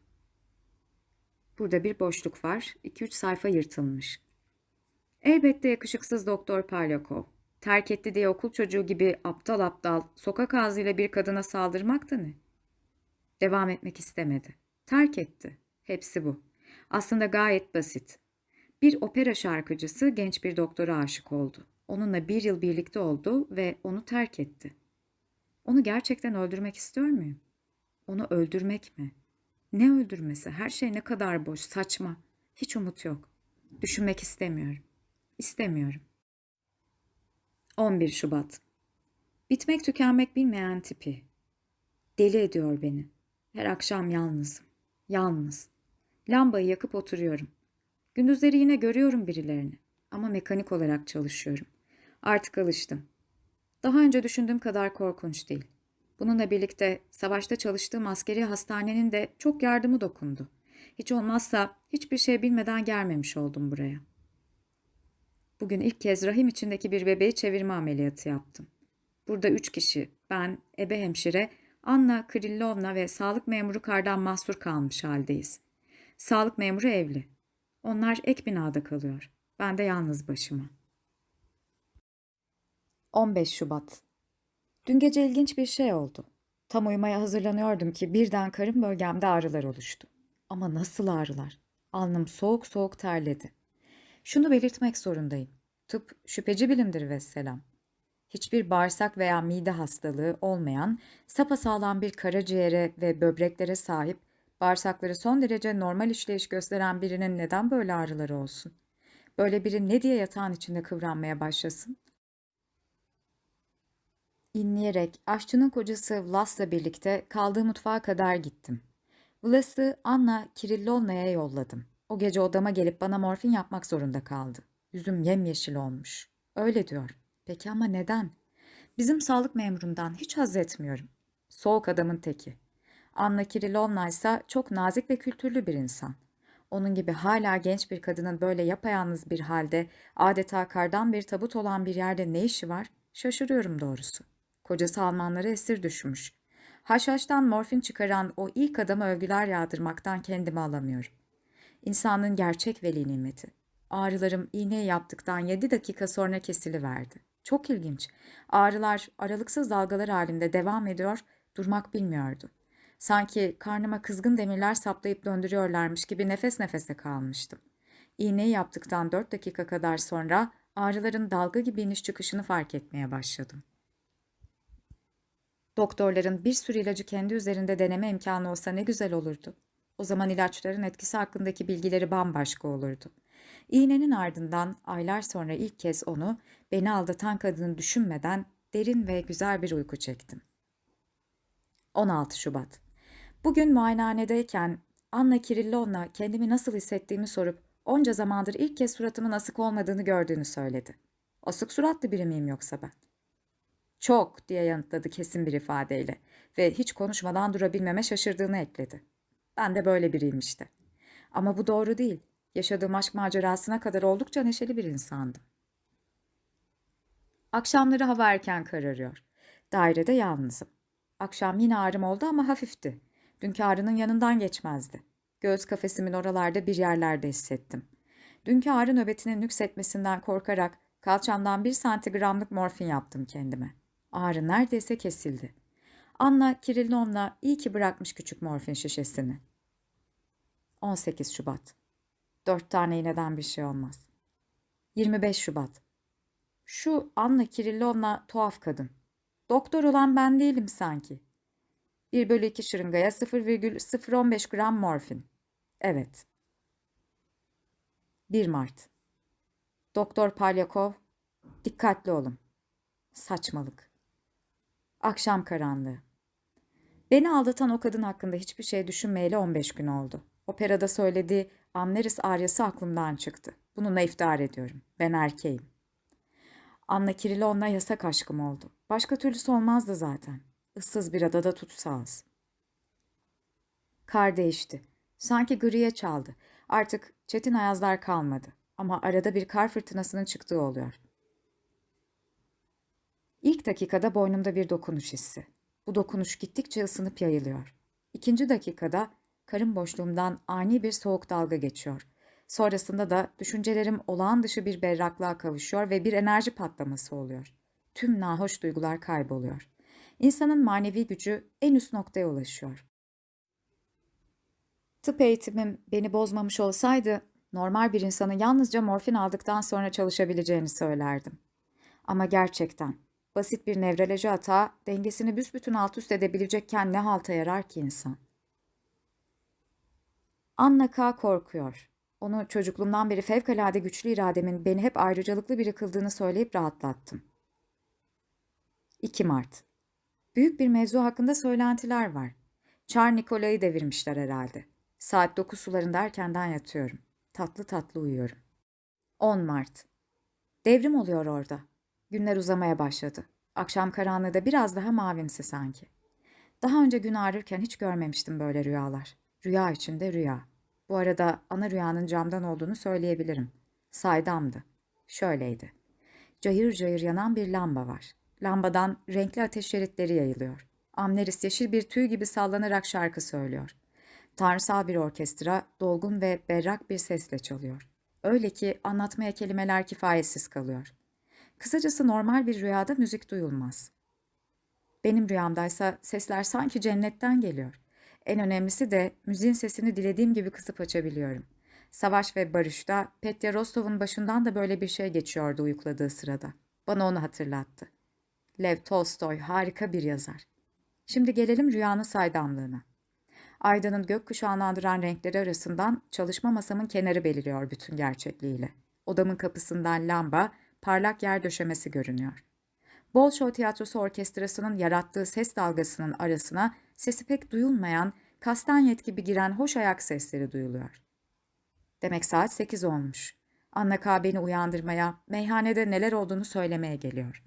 Burada bir boşluk var. 2-3 sayfa yırtılmış. Elbette yakışıksız Doktor Palyakov. Terk etti diye okul çocuğu gibi aptal aptal sokak ağzıyla bir kadına saldırmak da ne? Devam etmek istemedi. Terk etti. Hepsi bu. Aslında gayet basit. Bir opera şarkıcısı genç bir doktora aşık oldu. Onunla bir yıl birlikte oldu ve onu terk etti. Onu gerçekten öldürmek istiyor muyum? Onu öldürmek mi? Ne öldürmesi? Her şey ne kadar boş, saçma. Hiç umut yok. Düşünmek istemiyorum. İstemiyorum. 11 Şubat Bitmek tükenmek bilmeyen tipi. Deli ediyor beni. Her akşam yalnızım. Yalnız. Lambayı yakıp oturuyorum. Gündüzleri yine görüyorum birilerini. Ama mekanik olarak çalışıyorum. Artık alıştım. Daha önce düşündüğüm kadar korkunç değil. Bununla birlikte savaşta çalıştığım askeri hastanenin de çok yardımı dokundu. Hiç olmazsa hiçbir şey bilmeden gelmemiş oldum buraya. Bugün ilk kez rahim içindeki bir bebeği çevirme ameliyatı yaptım. Burada üç kişi, ben, ebe hemşire, Anna Krillovna ve sağlık memuru kardan mahsur kalmış haldeyiz. Sağlık memuru evli. Onlar ek binada kalıyor. Ben de yalnız başıma. 15 Şubat Dün gece ilginç bir şey oldu. Tam uyumaya hazırlanıyordum ki birden karın bölgemde ağrılar oluştu. Ama nasıl ağrılar? Alnım soğuk soğuk terledi. Şunu belirtmek zorundayım. Tıp şüpheci bilimdir vesselam. Hiçbir bağırsak veya mide hastalığı olmayan, sapasağlam bir karaciğere ve böbreklere sahip, bağırsakları son derece normal işleyiş gösteren birinin neden böyle ağrıları olsun? Böyle biri ne diye yatağın içinde kıvranmaya başlasın? İnleyerek aşçının kocası Vlas'la birlikte kaldığı mutfağa kadar gittim. Vlas'ı Anna Kirillovna'ya yolladım. O gece odama gelip bana morfin yapmak zorunda kaldı. Yüzüm yemyeşil olmuş. Öyle diyor. Peki ama neden? Bizim sağlık memurundan hiç haz etmiyorum. Soğuk adamın teki. Anna Kirillovna ise çok nazik ve kültürlü bir insan. Onun gibi hala genç bir kadının böyle yapayalnız bir halde adeta kardan bir tabut olan bir yerde ne işi var? Şaşırıyorum doğrusu. Kocası Almanlara esir düşmüş. Haşhaştan morfin çıkaran o ilk adama övgüler yağdırmaktan kendimi alamıyorum. İnsanın gerçek veli nimeti. Ağrılarım iğneyi yaptıktan 7 dakika sonra kesiliverdi. Çok ilginç. Ağrılar aralıksız dalgalar halinde devam ediyor, durmak bilmiyordu. Sanki karnıma kızgın demirler saplayıp döndürüyorlarmış gibi nefes nefese kalmıştım. İğneyi yaptıktan 4 dakika kadar sonra ağrıların dalga gibi iniş çıkışını fark etmeye başladım. Doktorların bir sürü ilacı kendi üzerinde deneme imkanı olsa ne güzel olurdu. O zaman ilaçların etkisi hakkındaki bilgileri bambaşka olurdu. İğnenin ardından aylar sonra ilk kez onu beni aldatan kadını düşünmeden derin ve güzel bir uyku çektim. 16 Şubat Bugün muayenehanedeyken Anna Kirillovna kendimi nasıl hissettiğimi sorup onca zamandır ilk kez suratımın asık olmadığını gördüğünü söyledi. Asık suratlı biri miyim yoksa ben? Çok diye yanıtladı kesin bir ifadeyle ve hiç konuşmadan durabilmeme şaşırdığını ekledi. Ben de böyle biriyim işte. Ama bu doğru değil. Yaşadığım aşk macerasına kadar oldukça neşeli bir insandım. Akşamları hava erken kararıyor. Dairede yalnızım. Akşam yine ağrım oldu ama hafifti. Dünkü ağrının yanından geçmezdi. Göğüs kafesimin oralarda bir yerlerde hissettim. Dünkü ağrı nöbetinin nüksetmesinden korkarak kalçamdan bir santigramlık morfin yaptım kendime. Ağrı neredeyse kesildi. Anna Kirillovna iyi ki bırakmış küçük morfin şişesini. 18 Şubat Dört tane iğneden bir şey olmaz. 25 Şubat Şu Anna Kirillovna tuhaf kadın. Doktor olan ben değilim sanki. 1 bölü 2 şırıngaya 0,015 gram morfin. Evet. 1 Mart Doktor Palyakov, dikkatli olun. Saçmalık. Akşam karanlığı. Beni aldatan o kadın hakkında hiçbir şey düşünmeyeli 15 gün oldu. Operada söylediği Amneris aryası aklımdan çıktı. Bununla iftihar ediyorum. Ben erkeğim. Anna Kirilovna yasak aşkım oldu. Başka türlüsü olmazdı zaten. Issız bir adada tutsağız. Kar değişti. Sanki griye çaldı. Artık çetin ayazlar kalmadı. Ama arada bir kar fırtınasının çıktığı oluyor. İlk dakikada boynumda bir dokunuş hissi. Bu dokunuş gittikçe ısınıp yayılıyor. İkinci dakikada karın boşluğumdan ani bir soğuk dalga geçiyor. Sonrasında da düşüncelerim olağan dışı bir berraklığa kavuşuyor ve bir enerji patlaması oluyor. Tüm nahoş duygular kayboluyor. İnsanın manevi gücü en üst noktaya ulaşıyor. Tıp eğitimim beni bozmamış olsaydı normal bir insanın yalnızca morfin aldıktan sonra çalışabileceğini söylerdim. Ama gerçekten basit bir nevroloji hata dengesini büsbütün alt üst edebilecekken ne halta yarar ki insan? Anna K. korkuyor. Onu çocukluğumdan beri fevkalade güçlü irademin beni hep ayrıcalıklı biri kıldığını söyleyip rahatlattım. 2 Mart Büyük bir mevzu hakkında söylentiler var. Çar Nikolay'ı devirmişler herhalde. Saat 9 sularında erkenden yatıyorum. Tatlı tatlı uyuyorum. 10 Mart Devrim oluyor orada. Günler uzamaya başladı. Akşam karanlığı da biraz daha mavimsi sanki. Daha önce gün ağrırken hiç görmemiştim böyle rüyalar. Rüya içinde rüya. Bu arada ana rüyanın camdan olduğunu söyleyebilirim. Saydamdı. Şöyleydi. Cayır cayır yanan bir lamba var. Lambadan renkli ateş şeritleri yayılıyor. Amneris yeşil bir tüy gibi sallanarak şarkı söylüyor. Tanrısal bir orkestra dolgun ve berrak bir sesle çalıyor. Öyle ki anlatmaya kelimeler kifayetsiz kalıyor. Kısacası normal bir rüyada müzik duyulmaz. Benim rüyamdaysa sesler sanki cennetten geliyor. En önemlisi de müziğin sesini dilediğim gibi kısıp açabiliyorum. Savaş ve Barış'ta Petya Rostov'un başından da böyle bir şey geçiyordu uyukladığı sırada. Bana onu hatırlattı. Lev Tolstoy harika bir yazar. Şimdi gelelim rüyanın saydamlığına. Aydanın gökkuşağını andıran renkleri arasından çalışma masamın kenarı beliriyor bütün gerçekliğiyle. Odamın kapısından lamba, parlak yer döşemesi görünüyor. Bolşoy Tiyatrosu Orkestrası'nın yarattığı ses dalgasının arasına sesi pek duyulmayan, kastanyet gibi giren hoş ayak sesleri duyuluyor. Demek saat sekiz olmuş. Anna K. beni uyandırmaya, meyhanede neler olduğunu söylemeye geliyor.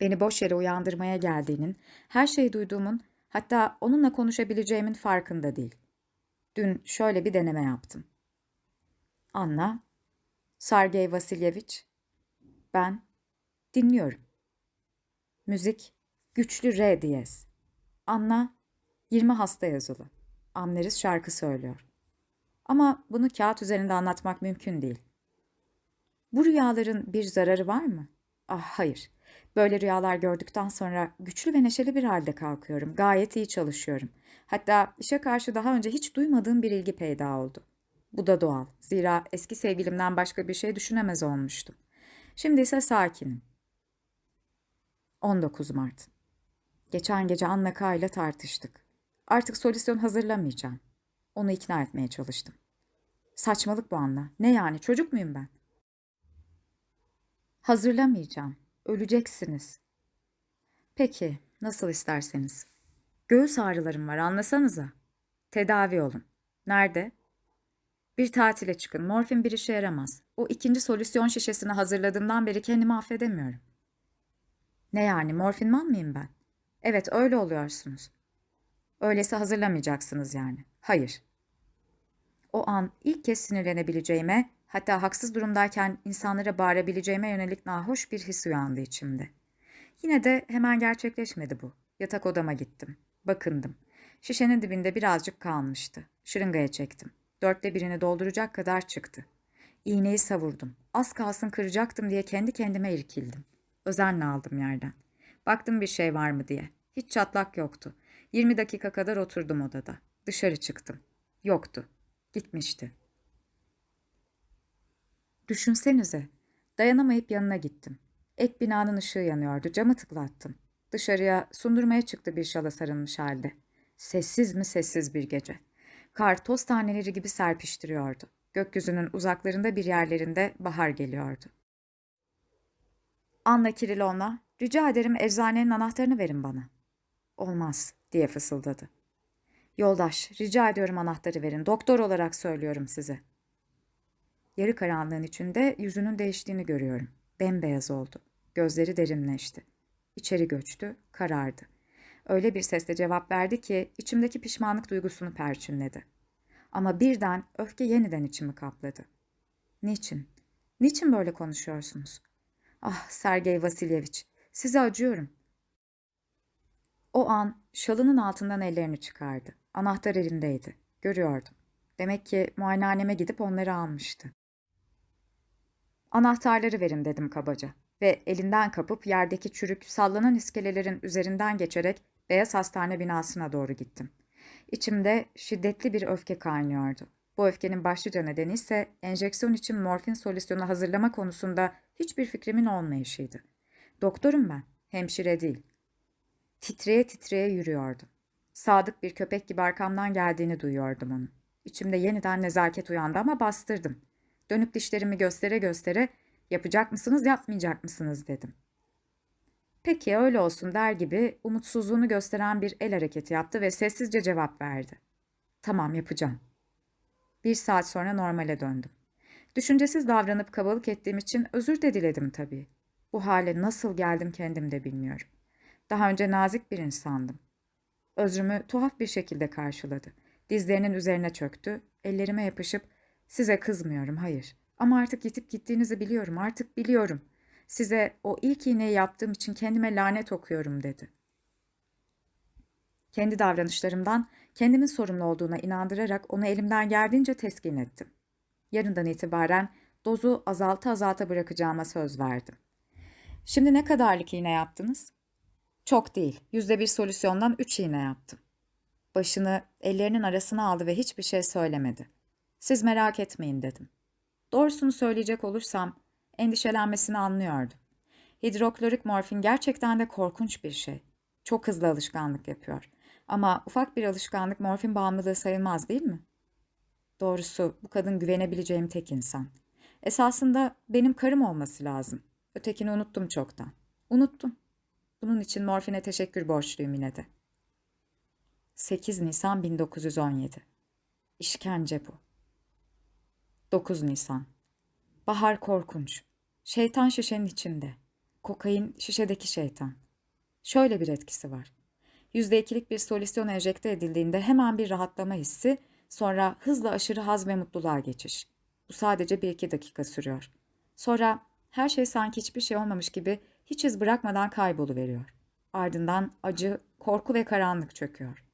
Beni boş yere uyandırmaya geldiğinin, her şeyi duyduğumun, hatta onunla konuşabileceğimin farkında değil. Dün şöyle bir deneme yaptım. Anna, Sergey Vasilyevich, ben dinliyorum. Müzik Güçlü R diyez. Anla, 20 hasta yazılı. Amneris şarkı söylüyor. Ama bunu kağıt üzerinde anlatmak mümkün değil. Bu rüyaların bir zararı var mı? Ah hayır. Böyle rüyalar gördükten sonra güçlü ve neşeli bir halde kalkıyorum. Gayet iyi çalışıyorum. Hatta işe karşı daha önce hiç duymadığım bir ilgi peyda oldu. Bu da doğal. Zira eski sevgilimden başka bir şey düşünemez olmuştum. Şimdi ise sakinim. 19 Mart Geçen gece Anna K ile tartıştık. Artık solüsyon hazırlamayacağım. Onu ikna etmeye çalıştım. Saçmalık bu Anna. Ne yani çocuk muyum ben? Hazırlamayacağım. Öleceksiniz. Peki, nasıl isterseniz. Göğüs ağrılarım var, anlasanıza. Tedavi olun. Nerede? Bir tatile çıkın. Morfin bir işe yaramaz. O ikinci solüsyon şişesini hazırladığımdan beri kendimi affedemiyorum. Ne yani, morfin man mıyım ben? Evet, öyle oluyorsunuz. Öyleyse hazırlamayacaksınız yani. Hayır. O an ilk kez sinirlenebileceğime, hatta haksız durumdayken insanlara bağırabileceğime yönelik nahoş bir his uyandı içimde. Yine de hemen gerçekleşmedi bu. Yatak odama gittim. Bakındım. Şişenin dibinde birazcık kalmıştı. Şırıngaya çektim. Dörtte birini dolduracak kadar çıktı. İğneyi savurdum. Az kalsın kıracaktım diye kendi kendime irkildim. Özenle aldım yerden. Baktım bir şey var mı diye. Hiç çatlak yoktu. 20 dakika kadar oturdum odada. Dışarı çıktım. Yoktu. Gitmişti. Düşünsenize. Dayanamayıp yanına gittim. Ek binanın ışığı yanıyordu. Camı tıklattım. Dışarıya sundurmaya çıktı bir şala sarılmış halde. Sessiz mi sessiz bir gece. Kar toz taneleri gibi serpiştiriyordu. Gökyüzünün uzaklarında bir yerlerinde bahar geliyordu. Anna Kirilovna, rica ederim eczanenin anahtarını verin bana. Olmaz, diye fısıldadı. Yoldaş, rica ediyorum anahtarı verin. Doktor olarak söylüyorum size. Yarı karanlığın içinde yüzünün değiştiğini görüyorum. Bembeyaz oldu. Gözleri derinleşti. İçeri göçtü, karardı. Öyle bir sesle cevap verdi ki içimdeki pişmanlık duygusunu perçinledi. Ama birden öfke yeniden içimi kapladı. Niçin? Niçin böyle konuşuyorsunuz? Ah Sergey Vasilyeviç, size acıyorum. O an şalının altından ellerini çıkardı. Anahtar elindeydi. Görüyordum. Demek ki muayenehaneme gidip onları almıştı. Anahtarları verin dedim kabaca ve elinden kapıp yerdeki çürük sallanan iskelelerin üzerinden geçerek beyaz hastane binasına doğru gittim. İçimde şiddetli bir öfke kaynıyordu. Bu öfkenin başlıca nedeni ise enjeksiyon için morfin solüsyonu hazırlama konusunda hiçbir fikrimin olmayışıydı. Doktorum ben, hemşire değil. Titreye titreye yürüyordum. Sadık bir köpek gibi arkamdan geldiğini duyuyordum onun. İçimde yeniden nezaket uyandı ama bastırdım. Dönüp dişlerimi göstere göstere yapacak mısınız yapmayacak mısınız dedim. Peki öyle olsun der gibi umutsuzluğunu gösteren bir el hareketi yaptı ve sessizce cevap verdi. Tamam yapacağım. Bir saat sonra normale döndüm. Düşüncesiz davranıp kabalık ettiğim için özür de diledim tabii. Bu hale nasıl geldim kendim de bilmiyorum. Daha önce nazik bir insandım. Özrümü tuhaf bir şekilde karşıladı. Dizlerinin üzerine çöktü, ellerime yapışıp size kızmıyorum, hayır. Ama artık gitip gittiğinizi biliyorum, artık biliyorum. Size o ilk iğneyi yaptığım için kendime lanet okuyorum dedi. Kendi davranışlarımdan kendimin sorumlu olduğuna inandırarak onu elimden geldiğince teskin ettim. Yarından itibaren dozu azalta azalta bırakacağıma söz verdim. Şimdi ne kadarlık iğne yaptınız? Çok değil. Yüzde bir solüsyondan üç iğne yaptım. Başını ellerinin arasına aldı ve hiçbir şey söylemedi. Siz merak etmeyin dedim. Doğrusunu söyleyecek olursam endişelenmesini anlıyordum. Hidroklorik morfin gerçekten de korkunç bir şey. Çok hızlı alışkanlık yapıyor. Ama ufak bir alışkanlık morfin bağımlılığı sayılmaz değil mi? Doğrusu bu kadın güvenebileceğim tek insan. Esasında benim karım olması lazım. Ötekini unuttum çoktan. Unuttum. Bunun için morfine teşekkür borçluyum yine de. 8 Nisan 1917 İşkence bu. 9 Nisan Bahar korkunç. Şeytan şişenin içinde. Kokain şişedeki şeytan. Şöyle bir etkisi var. Yüzde ikilik bir solüsyon enjekte edildiğinde hemen bir rahatlama hissi, sonra hızla aşırı haz ve mutluluğa geçiş. Bu sadece bir iki dakika sürüyor. Sonra her şey sanki hiçbir şey olmamış gibi hiç iz bırakmadan kayboluveriyor. Ardından acı, korku ve karanlık çöküyor.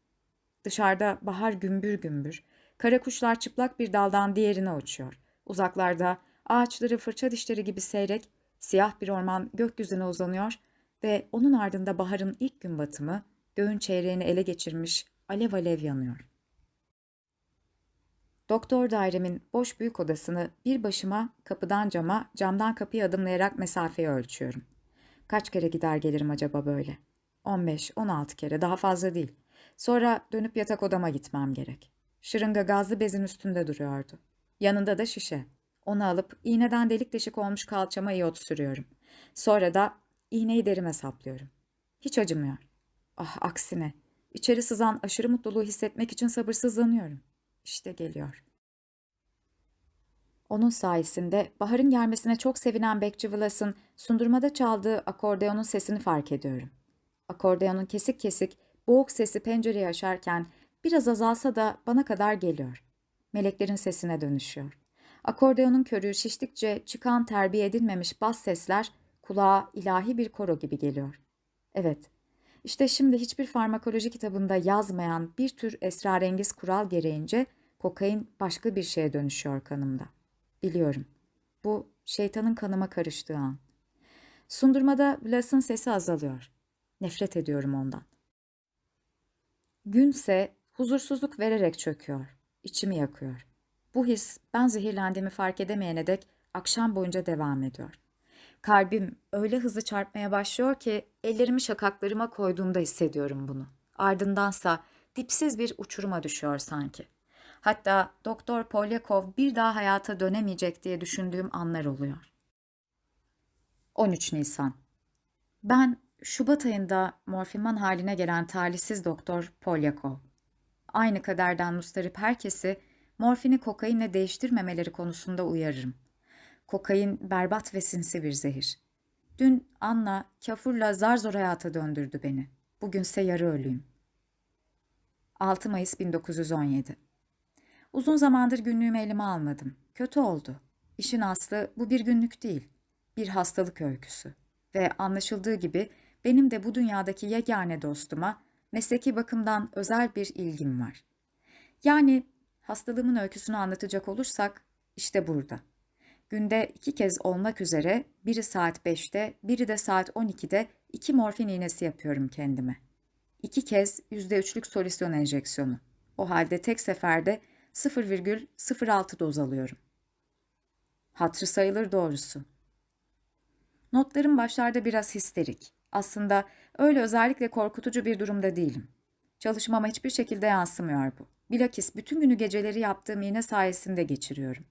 Dışarıda bahar gümbür gümbür, kara kuşlar çıplak bir daldan diğerine uçuyor. Uzaklarda ağaçları fırça dişleri gibi seyrek, siyah bir orman gökyüzüne uzanıyor ve onun ardında baharın ilk gün batımı göğün çeyreğini ele geçirmiş alev alev yanıyor. Doktor dairemin boş büyük odasını bir başıma kapıdan cama, camdan kapıya adımlayarak mesafeyi ölçüyorum. Kaç kere gider gelirim acaba böyle? 15-16 kere daha fazla değil. Sonra dönüp yatak odama gitmem gerek. Şırınga gazlı bezin üstünde duruyordu. Yanında da şişe. Onu alıp iğneden delik deşik olmuş kalçama iyot sürüyorum. Sonra da iğneyi derime saplıyorum. Hiç acımıyor. Ah aksine. İçeri sızan aşırı mutluluğu hissetmek için sabırsızlanıyorum. İşte geliyor. Onun sayesinde baharın gelmesine çok sevinen Bekçi Vlas'ın sundurmada çaldığı akordeonun sesini fark ediyorum. Akordeonun kesik kesik, boğuk sesi pencereyi aşarken biraz azalsa da bana kadar geliyor. Meleklerin sesine dönüşüyor. Akordeonun körü şiştikçe çıkan terbiye edilmemiş bas sesler kulağa ilahi bir koro gibi geliyor. Evet, işte şimdi hiçbir farmakoloji kitabında yazmayan bir tür esrarengiz kural gereğince kokain başka bir şeye dönüşüyor kanımda. Biliyorum. Bu şeytanın kanıma karıştığı an. Sundurmada Blas'ın sesi azalıyor. Nefret ediyorum ondan. Günse huzursuzluk vererek çöküyor. İçimi yakıyor. Bu his ben zehirlendiğimi fark edemeyene dek akşam boyunca devam ediyor. Kalbim öyle hızlı çarpmaya başlıyor ki ellerimi şakaklarıma koyduğumda hissediyorum bunu. Ardındansa dipsiz bir uçuruma düşüyor sanki. Hatta Doktor Polyakov bir daha hayata dönemeyecek diye düşündüğüm anlar oluyor. 13 Nisan Ben Şubat ayında morfinman haline gelen talihsiz Doktor Polyakov. Aynı kaderden mustarip herkesi morfini kokainle değiştirmemeleri konusunda uyarırım. Kokain berbat ve sinsi bir zehir. Dün Anna kafurla zar zor hayata döndürdü beni. Bugünse yarı ölüyüm. 6 Mayıs 1917 Uzun zamandır günlüğümü elime almadım. Kötü oldu. İşin aslı bu bir günlük değil. Bir hastalık öyküsü. Ve anlaşıldığı gibi benim de bu dünyadaki yegane dostuma mesleki bakımdan özel bir ilgim var. Yani hastalığımın öyküsünü anlatacak olursak işte burada. Günde iki kez olmak üzere biri saat 5'te, biri de saat 12'de iki morfin iğnesi yapıyorum kendime. İki kez %3'lük solüsyon enjeksiyonu. O halde tek seferde 0,06 doz alıyorum. Hatırı sayılır doğrusu. Notlarım başlarda biraz histerik. Aslında öyle özellikle korkutucu bir durumda değilim. Çalışmama hiçbir şekilde yansımıyor bu. Bilakis bütün günü geceleri yaptığım iğne sayesinde geçiriyorum.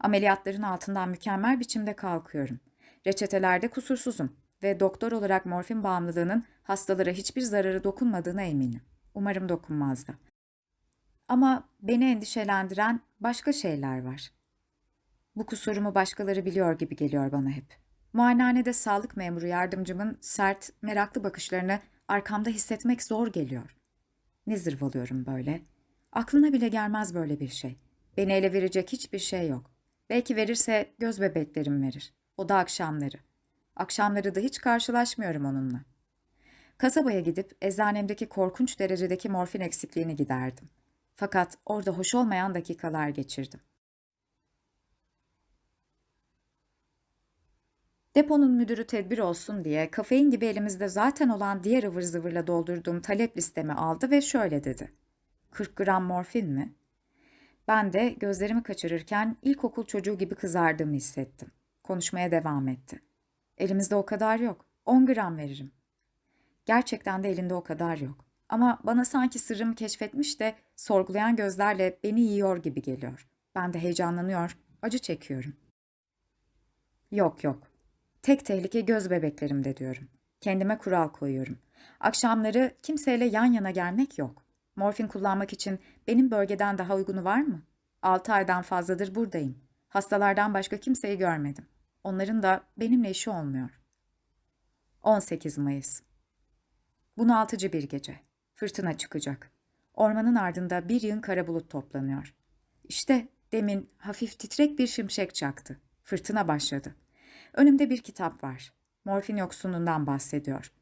Ameliyatların altından mükemmel biçimde kalkıyorum. Reçetelerde kusursuzum ve doktor olarak morfin bağımlılığının hastalara hiçbir zararı dokunmadığına eminim. Umarım dokunmaz da. Ama beni endişelendiren başka şeyler var. Bu kusurumu başkaları biliyor gibi geliyor bana hep. Muayenehanede sağlık memuru yardımcımın sert, meraklı bakışlarını arkamda hissetmek zor geliyor. Ne zırvalıyorum böyle? Aklına bile gelmez böyle bir şey. Beni ele verecek hiçbir şey yok. Belki verirse göz bebeklerim verir. O da akşamları. Akşamları da hiç karşılaşmıyorum onunla. Kasabaya gidip eczanemdeki korkunç derecedeki morfin eksikliğini giderdim. Fakat orada hoş olmayan dakikalar geçirdim. Deponun müdürü tedbir olsun diye kafein gibi elimizde zaten olan diğer ıvır zıvırla doldurduğum talep listemi aldı ve şöyle dedi. 40 gram morfin mi? Ben de gözlerimi kaçırırken ilkokul çocuğu gibi kızardığımı hissettim. Konuşmaya devam etti. Elimizde o kadar yok. 10 gram veririm. Gerçekten de elinde o kadar yok. Ama bana sanki sırrımı keşfetmiş de sorgulayan gözlerle beni yiyor gibi geliyor. Ben de heyecanlanıyor, acı çekiyorum. Yok yok. Tek tehlike göz bebeklerimde diyorum. Kendime kural koyuyorum. Akşamları kimseyle yan yana gelmek yok. Morfin kullanmak için benim bölgeden daha uygunu var mı? Altı aydan fazladır buradayım. Hastalardan başka kimseyi görmedim. Onların da benimle işi olmuyor. 18 Mayıs Bunaltıcı bir gece. Fırtına çıkacak. Ormanın ardında bir yığın kara bulut toplanıyor. İşte demin hafif titrek bir şimşek çaktı. Fırtına başladı. Önümde bir kitap var. Morfin yoksunluğundan bahsediyor.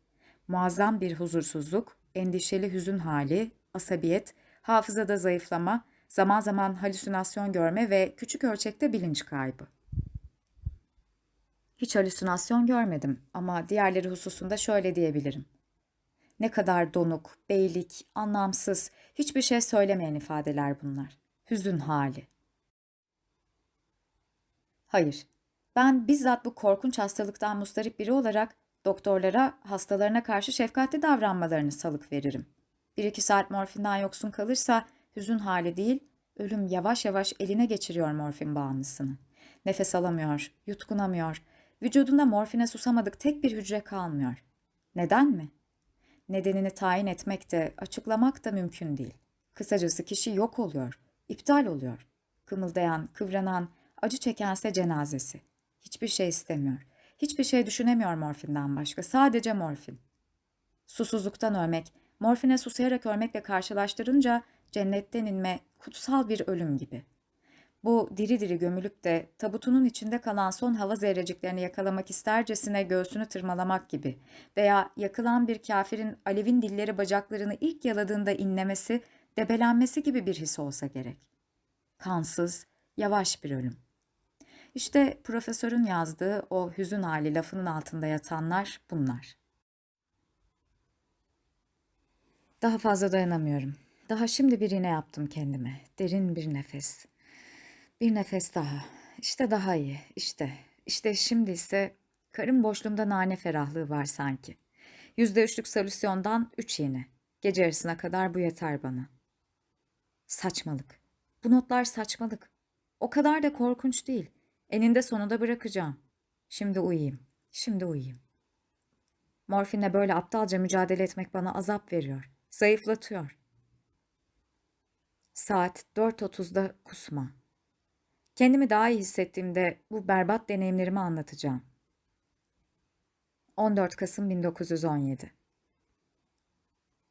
Muazzam bir huzursuzluk, endişeli hüzün hali, asabiyet, hafızada zayıflama, zaman zaman halüsinasyon görme ve küçük ölçekte bilinç kaybı. Hiç halüsinasyon görmedim ama diğerleri hususunda şöyle diyebilirim. Ne kadar donuk, beylik, anlamsız, hiçbir şey söylemeyen ifadeler bunlar. Hüzün hali. Hayır, ben bizzat bu korkunç hastalıktan mustarip biri olarak doktorlara hastalarına karşı şefkatli davranmalarını salık veririm. Bir iki saat morfinden yoksun kalırsa hüzün hali değil, ölüm yavaş yavaş eline geçiriyor morfin bağımlısını. Nefes alamıyor, yutkunamıyor, vücudunda morfine susamadık tek bir hücre kalmıyor. Neden mi? Nedenini tayin etmek de, açıklamak da mümkün değil. Kısacası kişi yok oluyor, iptal oluyor. Kımıldayan, kıvranan, acı çekense cenazesi. Hiçbir şey istemiyor. Hiçbir şey düşünemiyor morfinden başka. Sadece morfin. Susuzluktan ölmek, morfine susayarak ölmekle karşılaştırınca cennetten inme kutsal bir ölüm gibi. Bu diri diri gömülüp de tabutunun içinde kalan son hava zerreciklerini yakalamak istercesine göğsünü tırmalamak gibi veya yakılan bir kafirin alevin dilleri bacaklarını ilk yaladığında inlemesi, debelenmesi gibi bir his olsa gerek. Kansız, yavaş bir ölüm. İşte profesörün yazdığı o hüzün hali lafının altında yatanlar bunlar. Daha fazla dayanamıyorum. Daha şimdi bir iğne yaptım kendime. Derin bir nefes. Bir nefes daha. İşte daha iyi. İşte. İşte şimdi ise karın boşluğumda nane ferahlığı var sanki. Yüzde üçlük solüsyondan üç iğne. Gece yarısına kadar bu yeter bana. Saçmalık. Bu notlar saçmalık. O kadar da korkunç değil. Eninde sonunda bırakacağım. Şimdi uyuyayım. Şimdi uyuyayım. Morfinle böyle aptalca mücadele etmek bana azap veriyor. Zayıflatıyor. Saat 4.30'da kusma. Kendimi daha iyi hissettiğimde bu berbat deneyimlerimi anlatacağım. 14 Kasım 1917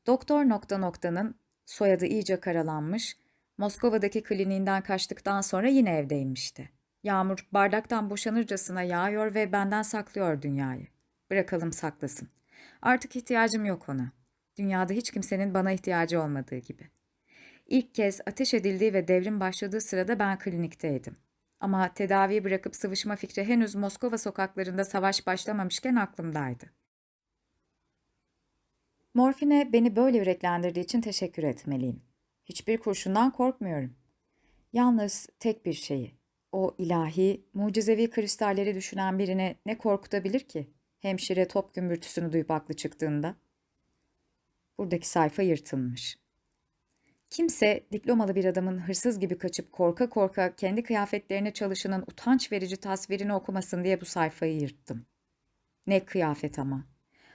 Doktor nokta noktanın soyadı iyice karalanmış, Moskova'daki kliniğinden kaçtıktan sonra yine evdeymişti. Yağmur bardaktan boşanırcasına yağıyor ve benden saklıyor dünyayı. Bırakalım saklasın. Artık ihtiyacım yok ona. Dünyada hiç kimsenin bana ihtiyacı olmadığı gibi. İlk kez ateş edildiği ve devrim başladığı sırada ben klinikteydim. Ama tedaviyi bırakıp sıvışma fikri henüz Moskova sokaklarında savaş başlamamışken aklımdaydı. Morfine beni böyle yüreklendirdiği için teşekkür etmeliyim. Hiçbir kurşundan korkmuyorum. Yalnız tek bir şeyi, o ilahi, mucizevi kristalleri düşünen birini ne korkutabilir ki? Hemşire top gümbürtüsünü duyup aklı çıktığında. Buradaki sayfa yırtılmış. Kimse diplomalı bir adamın hırsız gibi kaçıp korka korka kendi kıyafetlerine çalışanın utanç verici tasvirini okumasın diye bu sayfayı yırttım. Ne kıyafet ama.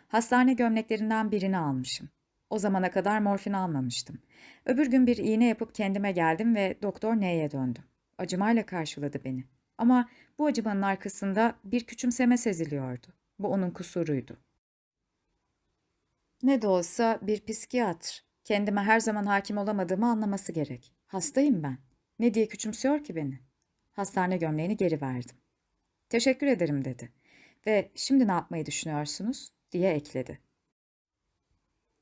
Hastane gömleklerinden birini almışım. O zamana kadar morfin almamıştım. Öbür gün bir iğne yapıp kendime geldim ve doktor neye döndüm. Acımayla karşıladı beni. Ama bu acımanın arkasında bir küçümseme seziliyordu. Bu onun kusuruydu. Ne de olsa bir psikiyatr. Kendime her zaman hakim olamadığımı anlaması gerek. Hastayım ben. Ne diye küçümsüyor ki beni? Hastane gömleğini geri verdim. Teşekkür ederim dedi. Ve şimdi ne yapmayı düşünüyorsunuz? diye ekledi.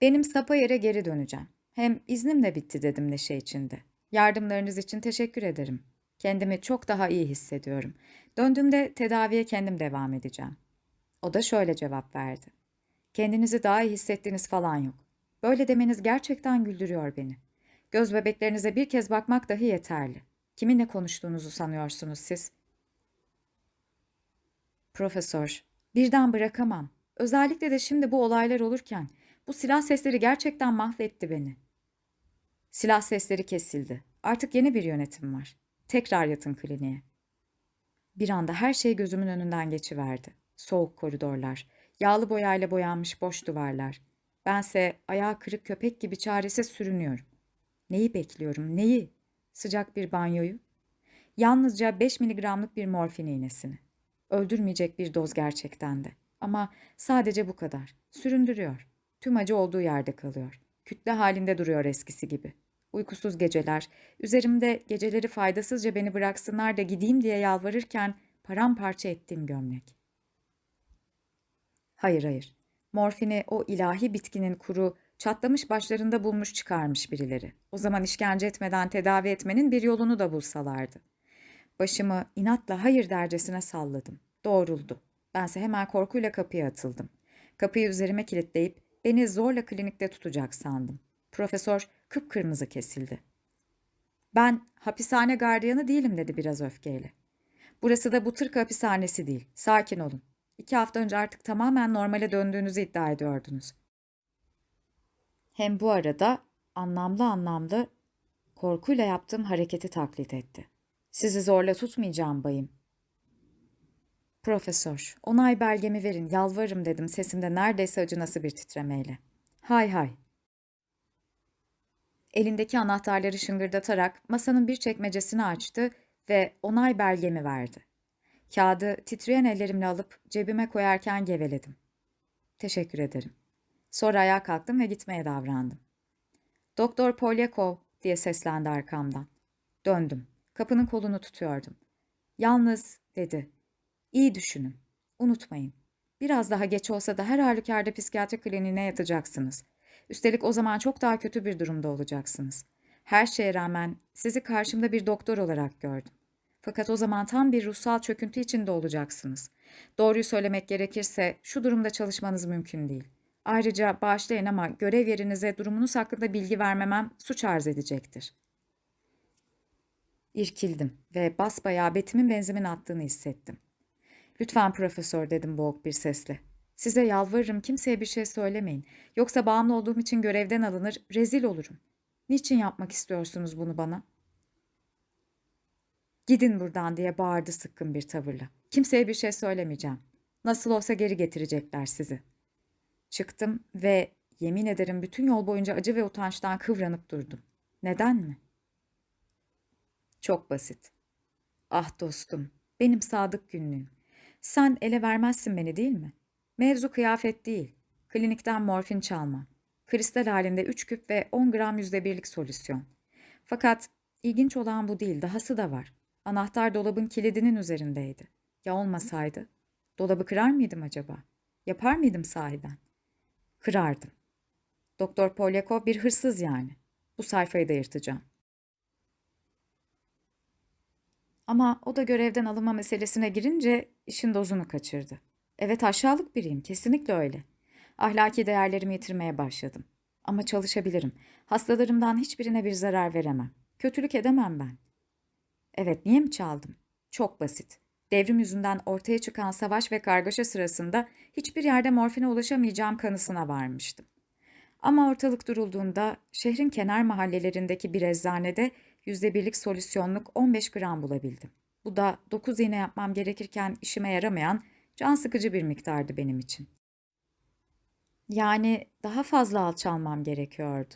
Benim sapa yere geri döneceğim. Hem iznim de bitti dedim neşe içinde. Yardımlarınız için teşekkür ederim. Kendimi çok daha iyi hissediyorum. Döndüğümde tedaviye kendim devam edeceğim. O da şöyle cevap verdi. Kendinizi daha iyi hissettiğiniz falan yok. Böyle demeniz gerçekten güldürüyor beni. Göz bebeklerinize bir kez bakmak dahi yeterli. Kiminle konuştuğunuzu sanıyorsunuz siz? Profesör, birden bırakamam. Özellikle de şimdi bu olaylar olurken bu silah sesleri gerçekten mahvetti beni. Silah sesleri kesildi. Artık yeni bir yönetim var. Tekrar yatın kliniğe. Bir anda her şey gözümün önünden geçiverdi. Soğuk koridorlar, yağlı boyayla boyanmış boş duvarlar. Bense ayağı kırık köpek gibi çaresiz sürünüyorum. Neyi bekliyorum, neyi? Sıcak bir banyoyu? Yalnızca 5 miligramlık bir morfin iğnesini. Öldürmeyecek bir doz gerçekten de. Ama sadece bu kadar. Süründürüyor. Tüm acı olduğu yerde kalıyor. Kütle halinde duruyor eskisi gibi. Uykusuz geceler, üzerimde geceleri faydasızca beni bıraksınlar da gideyim diye yalvarırken paramparça ettiğim gömlek. Hayır hayır, Morfini o ilahi bitkinin kuru, çatlamış başlarında bulmuş çıkarmış birileri. O zaman işkence etmeden tedavi etmenin bir yolunu da bulsalardı. Başımı inatla hayır dercesine salladım. Doğruldu. Bense hemen korkuyla kapıya atıldım. Kapıyı üzerime kilitleyip beni zorla klinikte tutacak sandım. Profesör kıpkırmızı kesildi. Ben hapishane gardiyanı değilim dedi biraz öfkeyle. Burası da bu tırk hapishanesi değil. Sakin olun. İki hafta önce artık tamamen normale döndüğünüzü iddia ediyordunuz. Hem bu arada anlamlı anlamlı korkuyla yaptığım hareketi taklit etti. Sizi zorla tutmayacağım bayım. Profesör, onay belgemi verin, yalvarırım dedim sesimde neredeyse acınası bir titremeyle. Hay hay. Elindeki anahtarları şıngırdatarak masanın bir çekmecesini açtı ve onay belgemi verdi. Kağıdı titreyen ellerimle alıp cebime koyarken geveledim. Teşekkür ederim. Sonra ayağa kalktım ve gitmeye davrandım. Doktor Polyakov diye seslendi arkamdan. Döndüm. Kapının kolunu tutuyordum. Yalnız dedi. İyi düşünün. Unutmayın. Biraz daha geç olsa da her halükarda psikiyatri kliniğine yatacaksınız. Üstelik o zaman çok daha kötü bir durumda olacaksınız. Her şeye rağmen sizi karşımda bir doktor olarak gördüm. Fakat o zaman tam bir ruhsal çöküntü içinde olacaksınız. Doğruyu söylemek gerekirse şu durumda çalışmanız mümkün değil. Ayrıca bağışlayın ama görev yerinize durumunuz hakkında bilgi vermemem suç arz edecektir. İrkildim ve basbayağı betimin benzimin attığını hissettim. Lütfen profesör dedim boğuk bir sesle. Size yalvarırım kimseye bir şey söylemeyin. Yoksa bağımlı olduğum için görevden alınır, rezil olurum. Niçin yapmak istiyorsunuz bunu bana? Gidin buradan diye bağırdı sıkkın bir tavırla. Kimseye bir şey söylemeyeceğim. Nasıl olsa geri getirecekler sizi. Çıktım ve yemin ederim bütün yol boyunca acı ve utançtan kıvranıp durdum. Neden mi? Çok basit. Ah dostum, benim sadık günlüğüm. Sen ele vermezsin beni değil mi? Mevzu kıyafet değil. Klinikten morfin çalma. Kristal halinde 3 küp ve 10 gram yüzde birlik solüsyon. Fakat ilginç olan bu değil, dahası da var. Anahtar dolabın kilidinin üzerindeydi. Ya olmasaydı? Dolabı kırar mıydım acaba? Yapar mıydım sahiden? Kırardım. Doktor Polyakov bir hırsız yani. Bu sayfayı da yırtacağım. Ama o da görevden alınma meselesine girince işin dozunu kaçırdı. Evet aşağılık biriyim, kesinlikle öyle. Ahlaki değerlerimi yitirmeye başladım. Ama çalışabilirim. Hastalarımdan hiçbirine bir zarar veremem. Kötülük edemem ben. Evet, niye mi çaldım? Çok basit. Devrim yüzünden ortaya çıkan savaş ve kargaşa sırasında hiçbir yerde morfine ulaşamayacağım kanısına varmıştım. Ama ortalık durulduğunda şehrin kenar mahallelerindeki bir eczanede yüzde birlik solüsyonluk 15 gram bulabildim. Bu da 9 iğne yapmam gerekirken işime yaramayan can sıkıcı bir miktardı benim için. Yani daha fazla alçalmam gerekiyordu.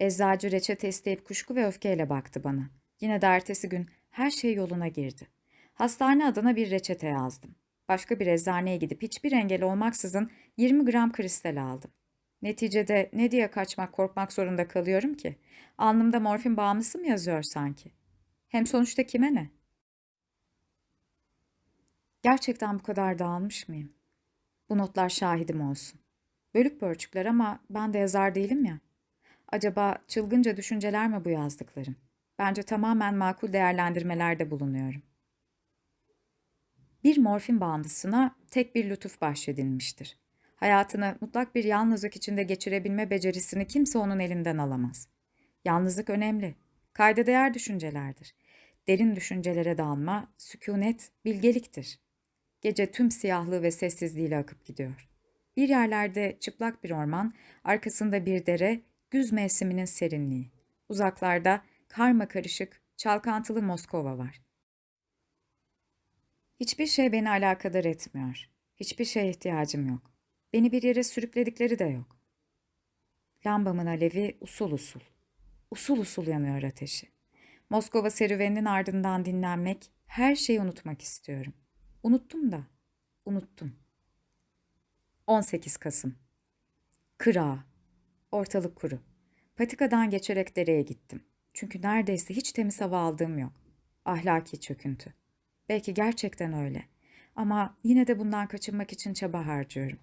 Eczacı reçete isteyip kuşku ve öfkeyle baktı bana. Yine de ertesi gün her şey yoluna girdi. Hastane adına bir reçete yazdım. Başka bir eczaneye gidip hiçbir engel olmaksızın 20 gram kristal aldım. Neticede ne diye kaçmak korkmak zorunda kalıyorum ki? Alnımda morfin bağımlısı mı yazıyor sanki? Hem sonuçta kime ne? Gerçekten bu kadar dağılmış mıyım? Bu notlar şahidim olsun. Bölük pörçükler ama ben de yazar değilim ya. Acaba çılgınca düşünceler mi bu yazdıklarım? Bence tamamen makul değerlendirmelerde bulunuyorum. Bir morfin bağımlısına tek bir lütuf bahşedilmiştir. Hayatını mutlak bir yalnızlık içinde geçirebilme becerisini kimse onun elinden alamaz. Yalnızlık önemli. Kayda değer düşüncelerdir. Derin düşüncelere dalma, sükunet, bilgeliktir. Gece tüm siyahlığı ve sessizliğiyle akıp gidiyor. Bir yerlerde çıplak bir orman, arkasında bir dere, güz mevsiminin serinliği. Uzaklarda karma karışık, çalkantılı Moskova var. Hiçbir şey beni alakadar etmiyor. Hiçbir şeye ihtiyacım yok. Beni bir yere sürükledikleri de yok. Lambamın alevi usul usul. Usul usul yanıyor ateşi. Moskova serüveninin ardından dinlenmek, her şeyi unutmak istiyorum. Unuttum da, unuttum. 18 Kasım Kıra, ortalık kuru. Patikadan geçerek dereye gittim. Çünkü neredeyse hiç temiz hava aldığım yok. Ahlaki çöküntü. Belki gerçekten öyle. Ama yine de bundan kaçınmak için çaba harcıyorum.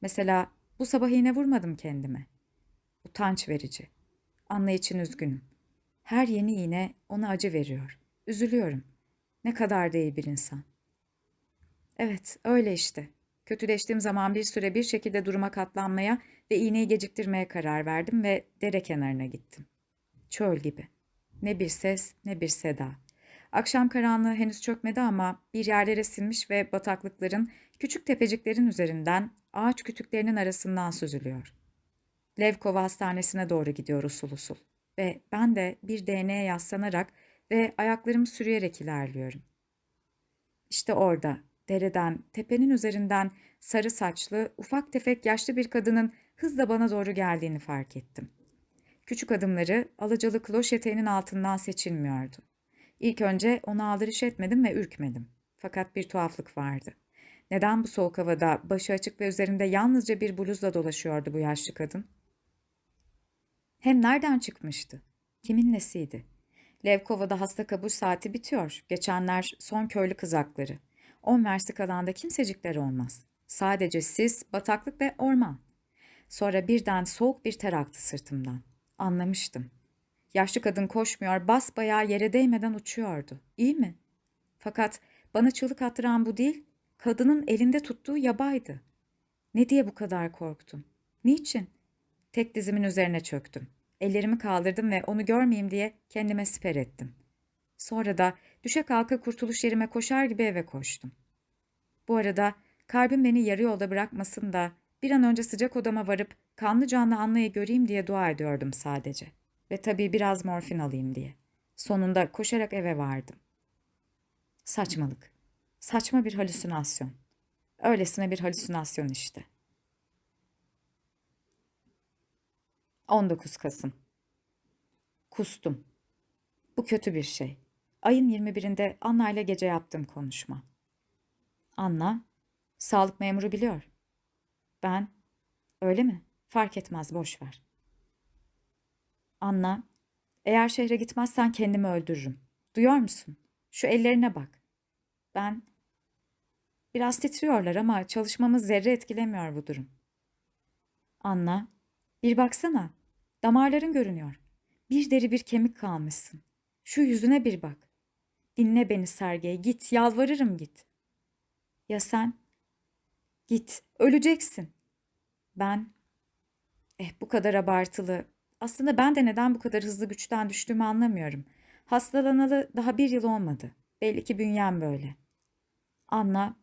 Mesela bu sabah iğne vurmadım kendime. Utanç verici. Anla için üzgünüm. Her yeni iğne ona acı veriyor. Üzülüyorum. Ne kadar da iyi bir insan. Evet, öyle işte. Kötüleştiğim zaman bir süre bir şekilde duruma katlanmaya ve iğneyi geciktirmeye karar verdim ve dere kenarına gittim. Çöl gibi. Ne bir ses, ne bir seda. Akşam karanlığı henüz çökmedi ama bir yerlere sinmiş ve bataklıkların, küçük tepeciklerin üzerinden ağaç kütüklerinin arasından süzülüyor. Levkova Hastanesi'ne doğru gidiyor usul usul. Ve ben de bir DNA'ya yaslanarak ve ayaklarımı sürüyerek ilerliyorum. İşte orada, dereden, tepenin üzerinden sarı saçlı, ufak tefek yaşlı bir kadının hızla bana doğru geldiğini fark ettim. Küçük adımları alacalı kloş eteğinin altından seçilmiyordu. İlk önce ona aldırış etmedim ve ürkmedim. Fakat bir tuhaflık vardı. Neden bu soğuk havada başı açık ve üzerinde yalnızca bir bluzla dolaşıyordu bu yaşlı kadın? Hem nereden çıkmıştı? Kimin nesiydi? Levkova'da hasta kabul saati bitiyor. Geçenler son köylü kızakları. On versi kalanda kimsecikler olmaz. Sadece sis, bataklık ve orman. Sonra birden soğuk bir ter aktı sırtımdan. Anlamıştım. Yaşlı kadın koşmuyor, basbayağı yere değmeden uçuyordu. İyi mi? Fakat bana çığlık attıran bu değil, kadının elinde tuttuğu yabaydı. Ne diye bu kadar korktum? Niçin? Tek dizimin üzerine çöktüm. Ellerimi kaldırdım ve onu görmeyeyim diye kendime siper ettim. Sonra da düşe kalka kurtuluş yerime koşar gibi eve koştum. Bu arada kalbim beni yarı yolda bırakmasın da bir an önce sıcak odama varıp kanlı canlı Anna'yı göreyim diye dua ediyordum sadece. Ve tabii biraz morfin alayım diye. Sonunda koşarak eve vardım. Saçmalık. Saçma bir halüsinasyon. Öylesine bir halüsinasyon işte. 19 Kasım Kustum. Bu kötü bir şey. Ayın 21'inde Anna ile gece yaptığım konuşma. Anna, sağlık memuru biliyor. Ben, öyle mi? Fark etmez, boş ver. Anna, eğer şehre gitmezsen kendimi öldürürüm. Duyuyor musun? Şu ellerine bak. Ben, biraz titriyorlar ama çalışmamız zerre etkilemiyor bu durum. Anna, bir baksana. Damarların görünüyor. Bir deri bir kemik kalmışsın. Şu yüzüne bir bak. Dinle beni Sergey. Git. Yalvarırım git. Ya sen? Git. Öleceksin. Ben? Eh bu kadar abartılı. Aslında ben de neden bu kadar hızlı güçten düştüğümü anlamıyorum. Hastalanalı daha bir yıl olmadı. Belli ki bünyem böyle. Anla.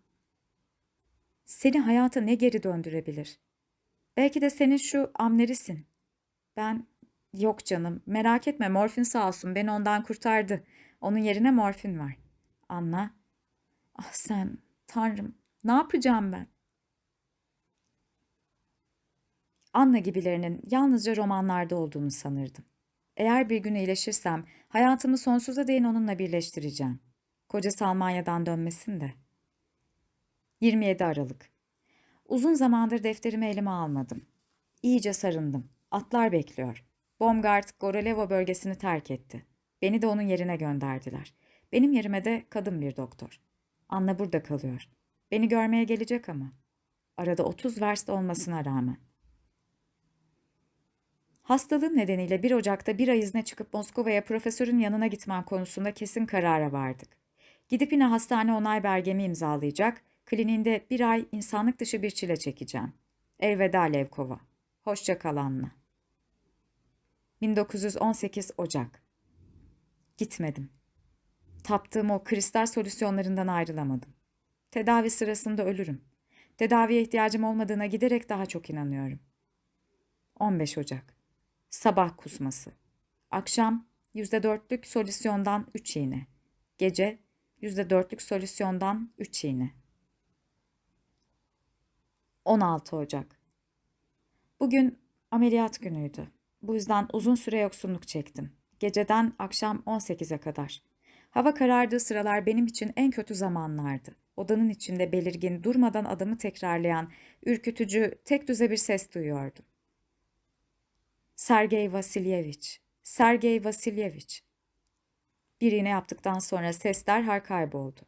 Seni hayata ne geri döndürebilir? Belki de senin şu amnerisin. Ben yok canım merak etme morfin sağ olsun beni ondan kurtardı. Onun yerine morfin var. Anla. Ah sen tanrım ne yapacağım ben? Anna gibilerinin yalnızca romanlarda olduğunu sanırdım. Eğer bir gün iyileşirsem hayatımı sonsuza değin onunla birleştireceğim. Kocası Almanya'dan dönmesin de. 27 Aralık Uzun zamandır defterimi elime almadım. İyice sarındım. Atlar bekliyor. Baumgart, Gorolevo bölgesini terk etti. Beni de onun yerine gönderdiler. Benim yerime de kadın bir doktor. Anna burada kalıyor. Beni görmeye gelecek ama. Arada 30 verst olmasına rağmen. Hastalığım nedeniyle 1 Ocak'ta bir ay izne çıkıp Moskova'ya profesörün yanına gitmem konusunda kesin karara vardık. Gidip yine hastane onay belgemi imzalayacak, kliniğinde bir ay insanlık dışı bir çile çekeceğim. Elveda Levkova. Hoşça kal Anna. 1918 Ocak Gitmedim. Taptığım o kristal solüsyonlarından ayrılamadım. Tedavi sırasında ölürüm. Tedaviye ihtiyacım olmadığına giderek daha çok inanıyorum. 15 Ocak Sabah kusması. Akşam %4'lük solüsyondan 3 iğne. Gece %4'lük solüsyondan 3 iğne. 16 Ocak Bugün ameliyat günüydü. Bu yüzden uzun süre yoksunluk çektim. Geceden akşam 18'e kadar. Hava karardığı sıralar benim için en kötü zamanlardı. Odanın içinde belirgin, durmadan adımı tekrarlayan, ürkütücü, tek düze bir ses duyuyordum. Sergey Vasilyevich, Sergey Vasilyevich. Bir iğne yaptıktan sonra ses derhal kayboldu.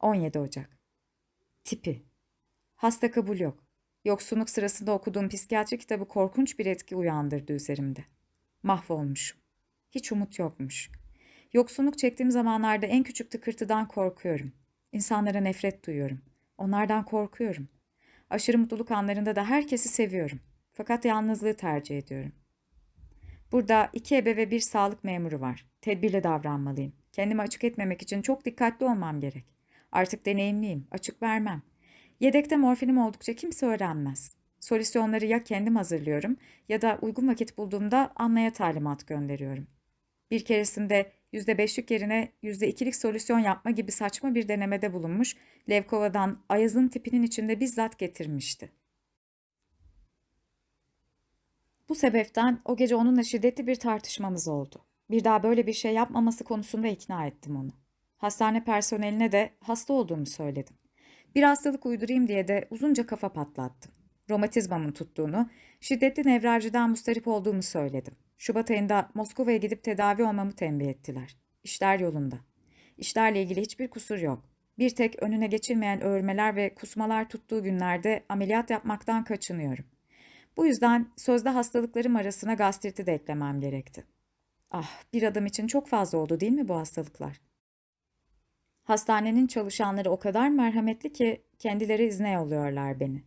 17 Ocak. Tipi. Hasta kabul yok. Yoksunluk sırasında okuduğum psikiyatri kitabı korkunç bir etki uyandırdı üzerimde. Mahvolmuşum. Hiç umut yokmuş. Yoksunluk çektiğim zamanlarda en küçük tıkırtıdan korkuyorum. İnsanlara nefret duyuyorum. Onlardan korkuyorum. Aşırı mutluluk anlarında da herkesi seviyorum. Fakat yalnızlığı tercih ediyorum. Burada iki ebe ve bir sağlık memuru var. Tedbirli davranmalıyım. Kendimi açık etmemek için çok dikkatli olmam gerek. Artık deneyimliyim, açık vermem. Yedekte morfinim oldukça kimse öğrenmez. Solüsyonları ya kendim hazırlıyorum ya da uygun vakit bulduğumda Anna'ya talimat gönderiyorum. Bir keresinde %5'lik yerine %2'lik solüsyon yapma gibi saçma bir denemede bulunmuş, Levkova'dan Ayaz'ın tipinin içinde bizzat getirmişti. Bu sebepten o gece onunla şiddetli bir tartışmamız oldu. Bir daha böyle bir şey yapmaması konusunda ikna ettim onu. Hastane personeline de hasta olduğumu söyledim. Bir hastalık uydurayım diye de uzunca kafa patlattım. Romatizmamın tuttuğunu, şiddetli nevraljiden mustarip olduğumu söyledim. Şubat ayında Moskova'ya gidip tedavi olmamı tembih ettiler. İşler yolunda. İşlerle ilgili hiçbir kusur yok. Bir tek önüne geçilmeyen öğürmeler ve kusmalar tuttuğu günlerde ameliyat yapmaktan kaçınıyorum. Bu yüzden sözde hastalıklarım arasına gastriti de eklemem gerekti. Ah, bir adam için çok fazla oldu değil mi bu hastalıklar? Hastanenin çalışanları o kadar merhametli ki kendileri izne yolluyorlar beni.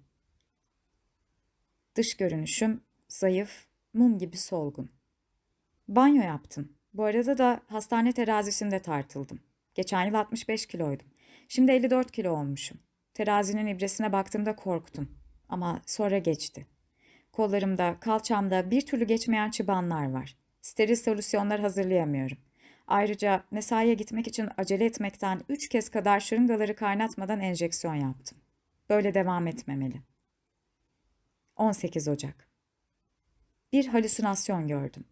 Dış görünüşüm zayıf, mum gibi solgun. Banyo yaptım. Bu arada da hastane terazisinde tartıldım. Geçen yıl 65 kiloydum. Şimdi 54 kilo olmuşum. Terazinin ibresine baktığımda korktum. Ama sonra geçti. Kollarımda, kalçamda bir türlü geçmeyen çıbanlar var. Steril solüsyonlar hazırlayamıyorum. Ayrıca mesaiye gitmek için acele etmekten üç kez kadar şırıngaları kaynatmadan enjeksiyon yaptım. Böyle devam etmemeli. 18 Ocak Bir halüsinasyon gördüm.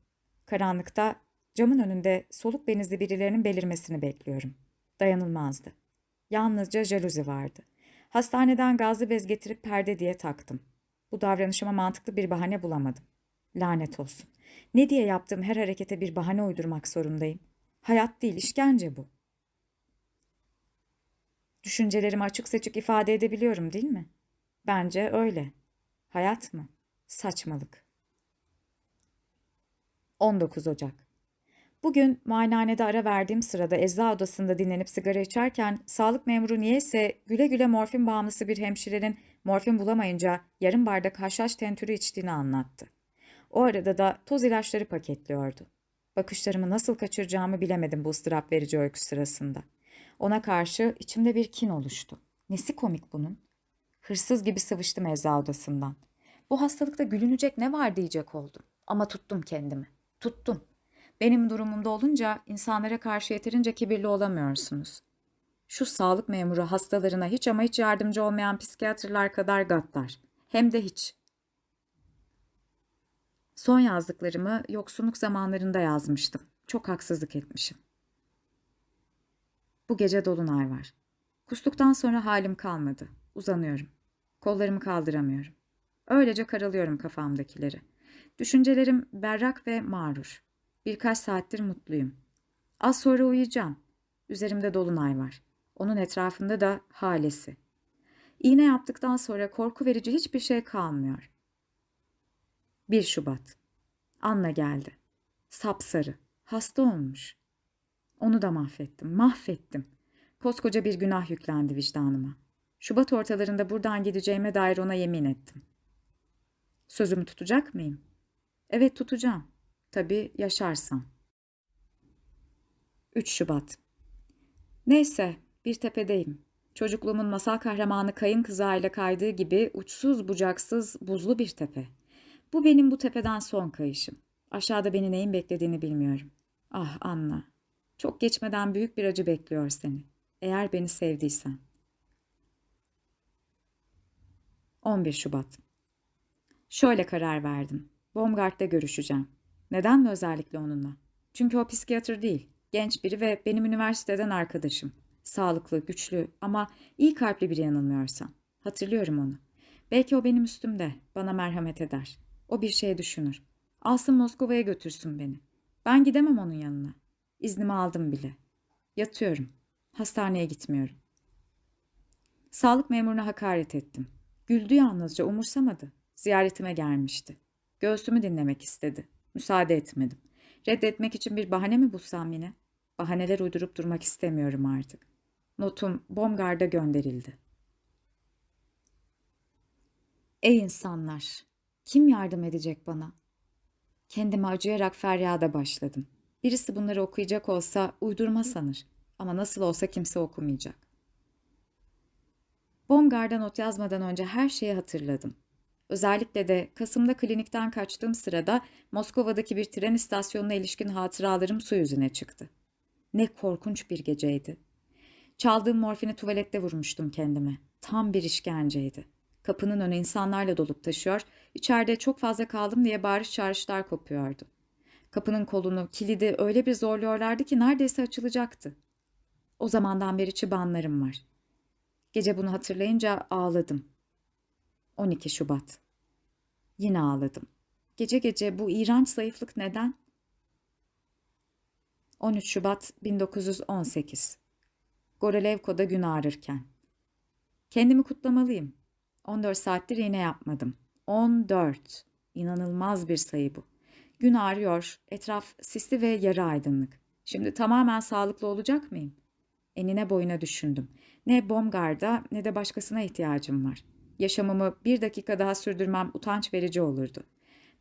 Karanlıkta camın önünde soluk benizli birilerinin belirmesini bekliyorum. Dayanılmazdı. Yalnızca jaluzi vardı. Hastaneden gazlı bez getirip perde diye taktım. Bu davranışıma mantıklı bir bahane bulamadım. Lanet olsun. Ne diye yaptığım her harekete bir bahane uydurmak zorundayım. Hayat değil, işkence bu. Düşüncelerimi açık seçik ifade edebiliyorum değil mi? Bence öyle. Hayat mı? Saçmalık. 19 Ocak Bugün muayenehanede ara verdiğim sırada ecza odasında dinlenip sigara içerken sağlık memuru niyeyse güle güle morfin bağımlısı bir hemşirenin morfin bulamayınca yarım bardak haşhaş tentürü içtiğini anlattı. O arada da toz ilaçları paketliyordu. Bakışlarımı nasıl kaçıracağımı bilemedim bu ıstırap verici öykü sırasında. Ona karşı içimde bir kin oluştu. Nesi komik bunun? Hırsız gibi sıvıştım ecza odasından. Bu hastalıkta gülünecek ne var diyecek oldum. Ama tuttum kendimi. Tuttum. Benim durumumda olunca insanlara karşı yeterince kibirli olamıyorsunuz. Şu sağlık memuru hastalarına hiç ama hiç yardımcı olmayan psikiyatrlar kadar gaddar. Hem de hiç. Son yazdıklarımı yoksunluk zamanlarında yazmıştım. Çok haksızlık etmişim. Bu gece dolunay var. Kustuktan sonra halim kalmadı. Uzanıyorum. Kollarımı kaldıramıyorum. Öylece karalıyorum kafamdakileri. Düşüncelerim berrak ve mağrur. Birkaç saattir mutluyum. Az sonra uyuyacağım. Üzerimde dolunay var. Onun etrafında da halesi. İğne yaptıktan sonra korku verici hiçbir şey kalmıyor. 1 Şubat. Anna geldi. Sapsarı. Hasta olmuş. Onu da mahvettim. Mahvettim. Koskoca bir günah yüklendi vicdanıma. Şubat ortalarında buradan gideceğime dair ona yemin ettim. Sözümü tutacak mıyım? Evet tutacağım. Tabii yaşarsam. 3 Şubat. Neyse, bir tepedeyim. Çocukluğumun masal kahramanı kayın kızağıyla kaydığı gibi uçsuz bucaksız buzlu bir tepe. Bu benim bu tepeden son kayışım. Aşağıda beni neyin beklediğini bilmiyorum. Ah Anna, çok geçmeden büyük bir acı bekliyor seni. Eğer beni sevdiysen. 11 Şubat. Şöyle karar verdim. Baumgart'ta görüşeceğim. Neden mi özellikle onunla? Çünkü o psikiyatr değil. Genç biri ve benim üniversiteden arkadaşım. Sağlıklı, güçlü ama iyi kalpli biri yanılmıyorsam. Hatırlıyorum onu. Belki o benim üstümde. Bana merhamet eder. O bir şey düşünür. Alsın Moskova'ya götürsün beni. Ben gidemem onun yanına. İznimi aldım bile. Yatıyorum. Hastaneye gitmiyorum. Sağlık memuruna hakaret ettim. Güldü yalnızca, umursamadı. Ziyaretime gelmişti. Göğsümü dinlemek istedi. Müsaade etmedim. Reddetmek için bir bahane mi bulsam yine? Bahaneler uydurup durmak istemiyorum artık. Notum Bomgard'a gönderildi. Ey insanlar! Kim yardım edecek bana? Kendime acıyarak feryada başladım. Birisi bunları okuyacak olsa uydurma sanır. Ama nasıl olsa kimse okumayacak. Bomgard'a not yazmadan önce her şeyi hatırladım. Özellikle de Kasım'da klinikten kaçtığım sırada Moskova'daki bir tren istasyonuna ilişkin hatıralarım su yüzüne çıktı. Ne korkunç bir geceydi. Çaldığım morfini tuvalette vurmuştum kendime. Tam bir işkenceydi. Kapının önü insanlarla dolup taşıyor, içeride çok fazla kaldım diye bağırış çağrışlar kopuyordu. Kapının kolunu, kilidi öyle bir zorluyorlardı ki neredeyse açılacaktı. O zamandan beri çıbanlarım var. Gece bunu hatırlayınca ağladım. 12 Şubat. Yine ağladım. Gece gece bu iğrenç zayıflık neden? 13 Şubat 1918. Gorelevko'da gün ağrırken. Kendimi kutlamalıyım. 14 saattir iğne yapmadım. 14. İnanılmaz bir sayı bu. Gün ağrıyor, etraf sisli ve yarı aydınlık. Şimdi tamamen sağlıklı olacak mıyım? Enine boyuna düşündüm. Ne Bomgard'a ne de başkasına ihtiyacım var. Yaşamımı bir dakika daha sürdürmem utanç verici olurdu.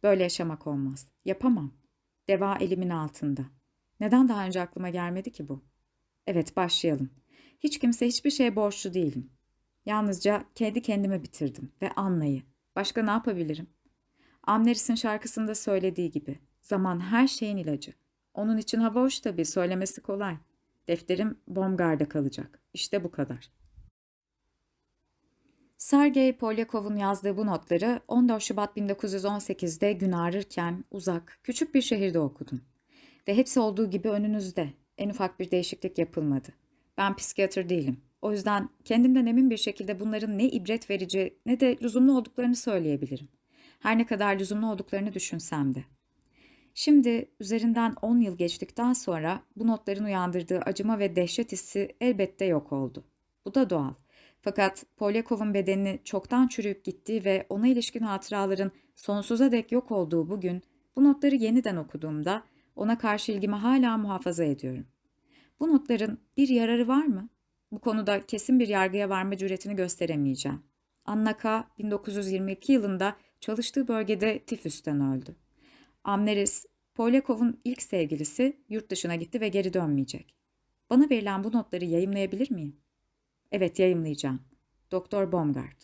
Böyle yaşamak olmaz. Yapamam. Deva elimin altında. Neden daha önce aklıma gelmedi ki bu? Evet başlayalım. Hiç kimse hiçbir şey borçlu değilim. Yalnızca kendi kendime bitirdim ve anlayı. Başka ne yapabilirim? Amneris'in şarkısında söylediği gibi. Zaman her şeyin ilacı. Onun için hava hoş tabii, söylemesi kolay. Defterim Bomgard'a kalacak. İşte bu kadar. Sergey Polyakov'un yazdığı bu notları 14 Şubat 1918'de gün ağrırken uzak, küçük bir şehirde okudum. Ve hepsi olduğu gibi önünüzde. En ufak bir değişiklik yapılmadı. Ben psikiyatr değilim. O yüzden kendimden emin bir şekilde bunların ne ibret verici ne de lüzumlu olduklarını söyleyebilirim. Her ne kadar lüzumlu olduklarını düşünsem de. Şimdi üzerinden 10 yıl geçtikten sonra bu notların uyandırdığı acıma ve dehşet hissi elbette yok oldu. Bu da doğal. Fakat Polyakov'un bedenini çoktan çürüyüp gittiği ve ona ilişkin hatıraların sonsuza dek yok olduğu bugün bu notları yeniden okuduğumda ona karşı ilgimi hala muhafaza ediyorum. Bu notların bir yararı var mı? Bu konuda kesin bir yargıya varma cüretini gösteremeyeceğim. Anna K. 1922 yılında çalıştığı bölgede tifüsten öldü. Amneris, Polyakov'un ilk sevgilisi yurt dışına gitti ve geri dönmeyecek. Bana verilen bu notları yayımlayabilir miyim? Evet, yayımlayacağım. Doktor Baumgart.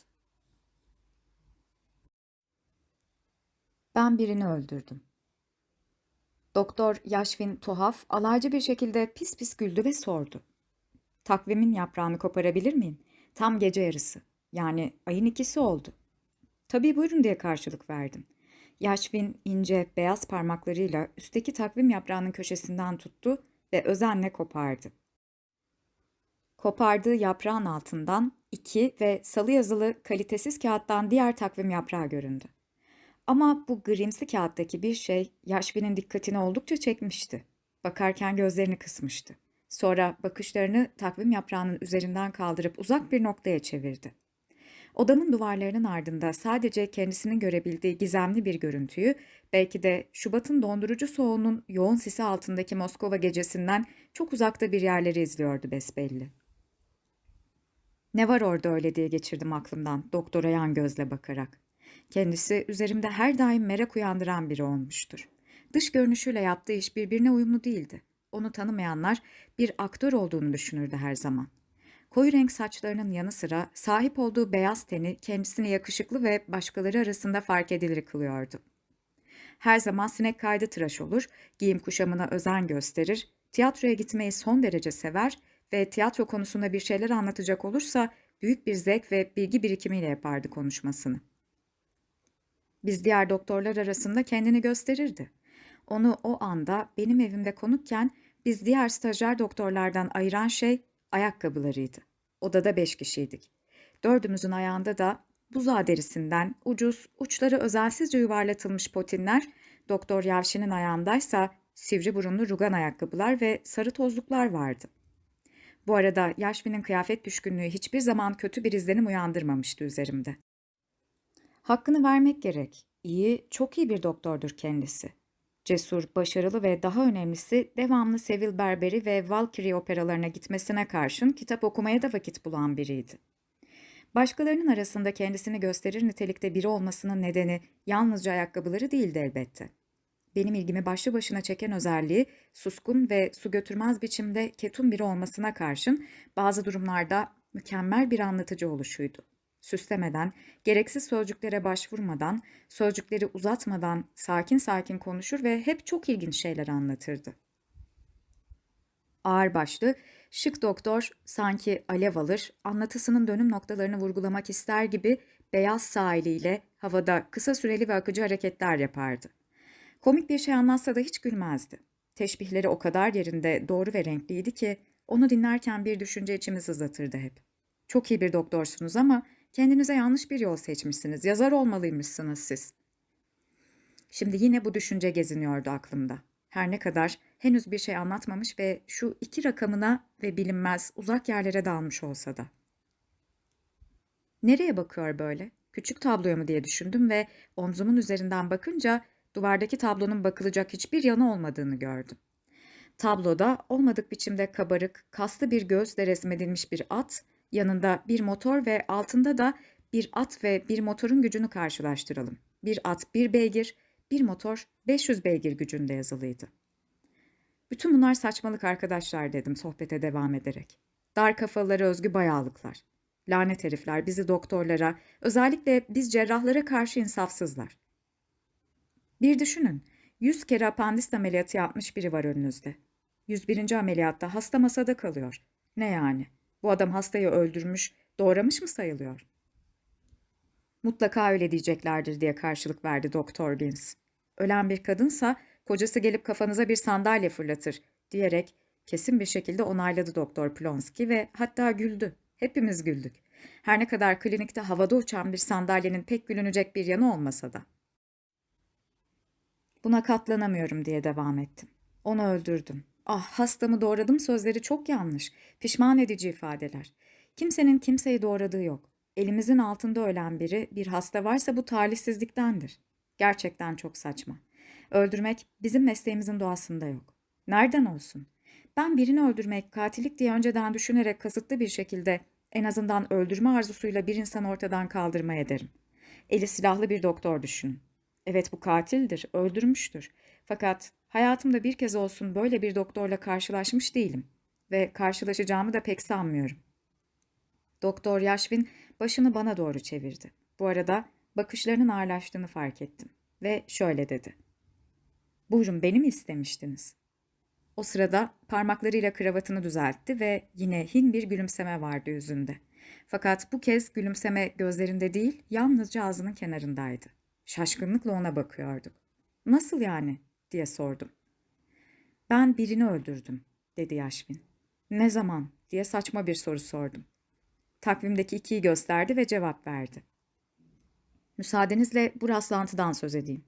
Ben birini öldürdüm. Doktor Yashvin tuhaf, alaycı bir şekilde pis pis güldü ve sordu. Takvimin yaprağını koparabilir miyim? Tam gece yarısı. Yani ayın ikisi oldu. Tabii buyurun diye karşılık verdim. Yashvin ince, beyaz parmaklarıyla üstteki takvim yaprağının köşesinden tuttu ve özenle kopardı. Kopardığı yaprağın altından iki ve salı yazılı kalitesiz kağıttan diğer takvim yaprağı göründü. Ama bu grimsi kağıttaki bir şey Yashvin'in dikkatini oldukça çekmişti. Bakarken gözlerini kısmıştı. Sonra bakışlarını takvim yaprağının üzerinden kaldırıp uzak bir noktaya çevirdi. Odamın duvarlarının ardında sadece kendisinin görebildiği gizemli bir görüntüyü, belki de Şubat'ın dondurucu soğuğunun yoğun sisi altındaki Moskova gecesinden çok uzakta bir yerleri izliyordu besbelli. Ne var orada öyle diye geçirdim aklımdan doktora yan gözle bakarak. Kendisi üzerimde her daim merak uyandıran biri olmuştur. Dış görünüşüyle yaptığı iş birbirine uyumlu değildi. Onu tanımayanlar bir aktör olduğunu düşünürdü her zaman. Koyu renk saçlarının yanı sıra sahip olduğu beyaz teni kendisini yakışıklı ve başkaları arasında fark edilir kılıyordu. Her zaman sinek kaydı tıraş olur, giyim kuşamına özen gösterir, tiyatroya gitmeyi son derece sever ve tiyatro konusunda bir şeyler anlatacak olursa büyük bir zevk ve bilgi birikimiyle yapardı konuşmasını. Biz diğer doktorlar arasında kendini gösterirdi. Onu o anda benim evimde konukken biz diğer stajyer doktorlardan ayıran şey ayakkabılarıydı. Odada beş kişiydik. Dördümüzün ayağında da buzağı derisinden ucuz, uçları özelsizce yuvarlatılmış potinler, Doktor Yavşin'in ayağındaysa sivri burunlu rugan ayakkabılar ve sarı tozluklar vardı. Bu arada Yashvin'in kıyafet düşkünlüğü hiçbir zaman kötü bir izlenim uyandırmamıştı üzerimde. Hakkını vermek gerek. İyi, çok iyi bir doktordur kendisi. Cesur, başarılı ve daha önemlisi devamlı Sevil Berberi ve Valkyrie operalarına gitmesine karşın kitap okumaya da vakit bulan biriydi. Başkalarının arasında kendisini gösterir nitelikte biri olmasının nedeni yalnızca ayakkabıları değildi elbette. Benim ilgimi başlı başına çeken özelliği suskun ve su götürmez biçimde ketum biri olmasına karşın bazı durumlarda mükemmel bir anlatıcı oluşuydu. Süslemeden, gereksiz sözcüklere başvurmadan, sözcükleri uzatmadan sakin sakin konuşur ve hep çok ilginç şeyler anlatırdı. Ağırbaşlı, şık doktor sanki alev alır, anlatısının dönüm noktalarını vurgulamak ister gibi beyaz sahiliyle havada kısa süreli ve akıcı hareketler yapardı. Komik bir şey anlatsa da hiç gülmezdi. Teşbihleri o kadar yerinde doğru ve renkliydi ki onu dinlerken bir düşünce içimi sızlatırdı hep. Çok iyi bir doktorsunuz ama kendinize yanlış bir yol seçmişsiniz. Yazar olmalıymışsınız siz. Şimdi yine bu düşünce geziniyordu aklımda. Her ne kadar henüz bir şey anlatmamış ve şu iki rakamına ve bilinmez uzak yerlere dalmış olsa da. Nereye bakıyor böyle? Küçük tabloya mı diye düşündüm ve omzumun üzerinden bakınca duvardaki tablonun bakılacak hiçbir yanı olmadığını gördüm. Tabloda olmadık biçimde kabarık, kaslı bir gözle resmedilmiş bir at, yanında bir motor ve altında da bir at ve bir motorun gücünü karşılaştıralım. Bir at bir beygir, bir motor 500 beygir gücünde yazılıydı. Bütün bunlar saçmalık arkadaşlar dedim sohbete devam ederek. Dar kafaları özgü bayağılıklar. Lanet herifler bizi doktorlara, özellikle biz cerrahlara karşı insafsızlar. Bir düşünün, 100 kere apandist ameliyatı yapmış biri var önünüzde. 101. ameliyatta hasta masada kalıyor. Ne yani? Bu adam hastayı öldürmüş, doğramış mı sayılıyor? Mutlaka öyle diyeceklerdir diye karşılık verdi Doktor Vince. Ölen bir kadınsa kocası gelip kafanıza bir sandalye fırlatır diyerek kesin bir şekilde onayladı Doktor Plonsky ve hatta güldü. Hepimiz güldük. Her ne kadar klinikte havada uçan bir sandalyenin pek gülünecek bir yanı olmasa da. Buna katlanamıyorum diye devam ettim. Onu öldürdüm. Ah hastamı doğradım sözleri çok yanlış. Pişman edici ifadeler. Kimsenin kimseyi doğradığı yok. Elimizin altında ölen biri bir hasta varsa bu talihsizliktendir. Gerçekten çok saçma. Öldürmek bizim mesleğimizin doğasında yok. Nereden olsun? Ben birini öldürmek, katillik diye önceden düşünerek kasıtlı bir şekilde en azından öldürme arzusuyla bir insanı ortadan kaldırma ederim. Eli silahlı bir doktor düşünün. Evet bu katildir, öldürmüştür. Fakat hayatımda bir kez olsun böyle bir doktorla karşılaşmış değilim. Ve karşılaşacağımı da pek sanmıyorum. Doktor Yashvin başını bana doğru çevirdi. Bu arada bakışlarının ağırlaştığını fark ettim. Ve şöyle dedi. Buyurun beni mi istemiştiniz? O sırada parmaklarıyla kravatını düzeltti ve yine hin bir gülümseme vardı yüzünde. Fakat bu kez gülümseme gözlerinde değil, yalnızca ağzının kenarındaydı. Şaşkınlıkla ona bakıyorduk. Nasıl yani? Diye sordum. Ben birini öldürdüm, dedi Yaşvin. Ne zaman? diye saçma bir soru sordum. Takvimdeki ikiyi gösterdi ve cevap verdi. Müsaadenizle bu rastlantıdan söz edeyim.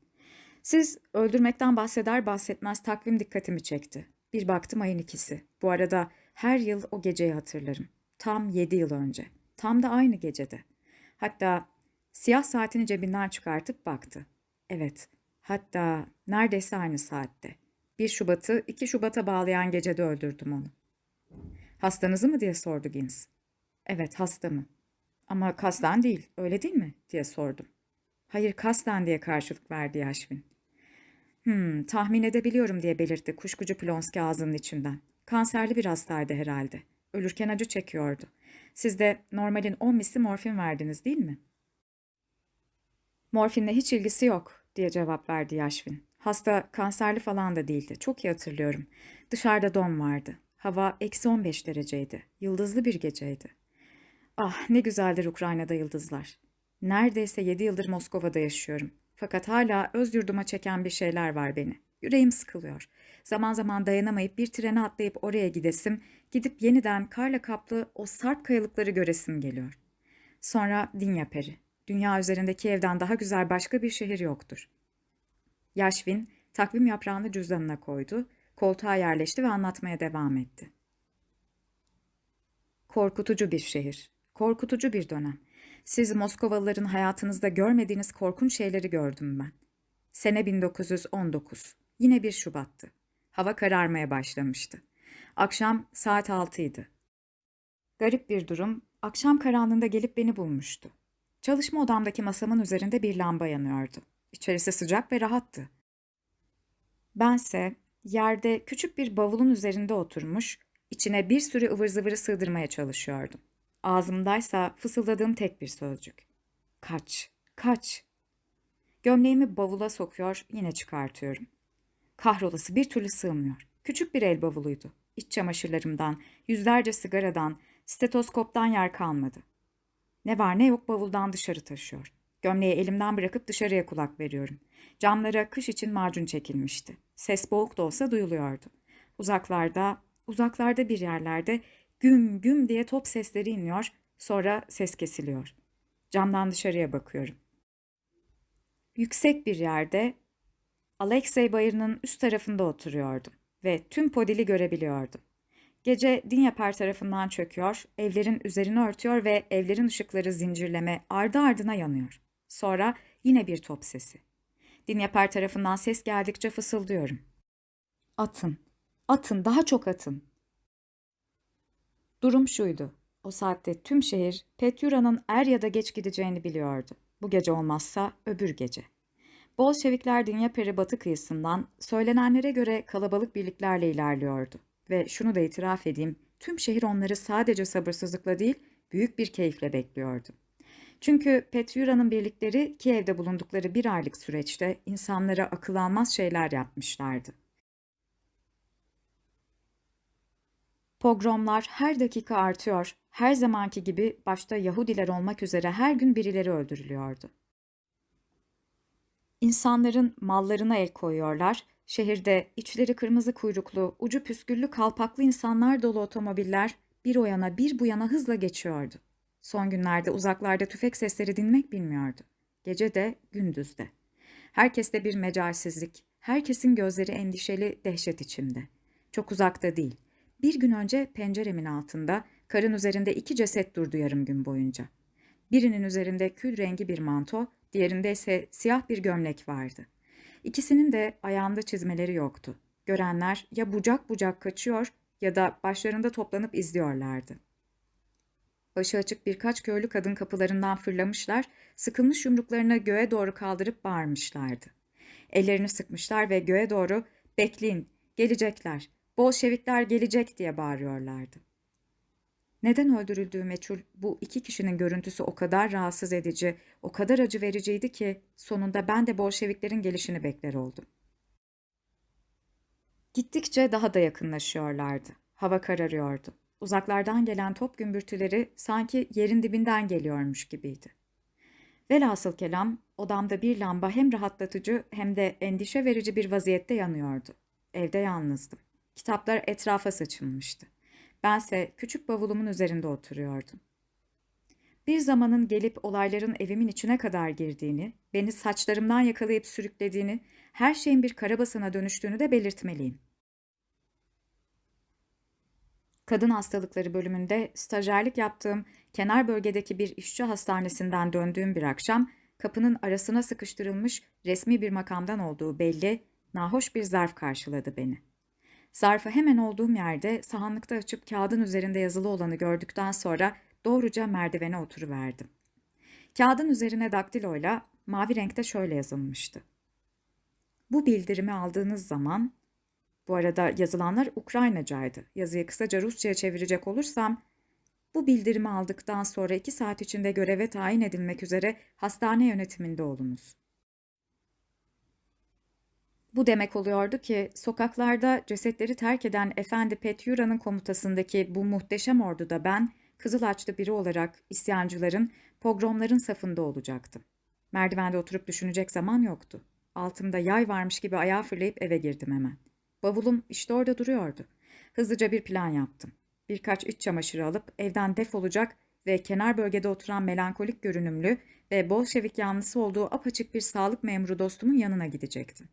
Siz öldürmekten bahseder bahsetmez takvim dikkatimi çekti. Bir baktım ayın ikisi. Bu arada her yıl o geceyi hatırlarım. Tam yedi yıl önce. Tam da aynı gecede. Hatta siyah saatini cebinden çıkartıp baktı. Evet, hatta neredeyse aynı saatte. 1 Şubat'ı 2 Şubat'a bağlayan gecede öldürdüm onu. Hastanızı mı diye sordu Gins. Evet hastamı. Ama kasten değil, öyle değil mi? diye sordum. Hayır kasten diye karşılık verdi Yaşvin. Hmm, tahmin edebiliyorum diye belirtti kuşkucu Plonski ağzının içinden. Kanserli bir hastaydı herhalde. Ölürken acı çekiyordu. Siz de normalin 10 misli morfin verdiniz değil mi? Morfinle hiç ilgisi yok diye cevap verdi Yaşvin. Hasta kanserli falan da değildi. Çok iyi hatırlıyorum. Dışarıda don vardı. Hava eksi 15 dereceydi. Yıldızlı bir geceydi. Ah ne güzeldir Ukrayna'da yıldızlar. Neredeyse 7 yıldır Moskova'da yaşıyorum. Fakat hala öz yurduma çeken bir şeyler var beni. Yüreğim sıkılıyor. Zaman zaman dayanamayıp bir trene atlayıp oraya gidesim, gidip yeniden karla kaplı o sarp kayalıkları göresim geliyor. Sonra Dinyaperi. Dünya üzerindeki evden daha güzel başka bir şehir yoktur. Yaşvin takvim yaprağını cüzdanına koydu, koltuğa yerleşti ve anlatmaya devam etti. Korkutucu bir şehir, korkutucu bir dönem. Siz Moskovalıların hayatınızda görmediğiniz korkunç şeyleri gördüm ben. Sene 1919. Yine 1 Şubat'tı. Hava kararmaya başlamıştı. Akşam saat 6'ydı. Garip bir durum, akşam karanlığında gelip beni bulmuştu. Çalışma odamdaki masamın üzerinde bir lamba yanıyordu. İçerisi sıcak ve rahattı. Bense yerde küçük bir bavulun üzerinde oturmuş, içine bir sürü ıvır zıvırı sığdırmaya çalışıyordum. Ağzımdaysa fısıldadığım tek bir sözcük. Kaç, kaç. Gömleğimi bavula sokuyor, yine çıkartıyorum. Kahrolası bir türlü sığmıyor. Küçük bir el bavuluydu. İç çamaşırlarımdan, yüzlerce sigaradan, stetoskoptan yer kalmadı. Ne var ne yok bavuldan dışarı taşıyor. Gömleği elimden bırakıp dışarıya kulak veriyorum. Camlara kış için macun çekilmişti. Ses boğuk da olsa duyuluyordu. Uzaklarda, uzaklarda bir yerlerde güm güm diye top sesleri iniyor, sonra ses kesiliyor. Camdan dışarıya bakıyorum. Yüksek bir yerde Alexey Bayırı'nın üst tarafında oturuyordum ve tüm Podil'i görebiliyordum. Gece Dinyaper tarafından çöküyor, evlerin üzerini örtüyor ve evlerin ışıkları zincirleme ardı ardına yanıyor. Sonra yine bir top sesi. Dinyaper tarafından ses geldikçe fısıldıyorum. Atın, atın, daha çok atın. Durum şuydu. O saatte tüm şehir Petyura'nın er ya da geç gideceğini biliyordu. Bu gece olmazsa öbür gece. Bolşevikler Dinyaper'i batı kıyısından söylenenlere göre kalabalık birliklerle ilerliyordu. Ve şunu da itiraf edeyim, tüm şehir onları sadece sabırsızlıkla değil, büyük bir keyifle bekliyordu. Çünkü Petyura'nın birlikleri Kiev'de bulundukları bir aylık süreçte insanlara akıl almaz şeyler yapmışlardı. Pogromlar her dakika artıyor, her zamanki gibi başta Yahudiler olmak üzere her gün birileri öldürülüyordu. İnsanların mallarına el koyuyorlar, şehirde içleri kırmızı kuyruklu, ucu püsküllü kalpaklı insanlar dolu otomobiller bir o yana bir bu yana hızla geçiyordu. Son günlerde uzaklarda tüfek sesleri dinmek bilmiyordu. Gece de, gündüz de. Herkeste bir mecalsizlik, herkesin gözleri endişeli, dehşet içinde. Çok uzakta değil. Bir gün önce penceremin altında, karın üzerinde iki ceset durdu yarım gün boyunca. Birinin üzerinde kül rengi bir manto, diğerinde ise siyah bir gömlek vardı. İkisinin de ayağında çizmeleri yoktu. Görenler ya bucak bucak kaçıyor ya da başlarında toplanıp izliyorlardı. Başı açık birkaç köylü kadın kapılarından fırlamışlar, sıkılmış yumruklarını göğe doğru kaldırıp bağırmışlardı. Ellerini sıkmışlar ve göğe doğru bekleyin, gelecekler, Bolşevikler gelecek diye bağırıyorlardı. Neden öldürüldüğü meçhul bu iki kişinin görüntüsü o kadar rahatsız edici, o kadar acı vericiydi ki sonunda ben de Bolşeviklerin gelişini bekler oldum. Gittikçe daha da yakınlaşıyorlardı. Hava kararıyordu. Uzaklardan gelen top gümbürtüleri sanki yerin dibinden geliyormuş gibiydi. Velhasıl kelam odamda bir lamba hem rahatlatıcı hem de endişe verici bir vaziyette yanıyordu. Evde yalnızdım. Kitaplar etrafa saçılmıştı. Bense küçük bavulumun üzerinde oturuyordum. Bir zamanın gelip olayların evimin içine kadar girdiğini, beni saçlarımdan yakalayıp sürüklediğini, her şeyin bir karabasana dönüştüğünü de belirtmeliyim. Kadın hastalıkları bölümünde stajyerlik yaptığım kenar bölgedeki bir işçi hastanesinden döndüğüm bir akşam kapının arasına sıkıştırılmış resmi bir makamdan olduğu belli, nahoş bir zarf karşıladı beni. Zarfı hemen olduğum yerde sahanlıkta açıp kağıdın üzerinde yazılı olanı gördükten sonra doğruca merdivene oturuverdim. Kağıdın üzerine daktiloyla mavi renkte şöyle yazılmıştı. Bu bildirimi aldığınız zaman, bu arada yazılanlar Ukraynacaydı. Yazıyı kısaca Rusça'ya çevirecek olursam, bu bildirimi aldıktan sonra iki saat içinde göreve tayin edilmek üzere hastane yönetiminde olunuz. Bu demek oluyordu ki sokaklarda cesetleri terk eden Efendi Petyura'nın komutasındaki bu muhteşem orduda ben kızıl açlı biri olarak isyancıların, pogromların safında olacaktım. Merdivende oturup düşünecek zaman yoktu. Altımda yay varmış gibi ayağa fırlayıp eve girdim hemen. Bavulum işte orada duruyordu. Hızlıca bir plan yaptım. Birkaç iç çamaşırı alıp evden defolacak ve kenar bölgede oturan melankolik görünümlü ve Bolşevik yanlısı olduğu apaçık bir sağlık memuru dostumun yanına gidecektim.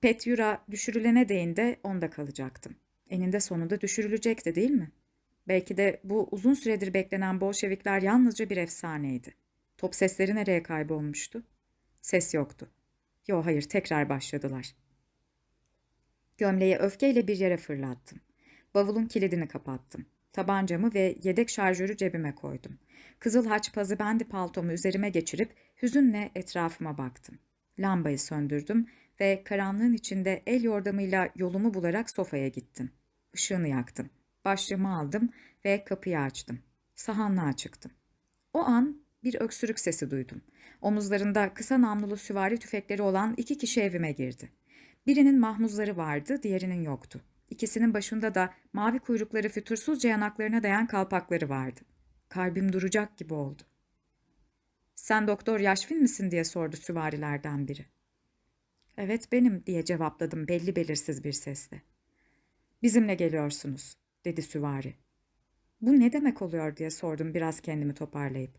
Petyura düşürülene değin de onda kalacaktım. Eninde sonunda düşürülecekti değil mi? Belki de bu uzun süredir beklenen Bolşevikler yalnızca bir efsaneydi. Top sesleri nereye kaybolmuştu? Ses yoktu. Yo hayır tekrar başladılar. Gömleği öfkeyle bir yere fırlattım. Bavulun kilidini kapattım. Tabancamı ve yedek şarjörü cebime koydum. Kızıl haç pazı bendi paltomu üzerime geçirip hüzünle etrafıma baktım. Lambayı söndürdüm ve karanlığın içinde el yordamıyla yolumu bularak sofaya gittim. Işığını yaktım. Başlığımı aldım ve kapıyı açtım. Sahanlığa çıktım. O an bir öksürük sesi duydum. Omuzlarında kısa namlulu süvari tüfekleri olan iki kişi evime girdi. Birinin mahmuzları vardı, diğerinin yoktu. İkisinin başında da mavi kuyrukları fütursuzca yanaklarına dayan kalpakları vardı. Kalbim duracak gibi oldu. Sen doktor Yaşfil misin diye sordu süvarilerden biri. Evet benim diye cevapladım belli belirsiz bir sesle. Bizimle geliyorsunuz dedi süvari. Bu ne demek oluyor diye sordum biraz kendimi toparlayıp.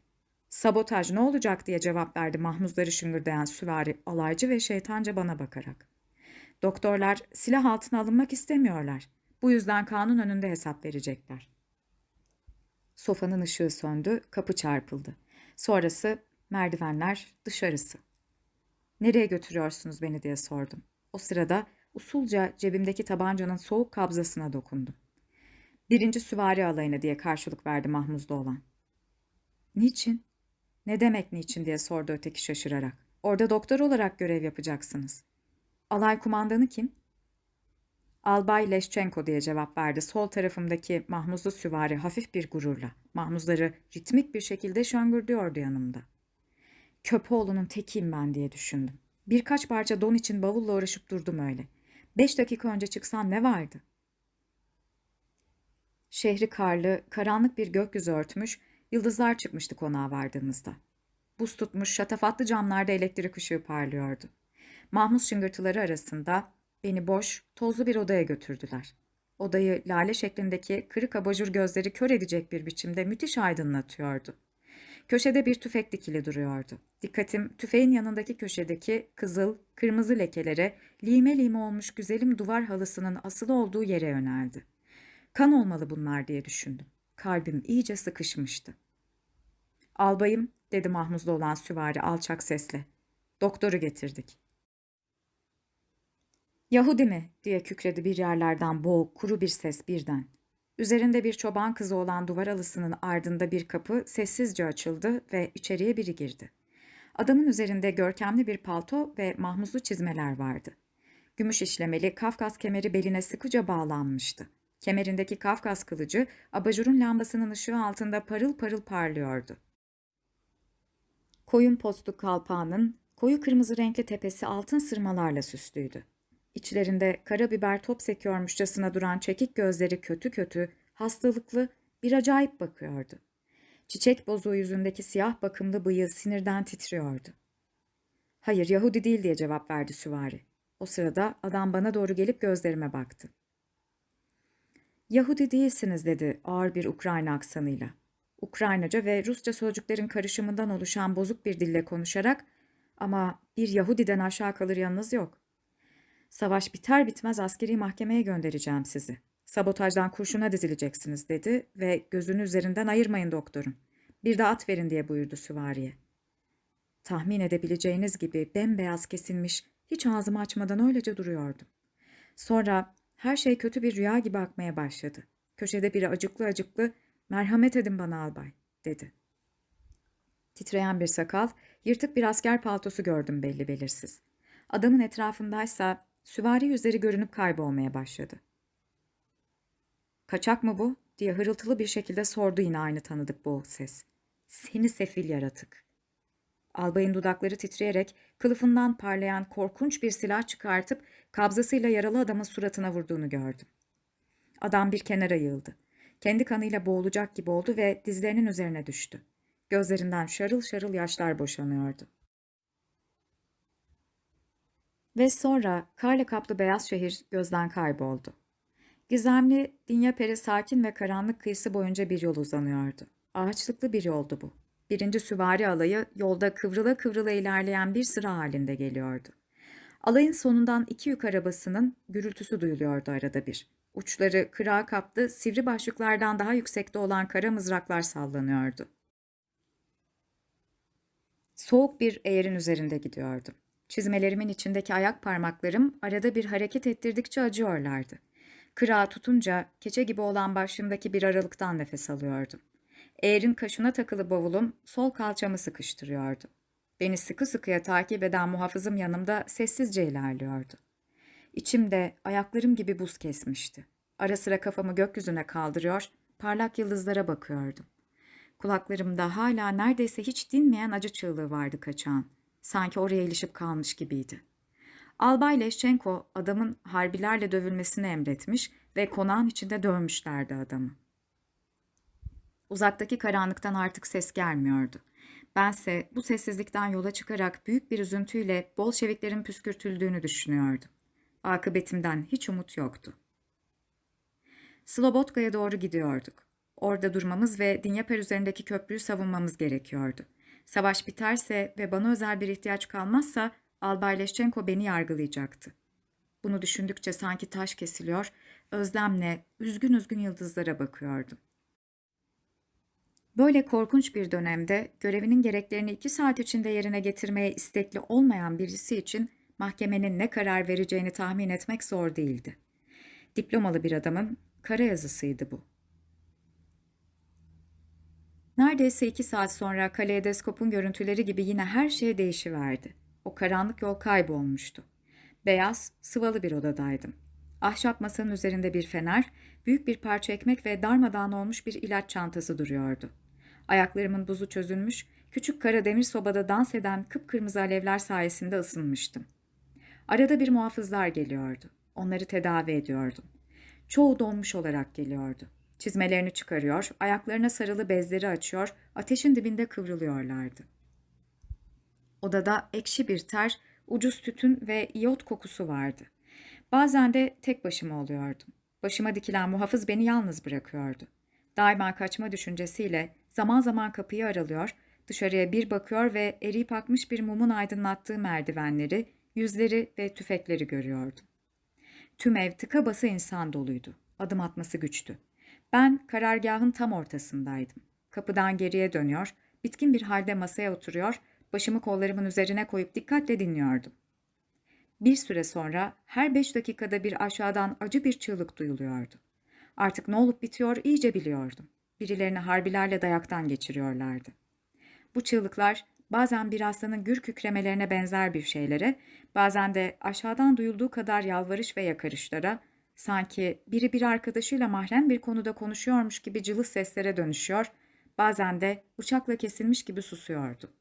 Sabotaj ne olacak diye cevap verdi mahmuzları şıngırdayan süvari alaycı ve şeytanca bana bakarak. Doktorlar silah altına alınmak istemiyorlar. Bu yüzden kanun önünde hesap verecekler. Sofanın ışığı söndü, kapı çarpıldı. Sonrası merdivenler, dışarısı. Nereye götürüyorsunuz beni diye sordum. O sırada usulca cebimdeki tabancanın soğuk kabzasına dokundum. Birinci süvari alayına diye karşılık verdi Mahmuz'da olan. Niçin? Ne demek niçin diye sordu öteki şaşırarak. Orada doktor olarak görev yapacaksınız. Alay kumandanı kim? Albay Leşçenko diye cevap verdi. Sol tarafımdaki Mahmuzlu süvari hafif bir gururla. Mahmuzları ritmik bir şekilde şangırdıyordu yanımda. Köpoğlu'nun tekiyim ben diye düşündüm. Birkaç parça don için bavulla uğraşıp durdum öyle. Beş dakika önce çıksam ne vardı? Şehri karlı, karanlık bir gökyüzü örtmüş, yıldızlar çıkmıştı konağa vardığımızda. Buz tutmuş, şatafatlı camlarda elektrik ışığı parlıyordu. Mahmut şıngırtıları arasında beni boş, tozlu bir odaya götürdüler. Odayı lale şeklindeki kırık abajur gözleri kör edecek bir biçimde müthiş aydınlatıyordu. Köşede bir tüfek dikili duruyordu. Dikkatim tüfeğin yanındaki köşedeki kızıl, kırmızı lekelere, lime lime olmuş güzelim duvar halısının asılı olduğu yere yöneldi. Kan olmalı bunlar diye düşündüm. Kalbim iyice sıkışmıştı. Albayım, dedi mahmuzda olan süvari alçak sesle. Doktoru getirdik. Yahudi mi? diye kükredi bir yerlerden boğuk, kuru bir ses birden. Üzerinde bir çoban kızı olan duvar alısının ardında bir kapı sessizce açıldı ve içeriye biri girdi. Adamın üzerinde görkemli bir palto ve mahmuzlu çizmeler vardı. Gümüş işlemeli Kafkas kemeri beline sıkıca bağlanmıştı. Kemerindeki Kafkas kılıcı abajurun lambasının ışığı altında parıl parıl parlıyordu. Koyun postu kalpağının koyu kırmızı renkli tepesi altın sırmalarla süslüydü. İçlerinde karabiber top sekiyormuşçasına duran çekik gözleri kötü kötü, hastalıklı, bir acayip bakıyordu. Çiçek bozuğu yüzündeki siyah bakımlı bıyığı sinirden titriyordu. Hayır Yahudi değil diye cevap verdi süvari. O sırada adam bana doğru gelip gözlerime baktı. Yahudi değilsiniz dedi ağır bir Ukrayna aksanıyla. Ukraynaca ve Rusça sözcüklerin karışımından oluşan bozuk bir dille konuşarak ama bir Yahudiden aşağı kalır yanınız yok. Savaş biter bitmez askeri mahkemeye göndereceğim sizi. Sabotajdan kurşuna dizileceksiniz dedi ve gözünü üzerinden ayırmayın doktorun. Bir de at verin diye buyurdu süvariye. Tahmin edebileceğiniz gibi bembeyaz kesilmiş, hiç ağzımı açmadan öylece duruyordum. Sonra her şey kötü bir rüya gibi akmaya başladı. Köşede biri acıklı acıklı, merhamet edin bana albay, dedi. Titreyen bir sakal, yırtık bir asker paltosu gördüm belli belirsiz. Adamın etrafındaysa süvari yüzleri görünüp kaybolmaya başladı. Kaçak mı bu? diye hırıltılı bir şekilde sordu yine aynı tanıdık boğuk ses. Seni sefil yaratık. Albayın dudakları titreyerek kılıfından parlayan korkunç bir silah çıkartıp kabzasıyla yaralı adamın suratına vurduğunu gördüm. Adam bir kenara yığıldı. Kendi kanıyla boğulacak gibi oldu ve dizlerinin üzerine düştü. Gözlerinden şarıl şarıl yaşlar boşanıyordu. Ve sonra karla kaplı beyaz şehir gözden kayboldu. Gizemli, Dinyaperi sakin ve karanlık kıyısı boyunca bir yol uzanıyordu. Ağaçlıklı bir yoldu bu. Birinci süvari alayı yolda kıvrıla kıvrıla ilerleyen bir sıra halinde geliyordu. Alayın sonundan iki yük arabasının gürültüsü duyuluyordu arada bir. Uçları kırağa kaptı, sivri başlıklardan daha yüksekte olan kara mızraklar sallanıyordu. Soğuk bir eğerin üzerinde gidiyordum. Çizmelerimin içindeki ayak parmaklarım arada bir hareket ettirdikçe acıyorlardı. Kırağı tutunca keçe gibi olan başımdaki bir aralıktan nefes alıyordum. Eğerin kaşına takılı bavulum sol kalçamı sıkıştırıyordu. Beni sıkı sıkıya takip eden muhafızım yanımda sessizce ilerliyordu. İçimde ayaklarım gibi buz kesmişti. Ara sıra kafamı gökyüzüne kaldırıyor, parlak yıldızlara bakıyordum. Kulaklarımda hala neredeyse hiç dinmeyen acı çığlığı vardı kaçağın. Sanki oraya ilişip kalmış gibiydi. Albay Leşçenko adamın harbilerle dövülmesini emretmiş ve konağın içinde dövmüşlerdi adamı. Uzaktaki karanlıktan artık ses gelmiyordu. Bense bu sessizlikten yola çıkarak büyük bir üzüntüyle Bolşeviklerin püskürtüldüğünü düşünüyordum. Akıbetimden hiç umut yoktu. Slobotka'ya doğru gidiyorduk. Orada durmamız ve Dinyaper üzerindeki köprüyü savunmamız gerekiyordu. Savaş biterse ve bana özel bir ihtiyaç kalmazsa Albay Leşçenko beni yargılayacaktı. Bunu düşündükçe sanki taş kesiliyor, özlemle üzgün üzgün yıldızlara bakıyordum. Böyle korkunç bir dönemde görevinin gereklerini iki saat içinde yerine getirmeye istekli olmayan birisi için mahkemenin ne karar vereceğini tahmin etmek zor değildi. Diplomalı bir adamın kara yazısıydı bu. Neredeyse iki saat sonra kaleidoskopun görüntüleri gibi yine her şey değişiverdi. O karanlık yol kaybolmuştu. Beyaz, sıvalı bir odadaydım. Ahşap masanın üzerinde bir fener, büyük bir parça ekmek ve darmadağın olmuş bir ilaç çantası duruyordu. Ayaklarımın buzu çözülmüş, küçük kara demir sobada dans eden kıpkırmızı alevler sayesinde ısınmıştım. Arada bir muhafızlar geliyordu. Onları tedavi ediyordum. Çoğu donmuş olarak geliyordu. Çizmelerini çıkarıyor, ayaklarına sarılı bezleri açıyor, ateşin dibinde kıvrılıyorlardı. Odada ekşi bir ter, ucuz tütün ve iyot kokusu vardı. Bazen de tek başıma oluyordum. Başıma dikilen muhafız beni yalnız bırakıyordu. Daima kaçma düşüncesiyle zaman zaman kapıyı aralıyor, dışarıya bir bakıyor ve eriyip akmış bir mumun aydınlattığı merdivenleri, yüzleri ve tüfekleri görüyordum. Tüm ev tıka basa insan doluydu. Adım atması güçtü. Ben karargahın tam ortasındaydım. Kapıdan geriye dönüyor, bitkin bir halde masaya oturuyor, başımı kollarımın üzerine koyup dikkatle dinliyordum. Bir süre sonra her beş dakikada bir aşağıdan acı bir çığlık duyuluyordu. Artık ne olup bitiyor iyice biliyordum. Birilerini harbilerle dayaktan geçiriyorlardı. Bu çığlıklar bazen bir aslanın gür kükremelerine benzer bir şeylere, bazen de aşağıdan duyulduğu kadar yalvarış ve yakarışlara, sanki biri bir arkadaşıyla mahrem bir konuda konuşuyormuş gibi cılız seslere dönüşüyor, bazen de bıçakla kesilmiş gibi susuyordu.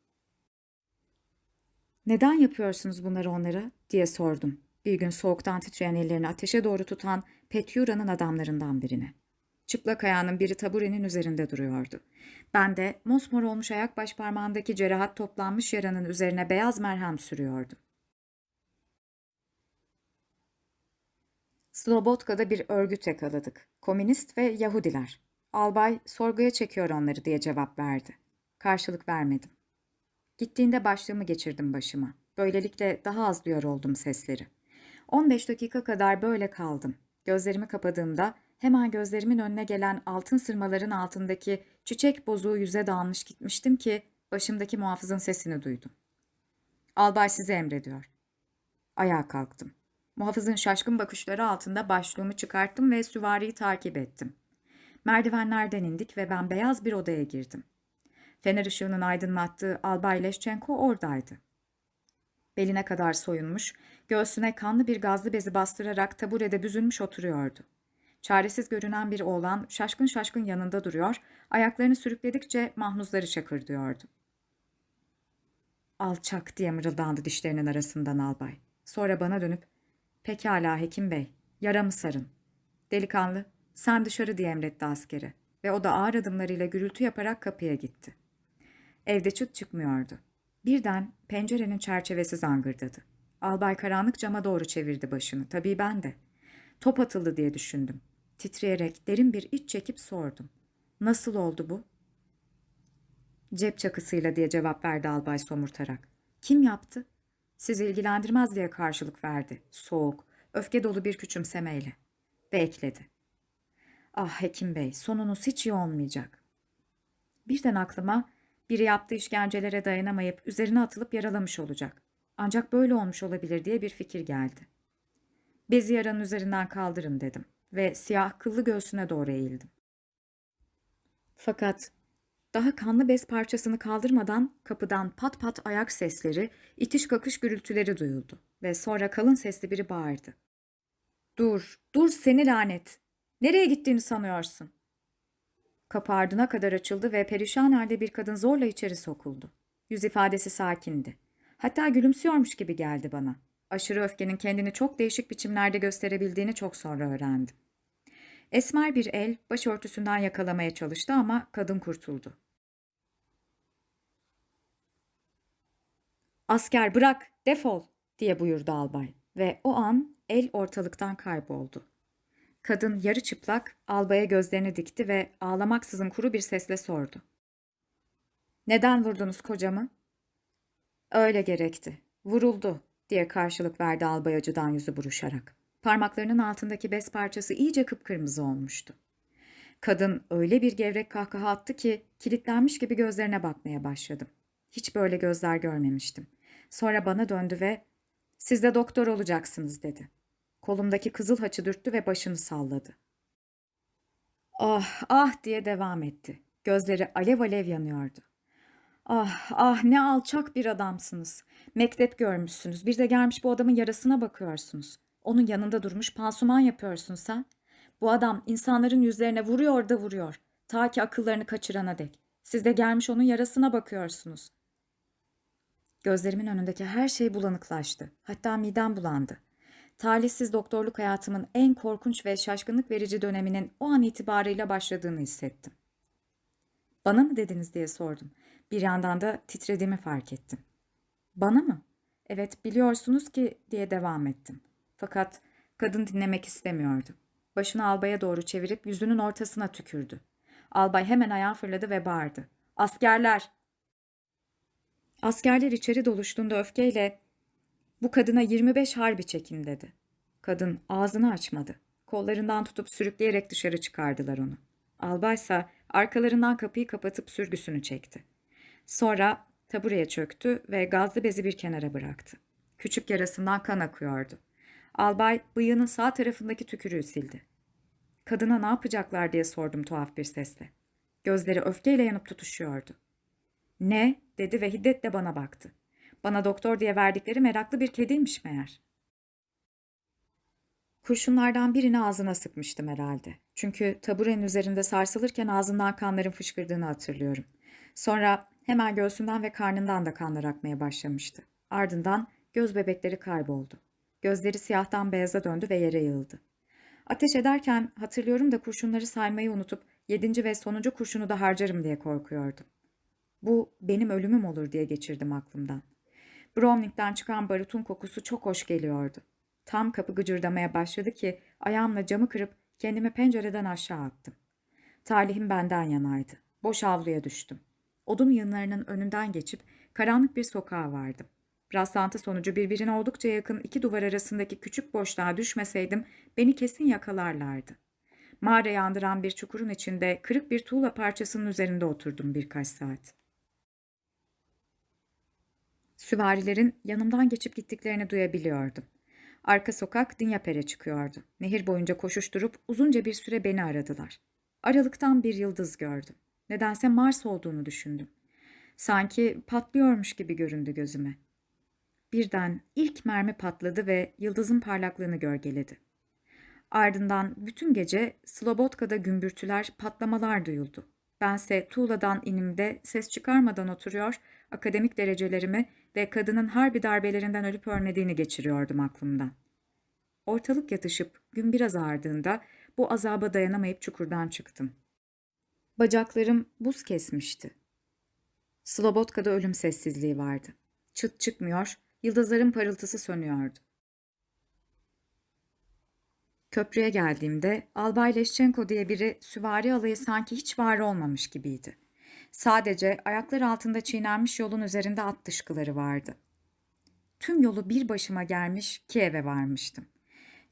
Neden yapıyorsunuz bunları onlara? diye sordum. Bir gün soğuktan titreyen ellerini ateşe doğru tutan Petyura'nın adamlarından birine. Çıplak ayağının biri taburenin üzerinde duruyordu. Ben de mosmor olmuş ayak baş parmağındaki cerahat toplanmış yaranın üzerine beyaz merhem sürüyordum. Slobotka'da bir örgüt yakaladık. Komünist ve Yahudiler. Albay sorguya çekiyor onları diye cevap verdi. Karşılık vermedim. Gittiğinde başlığımı geçirdim başıma. Böylelikle daha az duyar oldum sesleri. 15 dakika kadar böyle kaldım. Gözlerimi kapadığımda hemen gözlerimin önüne gelen altın sırmaların altındaki çiçek bozuğu yüze dağılmış gitmiştim ki başımdaki muhafızın sesini duydum. Albay size emrediyor. Ayağa kalktım. Muhafızın şaşkın bakışları altında başlığımı çıkarttım ve süvariyi takip ettim. Merdivenlerden indik ve ben beyaz bir odaya girdim. Fener ışığının aydınlattığı Albay Leşçenko oradaydı. Beline kadar soyunmuş, göğsüne kanlı bir gazlı bezi bastırarak taburede büzülmüş oturuyordu. Çaresiz görünen bir oğlan şaşkın şaşkın yanında duruyor, ayaklarını sürükledikçe mahmuzları çakırdıyordu. Alçak diye mırıldandı dişlerinin arasından albay. Sonra bana dönüp, pekala hekim bey, yaramı sarın. Delikanlı, sen dışarı diye emretti askeri ve o da ağır adımlarıyla gürültü yaparak kapıya gitti. Evde çıt çıkmıyordu. Birden pencerenin çerçevesi zangırdadı. Albay karanlık cama doğru çevirdi başını. Tabii ben de. Top atıldı diye düşündüm. Titreyerek derin bir iç çekip sordum. Nasıl oldu bu? Cep çakısıyla diye cevap verdi albay somurtarak. Kim yaptı? Sizi ilgilendirmez diye karşılık verdi. Soğuk, öfke dolu bir küçümsemeyle. Ve ekledi. Ah hekim bey, sonunuz hiç iyi olmayacak. Birden aklıma biri yaptığı işkencelere dayanamayıp üzerine atılıp yaralamış olacak. Ancak böyle olmuş olabilir diye bir fikir geldi. Bezi yaranın üzerinden kaldırın dedim ve siyah kıllı göğsüne doğru eğildim. Fakat daha kanlı bez parçasını kaldırmadan kapıdan pat pat ayak sesleri, itiş kakış gürültüleri duyuldu ve sonra kalın sesli biri bağırdı. Dur, dur seni lanet. Nereye gittiğini sanıyorsun? Kapı ardına kadar açıldı ve perişan halde bir kadın zorla içeri sokuldu. Yüz ifadesi sakindi. Hatta gülümsüyormuş gibi geldi bana. Aşırı öfkenin kendini çok değişik biçimlerde gösterebildiğini çok sonra öğrendim. Esmer bir el başörtüsünden yakalamaya çalıştı ama kadın kurtuldu. Asker bırak, defol diye buyurdu albay ve o an el ortalıktan kayboldu. Kadın yarı çıplak albaya gözlerini dikti ve ağlamaksızın kuru bir sesle sordu. Neden vurdunuz kocamı? Öyle gerekti. Vuruldu diye karşılık verdi albay acıdan yüzü buruşarak. Parmaklarının altındaki bez parçası iyice kıpkırmızı olmuştu. Kadın öyle bir gevrek kahkaha attı ki kilitlenmiş gibi gözlerine bakmaya başladım. Hiç böyle gözler görmemiştim. Sonra bana döndü ve siz de doktor olacaksınız dedi. Kolumdaki kızıl haçı dürttü ve başını salladı. Ah ah diye devam etti. Gözleri alev alev yanıyordu. Ah ah ne alçak bir adamsınız. Mektep görmüşsünüz. Bir de gelmiş bu adamın yarasına bakıyorsunuz. Onun yanında durmuş pansuman yapıyorsun sen. Bu adam insanların yüzlerine vuruyor da vuruyor. Ta ki akıllarını kaçırana dek. Siz de gelmiş onun yarasına bakıyorsunuz. Gözlerimin önündeki her şey bulanıklaştı. Hatta midem bulandı. Talihsiz doktorluk hayatımın en korkunç ve şaşkınlık verici döneminin o an itibarıyla başladığını hissettim. Bana mı dediniz diye sordum. Bir yandan da titrediğimi fark ettim. Bana mı? Evet biliyorsunuz ki diye devam ettim. Fakat kadın dinlemek istemiyordu. Başını albaya doğru çevirip yüzünün ortasına tükürdü. Albay hemen ayağa fırladı ve bağırdı. Askerler! Askerler içeri doluştuğunda öfkeyle bu kadına 25 harbi çekin dedi. Kadın ağzını açmadı. Kollarından tutup sürükleyerek dışarı çıkardılar onu. Albaysa arkalarından kapıyı kapatıp sürgüsünü çekti. Sonra tabureye çöktü ve gazlı bezi bir kenara bıraktı. Küçük yarasından kan akıyordu. Albay bıyığının sağ tarafındaki tükürüğü sildi. Kadına ne yapacaklar diye sordum tuhaf bir sesle. Gözleri öfkeyle yanıp tutuşuyordu. Ne? dedi ve hiddetle bana baktı. Bana doktor diye verdikleri meraklı bir kediymiş meğer. Kurşunlardan birini ağzına sıkmıştım herhalde. Çünkü taburenin üzerinde sarsılırken ağzından kanların fışkırdığını hatırlıyorum. Sonra hemen göğsünden ve karnından da kanlar akmaya başlamıştı. Ardından göz bebekleri kayboldu. Gözleri siyahtan beyaza döndü ve yere yığıldı. Ateş ederken hatırlıyorum da kurşunları saymayı unutup yedinci ve sonuncu kurşunu da harcarım diye korkuyordum. Bu benim ölümüm olur diye geçirdim aklımdan. Browning'den çıkan barutun kokusu çok hoş geliyordu. Tam kapı gıcırdamaya başladı ki ayağımla camı kırıp kendimi pencereden aşağı attım. Talihim benden yanaydı. Boş avluya düştüm. Odun yığınlarının önünden geçip karanlık bir sokağa vardım. Rastlantı sonucu birbirine oldukça yakın iki duvar arasındaki küçük boşluğa düşmeseydim beni kesin yakalarlardı. Mağarayı andıran bir çukurun içinde kırık bir tuğla parçasının üzerinde oturdum birkaç saat. Süvarilerin yanımdan geçip gittiklerini duyabiliyordum. Arka sokak Dinyaper'e çıkıyordu. Nehir boyunca koşuşturup uzunca bir süre beni aradılar. Aralıktan bir yıldız gördüm. Nedense Mars olduğunu düşündüm. Sanki patlıyormuş gibi göründü gözüme. Birden ilk mermi patladı ve yıldızın parlaklığını gölgeledi. Ardından bütün gece Slobotka'da gümbürtüler, patlamalar duyuldu. Bense tuğladan inimde ses çıkarmadan oturuyor, akademik derecelerimi ve kadının harbi darbelerinden ölüp ölmediğini geçiriyordum aklımdan. Ortalık yatışıp gün biraz ağardığında bu azaba dayanamayıp çukurdan çıktım. Bacaklarım buz kesmişti. Slobotka'da ölüm sessizliği vardı. Çıt çıkmıyor, yıldızların parıltısı sönüyordu. Köprüye geldiğimde Albay Leşçenko diye biri süvari alayı sanki hiç var olmamış gibiydi. Sadece ayaklar altında çiğnenmiş yolun üzerinde at dışkıları vardı. Tüm yolu bir başıma gelmiş Kiev'e varmıştım.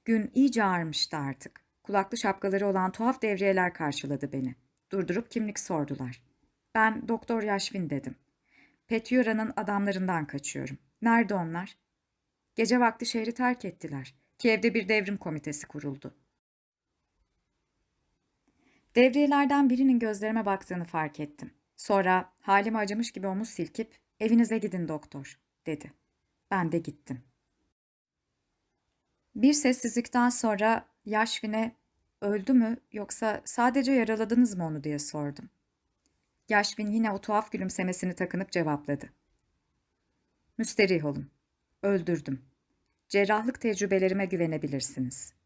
Gün iyice ağarmıştı artık. kulaklı şapkaları olan tuhaf devriyeler karşıladı beni. Durdurup kimlik sordular. Ben Doktor Yaşvin dedim. Petyura'nın adamlarından kaçıyorum. Nerede onlar? Gece vakti şehri terk ettiler. Kiev'de bir devrim komitesi kuruldu. Devriyelerden birinin gözlerime baktığını fark ettim. Sonra halime acımış gibi omuz silkip evinize gidin doktor dedi. Ben de gittim. Bir sessizlikten sonra Yaşvin'e öldü mü yoksa sadece yaraladınız mı onu diye sordum. Yaşvin yine o tuhaf gülümsemesini takınıp cevapladı. Müsterih olun. Öldürdüm. Cerrahlık tecrübelerime güvenebilirsiniz.''